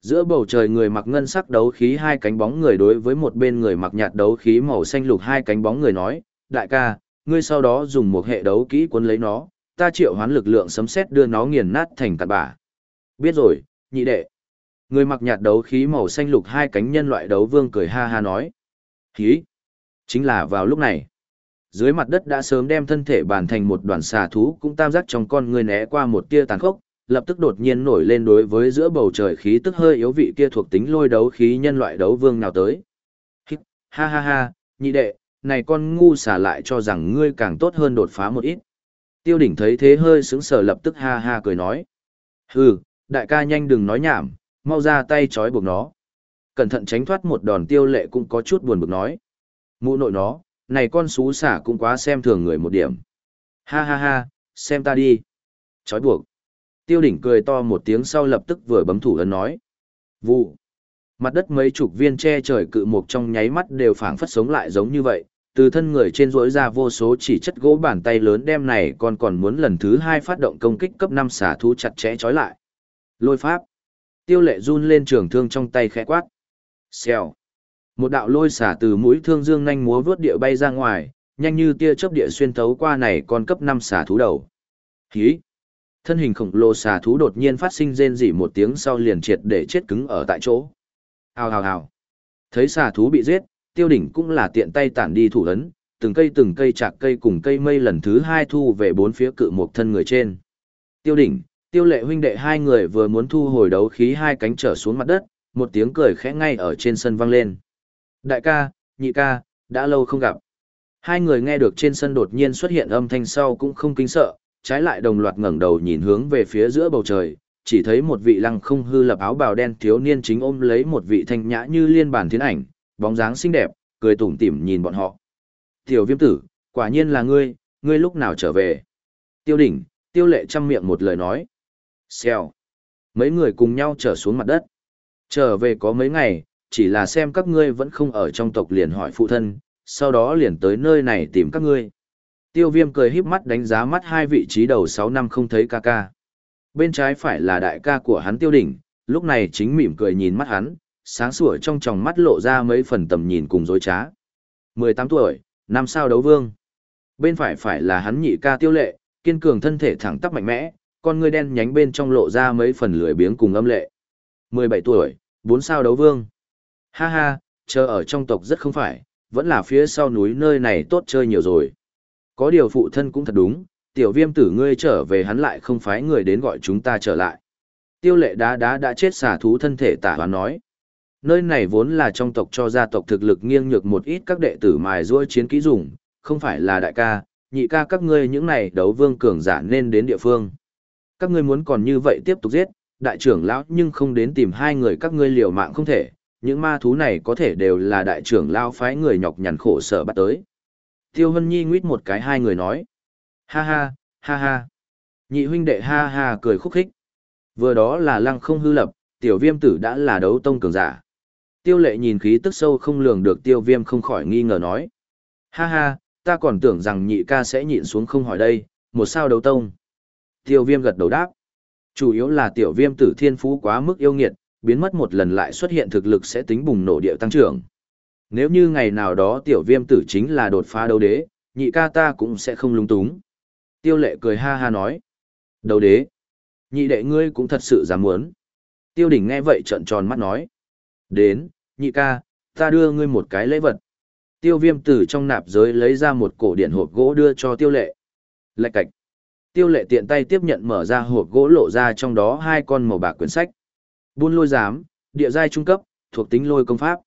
A: Giữa bầu trời người mặc ngân sắc đấu khí hai cánh bóng người đối với một bên người mặc nhạt đấu khí màu xanh lục hai cánh bóng người nói, đại ca, ngươi sau đó dùng một hệ đấu kỹ cuốn lấy nó, ta triệu hoán lực lượng sấm sét đưa nó nghiền nát thành cát bã. Biết rồi, nhị đệ. Người mặc nhạt đấu khí màu xanh lục hai cánh nhân loại đấu vương cười ha ha nói. Khí. Chính là vào lúc này. Dưới mặt đất đã sớm đem thân thể bàn thành một đoàn xà thú cũng tam giác trong con người né qua một tia tàn khốc, lập tức đột nhiên nổi lên đối với giữa bầu trời khí tức hơi yếu vị kia thuộc tính lôi đấu khí nhân loại đấu vương nào tới. Ha ha ha, nhị đệ, này con ngu xả lại cho rằng ngươi càng tốt hơn đột phá một ít. Tiêu đỉnh thấy thế hơi sững sờ lập tức ha ha cười nói. Hừ, đại ca nhanh đừng nói nhảm, mau ra tay trói buộc nó. Cẩn thận tránh thoát một đòn tiêu lệ cũng có chút buồn bực nói. Mụ nội nó, này con xú xả cũng quá xem thường người một điểm. Ha ha ha, xem ta đi. Trói buộc. Tiêu đỉnh cười to một tiếng sau lập tức vừa bấm thủ ấn nói. Vụ. Mặt đất mấy chục viên che trời cự mục trong nháy mắt đều phảng phất sống lại giống như vậy, từ thân người trên rỗi ra vô số chỉ chất gỗ bàn tay lớn đem này còn còn muốn lần thứ hai phát động công kích cấp 5 xả thú chặt chẽ trói lại. Lôi pháp. Tiêu lệ run lên trường thương trong tay khẽ quát. Xèo. Một đạo lôi xả từ mũi thương dương nhanh múa vướt địa bay ra ngoài, nhanh như tia chớp địa xuyên thấu qua này con cấp 5 xả thú đầu. Hí. Thân hình khổng lồ xà thú đột nhiên phát sinh rên rỉ một tiếng sau liền triệt để chết cứng ở tại chỗ. Hào hào hào. Thấy xà thú bị giết, tiêu đỉnh cũng là tiện tay tản đi thủ ấn, từng cây từng cây chạc cây cùng cây mây lần thứ hai thu về bốn phía cự một thân người trên. Tiêu đỉnh, tiêu lệ huynh đệ hai người vừa muốn thu hồi đấu khí hai cánh trở xuống mặt đất, một tiếng cười khẽ ngay ở trên sân vang lên. Đại ca, nhị ca, đã lâu không gặp. Hai người nghe được trên sân đột nhiên xuất hiện âm thanh sau cũng không kinh sợ, trái lại đồng loạt ngẩng đầu nhìn hướng về phía giữa bầu trời, chỉ thấy một vị lăng không hư lập áo bào đen thiếu niên chính ôm lấy một vị thanh nhã như liên bản thiên ảnh, bóng dáng xinh đẹp, cười tủm tỉm nhìn bọn họ. Tiểu viêm tử, quả nhiên là ngươi, ngươi lúc nào trở về? Tiêu đỉnh, tiêu lệ chăm miệng một lời nói. Xèo. Mấy người cùng nhau trở xuống mặt đất. Trở về có mấy ngày, chỉ là xem các ngươi vẫn không ở trong tộc liền hỏi phụ thân, sau đó liền tới nơi này tìm các ngươi. Tiêu viêm cười híp mắt đánh giá mắt hai vị trí đầu 6 năm không thấy ca ca. Bên trái phải là đại ca của hắn tiêu đỉnh, lúc này chính mỉm cười nhìn mắt hắn, sáng sủa trong tròng mắt lộ ra mấy phần tầm nhìn cùng dối trá. 18 tuổi, năm sao đấu vương. Bên phải phải là hắn nhị ca tiêu lệ, kiên cường thân thể thẳng tắp mạnh mẽ, con người đen nhánh bên trong lộ ra mấy phần lười biếng cùng âm lệ. 17 tuổi, 4 sao đấu vương. Ha ha, chờ ở trong tộc rất không phải, vẫn là phía sau núi nơi này tốt chơi nhiều rồi. Có điều phụ thân cũng thật đúng, tiểu viêm tử ngươi trở về hắn lại không phái người đến gọi chúng ta trở lại. Tiêu lệ đá đá đã chết xả thú thân thể tả hoán nói. Nơi này vốn là trong tộc cho gia tộc thực lực nghiêng nhược một ít các đệ tử mài ruôi chiến kỹ dùng, không phải là đại ca, nhị ca các ngươi những này đấu vương cường giả nên đến địa phương. Các ngươi muốn còn như vậy tiếp tục giết, đại trưởng lão nhưng không đến tìm hai người các ngươi liều mạng không thể, những ma thú này có thể đều là đại trưởng lão phái người nhọc nhằn khổ sở bắt tới. Tiêu Hân Nhi nguyết một cái hai người nói. Ha ha, ha ha. Nhị huynh đệ ha ha cười khúc khích. Vừa đó là lăng không hư lập, tiểu viêm tử đã là đấu tông cường giả. Tiêu lệ nhìn khí tức sâu không lường được tiêu viêm không khỏi nghi ngờ nói. Ha ha, ta còn tưởng rằng nhị ca sẽ nhịn xuống không hỏi đây, một sao đấu tông. Tiêu viêm gật đầu đáp. Chủ yếu là tiểu viêm tử thiên phú quá mức yêu nghiệt, biến mất một lần lại xuất hiện thực lực sẽ tính bùng nổ địa tăng trưởng. Nếu như ngày nào đó tiểu viêm tử chính là đột phá đấu đế, nhị ca ta cũng sẽ không lung túng. Tiêu lệ cười ha ha nói. Đấu đế. Nhị đệ ngươi cũng thật sự dám muốn. Tiêu đỉnh nghe vậy trợn tròn mắt nói. Đến, nhị ca, ta đưa ngươi một cái lễ vật. Tiêu viêm tử trong nạp giới lấy ra một cổ điện hộp gỗ đưa cho tiêu lệ. Lạch cạch. Tiêu lệ tiện tay tiếp nhận mở ra hộp gỗ lộ ra trong đó hai con màu bạc quyển sách. Buôn lôi giám, địa giai trung cấp, thuộc tính lôi công pháp.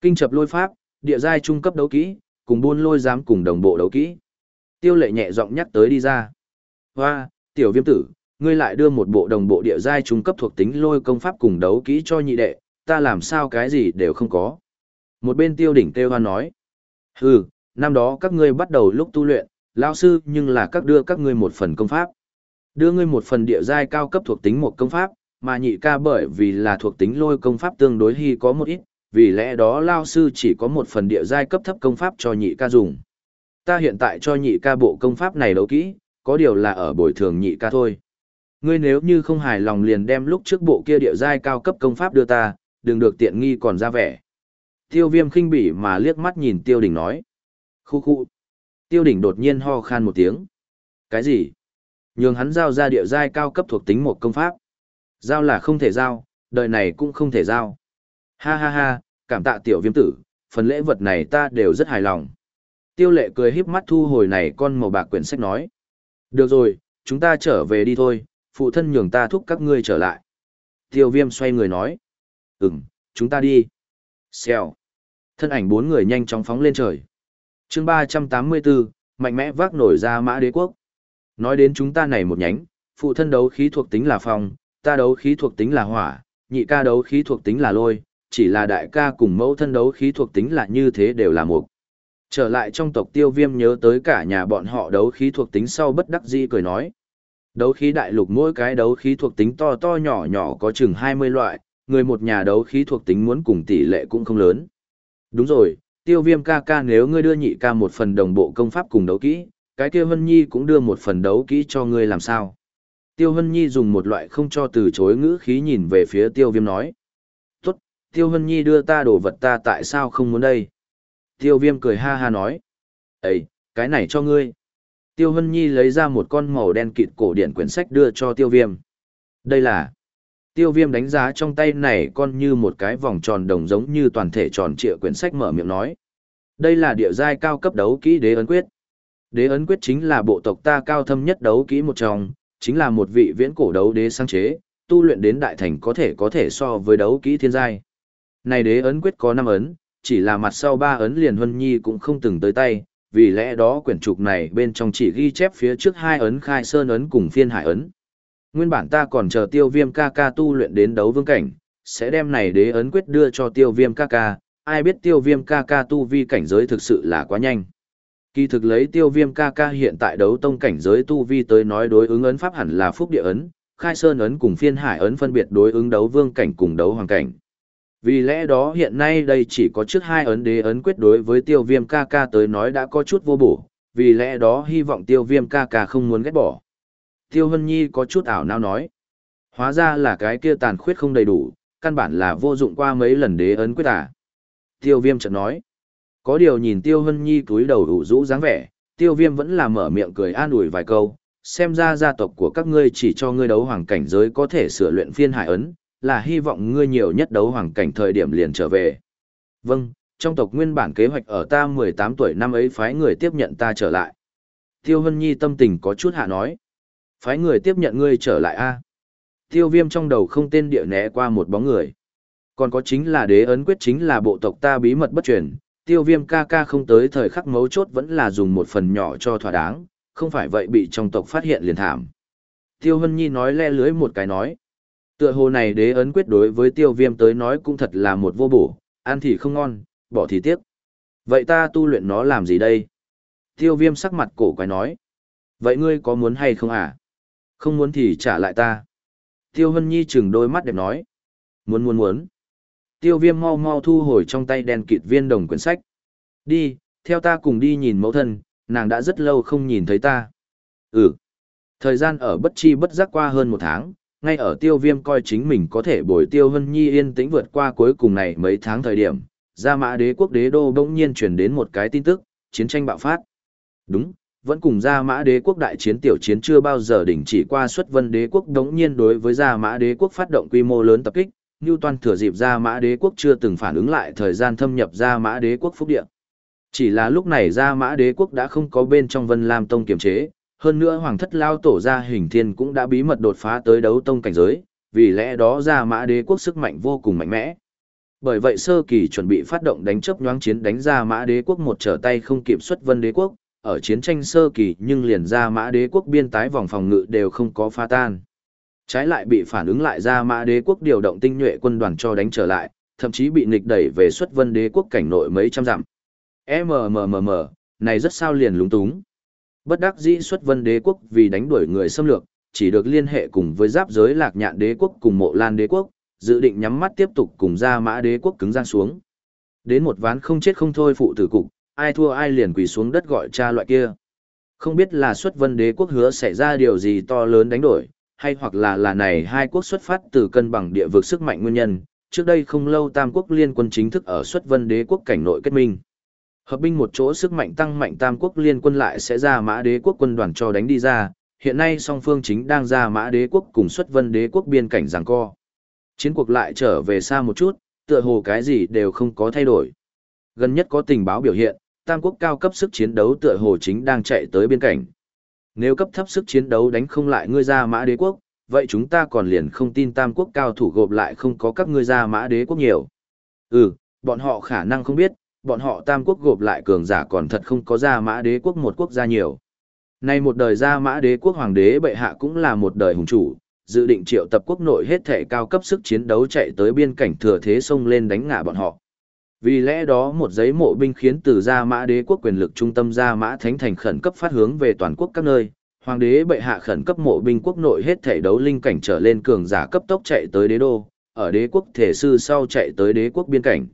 A: Kinh chập lôi pháp, địa giai trung cấp đấu kỹ, cùng buôn lôi giám cùng đồng bộ đấu kỹ. Tiêu lệ nhẹ giọng nhắc tới đi ra. Hoa, tiểu viêm tử, ngươi lại đưa một bộ đồng bộ địa giai trung cấp thuộc tính lôi công pháp cùng đấu kỹ cho nhị đệ, ta làm sao cái gì đều không có. Một bên tiêu đỉnh kêu hoan nói. Hừ, năm đó các ngươi bắt đầu lúc tu luyện, lão sư nhưng là các đưa các ngươi một phần công pháp. Đưa ngươi một phần địa giai cao cấp thuộc tính một công pháp, mà nhị ca bởi vì là thuộc tính lôi công pháp tương đối hy có một ít, vì lẽ đó lao sư chỉ có một phần địa giai cấp thấp công pháp cho nhị ca dùng. Ta hiện tại cho nhị ca bộ công pháp này đấu kỹ, có điều là ở bồi thường nhị ca thôi. Ngươi nếu như không hài lòng liền đem lúc trước bộ kia địa giai cao cấp công pháp đưa ta, đừng được tiện nghi còn ra vẻ. Tiêu viêm khinh bỉ mà liếc mắt nhìn tiêu đỉnh nói. Khu khu. Tiêu đỉnh đột nhiên ho khan một tiếng. Cái gì? Nhường hắn giao ra địa giai cao cấp thuộc tính một công pháp. Giao là không thể giao, đời này cũng không thể giao. Ha ha ha, cảm tạ tiểu viêm tử, phần lễ vật này ta đều rất hài lòng. Tiêu lệ cười híp mắt thu hồi này con màu bạc quyển sách nói. Được rồi, chúng ta trở về đi thôi, phụ thân nhường ta thúc các ngươi trở lại. Tiêu viêm xoay người nói. Ừm, chúng ta đi. Xèo. Thân ảnh bốn người nhanh chóng phóng lên trời. chương ba trăm tám mươi bốn mạnh mẽ vác nổi ra mã đế quốc. Nói đến chúng ta này một nhánh, phụ thân đấu khí thuộc tính là phong, ta đấu khí thuộc tính là hỏa, nhị ca đấu khí thuộc tính là lôi, chỉ là đại ca cùng mẫu thân đấu khí thuộc tính là như thế đều là mục. Trở lại trong tộc tiêu viêm nhớ tới cả nhà bọn họ đấu khí thuộc tính sau bất đắc dĩ cười nói. Đấu khí đại lục mỗi cái đấu khí thuộc tính to to nhỏ nhỏ có chừng 20 loại, người một nhà đấu khí thuộc tính muốn cùng tỷ lệ cũng không lớn. Đúng rồi, tiêu viêm ca ca nếu ngươi đưa nhị ca một phần đồng bộ công pháp cùng đấu kỹ, cái kia Hân Nhi cũng đưa một phần đấu kỹ cho ngươi làm sao. Tiêu Hân Nhi dùng một loại không cho từ chối ngữ khí nhìn về phía tiêu viêm nói. Tiêu Hân Nhi đưa ta đồ vật ta tại sao không muốn đây? Tiêu viêm cười ha ha nói. Ấy, cái này cho ngươi. Tiêu Hân Nhi lấy ra một con màu đen kịt cổ điển quyển sách đưa cho tiêu viêm. Đây là... Tiêu viêm đánh giá trong tay này con như một cái vòng tròn đồng giống như toàn thể tròn trịa quyển sách mở miệng nói. Đây là địa giai cao cấp đấu kỹ đế ấn quyết. Đế ấn quyết chính là bộ tộc ta cao thâm nhất đấu kỹ một trong, chính là một vị viễn cổ đấu đế sáng chế, tu luyện đến đại thành có thể có thể so với đấu kỹ thiên giai. Này đế ấn quyết có 5 ấn, chỉ là mặt sau 3 ấn liền Huân Nhi cũng không từng tới tay, vì lẽ đó quyển trục này bên trong chỉ ghi chép phía trước hai ấn khai sơn ấn cùng phiên hải ấn. Nguyên bản ta còn chờ tiêu viêm ca ca tu luyện đến đấu vương cảnh, sẽ đem này đế ấn quyết đưa cho tiêu viêm ca ca, ai biết tiêu viêm ca ca tu vi cảnh giới thực sự là quá nhanh. Kỳ thực lấy tiêu viêm ca ca hiện tại đấu tông cảnh giới tu vi tới nói đối ứng ấn pháp hẳn là phúc địa ấn, khai sơn ấn cùng phiên hải ấn phân biệt đối ứng đấu vương cảnh cùng đấu hoàng cảnh. Vì lẽ đó hiện nay đây chỉ có trước hai ấn đế ấn quyết đối với tiêu viêm ca ca tới nói đã có chút vô bổ, vì lẽ đó hy vọng tiêu viêm ca ca không muốn ghét bỏ. Tiêu Hân Nhi có chút ảo não nói. Hóa ra là cái kia tàn khuyết không đầy đủ, căn bản là vô dụng qua mấy lần đế ấn quyết à. Tiêu viêm chợt nói. Có điều nhìn Tiêu Hân Nhi cúi đầu đủ rũ dáng vẻ, Tiêu viêm vẫn là mở miệng cười an ủi vài câu. Xem ra gia tộc của các ngươi chỉ cho ngươi đấu hoàng cảnh giới có thể sửa luyện phiên hải ấn, là hy vọng ngươi nhiều nhất đấu hoàng cảnh thời điểm liền trở về. Vâng, trong tộc nguyên bản kế hoạch ở ta 18 tuổi năm ấy phái người tiếp nhận ta trở lại. Tiêu Hân Nhi tâm tình có chút hạ nói. Phái người tiếp nhận ngươi trở lại a Tiêu viêm trong đầu không tên địa né qua một bóng người. Còn có chính là đế ấn quyết chính là bộ tộc ta bí mật bất truyền, tiêu viêm ca ca không tới thời khắc mấu chốt vẫn là dùng một phần nhỏ cho thỏa đáng, không phải vậy bị trong tộc phát hiện liền thảm. Tiêu Hân Nhi nói le lưới một cái nói. Tựa hồ này đế ấn quyết đối với tiêu viêm tới nói cũng thật là một vô bổ, ăn thì không ngon, bỏ thì tiếc. Vậy ta tu luyện nó làm gì đây? Tiêu viêm sắc mặt cổ quái nói. Vậy ngươi có muốn hay không à? Không muốn thì trả lại ta. Tiêu Hân Nhi chừng đôi mắt đẹp nói. Muốn muốn muốn. Tiêu viêm mau mau thu hồi trong tay đen kịt viên đồng quyển sách. Đi, theo ta cùng đi nhìn mẫu thân, nàng đã rất lâu không nhìn thấy ta. Ừ. Thời gian ở bất chi bất giác qua hơn một tháng, ngay ở tiêu viêm coi chính mình có thể bồi tiêu hân nhi yên tĩnh vượt qua cuối cùng này mấy tháng thời điểm, Gia Mã Đế quốc đế đô bỗng nhiên truyền đến một cái tin tức, chiến tranh bạo phát. Đúng, vẫn cùng Gia Mã Đế quốc đại chiến tiểu chiến chưa bao giờ đỉnh chỉ qua xuất vân đế quốc đống nhiên đối với Gia Mã Đế quốc phát động quy mô lớn tập kích, như toàn thừa dịp Gia Mã Đế quốc chưa từng phản ứng lại thời gian thâm nhập Gia Mã Đế quốc phúc địa. Chỉ là lúc này Gia Mã Đế quốc đã không có bên trong Vân Lam Tông kiềm chế, hơn nữa Hoàng thất lao tổ gia hình thiên cũng đã bí mật đột phá tới đấu tông cảnh giới, vì lẽ đó Gia Mã Đế quốc sức mạnh vô cùng mạnh mẽ. Bởi vậy sơ kỳ chuẩn bị phát động đánh chấp nhoáng chiến đánh ra Mã Đế quốc một trở tay không kịp xuất Vân Đế quốc, ở chiến tranh sơ kỳ nhưng liền ra Mã Đế quốc biên tái vòng phòng ngự đều không có phá tan. Trái lại bị phản ứng lại ra Mã Đế quốc điều động tinh nhuệ quân đoàn cho đánh trở lại, thậm chí bị nghịch đẩy về xuất Vân Đế quốc cảnh nội mấy trăm dặm. MMMM, này rất sao liền lúng túng. Bất đắc dĩ xuất vân đế quốc vì đánh đuổi người xâm lược, chỉ được liên hệ cùng với giáp giới lạc nhạn đế quốc cùng mộ lan đế quốc, dự định nhắm mắt tiếp tục cùng ra mã đế quốc cứng gian xuống. Đến một ván không chết không thôi phụ tử cục, ai thua ai liền quỳ xuống đất gọi cha loại kia. Không biết là xuất vân đế quốc hứa xảy ra điều gì to lớn đánh đổi, hay hoặc là là này hai quốc xuất phát từ cân bằng địa vực sức mạnh nguyên nhân, trước đây không lâu tam quốc liên quân chính thức ở xuất vân đế quốc cảnh nội kết minh. Hợp binh một chỗ sức mạnh tăng mạnh tam quốc liên quân lại sẽ ra mã đế quốc quân đoàn cho đánh đi ra, hiện nay song phương chính đang ra mã đế quốc cùng xuất vân đế quốc biên cảnh giằng co. Chiến cuộc lại trở về xa một chút, tựa hồ cái gì đều không có thay đổi. Gần nhất có tình báo biểu hiện, tam quốc cao cấp sức chiến đấu tựa hồ chính đang chạy tới biên cảnh. Nếu cấp thấp sức chiến đấu đánh không lại ngươi ra mã đế quốc, vậy chúng ta còn liền không tin tam quốc cao thủ gộp lại không có các ngươi ra mã đế quốc nhiều. Ừ, bọn họ khả năng không biết, bọn họ tam quốc gộp lại cường giả còn thật không có ra mã đế quốc một quốc gia nhiều. Nay một đời ra mã đế quốc hoàng đế bệ hạ cũng là một đời hùng chủ, dự định triệu tập quốc nội hết thể cao cấp sức chiến đấu chạy tới biên cảnh thừa thế sông lên đánh ngã bọn họ. Vì lẽ đó một giấy mộ binh khiến từ gia mã đế quốc quyền lực trung tâm gia mã thánh thành khẩn cấp phát hướng về toàn quốc các nơi. Hoàng đế bệ hạ khẩn cấp mộ binh quốc nội hết thể đấu linh cảnh trở lên cường giả cấp tốc chạy tới đế đô, ở đế quốc thể sư sau chạy tới đế quốc biên cảnh.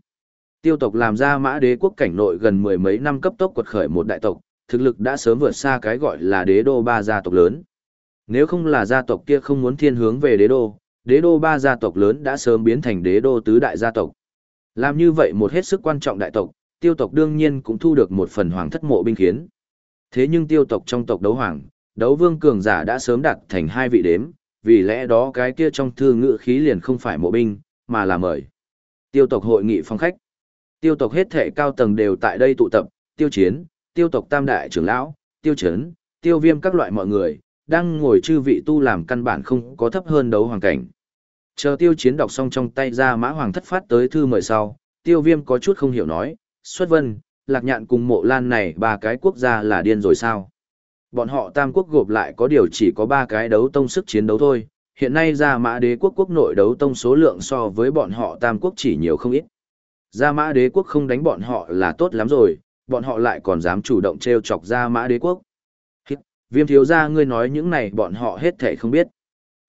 A: Tiêu tộc làm ra mã đế quốc cảnh nội gần mười mấy năm cấp tốc quật khởi một đại tộc, thực lực đã sớm vượt xa cái gọi là đế đô ba gia tộc lớn. Nếu không là gia tộc kia không muốn thiên hướng về đế đô, đế đô ba gia tộc lớn đã sớm biến thành đế đô tứ đại gia tộc. Làm như vậy một hết sức quan trọng đại tộc, tiêu tộc đương nhiên cũng thu được một phần hoàng thất mộ binh khiến. Thế nhưng tiêu tộc trong tộc đấu hoàng, đấu vương cường giả đã sớm đạt thành hai vị đếm, vì lẽ đó cái kia trong thư ngữ khí liền không phải mộ binh, mà là mời. Tiêu tộc hội nghị phong khách. Tiêu tộc hết thể cao tầng đều tại đây tụ tập, tiêu chiến, tiêu tộc tam đại trưởng lão, tiêu chấn, tiêu viêm các loại mọi người, đang ngồi chư vị tu làm căn bản không có thấp hơn đấu hoàng cảnh. Chờ tiêu chiến đọc xong trong tay ra mã hoàng thất phát tới thư mời sau, tiêu viêm có chút không hiểu nói, xuất vân, lạc nhạn cùng mộ lan này ba cái quốc gia là điên rồi sao? Bọn họ tam quốc gộp lại có điều chỉ có ba cái đấu tông sức chiến đấu thôi, hiện nay ra mã đế quốc quốc nội đấu tông số lượng so với bọn họ tam quốc chỉ nhiều không ít. Gia mã đế quốc không đánh bọn họ là tốt lắm rồi, bọn họ lại còn dám chủ động treo chọc Gia mã đế quốc. Hít, viêm thiếu gia ngươi nói những này bọn họ hết thể không biết.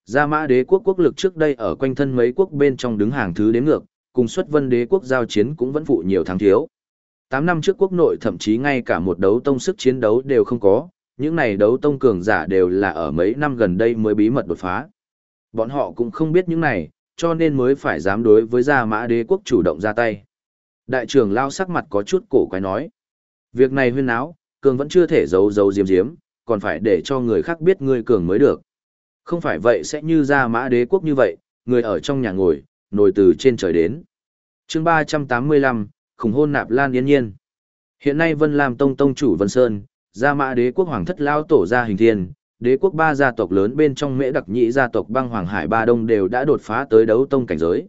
A: Gia mã đế quốc quốc lực trước đây ở quanh thân mấy quốc bên trong đứng hàng thứ đến ngược, cùng xuất vân đế quốc giao chiến cũng vẫn phụ nhiều thắng thiếu. Tám năm trước quốc nội thậm chí ngay cả một đấu tông sức chiến đấu đều không có, những này đấu tông cường giả đều là ở mấy năm gần đây mới bí mật đột phá. Bọn họ cũng không biết những này, cho nên mới phải dám đối với Gia Mã Đế quốc chủ động ra tay. Đại trưởng lao sắc mặt có chút cổ quái nói. Việc này huyên áo, cường vẫn chưa thể giấu giấu diếm diếm, còn phải để cho người khác biết ngươi cường mới được. Không phải vậy sẽ như ra mã đế quốc như vậy, người ở trong nhà ngồi, nổi từ trên trời đến. chương ba trăm tám mươi lăm khủng hôn nạp lan yên nhiên. Hiện nay Vân Lam Tông Tông chủ Vân Sơn, gia mã đế quốc hoàng thất lao tổ gia hình thiên, đế quốc ba gia tộc lớn bên trong mễ đặc nhị gia tộc băng hoàng hải ba đông đều đã đột phá tới đấu tông cảnh giới.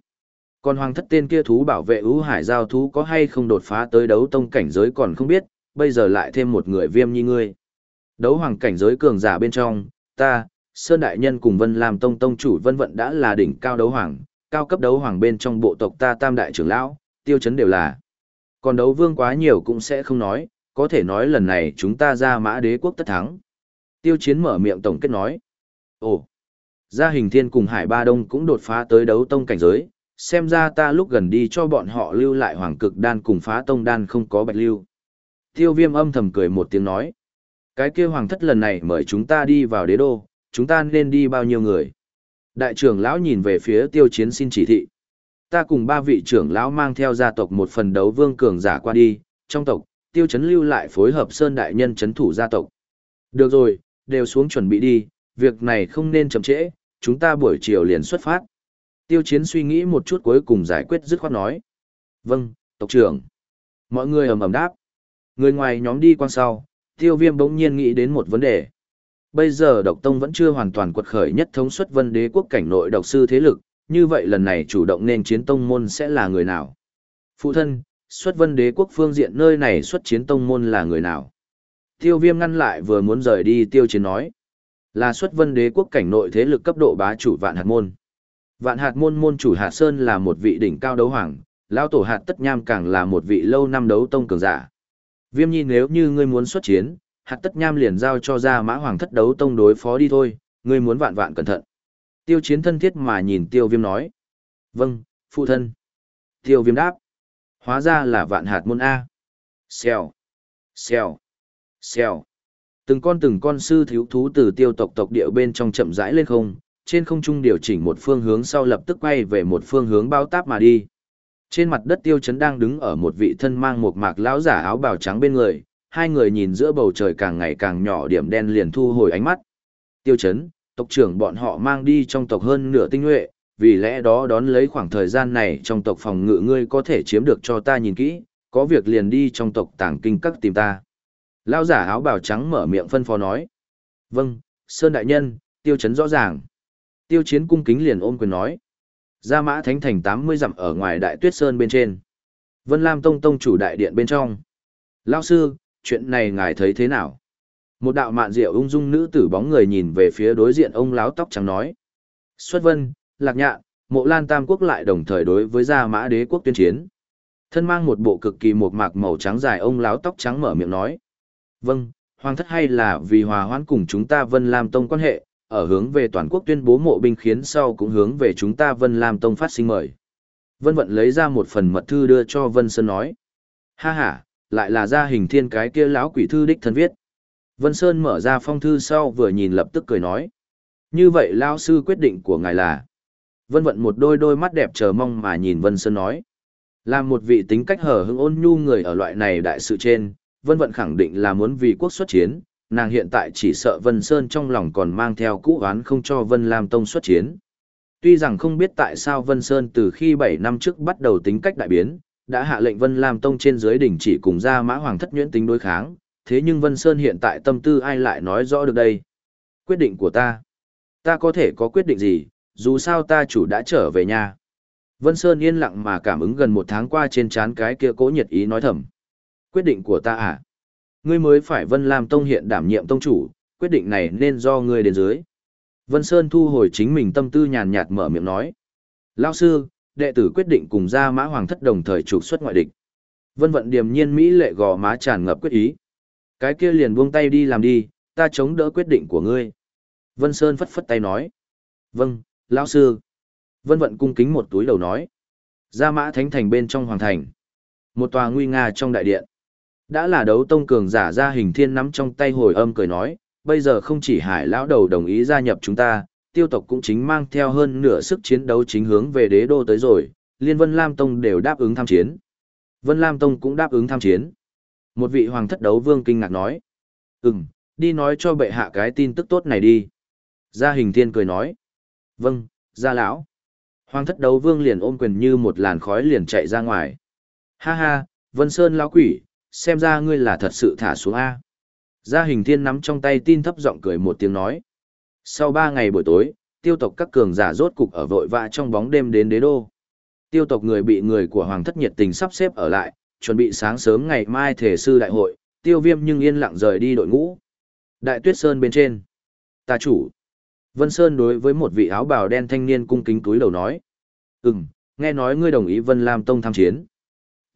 A: Còn hoàng thất tên kia thú bảo vệ ưu hải giao thú có hay không đột phá tới đấu tông cảnh giới còn không biết, bây giờ lại thêm một người viêm như ngươi. Đấu hoàng cảnh giới cường giả bên trong, ta, Sơn Đại Nhân cùng Vân làm tông tông chủ vân vận đã là đỉnh cao đấu hoàng, cao cấp đấu hoàng bên trong bộ tộc ta tam đại trưởng lão, tiêu chấn đều là. Còn đấu vương quá nhiều cũng sẽ không nói, có thể nói lần này chúng ta ra mã đế quốc tất thắng. Tiêu chiến mở miệng tổng kết nói. Ồ, gia hình thiên cùng hải ba đông cũng đột phá tới đấu tông cảnh giới, xem ra ta lúc gần đi cho bọn họ lưu lại hoàng cực đan cùng phá tông đan không có bạch lưu. Tiêu viêm âm thầm cười một tiếng nói, Cái kia hoàng thất lần này mời chúng ta đi vào đế đô, chúng ta nên đi bao nhiêu người? Đại trưởng lão nhìn về phía tiêu chiến xin chỉ thị. Ta cùng ba vị trưởng lão mang theo gia tộc một phần đấu vương cường giả qua đi, trong tộc, tiêu chấn lưu lại phối hợp sơn đại nhân chấn thủ gia tộc. Được rồi, đều xuống chuẩn bị đi, việc này không nên chậm trễ, chúng ta buổi chiều liền xuất phát. Tiêu chiến suy nghĩ một chút cuối cùng giải quyết dứt khoát nói. Vâng, tộc trưởng. Mọi người ầm ầm đáp. Người ngoài nhóm đi quan sau, tiêu viêm bỗng nhiên nghĩ đến một vấn đề. Bây giờ độc tông vẫn chưa hoàn toàn quật khởi nhất thống xuất vân đế quốc cảnh nội độc sư thế lực, như vậy lần này chủ động nên chiến tông môn sẽ là người nào? Phụ thân, xuất vân đế quốc phương diện nơi này xuất chiến tông môn là người nào? Tiêu viêm ngăn lại vừa muốn rời đi tiêu chiến nói. Là xuất vân đế quốc cảnh nội thế lực cấp độ bá chủ vạn hạt môn. Vạn hạt môn môn chủ hạt sơn là một vị đỉnh cao đấu hoàng, lao tổ hạt tất nham càng là một vị lâu năm đấu tông cường giả. Viêm nhi nếu như ngươi muốn xuất chiến, hạt tất nham liền giao cho ra mã hoàng thất đấu tông đối phó đi thôi, ngươi muốn vạn vạn cẩn thận. Tiêu chiến thân thiết mà nhìn tiêu viêm nói. Vâng, phụ thân. Tiêu viêm đáp. Hóa ra là vạn hạt môn A. Xèo. Xèo. Xèo. Từng con từng con sư thiếu thú từ tiêu tộc tộc địa bên trong chậm rãi lên không, trên không trung điều chỉnh một phương hướng sau lập tức quay về một phương hướng bao táp mà đi. Trên mặt đất tiêu chấn đang đứng ở một vị thân mang một mạc lão giả áo bào trắng bên người, hai người nhìn giữa bầu trời càng ngày càng nhỏ điểm đen liền thu hồi ánh mắt. Tiêu chấn, tộc trưởng bọn họ mang đi trong tộc hơn nửa tinh nhuệ, vì lẽ đó đón lấy khoảng thời gian này trong tộc phòng ngự ngươi có thể chiếm được cho ta nhìn kỹ, có việc liền đi trong tộc tàng kinh các tìm ta. Lão giả áo bào trắng mở miệng phân phó nói. Vâng, Sơn Đại Nhân, tiêu chấn rõ ràng. Tiêu chiến cung kính liền ôm quyền nói. Gia mã thánh thành 80 dặm ở ngoài đại tuyết sơn bên trên. Vân Lam Tông Tông chủ đại điện bên trong. Lao sư, chuyện này ngài thấy thế nào? Một đạo mạn diệu ung dung nữ tử bóng người nhìn về phía đối diện ông láo tóc trắng nói. Xuất vân, lạc nhạn, mộ lan tam quốc lại đồng thời đối với gia mã đế quốc tuyên chiến. Thân mang một bộ cực kỳ một mạc màu trắng dài ông láo tóc trắng mở miệng nói. Vâng, hoàng thất hay là vì hòa hoãn cùng chúng ta Vân Lam Tông quan hệ, ở hướng về toàn quốc tuyên bố mộ binh khiến sau cũng hướng về chúng ta Vân Lam Tông phát sinh mời. Vân Vận lấy ra một phần mật thư đưa cho Vân Sơn nói. Ha ha, lại là ra hình thiên cái kia lão quỷ thư đích thân viết. Vân Sơn mở ra phong thư sau vừa nhìn lập tức cười nói. Như vậy lão sư quyết định của ngài là. Vân Vận một đôi đôi mắt đẹp chờ mong mà nhìn Vân Sơn nói. Là một vị tính cách hở hững ôn nhu người ở loại này đại sự trên, Vân Vận khẳng định là muốn vì quốc xuất chiến, nàng hiện tại chỉ sợ Vân Sơn trong lòng còn mang theo cũ oán không cho Vân Lam Tông xuất chiến. Tuy rằng không biết tại sao Vân Sơn từ khi 7 năm trước bắt đầu tính cách đại biến, đã hạ lệnh Vân Lam Tông trên dưới đỉnh chỉ cùng ra mã hoàng thất nhuyễn tính đối kháng, thế nhưng Vân Sơn hiện tại tâm tư ai lại nói rõ được đây. Quyết định của ta. Ta có thể có quyết định gì, dù sao ta chủ đã trở về nhà. Vân Sơn yên lặng mà cảm ứng gần một tháng qua trên trán cái kia cố nhiệt ý nói thầm. Quyết định của ta à? Ngươi mới phải Vân Lam Tông hiện đảm nhiệm tông chủ, quyết định này nên do ngươi đến dưới. Vân Sơn thu hồi chính mình tâm tư nhàn nhạt mở miệng nói. Lao sư, đệ tử quyết định cùng ra mã hoàng thất đồng thời trục xuất ngoại địch. Vân vận điềm nhiên Mỹ lệ gò má tràn ngập quyết ý. Cái kia liền buông tay đi làm đi, ta chống đỡ quyết định của ngươi. Vân Sơn phất phất tay nói. Vâng, lão sư. Vân vận cung kính một túi đầu nói. Ra mã thánh thành bên trong hoàng thành. Một tòa nguy nga trong đại điện. Đã là đấu tông cường giả ra hình thiên nắm trong tay hồi âm cười nói, bây giờ không chỉ hải lão đầu đồng ý gia nhập chúng ta, tiêu tộc cũng chính mang theo hơn nửa sức chiến đấu chính hướng về đế đô tới rồi, liên vân Lam Tông đều đáp ứng tham chiến. Vân Lam Tông cũng đáp ứng tham chiến. Một vị hoàng thất đấu vương kinh ngạc nói, ừm, đi nói cho bệ hạ cái tin tức tốt này đi. Gia hình thiên cười nói, vâng, gia lão. Hoàng thất đấu vương liền ôm quyền như một làn khói liền chạy ra ngoài. Ha ha, Vân Sơn lão quỷ, xem ra ngươi là thật sự thả xuống A. Gia hình thiên nắm trong tay tin thấp giọng cười một tiếng nói. Sau ba ngày buổi tối, tiêu tộc các cường giả rốt cục ở vội vã trong bóng đêm đến đế đô. Tiêu tộc người bị người của hoàng thất nhiệt tình sắp xếp ở lại, chuẩn bị sáng sớm ngày mai thể sư đại hội, tiêu viêm nhưng yên lặng rời đi đội ngũ. Đại tuyết sơn bên trên. Ta chủ. Vân Sơn đối với một vị áo bào đen thanh niên cung kính túi đầu nói. Ừm, nghe nói ngươi đồng ý Vân Lam Tông tham chiến.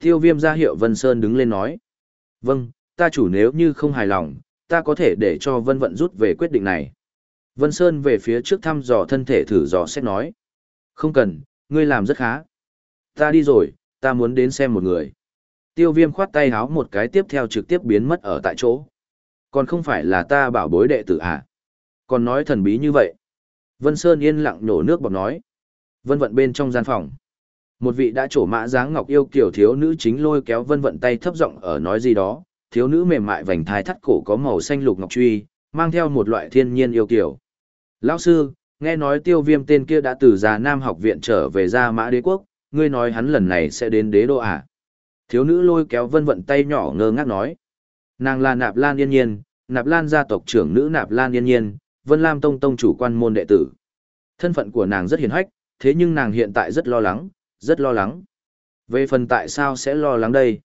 A: Tiêu viêm ra hiệu Vân Sơn đứng lên nói. Vâng, ta chủ nếu như không hài lòng, ta có thể để cho Vân Vận rút về quyết định này. Vân Sơn về phía trước thăm dò thân thể thử dò xét nói. Không cần, ngươi làm rất khá. Ta đi rồi, ta muốn đến xem một người. Tiêu viêm khoát tay háo một cái tiếp theo trực tiếp biến mất ở tại chỗ. Còn không phải là ta bảo bối đệ tử à? Còn nói thần bí như vậy. Vân Sơn yên lặng nhổ nước bọt nói. Vân vận bên trong gian phòng. Một vị đã trổ mã dáng ngọc yêu kiểu thiếu nữ chính lôi kéo vân vận tay thấp giọng ở nói gì đó. Thiếu nữ mềm mại vành thai thắt cổ có màu xanh lục ngọc truy, mang theo một loại thiên nhiên yêu kiểu. Lão sư, nghe nói tiêu viêm tên kia đã từ già Nam học viện trở về ra mã đế quốc, ngươi nói hắn lần này sẽ đến đế đô à? Thiếu nữ lôi kéo vân vận tay nhỏ ngơ ngác nói. Nàng là Nạp Lan Yên Nhiên, Nạp Lan gia tộc trưởng nữ Nạp Lan Yên Nhiên, Vân Lam Tông Tông chủ quan môn đệ tử. Thân phận của nàng rất hiền hách, thế nhưng nàng hiện tại rất lo lắng, rất lo lắng. Về phần tại sao sẽ lo lắng đây?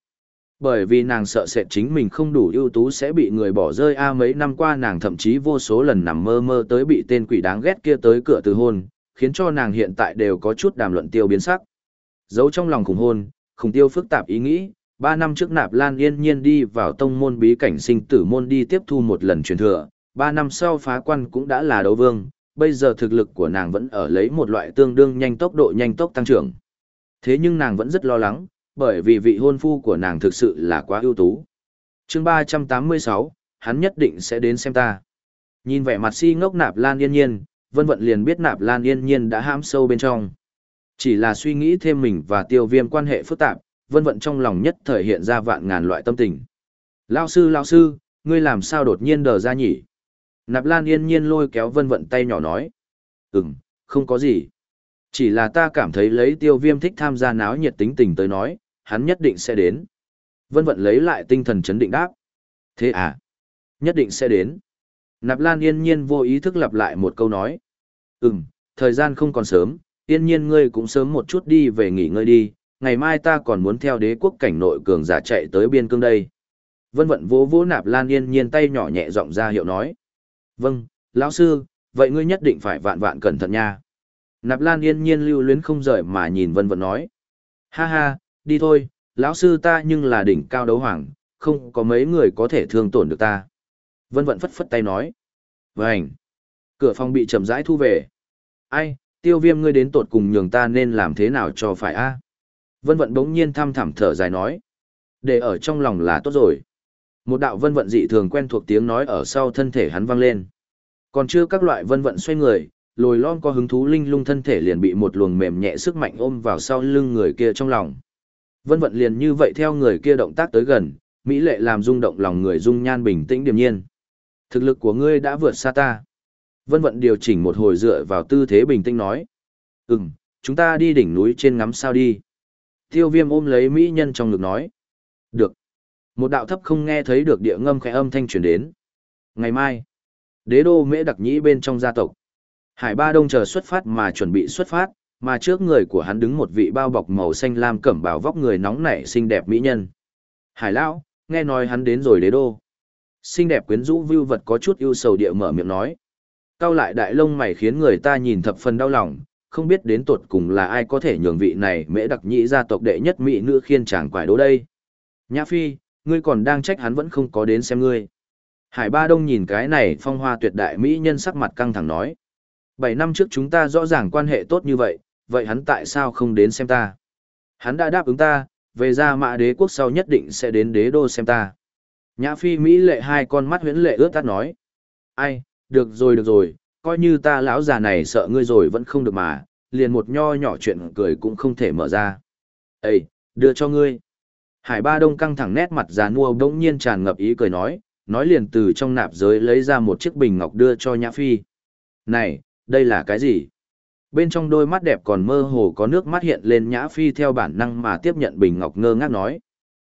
A: Bởi vì nàng sợ sệt chính mình không đủ ưu tú sẽ bị người bỏ rơi a mấy năm qua nàng thậm chí vô số lần nằm mơ mơ tới bị tên quỷ đáng ghét kia tới cửa từ hôn, khiến cho nàng hiện tại đều có chút đàm luận tiêu biến sắc. Giấu trong lòng khủng hôn, khủng tiêu phức tạp ý nghĩ, ba năm trước nạp lan yên nhiên đi vào tông môn bí cảnh sinh tử môn đi tiếp thu một lần truyền thừa, ba năm sau phá quan cũng đã là đấu vương, bây giờ thực lực của nàng vẫn ở lấy một loại tương đương nhanh tốc độ nhanh tốc tăng trưởng. Thế nhưng nàng vẫn rất lo lắng, bởi vì vị hôn phu của nàng thực sự là quá ưu tú. chương ba trăm tám mươi sáu, hắn nhất định sẽ đến xem ta. Nhìn vẻ mặt si ngốc nạp lan yên nhiên, vân vận liền biết nạp lan yên nhiên đã hãm sâu bên trong. Chỉ là suy nghĩ thêm mình và tiêu viêm quan hệ phức tạp, vân vận trong lòng nhất thời hiện ra vạn ngàn loại tâm tình. Lao sư lao sư, ngươi làm sao đột nhiên đờ ra nhỉ? Nạp Lan yên nhiên lôi kéo vân vận tay nhỏ nói. Ừm, không có gì. Chỉ là ta cảm thấy lấy tiêu viêm thích tham gia náo nhiệt tính tình tới nói, hắn nhất định sẽ đến. Vân vận lấy lại tinh thần chấn định đáp. Thế à? Nhất định sẽ đến. Nạp Lan yên nhiên vô ý thức lặp lại một câu nói. Ừm, thời gian không còn sớm, yên nhiên ngươi cũng sớm một chút đi về nghỉ ngơi đi, ngày mai ta còn muốn theo đế quốc cảnh nội cường giả chạy tới biên cương đây. Vân vận vỗ vỗ nạp lan yên nhiên tay nhỏ nhẹ giọng ra hiệu nói. Vâng, lão sư, vậy ngươi nhất định phải vạn vạn cẩn thận nha. Nạp lan yên nhiên lưu luyến không rời mà nhìn vân vận nói. Ha ha, đi thôi, lão sư ta nhưng là đỉnh cao đấu hoàng, không có mấy người có thể thương tổn được ta. Vân vận phất phất tay nói. Vânh. Cửa phòng bị chậm rãi thu về. Ai, tiêu viêm ngươi đến tột cùng nhường ta nên làm thế nào cho phải a Vân vận bỗng nhiên thăm thẳm thở dài nói. Để ở trong lòng là tốt rồi. Một đạo vân vận dị thường quen thuộc tiếng nói ở sau thân thể hắn vang lên. Còn chưa các loại vân vận xoay người, lồi lon có hứng thú linh lung thân thể liền bị một luồng mềm nhẹ sức mạnh ôm vào sau lưng người kia trong lòng. Vân vận liền như vậy theo người kia động tác tới gần, mỹ lệ làm rung động lòng người dung nhan bình tĩnh điềm nhiên. Thực lực của ngươi đã vượt xa ta. Vân vận điều chỉnh một hồi dựa vào tư thế bình tĩnh nói. Ừm, chúng ta đi đỉnh núi trên ngắm sao đi. Tiêu viêm ôm lấy mỹ nhân trong ngực nói. Được. Một đạo thấp không nghe thấy được địa ngâm khẽ âm thanh truyền đến. Ngày mai, đế đô mễ đặc nhĩ bên trong gia tộc. Hải ba đông chờ xuất phát mà chuẩn bị xuất phát, mà trước người của hắn đứng một vị bao bọc màu xanh lam cẩm bào vóc người nóng nảy xinh đẹp mỹ nhân. Hải lão, nghe nói hắn đến rồi đế đô. Xinh đẹp quyến rũ vưu vật có chút ưu sầu địa mở miệng nói. Cao lại đại lông mày khiến người ta nhìn thập phần đau lòng, không biết đến tột cùng là ai có thể nhường vị này mễ đặc nhĩ gia tộc đệ nhất mỹ nữ khiên chàng quải đố đây. Nhã Phi, ngươi còn đang trách hắn vẫn không có đến xem ngươi. Hải Ba Đông nhìn cái này phong hoa tuyệt đại mỹ nhân sắc mặt căng thẳng nói. Bảy năm trước chúng ta rõ ràng quan hệ tốt như vậy, vậy hắn tại sao không đến xem ta? Hắn đã đáp ứng ta, về ra mạ đế quốc sau nhất định sẽ đến đế đô xem ta. Nhã Phi Mỹ lệ hai con mắt huyễn lệ ướt tắt nói. Ai, được rồi được rồi, coi như ta lão già này sợ ngươi rồi vẫn không được mà, liền một nho nhỏ chuyện cười cũng không thể mở ra. Ê, đưa cho ngươi. Hải Ba Đông căng thẳng nét mặt già nua bỗng nhiên tràn ngập ý cười nói, nói liền từ trong nạp giới lấy ra một chiếc bình ngọc đưa cho Nhã Phi. Này, đây là cái gì? Bên trong đôi mắt đẹp còn mơ hồ có nước mắt hiện lên Nhã Phi theo bản năng mà tiếp nhận bình ngọc ngơ ngác nói.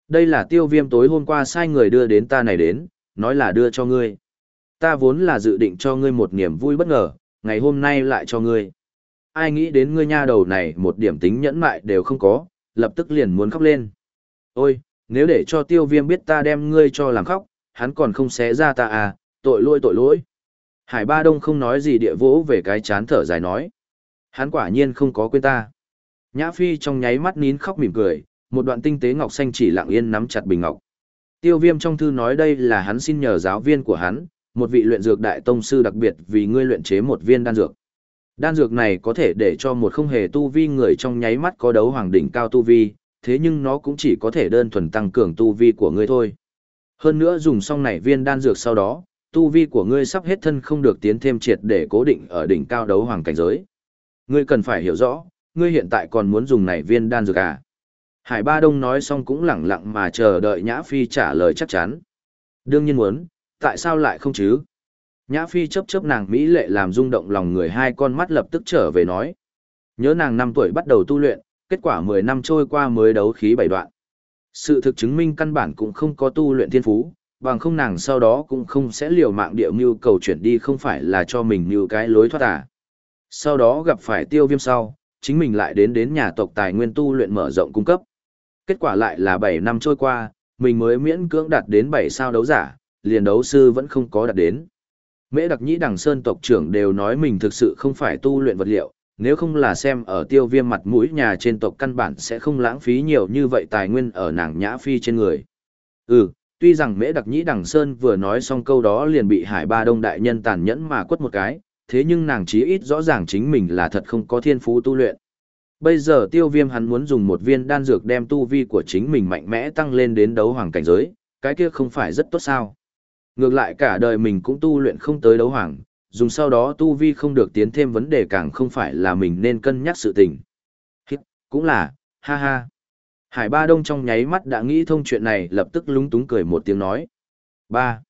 A: Đây là tiêu viêm tối hôm qua sai người đưa đến ta này đến, nói là đưa cho ngươi. Ta vốn là dự định cho ngươi một niềm vui bất ngờ, ngày hôm nay lại cho ngươi. Ai nghĩ đến ngươi nha đầu này một điểm tính nhẫn mại đều không có, lập tức liền muốn khóc lên. Ôi, nếu để cho tiêu viêm biết ta đem ngươi cho làm khóc, hắn còn không xé ra ta à, tội lỗi tội lỗi. Hải Ba Đông không nói gì địa vỗ về cái chán thở dài nói. Hắn quả nhiên không có quên ta. Nhã Phi trong nháy mắt nín khóc mỉm cười, một đoạn tinh tế ngọc xanh chỉ lặng yên nắm chặt bình ngọc. Tiêu viêm trong thư nói đây là hắn xin nhờ giáo viên của hắn, một vị luyện dược đại tông sư đặc biệt vì ngươi luyện chế một viên đan dược. Đan dược này có thể để cho một không hề tu vi người trong nháy mắt có đấu hoàng đỉnh cao tu vi, thế nhưng nó cũng chỉ có thể đơn thuần tăng cường tu vi của ngươi thôi. Hơn nữa dùng xong này viên đan dược sau đó, tu vi của ngươi sắp hết thân không được tiến thêm triệt để cố định ở đỉnh cao đấu hoàng cảnh giới. Ngươi cần phải hiểu rõ, ngươi hiện tại còn muốn dùng này viên đan dược à? Hải Ba Đông nói xong cũng lẳng lặng mà chờ đợi Nhã Phi trả lời chắc chắn. Đương nhiên muốn, tại sao lại không chứ? Nhã Phi chấp chấp nàng Mỹ lệ làm rung động lòng người hai con mắt lập tức trở về nói. Nhớ nàng năm tuổi bắt đầu tu luyện, kết quả 10 năm trôi qua mới đấu khí bảy đoạn. Sự thực chứng minh căn bản cũng không có tu luyện thiên phú, bằng không nàng sau đó cũng không sẽ liều mạng địa mưu cầu chuyển đi không phải là cho mình như cái lối thoát à. Sau đó gặp phải tiêu viêm sau, chính mình lại đến đến nhà tộc tài nguyên tu luyện mở rộng cung cấp. Kết quả lại là 7 năm trôi qua, mình mới miễn cưỡng đạt đến 7 sao đấu giả, liền đấu sư vẫn không có đạt đến. Mễ đặc nhĩ đằng sơn tộc trưởng đều nói mình thực sự không phải tu luyện vật liệu, nếu không là xem ở tiêu viêm mặt mũi nhà trên tộc căn bản sẽ không lãng phí nhiều như vậy tài nguyên ở nàng nhã phi trên người. Ừ, tuy rằng mễ đặc nhĩ đằng sơn vừa nói xong câu đó liền bị hải ba đông đại nhân tàn nhẫn mà quất một cái, thế nhưng nàng chí ít rõ ràng chính mình là thật không có thiên phú tu luyện. Bây giờ tiêu viêm hắn muốn dùng một viên đan dược đem tu vi của chính mình mạnh mẽ tăng lên đến đấu hoàng cảnh giới, cái kia không phải rất tốt sao. Ngược lại cả đời mình cũng tu luyện không tới đấu hoàng, dùng sau đó tu vi không được tiến thêm vấn đề càng không phải là mình nên cân nhắc sự tình. Hít, cũng là, ha ha. Hải Ba Đông trong nháy mắt đã nghĩ thông chuyện này lập tức lúng túng cười một tiếng nói. ba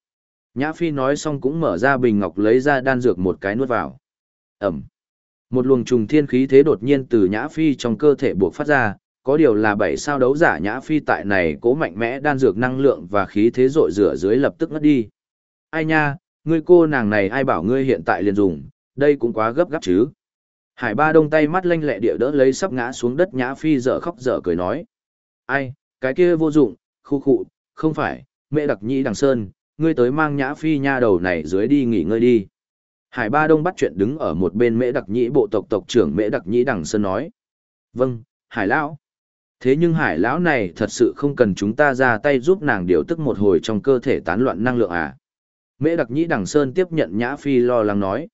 A: Nhã Phi nói xong cũng mở ra bình ngọc lấy ra đan dược một cái nuốt vào. Ẩm. Một luồng trùng thiên khí thế đột nhiên từ Nhã Phi trong cơ thể buộc phát ra, có điều là bảy sao đấu giả Nhã Phi tại này cố mạnh mẽ đan dược năng lượng và khí thế rội rửa dưới lập tức ngất đi. Ai nha, ngươi cô nàng này ai bảo ngươi hiện tại liền dùng, đây cũng quá gấp gáp chứ. Hải ba đông tay mắt lanh lẹ địa đỡ lấy sắp ngã xuống đất Nhã Phi dở khóc dở cười nói. Ai, cái kia vô dụng, khu khụ, không phải, mẹ đặc nhĩ đằng sơn, ngươi tới mang Nhã Phi nha đầu này dưới đi nghỉ ngơi đi. Hải Ba Đông bắt chuyện đứng ở một bên mễ đặc nhĩ bộ tộc tộc trưởng mễ đặc nhĩ đằng sơn nói. Vâng, Hải Lão. Thế nhưng Hải Lão này thật sự không cần chúng ta ra tay giúp nàng điều tức một hồi trong cơ thể tán loạn năng lượng à. Mễ đặc nhĩ đằng sơn tiếp nhận Nhã Phi lo lắng nói.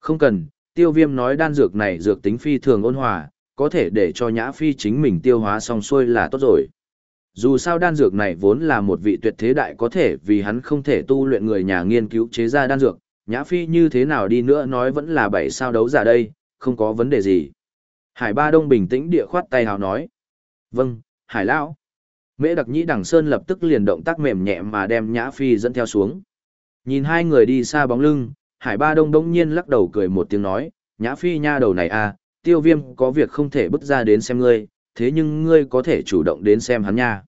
A: Không cần, tiêu viêm nói đan dược này dược tính phi thường ôn hòa, có thể để cho Nhã Phi chính mình tiêu hóa xong xuôi là tốt rồi. Dù sao đan dược này vốn là một vị tuyệt thế đại có thể vì hắn không thể tu luyện người nhà nghiên cứu chế ra đan dược, Nhã Phi như thế nào đi nữa nói vẫn là bảy sao đấu giả đây, không có vấn đề gì. Hải Ba Đông bình tĩnh địa khoát tay hào nói. Vâng, Hải Lão. Mễ đặc nhĩ đằng Sơn lập tức liền động tác mềm nhẹ mà đem Nhã Phi dẫn theo xuống. Nhìn hai người đi xa bóng lưng, Hải Ba Đông đông nhiên lắc đầu cười một tiếng nói, Nhã Phi nha đầu này à, tiêu viêm có việc không thể bước ra đến xem ngươi, thế nhưng ngươi có thể chủ động đến xem hắn nha.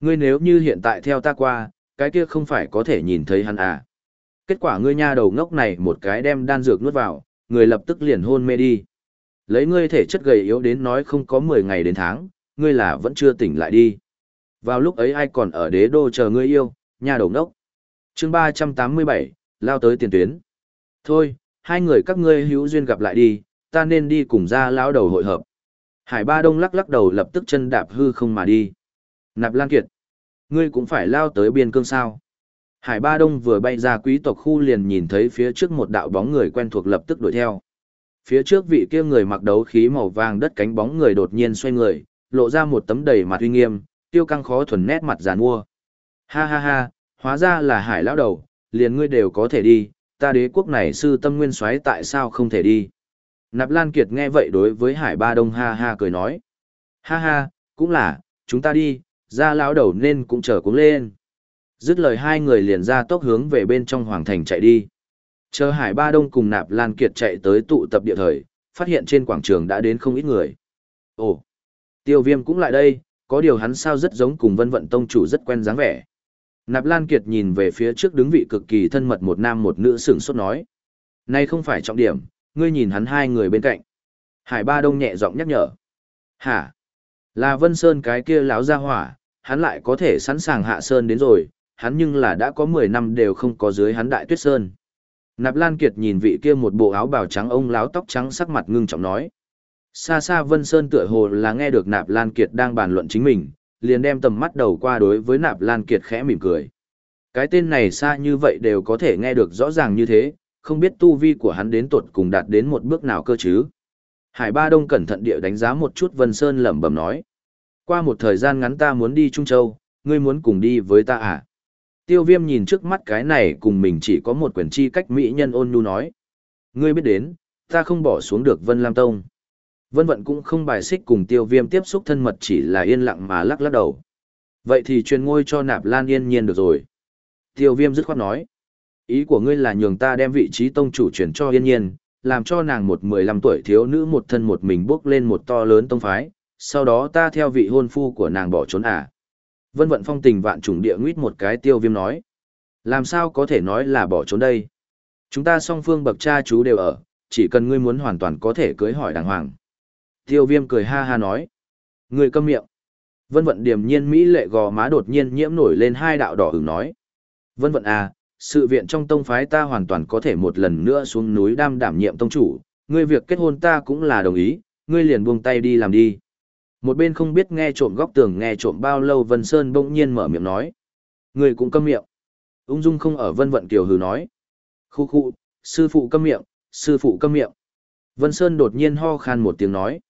A: Ngươi nếu như hiện tại theo ta qua, cái kia không phải có thể nhìn thấy hắn à. Kết quả ngươi nha đầu ngốc này một cái đem đan dược nuốt vào, người lập tức liền hôn mê đi. Lấy ngươi thể chất gầy yếu đến nói không có 10 ngày đến tháng, ngươi là vẫn chưa tỉnh lại đi. Vào lúc ấy ai còn ở đế đô chờ ngươi yêu, nha đầu ngốc. chương 387, lao tới tiền tuyến. Thôi, hai người các ngươi hữu duyên gặp lại đi, ta nên đi cùng ra lão đầu hội hợp. Hải Ba Đông lắc lắc đầu lập tức chân đạp hư không mà đi. Nạp Lan Kiệt, ngươi cũng phải lao tới biên cương sao? Hải Ba Đông vừa bay ra quý tộc khu liền nhìn thấy phía trước một đạo bóng người quen thuộc lập tức đuổi theo. Phía trước vị kia người mặc đấu khí màu vàng đất cánh bóng người đột nhiên xoay người, lộ ra một tấm đầy mặt uy nghiêm, tiêu căng khó thuần nét mặt giàn mua. Ha ha ha, hóa ra là Hải lão đầu, liền ngươi đều có thể đi, ta đế quốc này sư tâm nguyên soái tại sao không thể đi? Nạp Lan Kiệt nghe vậy đối với Hải Ba Đông ha ha cười nói. Ha ha, cũng là, chúng ta đi, ra lão đầu nên cũng chờ cũng lên. Dứt lời hai người liền ra tốc hướng về bên trong hoàng thành chạy đi. Chờ Hải Ba Đông cùng Nạp Lan Kiệt chạy tới tụ tập địa thời, phát hiện trên quảng trường đã đến không ít người. Ồ, tiêu viêm cũng lại đây, có điều hắn sao rất giống cùng vân vận tông chủ rất quen dáng vẻ. Nạp Lan Kiệt nhìn về phía trước đứng vị cực kỳ thân mật một nam một nữ sửng sốt nói. Này không phải trọng điểm, ngươi nhìn hắn hai người bên cạnh. Hải Ba Đông nhẹ giọng nhắc nhở. Hả? Là Vân Sơn cái kia láo ra hỏa, hắn lại có thể sẵn sàng hạ Sơn đến rồi, hắn nhưng là đã có 10 năm đều không có dưới hắn đại tuyết Sơn. Nạp Lan Kiệt nhìn vị kia một bộ áo bào trắng ông láo tóc trắng sắc mặt ngưng trọng nói. Xa xa Vân Sơn tựa hồ là nghe được Nạp Lan Kiệt đang bàn luận chính mình, liền đem tầm mắt đầu qua đối với Nạp Lan Kiệt khẽ mỉm cười. Cái tên này xa như vậy đều có thể nghe được rõ ràng như thế, không biết tu vi của hắn đến tột cùng đạt đến một bước nào cơ chứ. Hải Ba Đông cẩn thận địa đánh giá một chút Vân Sơn lẩm bẩm nói. Qua một thời gian ngắn ta muốn đi Trung Châu, ngươi muốn cùng đi với ta à? Tiêu viêm nhìn trước mắt cái này cùng mình chỉ có một quyển chi cách mỹ nhân ôn nhu nói. Ngươi biết đến, ta không bỏ xuống được Vân Lam Tông. Vân Vận cũng không bài xích cùng tiêu viêm tiếp xúc thân mật chỉ là yên lặng mà lắc lắc đầu. Vậy thì truyền ngôi cho nạp lan yên nhiên được rồi. Tiêu viêm dứt khoát nói. Ý của ngươi là nhường ta đem vị trí tông chủ chuyển cho yên nhiên, làm cho nàng một mười lăm tuổi thiếu nữ một thân một mình bước lên một to lớn tông phái, sau đó ta theo vị hôn phu của nàng bỏ trốn à. Vân vận phong tình vạn trùng địa nguyết một cái tiêu viêm nói. Làm sao có thể nói là bỏ trốn đây? Chúng ta song phương bậc cha chú đều ở, chỉ cần ngươi muốn hoàn toàn có thể cưới hỏi đàng hoàng. Tiêu viêm cười ha ha nói. Ngươi câm miệng. Vân vận điềm nhiên Mỹ lệ gò má đột nhiên nhiễm nổi lên hai đạo đỏ ửng nói. Vân vận à, sự viện trong tông phái ta hoàn toàn có thể một lần nữa xuống núi đam đảm nhiệm tông chủ, ngươi việc kết hôn ta cũng là đồng ý, ngươi liền buông tay đi làm đi. Một bên không biết nghe trộm góc tường nghe trộm bao lâu Vân Sơn bỗng nhiên mở miệng nói. Ngươi cũng câm miệng. Ung dung không ở Vân Vận Kiều hừ nói. Khu khu, sư phụ câm miệng, sư phụ câm miệng. Vân Sơn đột nhiên ho khan một tiếng nói.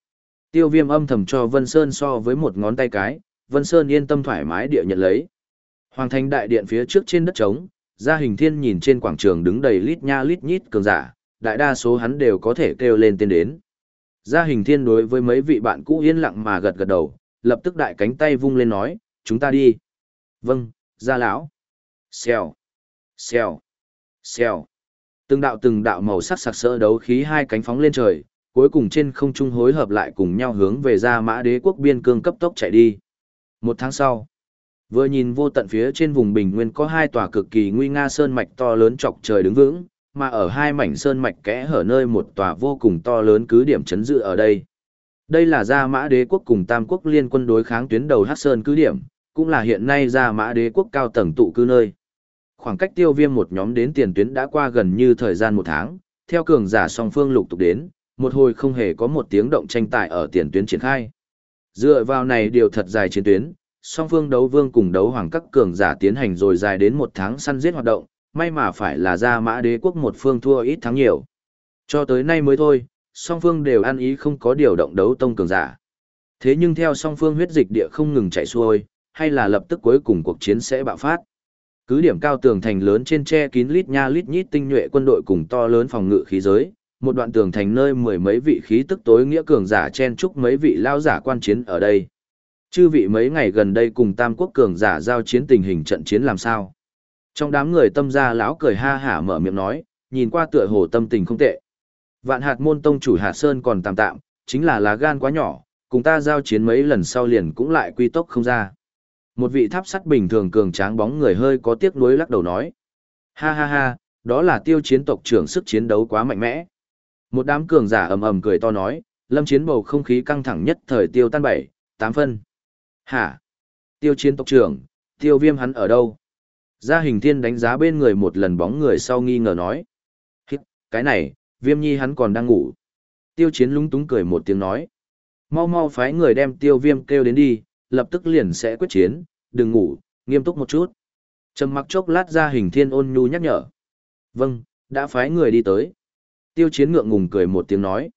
A: Tiêu viêm âm thầm cho Vân Sơn so với một ngón tay cái, Vân Sơn yên tâm thoải mái địa nhận lấy. Hoàng thành đại điện phía trước trên đất trống, gia hình thiên nhìn trên quảng trường đứng đầy lít nha lít nhít cường giả, đại đa số hắn đều có thể kêu lên tên đến. Gia hình thiên đối với mấy vị bạn cũ yên lặng mà gật gật đầu, lập tức đại cánh tay vung lên nói, chúng ta đi. Vâng, gia lão. Xèo, xèo, xèo. Từng đạo từng đạo màu sắc sặc sỡ đấu khí hai cánh phóng lên trời, cuối cùng trên không trung hối hợp lại cùng nhau hướng về ra mã đế quốc biên cương cấp tốc chạy đi. Một tháng sau, vừa nhìn vô tận phía trên vùng bình nguyên có hai tòa cực kỳ nguy nga sơn mạch to lớn chọc trời đứng vững, mà ở hai mảnh sơn mạch kẽ hở nơi một tòa vô cùng to lớn cứ điểm chấn dự ở đây. Đây là Gia Mã Đế quốc cùng Tam quốc liên quân đối kháng tuyến đầu Hắc Sơn cứ điểm, cũng là hiện nay Gia Mã Đế quốc cao tầng tụ cư nơi. Khoảng cách tiêu viêm một nhóm đến tiền tuyến đã qua gần như thời gian một tháng, theo cường giả song phương lục tục đến, một hồi không hề có một tiếng động tranh tài ở tiền tuyến triển khai. Dựa vào này điều thật dài chiến tuyến, song phương đấu vương cùng đấu hoàng các cường giả tiến hành rồi dài đến một tháng săn giết hoạt động, may mà phải là ra mã đế quốc một phương thua ít thắng nhiều. Cho tới nay mới thôi, song phương đều ăn ý không có điều động đấu tông cường giả. Thế nhưng theo song phương huyết dịch địa không ngừng chạy xuôi, hay là lập tức cuối cùng cuộc chiến sẽ bạo phát. Cứ điểm cao tường thành lớn trên tre kín lít nha lít nhít tinh nhuệ quân đội cùng to lớn phòng ngự khí giới, một đoạn tường thành nơi mười mấy vị khí tức tối nghĩa cường giả chen chúc mấy vị lao giả quan chiến ở đây. Chư vị mấy ngày gần đây cùng Tam Quốc cường giả giao chiến tình hình trận chiến làm sao? Trong đám người tâm gia lão cười ha hả mở miệng nói, nhìn qua tựa hồ tâm tình không tệ. Vạn hạt môn tông chủ Hạ sơn còn tạm tạm, chính là lá gan quá nhỏ, cùng ta giao chiến mấy lần sau liền cũng lại quy tốc không ra. Một vị tháp sắt bình thường cường tráng bóng người hơi có tiếc nuối lắc đầu nói. Ha ha ha, đó là tiêu chiến tộc trưởng sức chiến đấu quá mạnh mẽ. Một đám cường giả ầm ầm cười to nói, lâm chiến bầu không khí căng thẳng nhất thời tiêu tan bảy, tám phân. Hả? Tiêu chiến tộc trưởng, tiêu viêm hắn ở đâu? Gia hình thiên đánh giá bên người một lần bóng người sau nghi ngờ nói. Hít, cái này, viêm nhi hắn còn đang ngủ. Tiêu chiến lúng túng cười một tiếng nói. Mau mau phái người đem tiêu viêm kêu đến đi, lập tức liền sẽ quyết chiến, đừng ngủ, nghiêm túc một chút. Trầm mặc chốc lát gia hình thiên ôn nhu nhắc nhở. Vâng, đã phái người đi tới. Tiêu chiến ngượng ngùng cười một tiếng nói.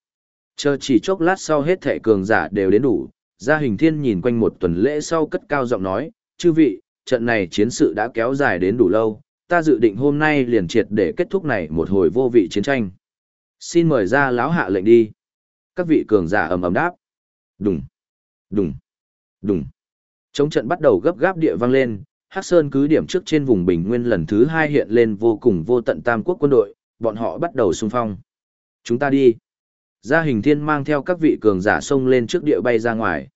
A: Chờ chỉ chốc lát sau hết thệ cường giả đều đến đủ, gia hình thiên nhìn quanh một tuần lễ sau cất cao giọng nói, chư vị, trận này chiến sự đã kéo dài đến đủ lâu, ta dự định hôm nay liền triệt để kết thúc này một hồi vô vị chiến tranh. Xin mời ra lão hạ lệnh đi. Các vị cường giả ầm ầm đáp. Đùng, đùng, đùng. Chống trận bắt đầu gấp gáp địa vang lên, Hắc Sơn cứ điểm trước trên vùng bình nguyên lần thứ hai hiện lên vô cùng vô tận tam quốc quân đội, bọn họ bắt đầu xung phong. Chúng ta đi. Gia hình thiên mang theo các vị cường giả xông lên trước địa bay ra ngoài.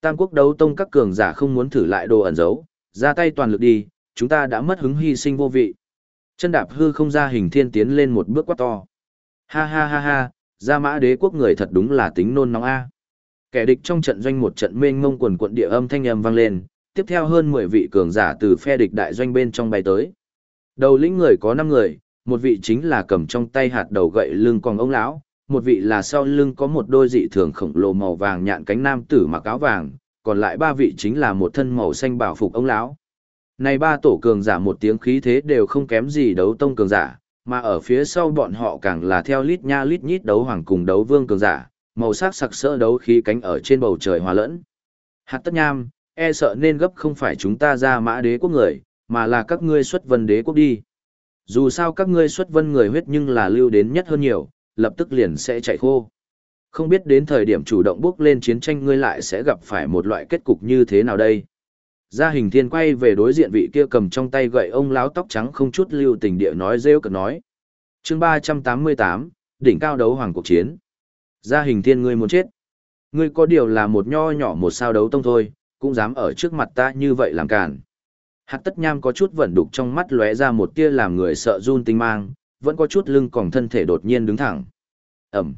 A: Tam quốc đấu tông các cường giả không muốn thử lại đồ ẩn giấu, ra tay toàn lực đi, chúng ta đã mất hứng hy sinh vô vị. Chân đạp hư không ra hình thiên tiến lên một bước quá to. Ha ha ha ha, gia mã đế quốc người thật đúng là tính nôn nóng a. Kẻ địch trong trận doanh một trận mênh mông quần quận địa âm thanh âm vang lên, tiếp theo hơn 10 vị cường giả từ phe địch đại doanh bên trong bay tới. Đầu lĩnh người có 5 người, một vị chính là cầm trong tay hạt đầu gậy lưng còn ông lão, một vị là sau lưng có một đôi dị thường khổng lồ màu vàng nhạn cánh nam tử mặc áo vàng, còn lại ba vị chính là một thân màu xanh bảo phục ông lão. Này ba tổ cường giả một tiếng khí thế đều không kém gì đấu tông cường giả, mà ở phía sau bọn họ càng là theo lít nha lít nhít đấu hoàng cùng đấu vương cường giả, màu sắc sặc sỡ đấu khí cánh ở trên bầu trời hòa lẫn. Hạt tất nham, e sợ nên gấp không phải chúng ta ra mã đế quốc người, mà là các ngươi xuất vân đế quốc đi. Dù sao các ngươi xuất vân người huyết nhưng là lưu đến nhất hơn nhiều, lập tức liền sẽ chạy khô. Không biết đến thời điểm chủ động bước lên chiến tranh ngươi lại sẽ gặp phải một loại kết cục như thế nào đây. Gia hình thiên quay về đối diện vị kia cầm trong tay gậy ông láo tóc trắng không chút lưu tình địa nói rêu cực nói. chương 388, đỉnh cao đấu hoàng cuộc chiến. Gia hình thiên ngươi muốn chết. Ngươi có điều là một nho nhỏ một sao đấu tông thôi, cũng dám ở trước mặt ta như vậy làm cản. Hạt tất nham có chút vẩn đục trong mắt lóe ra một tia làm người sợ run tinh mang, vẫn có chút lưng còng thân thể đột nhiên đứng thẳng. Ẩm.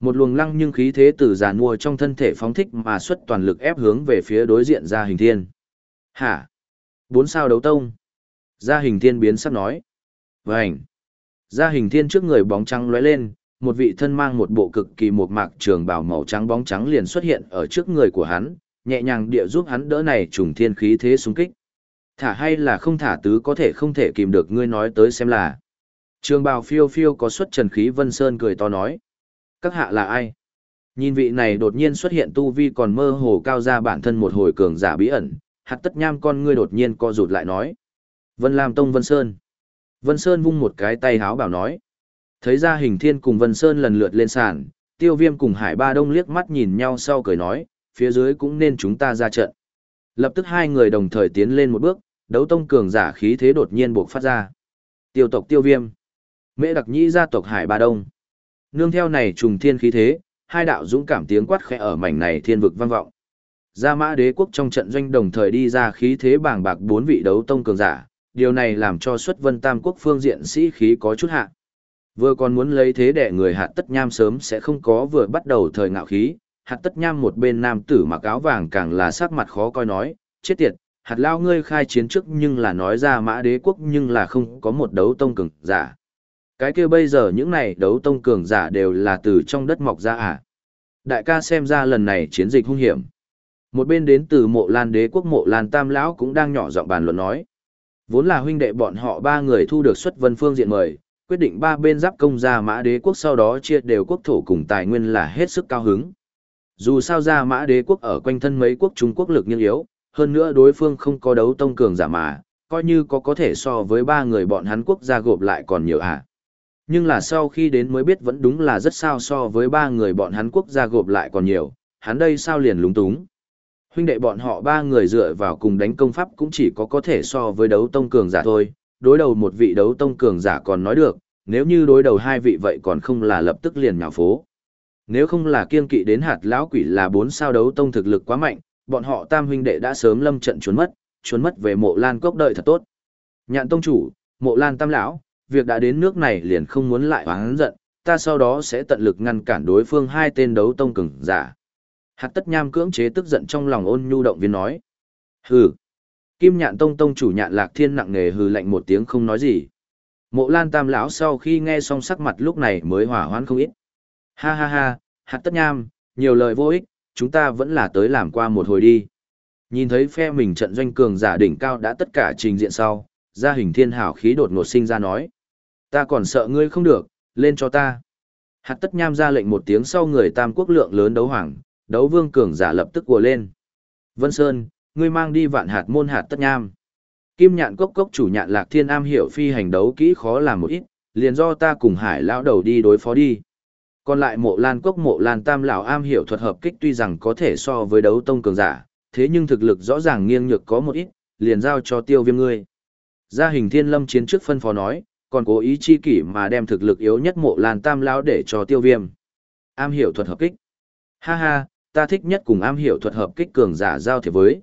A: Một luồng lăng nhưng khí thế từ giàn mua trong thân thể phóng thích mà xuất toàn lực ép hướng về phía đối diện ra hình thiên. Hả? Bốn sao đấu tông. Gia hình thiên biến sắp nói. Vânh. Gia hình thiên trước người bóng trắng lóe lên, một vị thân mang một bộ cực kỳ một mạc trường bào màu trắng bóng trắng liền xuất hiện ở trước người của hắn, nhẹ nhàng địa giúp hắn đỡ này trùng thiên khí thế xung kích. Thả hay là không thả tứ có thể không thể kìm được ngươi nói tới xem là. Trường bào phiêu phiêu có xuất trần khí vân sơn cười to nói. Các hạ là ai? Nhìn vị này đột nhiên xuất hiện tu vi còn mơ hồ cao ra bản thân một hồi cường giả bí ẩn, hạt tất nham con ngươi đột nhiên co rụt lại nói. Vân Lam Tông Vân Sơn. Vân Sơn vung một cái tay háo bảo nói. Thấy ra hình thiên cùng Vân Sơn lần lượt lên sàn, tiêu viêm cùng Hải Ba Đông liếc mắt nhìn nhau sau cười nói, phía dưới cũng nên chúng ta ra trận. Lập tức hai người đồng thời tiến lên một bước, đấu tông cường giả khí thế đột nhiên buộc phát ra. Tiêu tộc tiêu viêm. Mễ đặc nhĩ gia tộc Hải Ba Đông. Nương theo này trùng thiên khí thế, hai đạo dũng cảm tiếng quát khẽ ở mảnh này thiên vực vang vọng. Gia mã đế quốc trong trận doanh đồng thời đi ra khí thế bàng bạc bốn vị đấu tông cường giả, điều này làm cho xuất vân tam quốc phương diện sĩ khí có chút hạ. Vừa còn muốn lấy thế để người hạt tất nham sớm sẽ không có vừa bắt đầu thời ngạo khí, hạt tất nham một bên nam tử mặc áo vàng càng là sắc mặt khó coi nói, chết tiệt, hạt lao ngươi khai chiến trước nhưng là nói ra mã đế quốc nhưng là không có một đấu tông cường giả. Cái kia bây giờ những này đấu tông cường giả đều là từ trong đất mọc ra à. Đại ca xem ra lần này chiến dịch hung hiểm. Một bên đến từ mộ lan đế quốc mộ lan tam lão cũng đang nhỏ giọng bàn luận nói. Vốn là huynh đệ bọn họ ba người thu được xuất vân phương diện mời, quyết định ba bên giáp công ra mã đế quốc sau đó chia đều quốc thổ cùng tài nguyên là hết sức cao hứng. Dù sao ra mã đế quốc ở quanh thân mấy quốc Trung Quốc lực nghiêng yếu, hơn nữa đối phương không có đấu tông cường giả mà, coi như có có thể so với ba người bọn hắn quốc gia gộp lại còn nhiều à. Nhưng là sau khi đến mới biết vẫn đúng là rất sao so với ba người bọn hắn quốc gia gộp lại còn nhiều, hắn đây sao liền lúng túng. Huynh đệ bọn họ ba người dựa vào cùng đánh công pháp cũng chỉ có có thể so với đấu tông cường giả thôi, đối đầu một vị đấu tông cường giả còn nói được, nếu như đối đầu hai vị vậy còn không là lập tức liền nhào phố. Nếu không là kiên kỵ đến hạt lão quỷ là bốn sao đấu tông thực lực quá mạnh, bọn họ tam huynh đệ đã sớm lâm trận trốn mất, trốn mất về mộ lan cốc đợi thật tốt. Nhạn tông chủ, mộ lan tam lão, việc đã đến nước này liền không muốn lại oán giận, ta sau đó sẽ tận lực ngăn cản đối phương hai tên đấu tông cường giả. Hạt tất nham cưỡng chế tức giận trong lòng ôn nhu động viên nói. Hừ. Kim nhạn tông tông chủ nhạn lạc thiên nặng nề hừ lạnh một tiếng không nói gì. Mộ lan tam lão sau khi nghe xong sắc mặt lúc này mới hỏa hoãn không ít. Ha ha ha, hạt tất nham, nhiều lời vô ích, chúng ta vẫn là tới làm qua một hồi đi. Nhìn thấy phe mình trận doanh cường giả đỉnh cao đã tất cả trình diện sau, gia hình thiên hảo khí đột ngột sinh ra nói. Ta còn sợ ngươi không được, lên cho ta. Hạt tất nham ra lệnh một tiếng sau người tam quốc lượng lớn đấu hoàng, đấu vương cường giả lập tức ùa lên. Vân Sơn, ngươi mang đi vạn hạt môn hạt tất nham. Kim nhạn cốc cốc chủ nhạn lạc thiên am hiểu phi hành đấu kỹ khó làm một ít, liền do ta cùng hải lão đầu đi đối phó đi. Còn lại mộ lan cốc mộ lan tam lão am hiểu thuật hợp kích tuy rằng có thể so với đấu tông cường giả, thế nhưng thực lực rõ ràng nghiêng nhược có một ít, liền giao cho tiêu viêm ngươi. Gia hình thiên lâm chiến trước phân phó nói, còn cố ý chi kỷ mà đem thực lực yếu nhất mộ lan tam lão để cho tiêu viêm. Am hiểu thuật hợp kích. Ha ha, ta thích nhất cùng am hiểu thuật hợp kích cường giả giao thiệp với.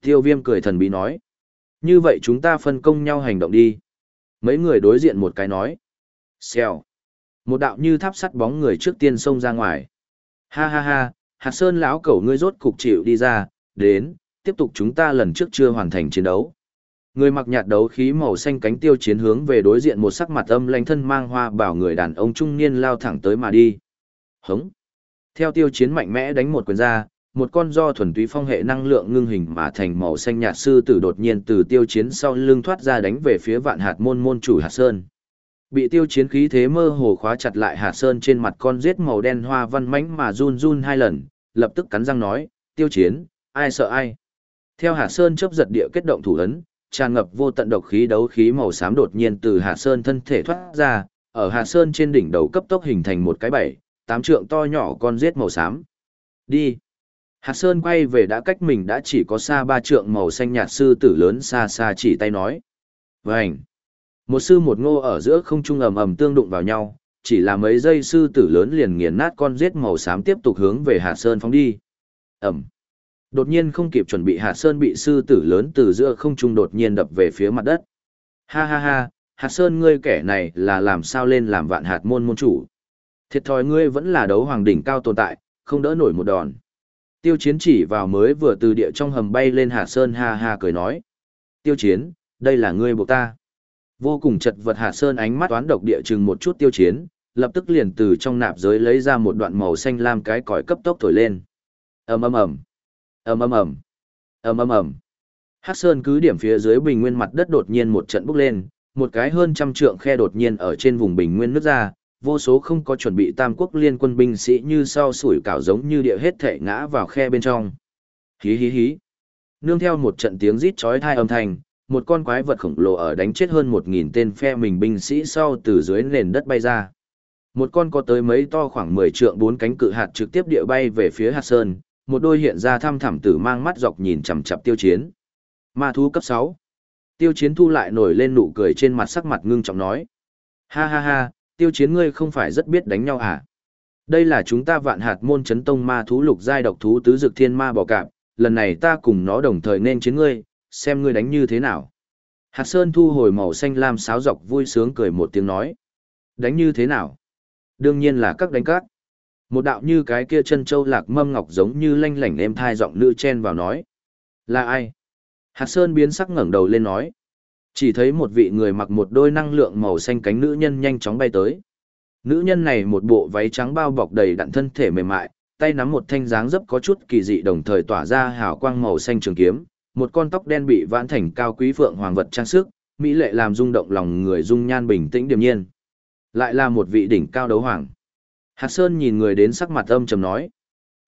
A: Tiêu viêm cười thần bí nói. Như vậy chúng ta phân công nhau hành động đi. Mấy người đối diện một cái nói. Xèo. Một đạo như tháp sắt bóng người trước tiên xông ra ngoài. Ha ha ha, hạt sơn lão cẩu ngươi rốt cục chịu đi ra, đến, tiếp tục chúng ta lần trước chưa hoàn thành chiến đấu. Người mặc nhạt đấu khí màu xanh cánh tiêu chiến hướng về đối diện một sắc mặt âm lãnh thân mang hoa bảo người đàn ông trung niên lao thẳng tới mà đi. Hống. Theo tiêu chiến mạnh mẽ đánh một quyền ra, một con do thuần túy phong hệ năng lượng ngưng hình mà thành màu xanh nhạt sư tử đột nhiên từ tiêu chiến sau lưng thoát ra đánh về phía vạn hạt môn môn chủ hạt sơn. Bị tiêu chiến khí thế mơ hồ khóa chặt lại hạt sơn trên mặt con rết màu đen hoa văn mãnh mà run run hai lần, lập tức cắn răng nói, tiêu chiến, ai sợ ai. Theo hạt sơn chấp giật địa kết động thủ ấn, tràn ngập vô tận độc khí đấu khí màu xám đột nhiên từ hạ Sơn thân thể thoát ra, ở hạ Sơn trên đỉnh đầu cấp tốc hình thành một cái bảy, tám trượng to nhỏ con giết màu xám. Đi. Hạt Sơn quay về đã cách mình đã chỉ có xa ba trượng màu xanh nhạt sư tử lớn xa xa chỉ tay nói. Vânh. Một sư một ngô ở giữa không trung ầm ầm tương đụng vào nhau, chỉ là mấy giây sư tử lớn liền nghiền nát con giết màu xám tiếp tục hướng về Hạt Sơn phóng đi. Ẩm. Đột nhiên không kịp chuẩn bị Hạt Sơn bị sư tử lớn từ giữa không trung đột nhiên đập về phía mặt đất. Ha ha ha, Hạt Sơn ngươi kẻ này là làm sao lên làm vạn hạt môn môn chủ. Thiệt thòi ngươi vẫn là đấu hoàng đỉnh cao tồn tại, không đỡ nổi một đòn. Tiêu chiến chỉ vào mới vừa từ địa trong hầm bay lên Hạt Sơn ha ha cười nói. Tiêu chiến, đây là ngươi buộc ta. Vô cùng chật vật Hạt Sơn ánh mắt toán độc địa chừng một chút tiêu chiến, lập tức liền từ trong nạp giới lấy ra một đoạn màu xanh lam cái còi cấp tốc thổi lên. ầm ầm ầm ầm ầm ầm. Ầm ầm ầm. Hắc sơn cứ điểm phía dưới bình nguyên mặt đất đột nhiên một trận bốc lên, một cái hơn trăm trượng khe đột nhiên ở trên vùng bình nguyên nước ra, vô số không có chuẩn bị tam quốc liên quân binh sĩ như sau sủi cảo giống như địa hết thể ngã vào khe bên trong. Hí hí hí. Nương theo một trận tiếng rít chói tai âm thanh, một con quái vật khổng lồ ở đánh chết hơn một nghìn tên phe mình binh sĩ sau từ dưới nền đất bay ra. Một con có tới mấy to khoảng mười trượng bốn cánh cự hạt trực tiếp địa bay về phía hạt sơn một đôi hiện ra thăm thẳm tử mang mắt dọc nhìn chằm chặp tiêu chiến. Ma thú cấp 6. Tiêu chiến thu lại nổi lên nụ cười trên mặt sắc mặt ngưng trọng nói. Ha ha ha, tiêu chiến ngươi không phải rất biết đánh nhau à? Đây là chúng ta vạn hạt môn chấn tông ma thú lục giai độc thú tứ dực thiên ma bò cạp, lần này ta cùng nó đồng thời nên chiến ngươi, xem ngươi đánh như thế nào. Hạt Sơn thu hồi màu xanh lam sáo dọc vui sướng cười một tiếng nói. Đánh như thế nào? Đương nhiên là các đánh cát. Một đạo như cái kia chân châu lạc mâm ngọc giống như lanh lảnh êm thai giọng nữ chen vào nói. Là ai? Hạt Sơn biến sắc ngẩng đầu lên nói. Chỉ thấy một vị người mặc một đôi năng lượng màu xanh cánh nữ nhân nhanh chóng bay tới. Nữ nhân này một bộ váy trắng bao bọc đầy đặn thân thể mềm mại, tay nắm một thanh dáng dấp có chút kỳ dị đồng thời tỏa ra hào quang màu xanh trường kiếm, một con tóc đen bị vãn thành cao quý phượng hoàng vật trang sức, mỹ lệ làm rung động lòng người dung nhan bình tĩnh điềm nhiên. Lại là một vị đỉnh cao đấu hoàng. Hạt Sơn nhìn người đến sắc mặt âm trầm nói.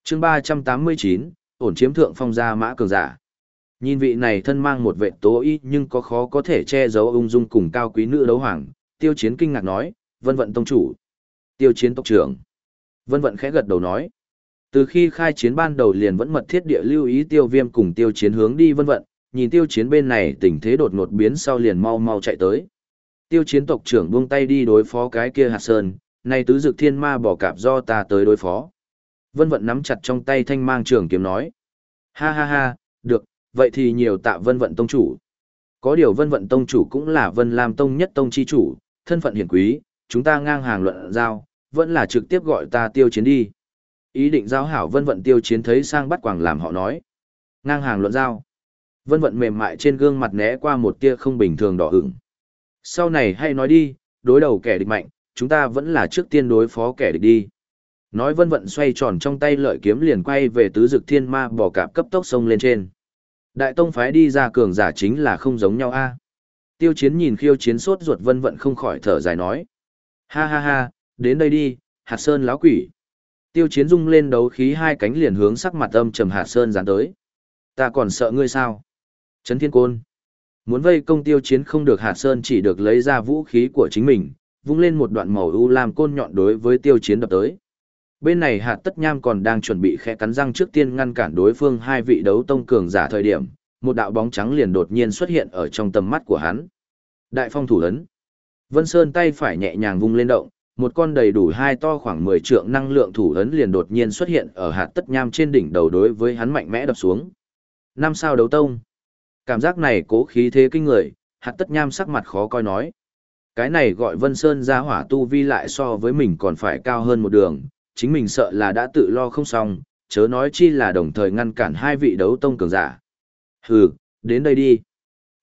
A: chương 389, ổn chiếm thượng phong gia mã cường giả. Nhìn vị này thân mang một vệ tố y nhưng có khó có thể che giấu ung dung cùng cao quý nữ đấu hoàng, tiêu chiến kinh ngạc nói, vân vận tông chủ. Tiêu chiến tộc trưởng. Vân vận khẽ gật đầu nói. Từ khi khai chiến ban đầu liền vẫn mật thiết địa lưu ý tiêu viêm cùng tiêu chiến hướng đi vân vận, nhìn tiêu chiến bên này tình thế đột ngột biến sau liền mau mau chạy tới. Tiêu chiến tộc trưởng buông tay đi đối phó cái kia hạt sơn, nay tứ dực thiên ma bỏ cạp do ta tới đối phó. Vân vận nắm chặt trong tay thanh mang trường kiếm nói. Ha ha ha, được, vậy thì nhiều tạ vân vận tông chủ. Có điều vân vận tông chủ cũng là vân lam tông nhất tông chi chủ, thân phận hiển quý, chúng ta ngang hàng luận giao, vẫn là trực tiếp gọi ta tiêu chiến đi. Ý định giao hảo vân vận tiêu chiến thấy sang bắt quảng làm họ nói. Ngang hàng luận giao. Vân vận mềm mại trên gương mặt né qua một tia không bình thường đỏ ửng. Sau này hay nói đi, đối đầu kẻ địch mạnh, chúng ta vẫn là trước tiên đối phó kẻ địch đi. Nói vân vận xoay tròn trong tay lợi kiếm liền quay về tứ dực thiên ma bò cạp cấp tốc sông lên trên. Đại tông phái đi ra cường giả chính là không giống nhau a. À? Tiêu chiến nhìn khiêu chiến sốt ruột vân vận không khỏi thở dài nói. Ha ha ha, đến đây đi, hạt sơn láo quỷ. Tiêu chiến rung lên đấu khí hai cánh liền hướng sắc mặt âm trầm hạt sơn dán tới. Ta còn sợ ngươi sao? Trấn thiên côn. Muốn vây công tiêu chiến không được hạt sơn chỉ được lấy ra vũ khí của chính mình, vung lên một đoạn màu u làm côn nhọn đối với tiêu chiến đập tới. Bên này hạt tất nham còn đang chuẩn bị khẽ cắn răng trước tiên ngăn cản đối phương hai vị đấu tông cường giả thời điểm, một đạo bóng trắng liền đột nhiên xuất hiện ở trong tầm mắt của hắn. Đại phong thủ ấn. Vân Sơn tay phải nhẹ nhàng vung lên động, một con đầy đủ hai to khoảng 10 trượng năng lượng thủ ấn liền đột nhiên xuất hiện ở hạt tất nham trên đỉnh đầu đối với hắn mạnh mẽ đập xuống. Năm sao đấu tông. Cảm giác này cố khí thế kinh người, hạt tất nham sắc mặt khó coi nói. Cái này gọi Vân Sơn ra hỏa tu vi lại so với mình còn phải cao hơn một đường, chính mình sợ là đã tự lo không xong, chớ nói chi là đồng thời ngăn cản hai vị đấu tông cường giả. Hừ, đến đây đi.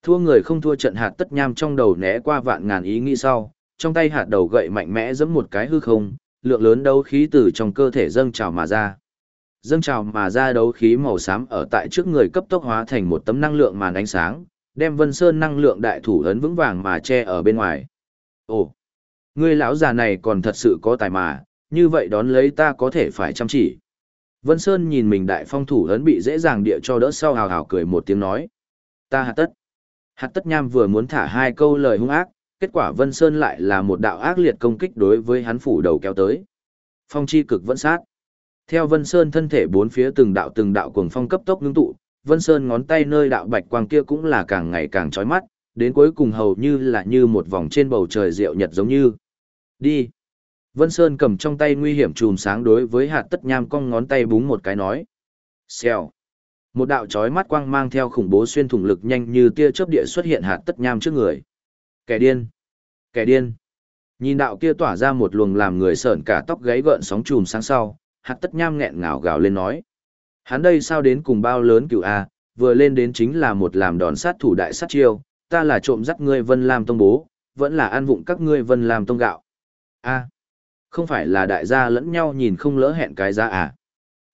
A: Thua người không thua trận hạt tất nham trong đầu né qua vạn ngàn ý nghĩ sau, trong tay hạt đầu gậy mạnh mẽ giẫm một cái hư không, lượng lớn đấu khí từ trong cơ thể dâng trào mà ra. Dâng trào mà ra đấu khí màu xám ở tại trước người cấp tốc hóa thành một tấm năng lượng màn ánh sáng, đem Vân Sơn năng lượng đại thủ ấn vững vàng mà che ở bên ngoài. Ồ, ngươi lão già này còn thật sự có tài mà, như vậy đón lấy ta có thể phải chăm chỉ. Vân Sơn nhìn mình đại phong thủ ấn bị dễ dàng địa cho đỡ sau hào hào cười một tiếng nói. Ta hạt tất. Hạt tất nham vừa muốn thả hai câu lời hung ác, kết quả Vân Sơn lại là một đạo ác liệt công kích đối với hắn phủ đầu kéo tới. Phong chi cực vẫn sát. Theo Vân Sơn thân thể bốn phía từng đạo từng đạo cuồng phong cấp tốc ngưng tụ, Vân Sơn ngón tay nơi đạo bạch quang kia cũng là càng ngày càng chói mắt, đến cuối cùng hầu như là như một vòng trên bầu trời rượu nhật giống như. Đi. Vân Sơn cầm trong tay nguy hiểm chùm sáng đối với hạt tất nham cong ngón tay búng một cái nói. Xèo. Một đạo chói mắt quang mang theo khủng bố xuyên thủng lực nhanh như tia chớp địa xuất hiện hạt tất nham trước người. Kẻ điên. Kẻ điên. Nhìn đạo kia tỏa ra một luồng làm người sợn cả tóc gáy gợn sóng chùm sáng sau, hạt tất nham nghẹn ngào gào lên nói. Hắn đây sao đến cùng bao lớn cựu A, vừa lên đến chính là một làm đòn sát thủ đại sát chiêu, ta là trộm dắt ngươi Vân Lam Tông bố, vẫn là ăn vụng các ngươi Vân Lam Tông gạo. A, không phải là đại gia lẫn nhau nhìn không lỡ hẹn cái ra à.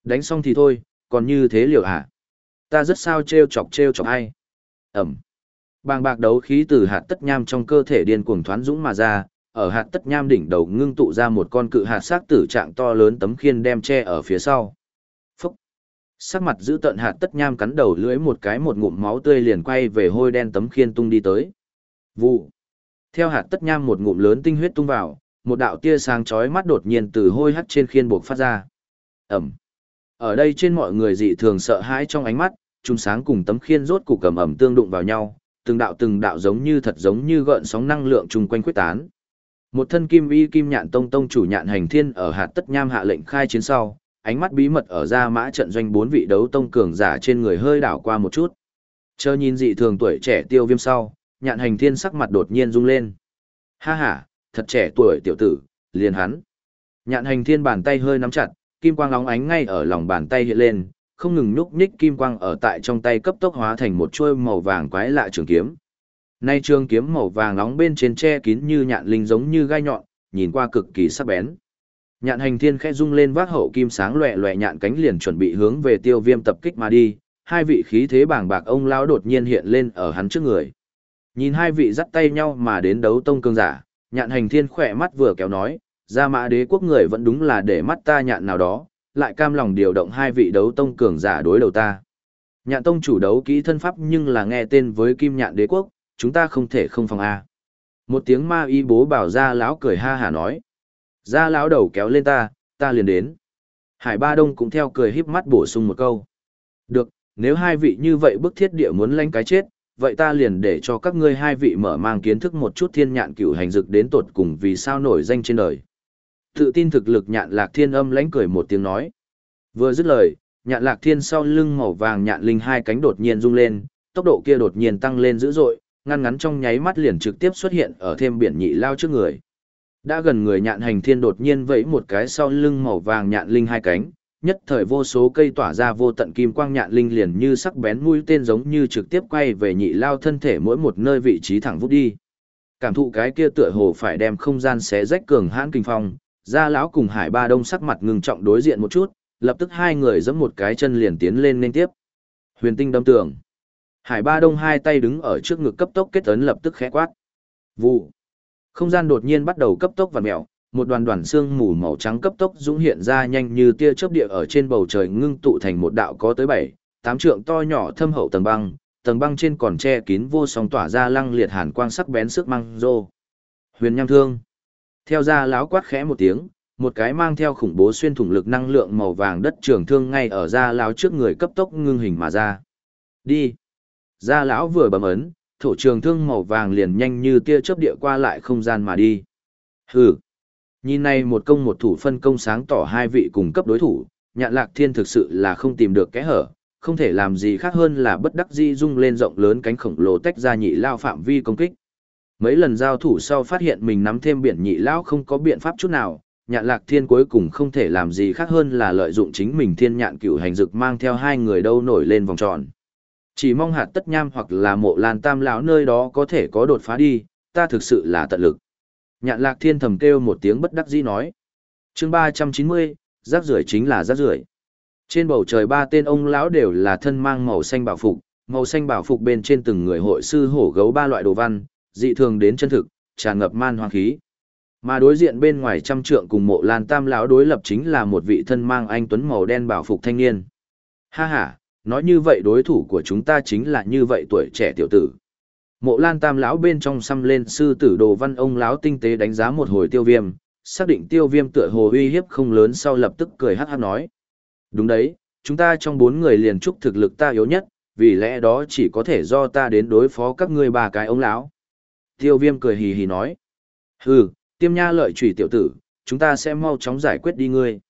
A: Đánh xong thì thôi, còn như thế liều à. Ta rất sao treo chọc treo chọc ai. Ẩm. Bàng bạc đấu khí từ hạt tất nham trong cơ thể điên cuồng thoán dũng mà ra, ở hạt tất nham đỉnh đầu ngưng tụ ra một con cự hạt sắc tử trạng to lớn tấm khiên đem che ở phía sau. Sắc mặt giữ tận hạt tất nham cắn đầu lưỡi một cái một ngụm máu tươi liền quay về hôi đen tấm khiên tung đi tới. Vụ! Theo hạt tất nham một ngụm lớn tinh huyết tung vào, một đạo tia sáng chói mắt đột nhiên từ hôi hắt trên khiên buộc phát ra. Ẩm! Ở đây trên mọi người dị thường sợ hãi trong ánh mắt, trung sáng cùng tấm khiên rốt cục cầm ẩm tương đụng vào nhau, từng đạo từng đạo giống như thật giống như gợn sóng năng lượng chung quanh quyết tán. Một thân kim y kim nhạn tông tông chủ nhạn hành thiên ở hạt tất nham hạ lệnh khai chiến sau, ánh mắt bí mật ở ra mã trận doanh bốn vị đấu tông cường giả trên người hơi đảo qua một chút. Chờ nhìn dị thường tuổi trẻ tiêu viêm sau, nhạn hành thiên sắc mặt đột nhiên rung lên. Ha ha, thật trẻ tuổi tiểu tử, liền hắn. Nhạn hành thiên bàn tay hơi nắm chặt, kim quang lóng ánh ngay ở lòng bàn tay hiện lên, không ngừng nhúc nhích kim quang ở tại trong tay cấp tốc hóa thành một chuôi màu vàng quái lạ trường kiếm. Nay trường kiếm màu vàng nóng bên trên che kín như nhạn linh giống như gai nhọn, nhìn qua cực kỳ sắc bén. Nhạn hành thiên khẽ rung lên vác hậu kim sáng loẹ loẹ nhạn cánh liền chuẩn bị hướng về tiêu viêm tập kích mà đi, hai vị khí thế bàng bạc ông lão đột nhiên hiện lên ở hắn trước người. Nhìn hai vị dắt tay nhau mà đến đấu tông cương giả, nhạn hành thiên khỏe mắt vừa kéo nói, ra mã đế quốc người vẫn đúng là để mắt ta nhạn nào đó, lại cam lòng điều động hai vị đấu tông cường giả đối đầu ta. Nhạn tông chủ đấu kỹ thân pháp nhưng là nghe tên với kim nhạn đế quốc, chúng ta không thể không phòng a. Một tiếng ma y bố bảo ra lão cười ha hả nói. Ra lão đầu kéo lên ta, ta liền đến. Hải Ba Đông cũng theo cười híp mắt bổ sung một câu. Được, nếu hai vị như vậy bức thiết địa muốn lánh cái chết, vậy ta liền để cho các ngươi hai vị mở mang kiến thức một chút thiên nhạn cửu hành dực đến tột cùng vì sao nổi danh trên đời. Tự tin thực lực nhạn lạc thiên âm lãnh cười một tiếng nói. Vừa dứt lời, nhạn lạc thiên sau lưng màu vàng nhạn linh hai cánh đột nhiên rung lên, tốc độ kia đột nhiên tăng lên dữ dội, ngăn ngắn trong nháy mắt liền trực tiếp xuất hiện ở thêm biển nhị lao trước người. Đã gần người nhạn hành thiên đột nhiên vẫy một cái sau lưng màu vàng nhạn linh hai cánh, nhất thời vô số cây tỏa ra vô tận kim quang nhạn linh liền như sắc bén mũi tên giống như trực tiếp quay về nhị lao thân thể mỗi một nơi vị trí thẳng vút đi. Cảm thụ cái kia tựa hồ phải đem không gian xé rách cường hãn kinh phong, gia lão cùng hải ba đông sắc mặt ngừng trọng đối diện một chút, lập tức hai người giẫm một cái chân liền tiến lên nên tiếp. Huyền tinh đâm tường. Hải ba đông hai tay đứng ở trước ngực cấp tốc kết ấn lập tức khẽ quát. Vụ. Không gian đột nhiên bắt đầu cấp tốc vặn mèo, một đoàn đoàn xương mù màu trắng cấp tốc dũng hiện ra nhanh như tia chớp địa ở trên bầu trời ngưng tụ thành một đạo có tới bảy, tám trượng to nhỏ thâm hậu tầng băng, tầng băng trên còn che kín vô song tỏa ra lăng liệt hàn quang sắc bén sức măng rô. Huyền nham thương. Theo ra láo quát khẽ một tiếng, một cái mang theo khủng bố xuyên thủng lực năng lượng màu vàng đất trường thương ngay ở ra láo trước người cấp tốc ngưng hình mà ra. Đi. Ra lão vừa bấm ấn, thổ trường thương màu vàng liền nhanh như tia chớp địa qua lại không gian mà đi. Hừ. Nhìn này một công một thủ phân công sáng tỏ hai vị cùng cấp đối thủ, nhạn lạc thiên thực sự là không tìm được kẽ hở, không thể làm gì khác hơn là bất đắc dĩ rung lên rộng lớn cánh khổng lồ tách ra nhị lao phạm vi công kích. Mấy lần giao thủ sau phát hiện mình nắm thêm biển nhị lao không có biện pháp chút nào, nhạn lạc thiên cuối cùng không thể làm gì khác hơn là lợi dụng chính mình thiên nhạn cửu hành dực mang theo hai người đâu nổi lên vòng tròn. Chỉ mong hạt tất nham hoặc là mộ lan tam lão nơi đó có thể có đột phá đi, ta thực sự là tận lực. Nhạn lạc thiên thầm kêu một tiếng bất đắc dĩ nói. chương ba trăm chín mươi, rác rưởi chính là rác rưởi. Trên bầu trời ba tên ông lão đều là thân mang màu xanh bảo phục, màu xanh bảo phục bên trên từng người hội sư hổ gấu ba loại đồ văn, dị thường đến chân thực, tràn ngập man hoang khí. Mà đối diện bên ngoài trăm trượng cùng mộ lan tam lão đối lập chính là một vị thân mang anh tuấn màu đen bảo phục thanh niên. Ha ha, nói như vậy đối thủ của chúng ta chính là như vậy tuổi trẻ tiểu tử. Mộ Lan Tam lão bên trong xăm lên sư tử đồ văn ông lão tinh tế đánh giá một hồi tiêu viêm, xác định tiêu viêm tựa hồ uy hiếp không lớn sau lập tức cười hát hát nói. Đúng đấy, chúng ta trong bốn người liền trúc thực lực ta yếu nhất, vì lẽ đó chỉ có thể do ta đến đối phó các ngươi ba cái ông lão. Tiêu viêm cười hì hì nói. Hừ, tiêm nha lợi trùy tiểu tử, chúng ta sẽ mau chóng giải quyết đi ngươi.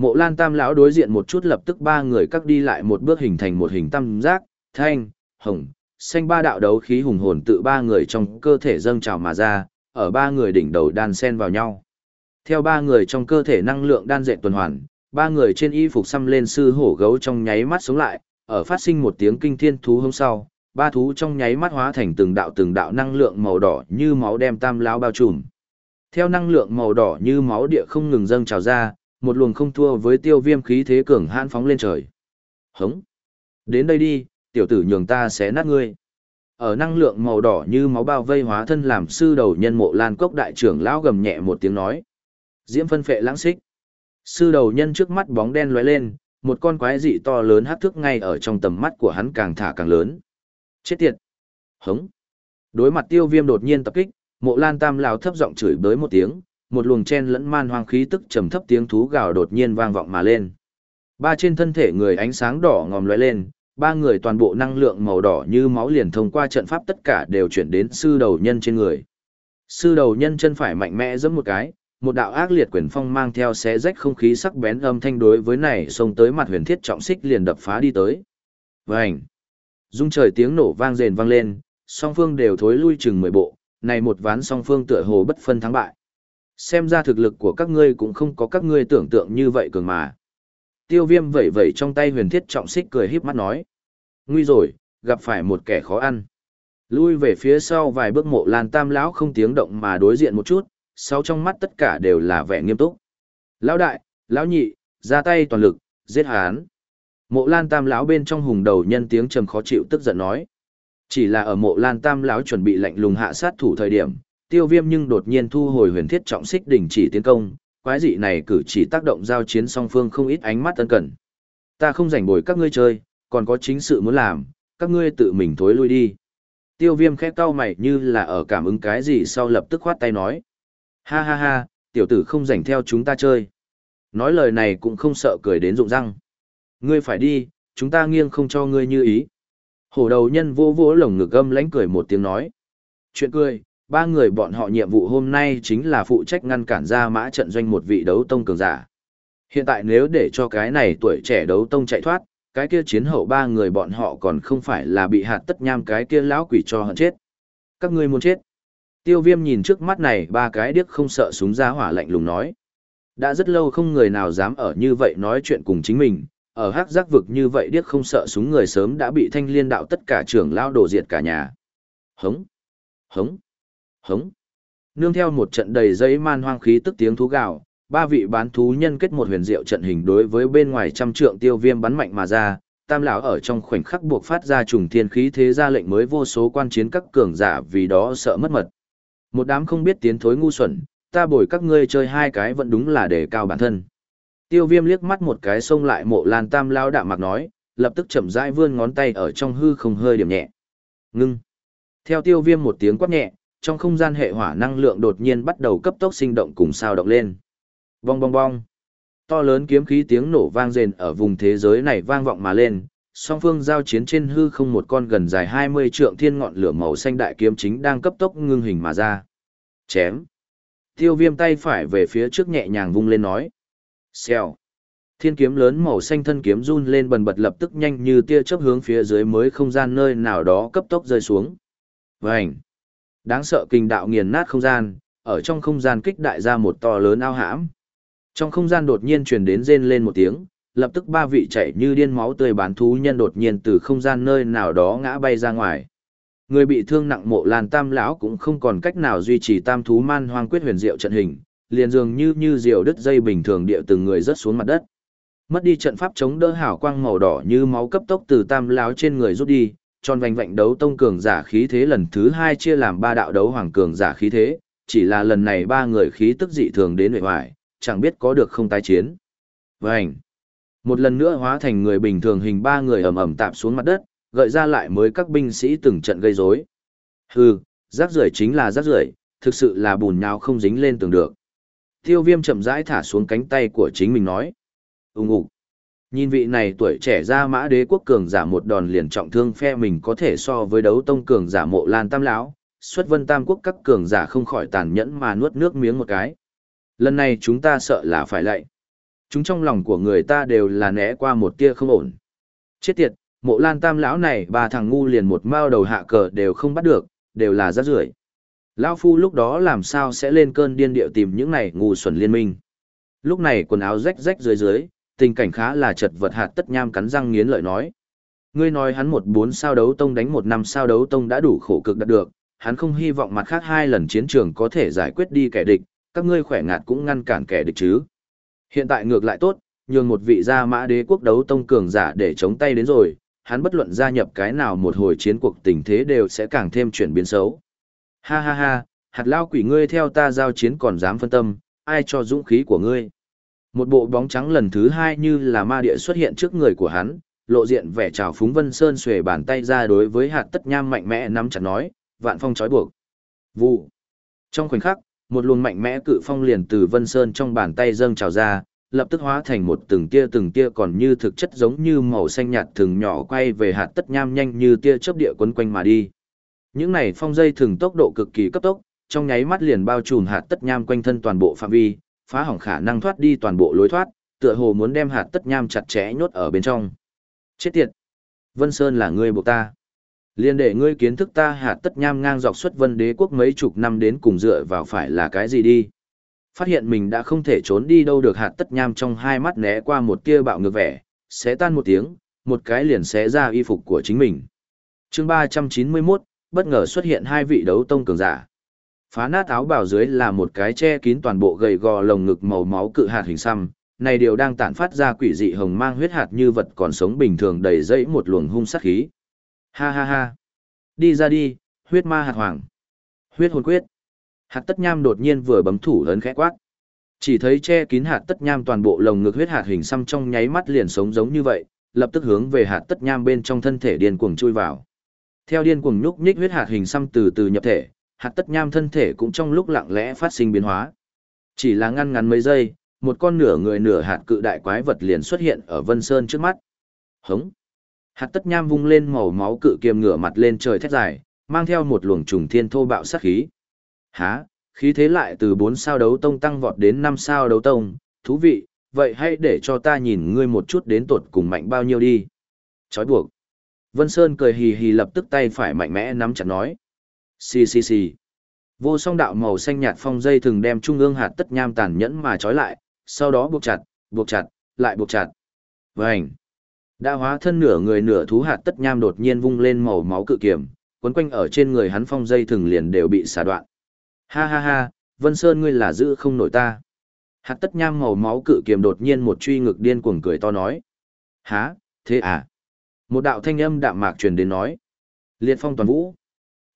A: Mộ Lan Tam lão đối diện một chút lập tức ba người cắt đi lại một bước hình thành một hình tam giác, thanh, hồng, xanh ba đạo đấu khí hùng hồn tự ba người trong cơ thể dâng trào mà ra, ở ba người đỉnh đầu đan xen vào nhau. Theo ba người trong cơ thể năng lượng đan dệt tuần hoàn, ba người trên y phục xăm lên sư hổ gấu trong nháy mắt sống lại, ở phát sinh một tiếng kinh thiên thú hôm sau, ba thú trong nháy mắt hóa thành từng đạo từng đạo năng lượng màu đỏ như máu đem tam lão bao trùm. Theo năng lượng màu đỏ như máu địa không ngừng dâng trào ra, một luồng không thua với tiêu viêm khí thế cường hãn phóng lên trời. Hống! Đến đây đi, tiểu tử nhường ta sẽ nát ngươi. Ở năng lượng màu đỏ như máu bao vây hóa thân làm sư đầu nhân mộ lan cốc đại trưởng lão gầm nhẹ một tiếng nói. Diễm phân phệ lãng xích. Sư đầu nhân trước mắt bóng đen lóe lên, một con quái dị to lớn hát thức ngay ở trong tầm mắt của hắn càng thả càng lớn. Chết tiệt! Hống! Đối mặt tiêu viêm đột nhiên tập kích, mộ lan tam lão thấp giọng chửi bới một tiếng, một luồng chen lẫn man hoang khí tức trầm thấp tiếng thú gào đột nhiên vang vọng mà lên. Ba trên thân thể người ánh sáng đỏ ngòm lóe lên, ba người toàn bộ năng lượng màu đỏ như máu liền thông qua trận pháp tất cả đều chuyển đến sư đầu nhân trên người. Sư đầu nhân chân phải mạnh mẽ giẫm một cái, một đạo ác liệt quyền phong mang theo xé rách không khí sắc bén âm thanh đối với này xông tới mặt huyền thiết trọng xích liền đập phá đi tới. Vành! Dung trời tiếng nổ vang rền vang lên, song phương đều thối lui chừng mười bộ, này một ván song phương tựa hồ bất phân thắng bại. Xem ra thực lực của các ngươi cũng không có các ngươi tưởng tượng như vậy cường mà. Tiêu viêm vẩy vẩy trong tay huyền thiết trọng xích cười híp mắt nói. Nguy rồi, gặp phải một kẻ khó ăn. Lui về phía sau vài bước mộ lan tam lão không tiếng động mà đối diện một chút, sau trong mắt tất cả đều là vẻ nghiêm túc. Lão đại, lão nhị, ra tay toàn lực, giết hán. Mộ Lan Tam lão bên trong hùng đầu nhân tiếng trầm khó chịu tức giận nói. Chỉ là ở Mộ Lan Tam lão chuẩn bị lạnh lùng hạ sát thủ thời điểm, Tiêu Viêm nhưng đột nhiên thu hồi huyền thiết trọng xích đình chỉ tiến công, quái dị này cử chỉ tác động giao chiến song phương không ít ánh mắt tân cẩn. Ta không rảnh bồi các ngươi chơi, còn có chính sự muốn làm, các ngươi tự mình thối lui đi. Tiêu Viêm khẽ cau mày như là ở cảm ứng cái gì sau lập tức khoát tay nói. Ha ha ha, tiểu tử không rảnh theo chúng ta chơi. Nói lời này cũng không sợ cười đến rụng răng. Ngươi phải đi, chúng ta nghiêng không cho ngươi như ý. Hổ đầu nhân vô vô lồng ngực âm lánh cười một tiếng nói. Chuyện cười, ba người bọn họ nhiệm vụ hôm nay chính là phụ trách ngăn cản ra mã trận doanh một vị đấu tông cường giả. Hiện tại nếu để cho cái này tuổi trẻ đấu tông chạy thoát, cái kia chiến hậu ba người bọn họ còn không phải là bị hạt tất nham cái kia lão quỷ cho hận chết. Các ngươi muốn chết. Tiêu viêm nhìn trước mắt này ba cái điếc không sợ súng ra hỏa lạnh lùng nói. Đã rất lâu không người nào dám ở như vậy nói chuyện cùng chính mình, ở hắc giác vực như vậy điếc không sợ súng người sớm đã bị thanh liên đạo tất cả trưởng lao đổ diệt cả nhà. Hống! Hống! Hống! Nương theo một trận đầy giấy man hoang khí tức tiếng thú gạo, ba vị bán thú nhân kết một huyền diệu trận hình đối với bên ngoài trăm trượng tiêu viêm bắn mạnh mà ra, tam lão ở trong khoảnh khắc buộc phát ra trùng thiên khí thế ra lệnh mới vô số quan chiến các cường giả vì đó sợ mất mật. Một đám không biết tiến thối ngu xuẩn, ta bồi các ngươi chơi hai cái vẫn đúng là để cao bản thân. Tiêu viêm liếc mắt một cái xông lại mộ lan tam lao đạm mặc nói, lập tức chậm rãi vươn ngón tay ở trong hư không hơi điểm nhẹ. Ngưng. Theo tiêu viêm một tiếng quát nhẹ, trong không gian hệ hỏa năng lượng đột nhiên bắt đầu cấp tốc sinh động cùng sao động lên. Bong bong bong. To lớn kiếm khí tiếng nổ vang rền ở vùng thế giới này vang vọng mà lên, song phương giao chiến trên hư không một con gần dài 20 trượng thiên ngọn lửa màu xanh đại kiếm chính đang cấp tốc ngưng hình mà ra. Chém. Tiêu viêm tay phải về phía trước nhẹ nhàng vung lên nói. Xèo. Thiên kiếm lớn màu xanh thân kiếm run lên bần bật lập tức nhanh như tia chớp hướng phía dưới mới không gian nơi nào đó cấp tốc rơi xuống. Vành. Đáng sợ kinh đạo nghiền nát không gian, ở trong không gian kích đại ra một to lớn ao hãm. Trong không gian đột nhiên truyền đến rên lên một tiếng, lập tức ba vị chạy như điên máu tươi bán thú nhân đột nhiên từ không gian nơi nào đó ngã bay ra ngoài. Người bị thương nặng mộ Lan Tam lão cũng không còn cách nào duy trì tam thú man hoang quyết huyền diệu trận hình, liền dường như như diều đứt dây bình thường địa từng người rớt xuống mặt đất. Mất đi trận pháp chống đỡ hảo quang màu đỏ như máu cấp tốc từ tam lão trên người rút đi, tròn vành vạnh đấu tông cường giả khí thế lần thứ hai chia làm ba đạo đấu hoàng cường giả khí thế, chỉ là lần này ba người khí tức dị thường đến nội hoài, chẳng biết có được không tái chiến. Vành! Một lần nữa hóa thành người bình thường hình ba người ầm ầm tạm xuống mặt đất, gợi ra lại mới các binh sĩ từng trận gây rối. Hừ, rác rưởi chính là rác rưởi, thực sự là bùn nhão không dính lên tường được. Tiêu viêm chậm rãi thả xuống cánh tay của chính mình nói. "Ùng ục." Nhìn vị này tuổi trẻ ra mã đế quốc cường giả một đòn liền trọng thương phe mình có thể so với đấu tông cường giả mộ lan tam lão xuất vân tam quốc các cường giả không khỏi tàn nhẫn mà nuốt nước miếng một cái. Lần này chúng ta sợ là phải lạy. Chúng trong lòng của người ta đều là né qua một tia không ổn. Chết tiệt, mộ lan tam lão này ba thằng ngu liền một mao đầu hạ cờ đều không bắt được, đều là rác rưởi. Lão phu lúc đó làm sao sẽ lên cơn điên điệu tìm những này ngu xuẩn liên minh. Lúc này quần áo rách rách dưới dưới, tình cảnh khá là chật vật hạt tất nham cắn răng nghiến lợi nói. Ngươi nói hắn một bốn sao đấu tông đánh một năm sao đấu tông đã đủ khổ cực đạt được, hắn không hy vọng mặt khác hai lần chiến trường có thể giải quyết đi kẻ địch, các ngươi khỏe ngạt cũng ngăn cản kẻ địch chứ. Hiện tại ngược lại tốt, nhường một vị gia mã đế quốc đấu tông cường giả để chống tay đến rồi, hắn bất luận gia nhập cái nào một hồi chiến cuộc tình thế đều sẽ càng thêm chuyển biến xấu. Ha ha ha, hạt lao quỷ ngươi theo ta giao chiến còn dám phân tâm, ai cho dũng khí của ngươi. Một bộ bóng trắng lần thứ hai như là ma địa xuất hiện trước người của hắn, lộ diện vẻ trào phúng Vân Sơn xuề bàn tay ra đối với hạt tất nham mạnh mẽ nắm chặt nói, vạn phong trói buộc. Vụ. Trong khoảnh khắc, một luồng mạnh mẽ cự phong liền từ Vân Sơn trong bàn tay dâng trào ra, lập tức hóa thành một từng tia từng tia còn như thực chất giống như màu xanh nhạt thường nhỏ quay về hạt tất nham nhanh như tia chớp địa quấn quanh mà đi. Những này phong dây thường tốc độ cực kỳ cấp tốc, trong nháy mắt liền bao trùm hạt tất nham quanh thân toàn bộ phạm vi, phá hỏng khả năng thoát đi toàn bộ lối thoát, tựa hồ muốn đem hạt tất nham chặt chẽ nhốt ở bên trong. Chết tiệt! Vân Sơn là ngươi buộc ta. Liên để ngươi kiến thức ta hạt tất nham ngang dọc xuất vân đế quốc mấy chục năm đến cùng dựa vào phải là cái gì đi. Phát hiện mình đã không thể trốn đi đâu được hạt tất nham trong hai mắt né qua một tia bạo ngược vẻ, xé tan một tiếng, một cái liền xé ra y phục của chính mình. chương 391, bất ngờ xuất hiện hai vị đấu tông cường giả. Phá nát áo bào dưới là một cái che kín toàn bộ gầy gò lồng ngực màu máu cự hạt hình xăm, này điều đang tản phát ra quỷ dị hồng mang huyết hạt như vật còn sống bình thường đầy dẫy một luồng hung sát khí. Ha ha ha. Đi ra đi, huyết ma hạt hoàng. Huyết hồn quyết. Hạt tất nham đột nhiên vừa bấm thủ lớn khẽ quát. Chỉ thấy che kín hạt tất nham toàn bộ lồng ngực huyết hạt hình xăm trong nháy mắt liền sống giống như vậy, lập tức hướng về hạt tất nham bên trong thân thể điên cuồng chui vào. Theo điên cuồng nhúc nhích huyết hạt hình xăm từ từ nhập thể, hạt tất nham thân thể cũng trong lúc lặng lẽ phát sinh biến hóa. Chỉ là ngăn ngắn mấy giây, một con nửa người nửa hạt cự đại quái vật liền xuất hiện ở Vân Sơn trước mắt. Hống! Hạt tất nham vung lên màu máu cự kiềm ngửa mặt lên trời thét dài, mang theo một luồng trùng thiên thô bạo sát khí. Há, khí thế lại từ 4 sao đấu tông tăng vọt đến 5 sao đấu tông, thú vị, vậy hãy để cho ta nhìn ngươi một chút đến tột cùng mạnh bao nhiêu đi. Chói buộc. Vân Sơn cười hì hì lập tức tay phải mạnh mẽ nắm chặt nói. Xì xì xì. Vô song đạo màu xanh nhạt phong dây thường đem trung ương hạt tất nham tàn nhẫn mà trói lại, sau đó buộc chặt, buộc chặt, lại buộc chặt. Vành. Đã hóa thân nửa người nửa thú hạt tất nham đột nhiên vung lên màu máu cự kiểm, quấn quanh ở trên người hắn phong dây thường liền đều bị xả đoạn. Ha ha ha, Vân Sơn ngươi là giữ không nổi ta. Hạt tất nham màu máu cự kiềm đột nhiên một truy ngực điên cuồng cười to nói. Há, thế à? Một đạo thanh âm đạm mạc truyền đến nói. Liệt phong toàn vũ.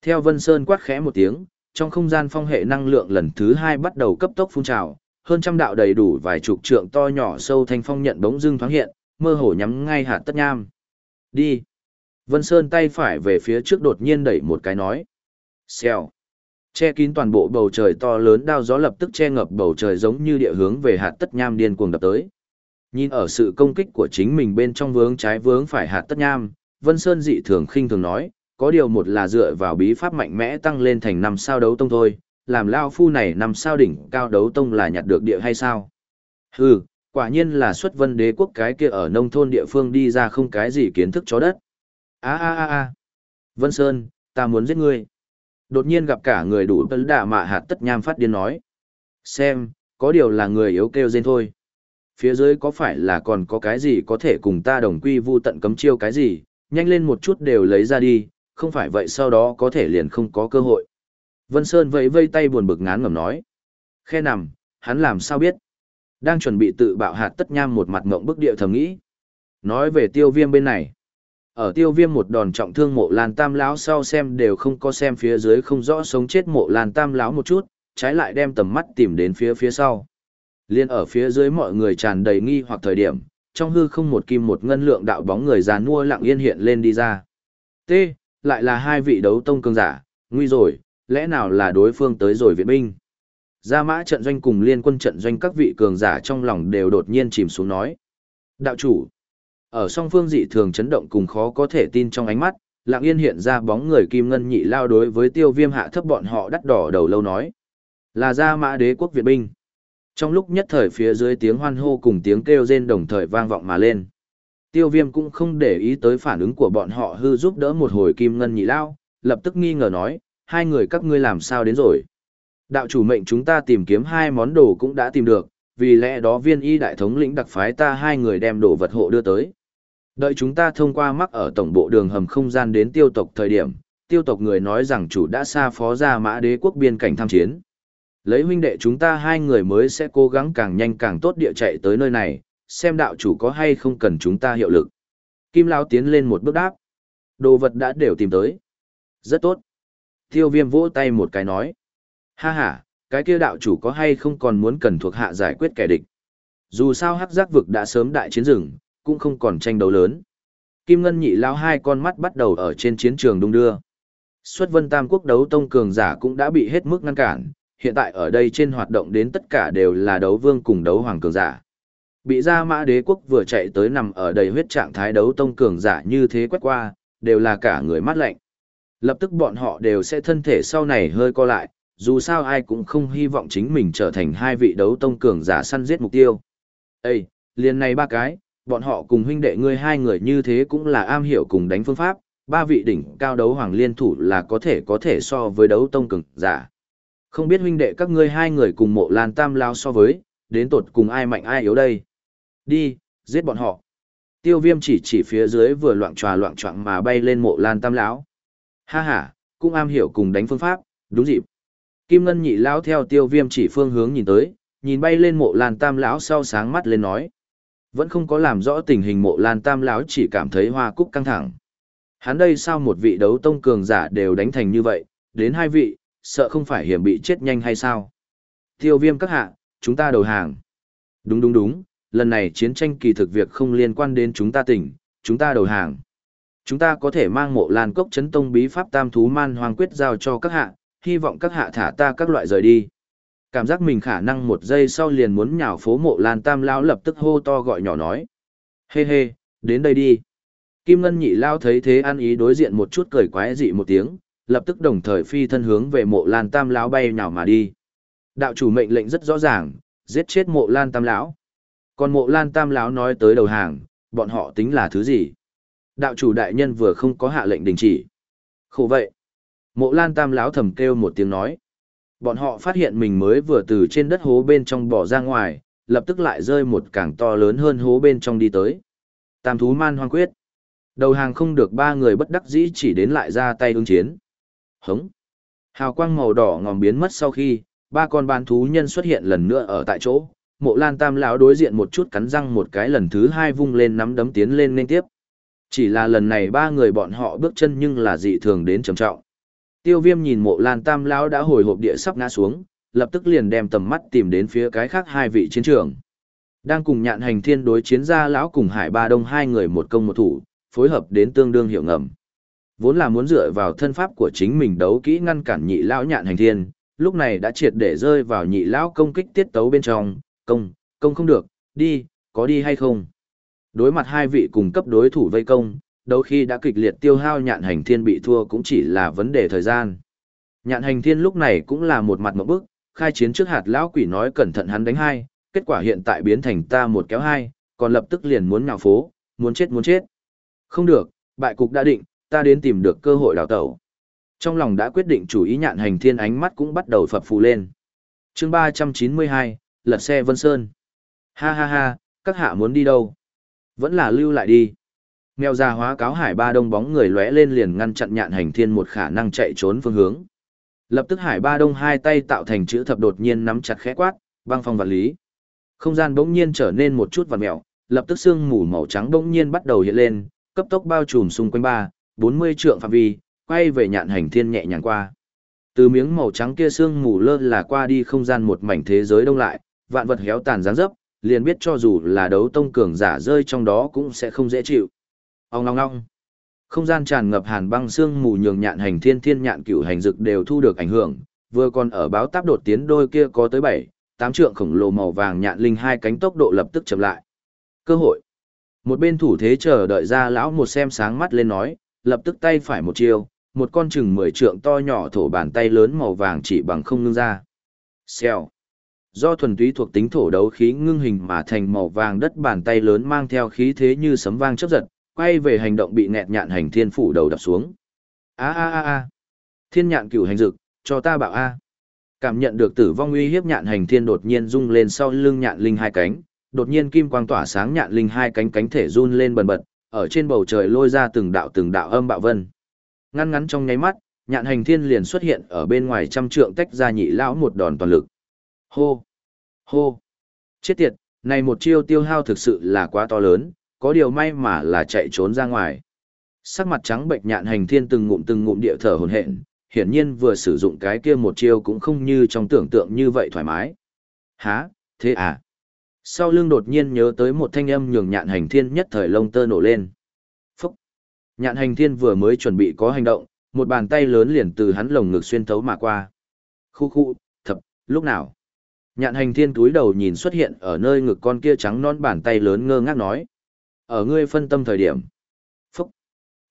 A: Theo Vân Sơn quát khẽ một tiếng, trong không gian phong hệ năng lượng lần thứ hai bắt đầu cấp tốc phun trào, hơn trăm đạo đầy đủ vài chục trượng to nhỏ sâu thanh phong nhận bỗng dưng thoáng hiện, mơ hồ nhắm ngay hạt tất nham. Đi. Vân Sơn tay phải về phía trước đột nhiên đẩy một cái nói. Xèo. Che kín toàn bộ bầu trời to lớn đao gió lập tức che ngập bầu trời giống như địa hướng về hạt tất nham điên cuồng đập tới. Nhìn ở sự công kích của chính mình bên trong vướng trái vướng phải hạt tất nham, Vân Sơn dị thường khinh thường nói, có điều một là dựa vào bí pháp mạnh mẽ tăng lên thành năm sao đấu tông thôi, làm lao phu này năm sao đỉnh cao đấu tông là nhặt được địa hay sao? Hừ, quả nhiên là xuất vân đế quốc cái kia ở nông thôn địa phương đi ra không cái gì kiến thức chó đất. A a a a. Vân Sơn, ta muốn giết ngươi. Đột nhiên gặp cả người đủ tấn đạ mạ hạt tất nham phát điên nói. Xem, có điều là người yếu kêu rên thôi. Phía dưới có phải là còn có cái gì có thể cùng ta đồng quy vu tận cấm chiêu cái gì, nhanh lên một chút đều lấy ra đi, không phải vậy sau đó có thể liền không có cơ hội. Vân Sơn vẫy vây tay buồn bực ngán ngẩm nói. Khe nằm, hắn làm sao biết? Đang chuẩn bị tự bạo hạt tất nham một mặt ngộng bức địa thầm nghĩ. Nói về tiêu viêm bên này. Ở tiêu viêm một đòn trọng thương mộ lan tam lão sau xem đều không có xem phía dưới không rõ sống chết mộ lan tam lão một chút, trái lại đem tầm mắt tìm đến phía phía sau. Liên ở phía dưới mọi người tràn đầy nghi hoặc thời điểm, trong hư không một kim một ngân lượng đạo bóng người già nua lặng yên hiện lên đi ra. T, lại là hai vị đấu tông cường giả, nguy rồi, lẽ nào là đối phương tới rồi viện binh. Gia mã trận doanh cùng liên quân trận doanh các vị cường giả trong lòng đều đột nhiên chìm xuống nói. Đạo chủ, ở song phương dị thường chấn động cùng khó có thể tin trong ánh mắt, lạng yên hiện ra bóng người kim ngân nhị lao đối với tiêu viêm hạ thấp bọn họ đắt đỏ đầu lâu nói. Là gia mã đế quốc Việt binh. Trong lúc nhất thời phía dưới tiếng hoan hô cùng tiếng kêu rên đồng thời vang vọng mà lên. Tiêu viêm cũng không để ý tới phản ứng của bọn họ hư giúp đỡ một hồi kim ngân nhị lao, lập tức nghi ngờ nói, hai người các ngươi làm sao đến rồi. Đạo chủ mệnh chúng ta tìm kiếm hai món đồ cũng đã tìm được, vì lẽ đó viên y đại thống lĩnh đặc phái ta hai người đem đồ vật hộ đưa tới. Đợi chúng ta thông qua mắc ở tổng bộ đường hầm không gian đến tiêu tộc thời điểm, tiêu tộc người nói rằng chủ đã xa phó ra mã đế quốc biên cảnh tham chiến. Lấy huynh đệ chúng ta hai người mới sẽ cố gắng càng nhanh càng tốt địa chạy tới nơi này, xem đạo chủ có hay không cần chúng ta hiệu lực. Kim Lão tiến lên một bước đáp. Đồ vật đã đều tìm tới. Rất tốt. Tiêu viêm vỗ tay một cái nói. Ha ha, cái kia đạo chủ có hay không còn muốn cần thuộc hạ giải quyết kẻ địch. Dù sao hắc giác vực đã sớm đại chiến rừng, cũng không còn tranh đấu lớn. Kim Ngân nhị lao hai con mắt bắt đầu ở trên chiến trường đung đưa. Xuất vân tam quốc đấu tông cường giả cũng đã bị hết mức ngăn cản, hiện tại ở đây trên hoạt động đến tất cả đều là đấu vương cùng đấu hoàng cường giả. Bị ra mã đế quốc vừa chạy tới nằm ở đầy huyết trạng thái đấu tông cường giả như thế quét qua, đều là cả người mát lạnh. Lập tức bọn họ đều sẽ thân thể sau này hơi co lại, dù sao ai cũng không hy vọng chính mình trở thành hai vị đấu tông cường giả săn giết mục tiêu. Ê, liền này ba cái, bọn họ cùng huynh đệ ngươi hai người như thế cũng là am hiểu cùng đánh phương pháp, ba vị đỉnh cao đấu hoàng liên thủ là có thể có thể so với đấu tông cường giả. Không biết huynh đệ các ngươi hai người cùng mộ lan tam lao so với, đến tột cùng ai mạnh ai yếu đây. Đi, giết bọn họ. Tiêu viêm chỉ chỉ phía dưới vừa loạn tròa loạn trọng mà bay lên mộ lan tam lão. Ha ha, cũng am hiểu cùng đánh phương pháp, đúng dịp. Kim Ngân nhị lão theo tiêu viêm chỉ phương hướng nhìn tới, nhìn bay lên mộ lan tam lão sau sáng mắt lên nói. Vẫn không có làm rõ tình hình mộ lan tam lão chỉ cảm thấy hoa cúc căng thẳng. Hắn đây sao một vị đấu tông cường giả đều đánh thành như vậy, đến hai vị, sợ không phải hiểm bị chết nhanh hay sao? Tiêu viêm các hạ, chúng ta đầu hàng. Đúng đúng đúng, lần này chiến tranh kỳ thực việc không liên quan đến chúng ta tỉnh, chúng ta đầu hàng. Chúng ta có thể mang mộ lan cốc chấn tông bí pháp tam thú man hoàng quyết giao cho các hạ, hy vọng các hạ thả ta các loại rời đi. Cảm giác mình khả năng một giây sau liền muốn nhào phố mộ lan tam lão lập tức hô to gọi nhỏ nói. Hê hê, đến đây đi. Kim Ngân nhị lao thấy thế ăn ý đối diện một chút cười quái dị một tiếng, lập tức đồng thời phi thân hướng về mộ lan tam lão bay nhào mà đi. Đạo chủ mệnh lệnh rất rõ ràng, giết chết mộ lan tam lão. Còn mộ lan tam lão nói tới đầu hàng, bọn họ tính là thứ gì? Đạo chủ đại nhân vừa không có hạ lệnh đình chỉ. Khổ vậy. Mộ lan tam lão thầm kêu một tiếng nói. Bọn họ phát hiện mình mới vừa từ trên đất hố bên trong bỏ ra ngoài, lập tức lại rơi một càng to lớn hơn hố bên trong đi tới. Tam thú man hoang quyết. Đầu hàng không được ba người bất đắc dĩ chỉ đến lại ra tay ứng chiến. Hống. Hào quang màu đỏ ngòm biến mất sau khi, ba con bán thú nhân xuất hiện lần nữa ở tại chỗ. Mộ Lan Tam lão đối diện một chút cắn răng một cái lần thứ hai vung lên nắm đấm tiến lên liên tiếp. Chỉ là lần này ba người bọn họ bước chân nhưng là dị thường đến trầm trọng. Tiêu Viêm nhìn Mộ Lan Tam lão đã hồi hộp địa sắp ngã xuống, lập tức liền đem tầm mắt tìm đến phía cái khác hai vị chiến trường. Đang cùng nhạn hành thiên đối chiến gia lão cùng Hải Ba Đông hai người một công một thủ, phối hợp đến tương đương hiệu ngầm. Vốn là muốn dựa vào thân pháp của chính mình đấu kỹ ngăn cản nhị lão nhạn hành thiên, lúc này đã triệt để rơi vào nhị lão công kích tiết tấu bên trong, công, công không được, đi, có đi hay không. Đối mặt hai vị cùng cấp đối thủ vây công, đấu khi đã kịch liệt tiêu hao nhạn hành thiên bị thua cũng chỉ là vấn đề thời gian. Nhạn hành thiên lúc này cũng là một mặt một bức, khai chiến trước hạt lão quỷ nói cẩn thận hắn đánh hai, kết quả hiện tại biến thành ta một kéo hai, còn lập tức liền muốn nhào phố, muốn chết muốn chết. Không được, bại cục đã định, ta đến tìm được cơ hội đào tẩu. Trong lòng đã quyết định chủ ý nhạn hành thiên ánh mắt cũng bắt đầu phập phù lên. chương 392, lật xe Vân Sơn. Ha ha ha, các hạ muốn đi đâu? Vẫn là lưu lại đi. Mèo già hóa cáo hải ba đông bóng người lóe lên liền ngăn chặn nhạn hành thiên một khả năng chạy trốn phương hướng. Lập tức hải ba đông hai tay tạo thành chữ thập đột nhiên nắm chặt khẽ quát, băng phong vật lý. Không gian bỗng nhiên trở nên một chút vặn mèo, lập tức sương mù màu trắng bỗng nhiên bắt đầu hiện lên, cấp tốc bao trùm xung quanh ba, 40 trượng phạm vi, quay về nhạn hành thiên nhẹ nhàng qua. Từ miếng màu trắng kia sương mù lơ là qua đi không gian một mảnh thế giới đông lại, vạn vật héo tàn gián dấp, liền biết cho dù là đấu tông cường giả rơi trong đó cũng sẽ không dễ chịu. Ông ngong ngong. Không gian tràn ngập hàn băng xương mù nhường nhạn hành thiên thiên nhạn cửu hành dực đều thu được ảnh hưởng, vừa còn ở báo táp đột tiến đôi kia có tới 7, 8 trượng khổng lồ màu vàng nhạn linh hai cánh tốc độ lập tức chậm lại. Cơ hội. Một bên thủ thế chờ đợi ra lão một xem sáng mắt lên nói, lập tức tay phải một chiêu, một con chừng 10 trượng to nhỏ thổ bàn tay lớn màu vàng chỉ bằng không ngưng ra. Xèo. Do thuần túy thuộc tính thổ đấu khí ngưng hình mà thành màu vàng đất bàn tay lớn mang theo khí thế như sấm vang chớp giật, quay về hành động bị nẹt nhạn hành thiên phủ đầu đập xuống. A a a a. Thiên nhạn cửu hành dực, cho ta bảo a. Cảm nhận được tử vong uy hiếp nhạn hành thiên đột nhiên rung lên sau lưng nhạn linh hai cánh, đột nhiên kim quang tỏa sáng nhạn linh hai cánh cánh thể run lên bần bật, ở trên bầu trời lôi ra từng đạo từng đạo âm bạo vân. Ngăn ngắn trong nháy mắt, nhạn hành thiên liền xuất hiện ở bên ngoài trăm trượng tách ra nhị lão một đòn toàn lực. Hô! Hô! Chết tiệt, này một chiêu tiêu hao thực sự là quá to lớn, có điều may mà là chạy trốn ra ngoài. Sắc mặt trắng bệnh nhạn hành thiên từng ngụm từng ngụm địa thở hồn hện, hiển nhiên vừa sử dụng cái kia một chiêu cũng không như trong tưởng tượng như vậy thoải mái. Hả, thế à? Sau lưng đột nhiên nhớ tới một thanh âm nhường nhạn hành thiên nhất thời lông tơ nổ lên. Phúc! Nhạn hành thiên vừa mới chuẩn bị có hành động, một bàn tay lớn liền từ hắn lồng ngực xuyên thấu mà qua. Khu khu, thập, lúc nào? Nhạn hành thiên túi đầu nhìn xuất hiện ở nơi ngực con kia trắng non bàn tay lớn ngơ ngác nói. Ở ngươi phân tâm thời điểm. Phúc!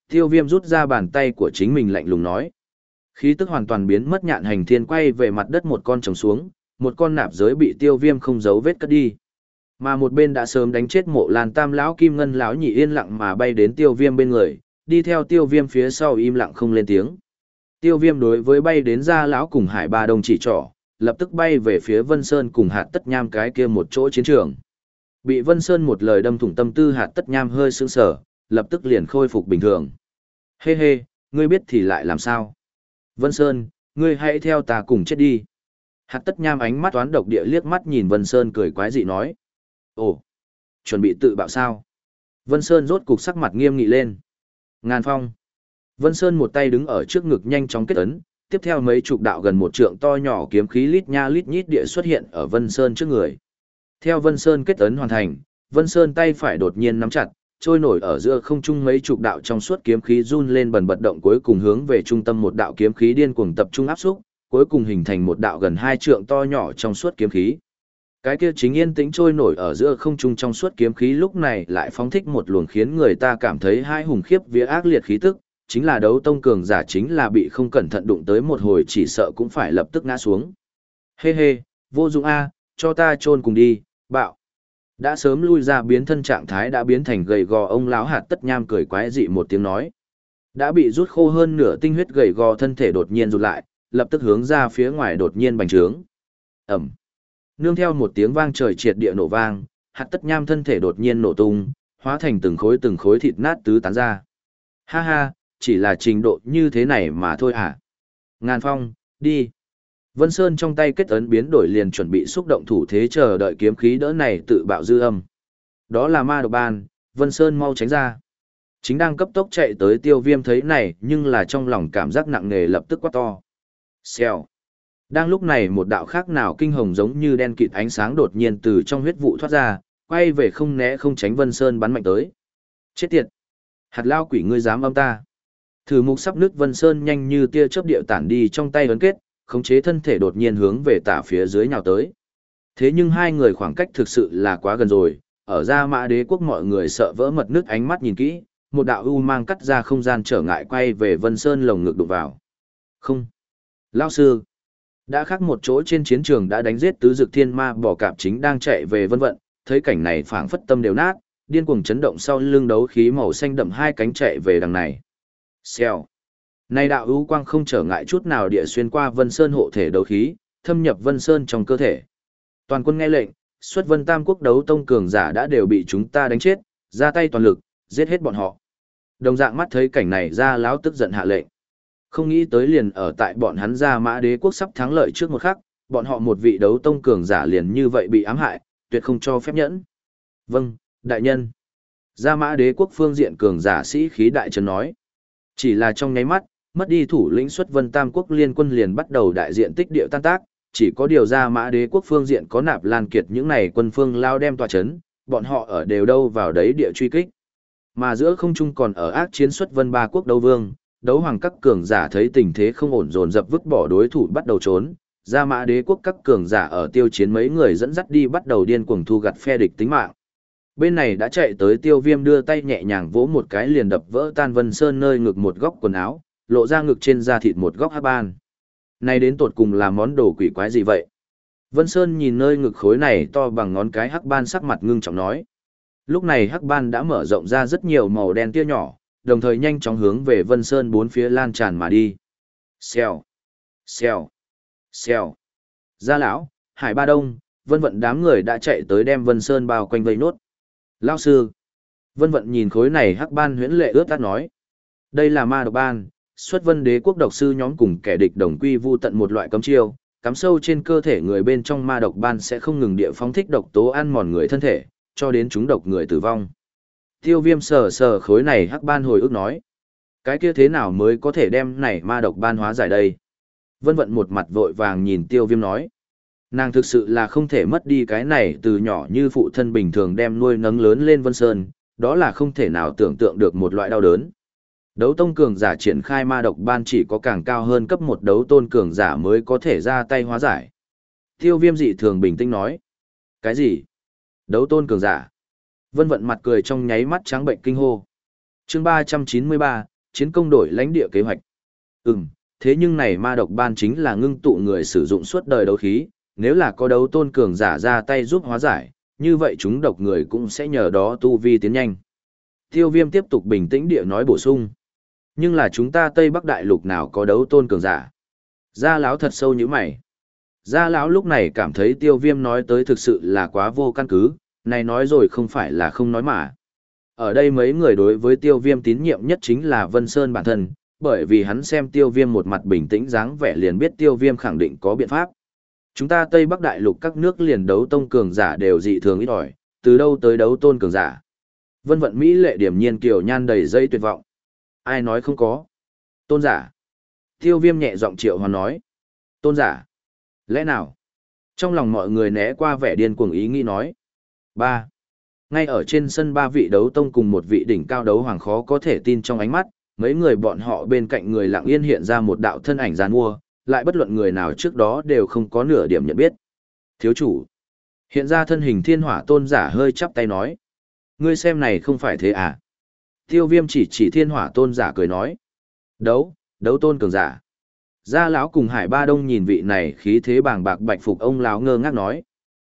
A: Tiêu viêm rút ra bàn tay của chính mình lạnh lùng nói. Khí tức hoàn toàn biến mất nhạn hành thiên quay về mặt đất một con trồng xuống, một con nạp giới bị tiêu viêm không giấu vết cất đi. Mà một bên đã sớm đánh chết mộ làn tam lão kim ngân lão nhị yên lặng mà bay đến tiêu viêm bên người, đi theo tiêu viêm phía sau im lặng không lên tiếng. Tiêu viêm đối với bay đến ra lão cùng hải ba đồng chỉ trỏ, lập tức bay về phía Vân Sơn cùng hạt tất nham cái kia một chỗ chiến trường. Bị Vân Sơn một lời đâm thủng tâm tư hạt tất nham hơi sững sờ, lập tức liền khôi phục bình thường. Hê hê, ngươi biết thì lại làm sao? Vân Sơn, ngươi hãy theo ta cùng chết đi. Hạt tất nham ánh mắt toán độc địa liếc mắt nhìn Vân Sơn cười quái dị nói. Ồ, chuẩn bị tự bạo sao? Vân Sơn rốt cục sắc mặt nghiêm nghị lên. Ngàn phong. Vân Sơn một tay đứng ở trước ngực nhanh chóng kết ấn, tiếp theo mấy chục đạo gần một trượng to nhỏ kiếm khí lít nha lít nhít địa xuất hiện ở Vân Sơn trước người. Theo Vân Sơn kết ấn hoàn thành, Vân Sơn tay phải đột nhiên nắm chặt, trôi nổi ở giữa không trung mấy chục đạo trong suốt kiếm khí run lên bần bật động cuối cùng hướng về trung tâm một đạo kiếm khí điên cuồng tập trung áp xúc, cuối cùng hình thành một đạo gần hai trượng to nhỏ trong suốt kiếm khí. Cái kia chính yên tĩnh trôi nổi ở giữa không trung trong suốt kiếm khí lúc này lại phóng thích một luồng khiến người ta cảm thấy hai hùng khiếp vía ác liệt khí tức, chính là đấu tông cường giả chính là bị không cẩn thận đụng tới một hồi chỉ sợ cũng phải lập tức ngã xuống. Hê hê, vô dụng A, cho ta chôn cùng đi, bạo. Đã sớm lui ra biến thân trạng thái đã biến thành gầy gò ông lão hạt tất nham cười quái dị một tiếng nói. Đã bị rút khô hơn nửa tinh huyết gầy gò thân thể đột nhiên rụt lại, lập tức hướng ra phía ngoài đột nhiên bành trướng. Ẩm. Nương theo một tiếng vang trời triệt địa nổ vang, hạt tất nham thân thể đột nhiên nổ tung, hóa thành từng khối từng khối thịt nát tứ tán ra. Ha ha, chỉ là trình độ như thế này mà thôi à. Ngàn phong, đi. Vân Sơn trong tay kết ấn biến đổi liền chuẩn bị xúc động thủ thế chờ đợi kiếm khí đỡ này tự bạo dư âm. Đó là ma độc ban, Vân Sơn mau tránh ra. Chính đang cấp tốc chạy tới tiêu viêm thấy này nhưng là trong lòng cảm giác nặng nề lập tức quá to. Xèo. Đang lúc này một đạo khác nào kinh hồng giống như đen kịt ánh sáng đột nhiên từ trong huyết vụ thoát ra, quay về không né không tránh Vân Sơn bắn mạnh tới. Chết tiệt! Hạt lao quỷ ngươi dám âm ta. Thử mục sắp nước Vân Sơn nhanh như tia chớp điệu tản đi trong tay ấn kết, khống chế thân thể đột nhiên hướng về tả phía dưới nhào tới. Thế nhưng hai người khoảng cách thực sự là quá gần rồi, ở ra mã đế quốc mọi người sợ vỡ mật nước ánh mắt nhìn kỹ, một đạo u mang cắt ra không gian trở ngại quay về Vân Sơn lồng ngực đụng vào. Không. Lao sư. Đã khác một chỗ trên chiến trường đã đánh giết tứ dực thiên ma bỏ cạp chính đang chạy về vân vận, thấy cảnh này phảng phất tâm đều nát, điên cuồng chấn động sau lưng đấu khí màu xanh đậm hai cánh chạy về đằng này. Xèo. Nay đạo ưu quang không trở ngại chút nào địa xuyên qua Vân Sơn hộ thể đấu khí, thâm nhập Vân Sơn trong cơ thể. Toàn quân nghe lệnh, xuất Vân Tam quốc đấu tông cường giả đã đều bị chúng ta đánh chết, ra tay toàn lực, giết hết bọn họ. Đồng dạng mắt thấy cảnh này ra lão tức giận hạ lệnh. Không nghĩ tới liền ở tại bọn hắn ra mã đế quốc sắp thắng lợi trước một khắc, bọn họ một vị đấu tông cường giả liền như vậy bị ám hại, tuyệt không cho phép nhẫn. Vâng, đại nhân. Gia mã đế quốc phương diện cường giả sĩ khí đại trấn nói. Chỉ là trong nháy mắt, mất đi thủ lĩnh xuất vân tam quốc liên quân liền bắt đầu đại diện tích địa tan tác, chỉ có điều ra mã đế quốc phương diện có nạp lan kiệt những này quân phương lao đem tòa chấn, bọn họ ở đều đâu vào đấy địa truy kích. Mà giữa không trung còn ở ác chiến xuất vân ba quốc đấu vương, đấu hoàng các cường giả thấy tình thế không ổn dồn dập vứt bỏ đối thủ bắt đầu trốn, ra mã đế quốc các cường giả ở tiêu chiến mấy người dẫn dắt đi bắt đầu điên cuồng thu gặt phe địch tính mạng. Bên này đã chạy tới tiêu viêm đưa tay nhẹ nhàng vỗ một cái liền đập vỡ tan vân sơn nơi ngực một góc quần áo, lộ ra ngực trên da thịt một góc hát ban. Này đến tột cùng là món đồ quỷ quái gì vậy? Vân Sơn nhìn nơi ngực khối này to bằng ngón cái hắc ban sắc mặt ngưng trọng nói. Lúc này hắc ban đã mở rộng ra rất nhiều màu đen tia nhỏ, đồng thời nhanh chóng hướng về Vân Sơn bốn phía lan tràn mà đi. Xèo, xèo, xèo. Gia lão, Hải Ba Đông, Vân Vận đám người đã chạy tới đem Vân Sơn bao quanh vây nốt. Lao sư. Vân Vận nhìn khối này hắc ban huyễn lệ ướt át nói. Đây là ma độc ban, xuất vân đế quốc độc sư nhóm cùng kẻ địch đồng quy vu tận một loại cấm chiêu, cắm sâu trên cơ thể người bên trong ma độc ban sẽ không ngừng địa phóng thích độc tố ăn mòn người thân thể, cho đến chúng độc người tử vong. Tiêu viêm sờ sờ khối này hắc ban hồi ức nói. Cái kia thế nào mới có thể đem này ma độc ban hóa giải đây? Vân vận một mặt vội vàng nhìn tiêu viêm nói. Nàng thực sự là không thể mất đi cái này từ nhỏ như phụ thân bình thường đem nuôi nấng lớn lên Vân Sơn, đó là không thể nào tưởng tượng được một loại đau đớn. Đấu tông cường giả triển khai ma độc ban chỉ có càng cao hơn cấp một đấu tôn cường giả mới có thể ra tay hóa giải. Tiêu viêm dị thường bình tĩnh nói. Cái gì? Đấu tôn cường giả. Vân vận mặt cười trong nháy mắt trắng bệnh kinh hô. chương ba trăm chín mươi ba chiến công đổi lãnh địa kế hoạch. Ừm, thế nhưng này ma độc ban chính là ngưng tụ người sử dụng suốt đời đấu khí, nếu là có đấu tôn cường giả ra tay giúp hóa giải, như vậy chúng độc người cũng sẽ nhờ đó tu vi tiến nhanh. Tiêu viêm tiếp tục bình tĩnh địa nói bổ sung. Nhưng là chúng ta Tây Bắc Đại Lục nào có đấu tôn cường giả. Gia lão thật sâu như mày. Gia lão lúc này cảm thấy tiêu viêm nói tới thực sự là quá vô căn cứ, này nói rồi không phải là không nói mà. Ở đây mấy người đối với tiêu viêm tín nhiệm nhất chính là Vân Sơn bản thân, bởi vì hắn xem tiêu viêm một mặt bình tĩnh dáng vẻ liền biết tiêu viêm khẳng định có biện pháp. Chúng ta Tây Bắc Đại Lục các nước liền đấu tông cường giả đều dị thường ít ỏi, từ đâu tới đấu tôn cường giả. Vân vận Mỹ lệ điểm nhiên kiều nhan đầy dây tuyệt vọng. Ai nói không có? Tôn giả. Tiêu viêm nhẹ giọng triệu hoàn nói. Tôn giả. Lẽ nào? Trong lòng mọi người né qua vẻ điên cuồng ý nghĩ nói. ba Ngay ở trên sân ba vị đấu tông cùng một vị đỉnh cao đấu hoàng khó có thể tin trong ánh mắt, mấy người bọn họ bên cạnh người lặng yên hiện ra một đạo thân ảnh giàn mua, lại bất luận người nào trước đó đều không có nửa điểm nhận biết. Thiếu chủ. Hiện ra thân hình thiên hỏa tôn giả hơi chắp tay nói. Ngươi xem này không phải thế à? Tiêu viêm chỉ chỉ thiên hỏa tôn giả cười nói. Đấu, đấu tôn cường giả. Gia lão cùng hải ba đông nhìn vị này khí thế bàng bạc bạch phục ông lão ngơ ngác nói.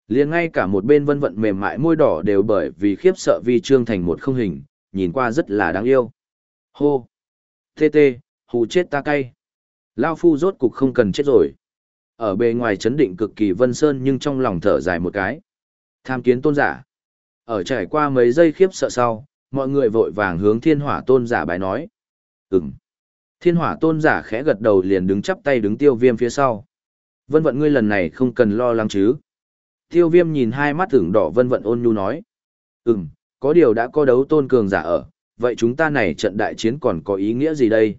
A: liền ngay cả một bên vân vận mềm mại môi đỏ đều bởi vì khiếp sợ vi trương thành một không hình, nhìn qua rất là đáng yêu. Hô! Tê tê, hù chết ta cay. Lao phu rốt cục không cần chết rồi. Ở bề ngoài chấn định cực kỳ vân sơn nhưng trong lòng thở dài một cái. Tham kiến tôn giả. Ở trải qua mấy giây khiếp sợ sau, mọi người vội vàng hướng thiên hỏa tôn giả bài nói. Ừm. Thiên hỏa tôn giả khẽ gật đầu liền đứng chắp tay đứng tiêu viêm phía sau. Vân vận ngươi lần này không cần lo lắng chứ. Tiêu viêm nhìn hai mắt thửng đỏ vân vận ôn nhu nói. Ừm, có điều đã có đấu tôn cường giả ở, vậy chúng ta này trận đại chiến còn có ý nghĩa gì đây?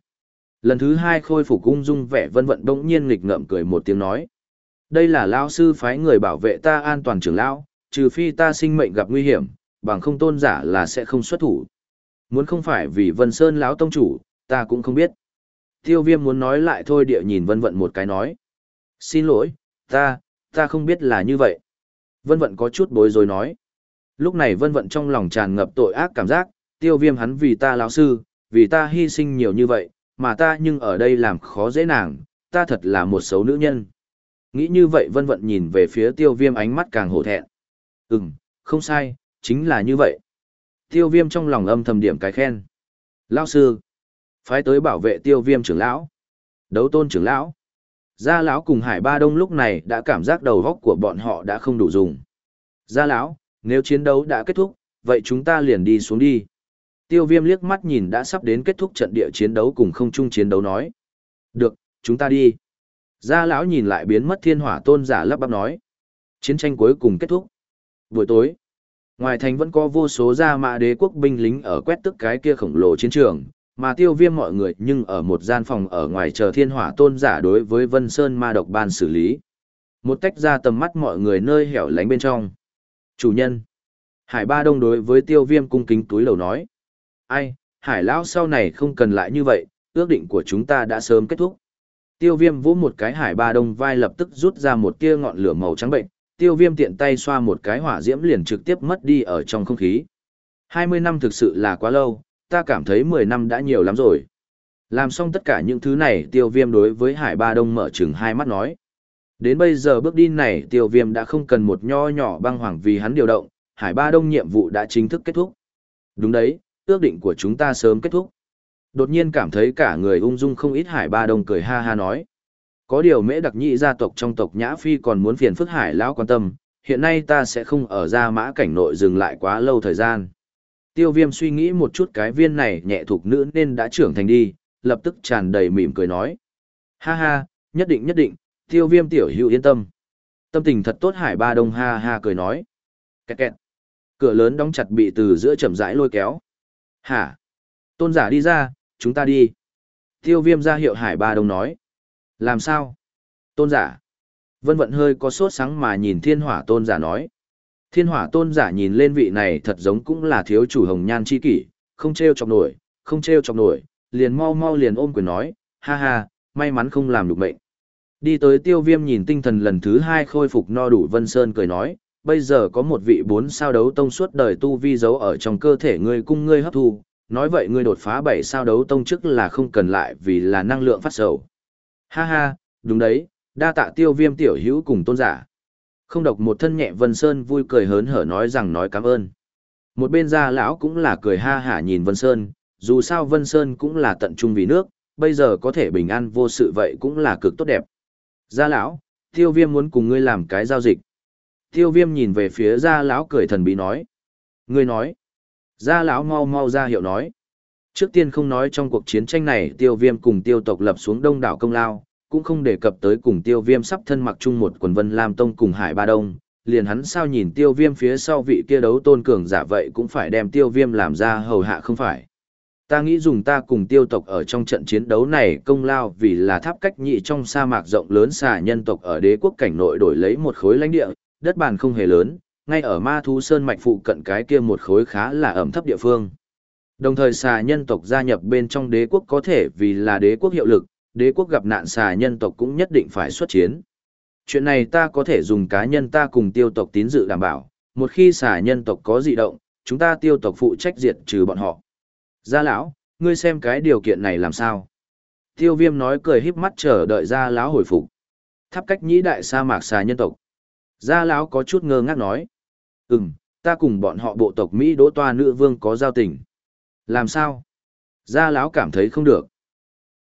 A: Lần thứ hai khôi phục cung dung vẻ vân vận bỗng nhiên nghịch ngợm cười một tiếng nói. Đây là lao sư phái người bảo vệ ta an toàn trưởng lão, trừ phi ta sinh mệnh gặp nguy hiểm, bằng không tôn giả là sẽ không xuất thủ. Muốn không phải vì Vân Sơn lão tông chủ, ta cũng không biết. Tiêu viêm muốn nói lại thôi địa nhìn vân vận một cái nói. Xin lỗi, ta, ta không biết là như vậy. Vân vận có chút bối rối nói. Lúc này vân vận trong lòng tràn ngập tội ác cảm giác, tiêu viêm hắn vì ta lão sư, vì ta hy sinh nhiều như vậy, mà ta nhưng ở đây làm khó dễ nàng, ta thật là một xấu nữ nhân. Nghĩ như vậy vân vận nhìn về phía tiêu viêm ánh mắt càng hổ thẹn. Ừm, không sai, chính là như vậy. Tiêu viêm trong lòng âm thầm điểm cái khen. Lão sư, phái tới bảo vệ tiêu viêm trưởng lão. Đấu tôn trưởng lão. Gia lão cùng Hải Ba Đông lúc này đã cảm giác đầu góc của bọn họ đã không đủ dùng. Gia lão, nếu chiến đấu đã kết thúc, vậy chúng ta liền đi xuống đi. Tiêu viêm liếc mắt nhìn đã sắp đến kết thúc trận địa chiến đấu cùng không chung chiến đấu nói. Được, chúng ta đi. Gia lão nhìn lại biến mất thiên hỏa tôn giả lắp bắp nói. Chiến tranh cuối cùng kết thúc. Buổi tối, ngoài thành vẫn có vô số gia mã đế quốc binh lính ở quét tức cái kia khổng lồ chiến trường, mà tiêu viêm mọi người nhưng ở một gian phòng ở ngoài chờ thiên hỏa tôn giả đối với Vân Sơn ma độc ban xử lý. Một tách ra tầm mắt mọi người nơi hẻo lánh bên trong. Chủ nhân. Hải Ba Đông đối với tiêu viêm cung kính túi lầu nói. Ai, hải lão sau này không cần lại như vậy, ước định của chúng ta đã sớm kết thúc. Tiêu viêm vỗ một cái hải ba đông vai lập tức rút ra một tia ngọn lửa màu trắng bệnh, tiêu viêm tiện tay xoa một cái hỏa diễm liền trực tiếp mất đi ở trong không khí. 20 năm thực sự là quá lâu, ta cảm thấy 10 năm đã nhiều lắm rồi. Làm xong tất cả những thứ này tiêu viêm đối với hải ba đông mở chừng hai mắt nói. Đến bây giờ bước đi này tiêu viêm đã không cần một nho nhỏ băng hoàng vì hắn điều động, hải ba đông nhiệm vụ đã chính thức kết thúc. Đúng đấy, ước định của chúng ta sớm kết thúc. Đột nhiên cảm thấy cả người ung dung không ít hải ba đông cười ha ha nói. Có điều mễ đặc nhị gia tộc trong tộc Nhã Phi còn muốn phiền phức hải lão quan tâm, hiện nay ta sẽ không ở ra mã cảnh nội dừng lại quá lâu thời gian. Tiêu viêm suy nghĩ một chút cái viên này nhẹ thuộc nữ nên đã trưởng thành đi, lập tức tràn đầy mỉm cười nói. Ha ha, nhất định nhất định, tiêu viêm tiểu hữu yên tâm. Tâm tình thật tốt hải ba đông ha ha cười nói. Kẹt kẹt. Cửa lớn đóng chặt bị từ giữa chậm rãi lôi kéo. Hả? Tôn giả đi ra, chúng ta đi. Tiêu viêm ra hiệu hải ba đông nói. Làm sao? Tôn giả. Vân vận hơi có sốt sáng mà nhìn thiên hỏa tôn giả nói. Thiên hỏa tôn giả nhìn lên vị này thật giống cũng là thiếu chủ hồng nhan chi kỷ, không treo chọc nổi, không treo chọc nổi, liền mau mau liền ôm quyền nói, ha ha, may mắn không làm được mệnh. Đi tới tiêu viêm nhìn tinh thần lần thứ hai khôi phục no đủ Vân Sơn cười nói, bây giờ có một vị bốn sao đấu tông suốt đời tu vi giấu ở trong cơ thể ngươi cung ngươi hấp thu, nói vậy ngươi đột phá bảy sao đấu tông trước là không cần lại vì là năng lượng phát sầu. Ha ha, đúng đấy, đa tạ tiêu viêm tiểu hữu cùng tôn giả. Không độc một thân nhẹ Vân Sơn vui cười hớn hở nói rằng nói cảm ơn. Một bên gia lão cũng là cười ha hả nhìn Vân Sơn, dù sao Vân Sơn cũng là tận trung vì nước, bây giờ có thể bình an vô sự vậy cũng là cực tốt đẹp. Gia lão, tiêu viêm muốn cùng ngươi làm cái giao dịch. Tiêu viêm nhìn về phía gia lão cười thần bí nói. Ngươi nói. Gia lão mau mau ra hiệu nói. Trước tiên không nói trong cuộc chiến tranh này tiêu viêm cùng tiêu tộc lập xuống đông đảo công lao, cũng không đề cập tới cùng tiêu viêm sắp thân mặc chung một quần vân lam tông cùng hải ba đông, liền hắn sao nhìn tiêu viêm phía sau vị kia đấu tôn cường giả vậy cũng phải đem tiêu viêm làm ra hầu hạ không phải. Ta nghĩ dùng ta cùng tiêu tộc ở trong trận chiến đấu này công lao vì là tháp cách nhị trong sa mạc rộng lớn xà nhân tộc ở đế quốc cảnh nội đổi lấy một khối lãnh địa, đất bàn không hề lớn, ngay ở ma thú sơn mạch phụ cận cái kia một khối khá là ẩm thấp địa phương. Đồng thời xà nhân tộc gia nhập bên trong đế quốc có thể vì là đế quốc hiệu lực, đế quốc gặp nạn xà nhân tộc cũng nhất định phải xuất chiến. Chuyện này ta có thể dùng cá nhân ta cùng tiêu tộc tín dự đảm bảo, một khi xà nhân tộc có dị động, chúng ta tiêu tộc phụ trách diệt trừ bọn họ. Gia lão, ngươi xem cái điều kiện này làm sao? Tiêu viêm nói cười híp mắt chờ đợi gia lão hồi phục. Tháp cách nhĩ đại sa mạc xà nhân tộc. Gia lão có chút ngơ ngác nói. Ừm, ta cùng bọn họ bộ tộc Mỹ đỗ toa nữ vương có giao tình. Làm sao? Gia lão cảm thấy không được.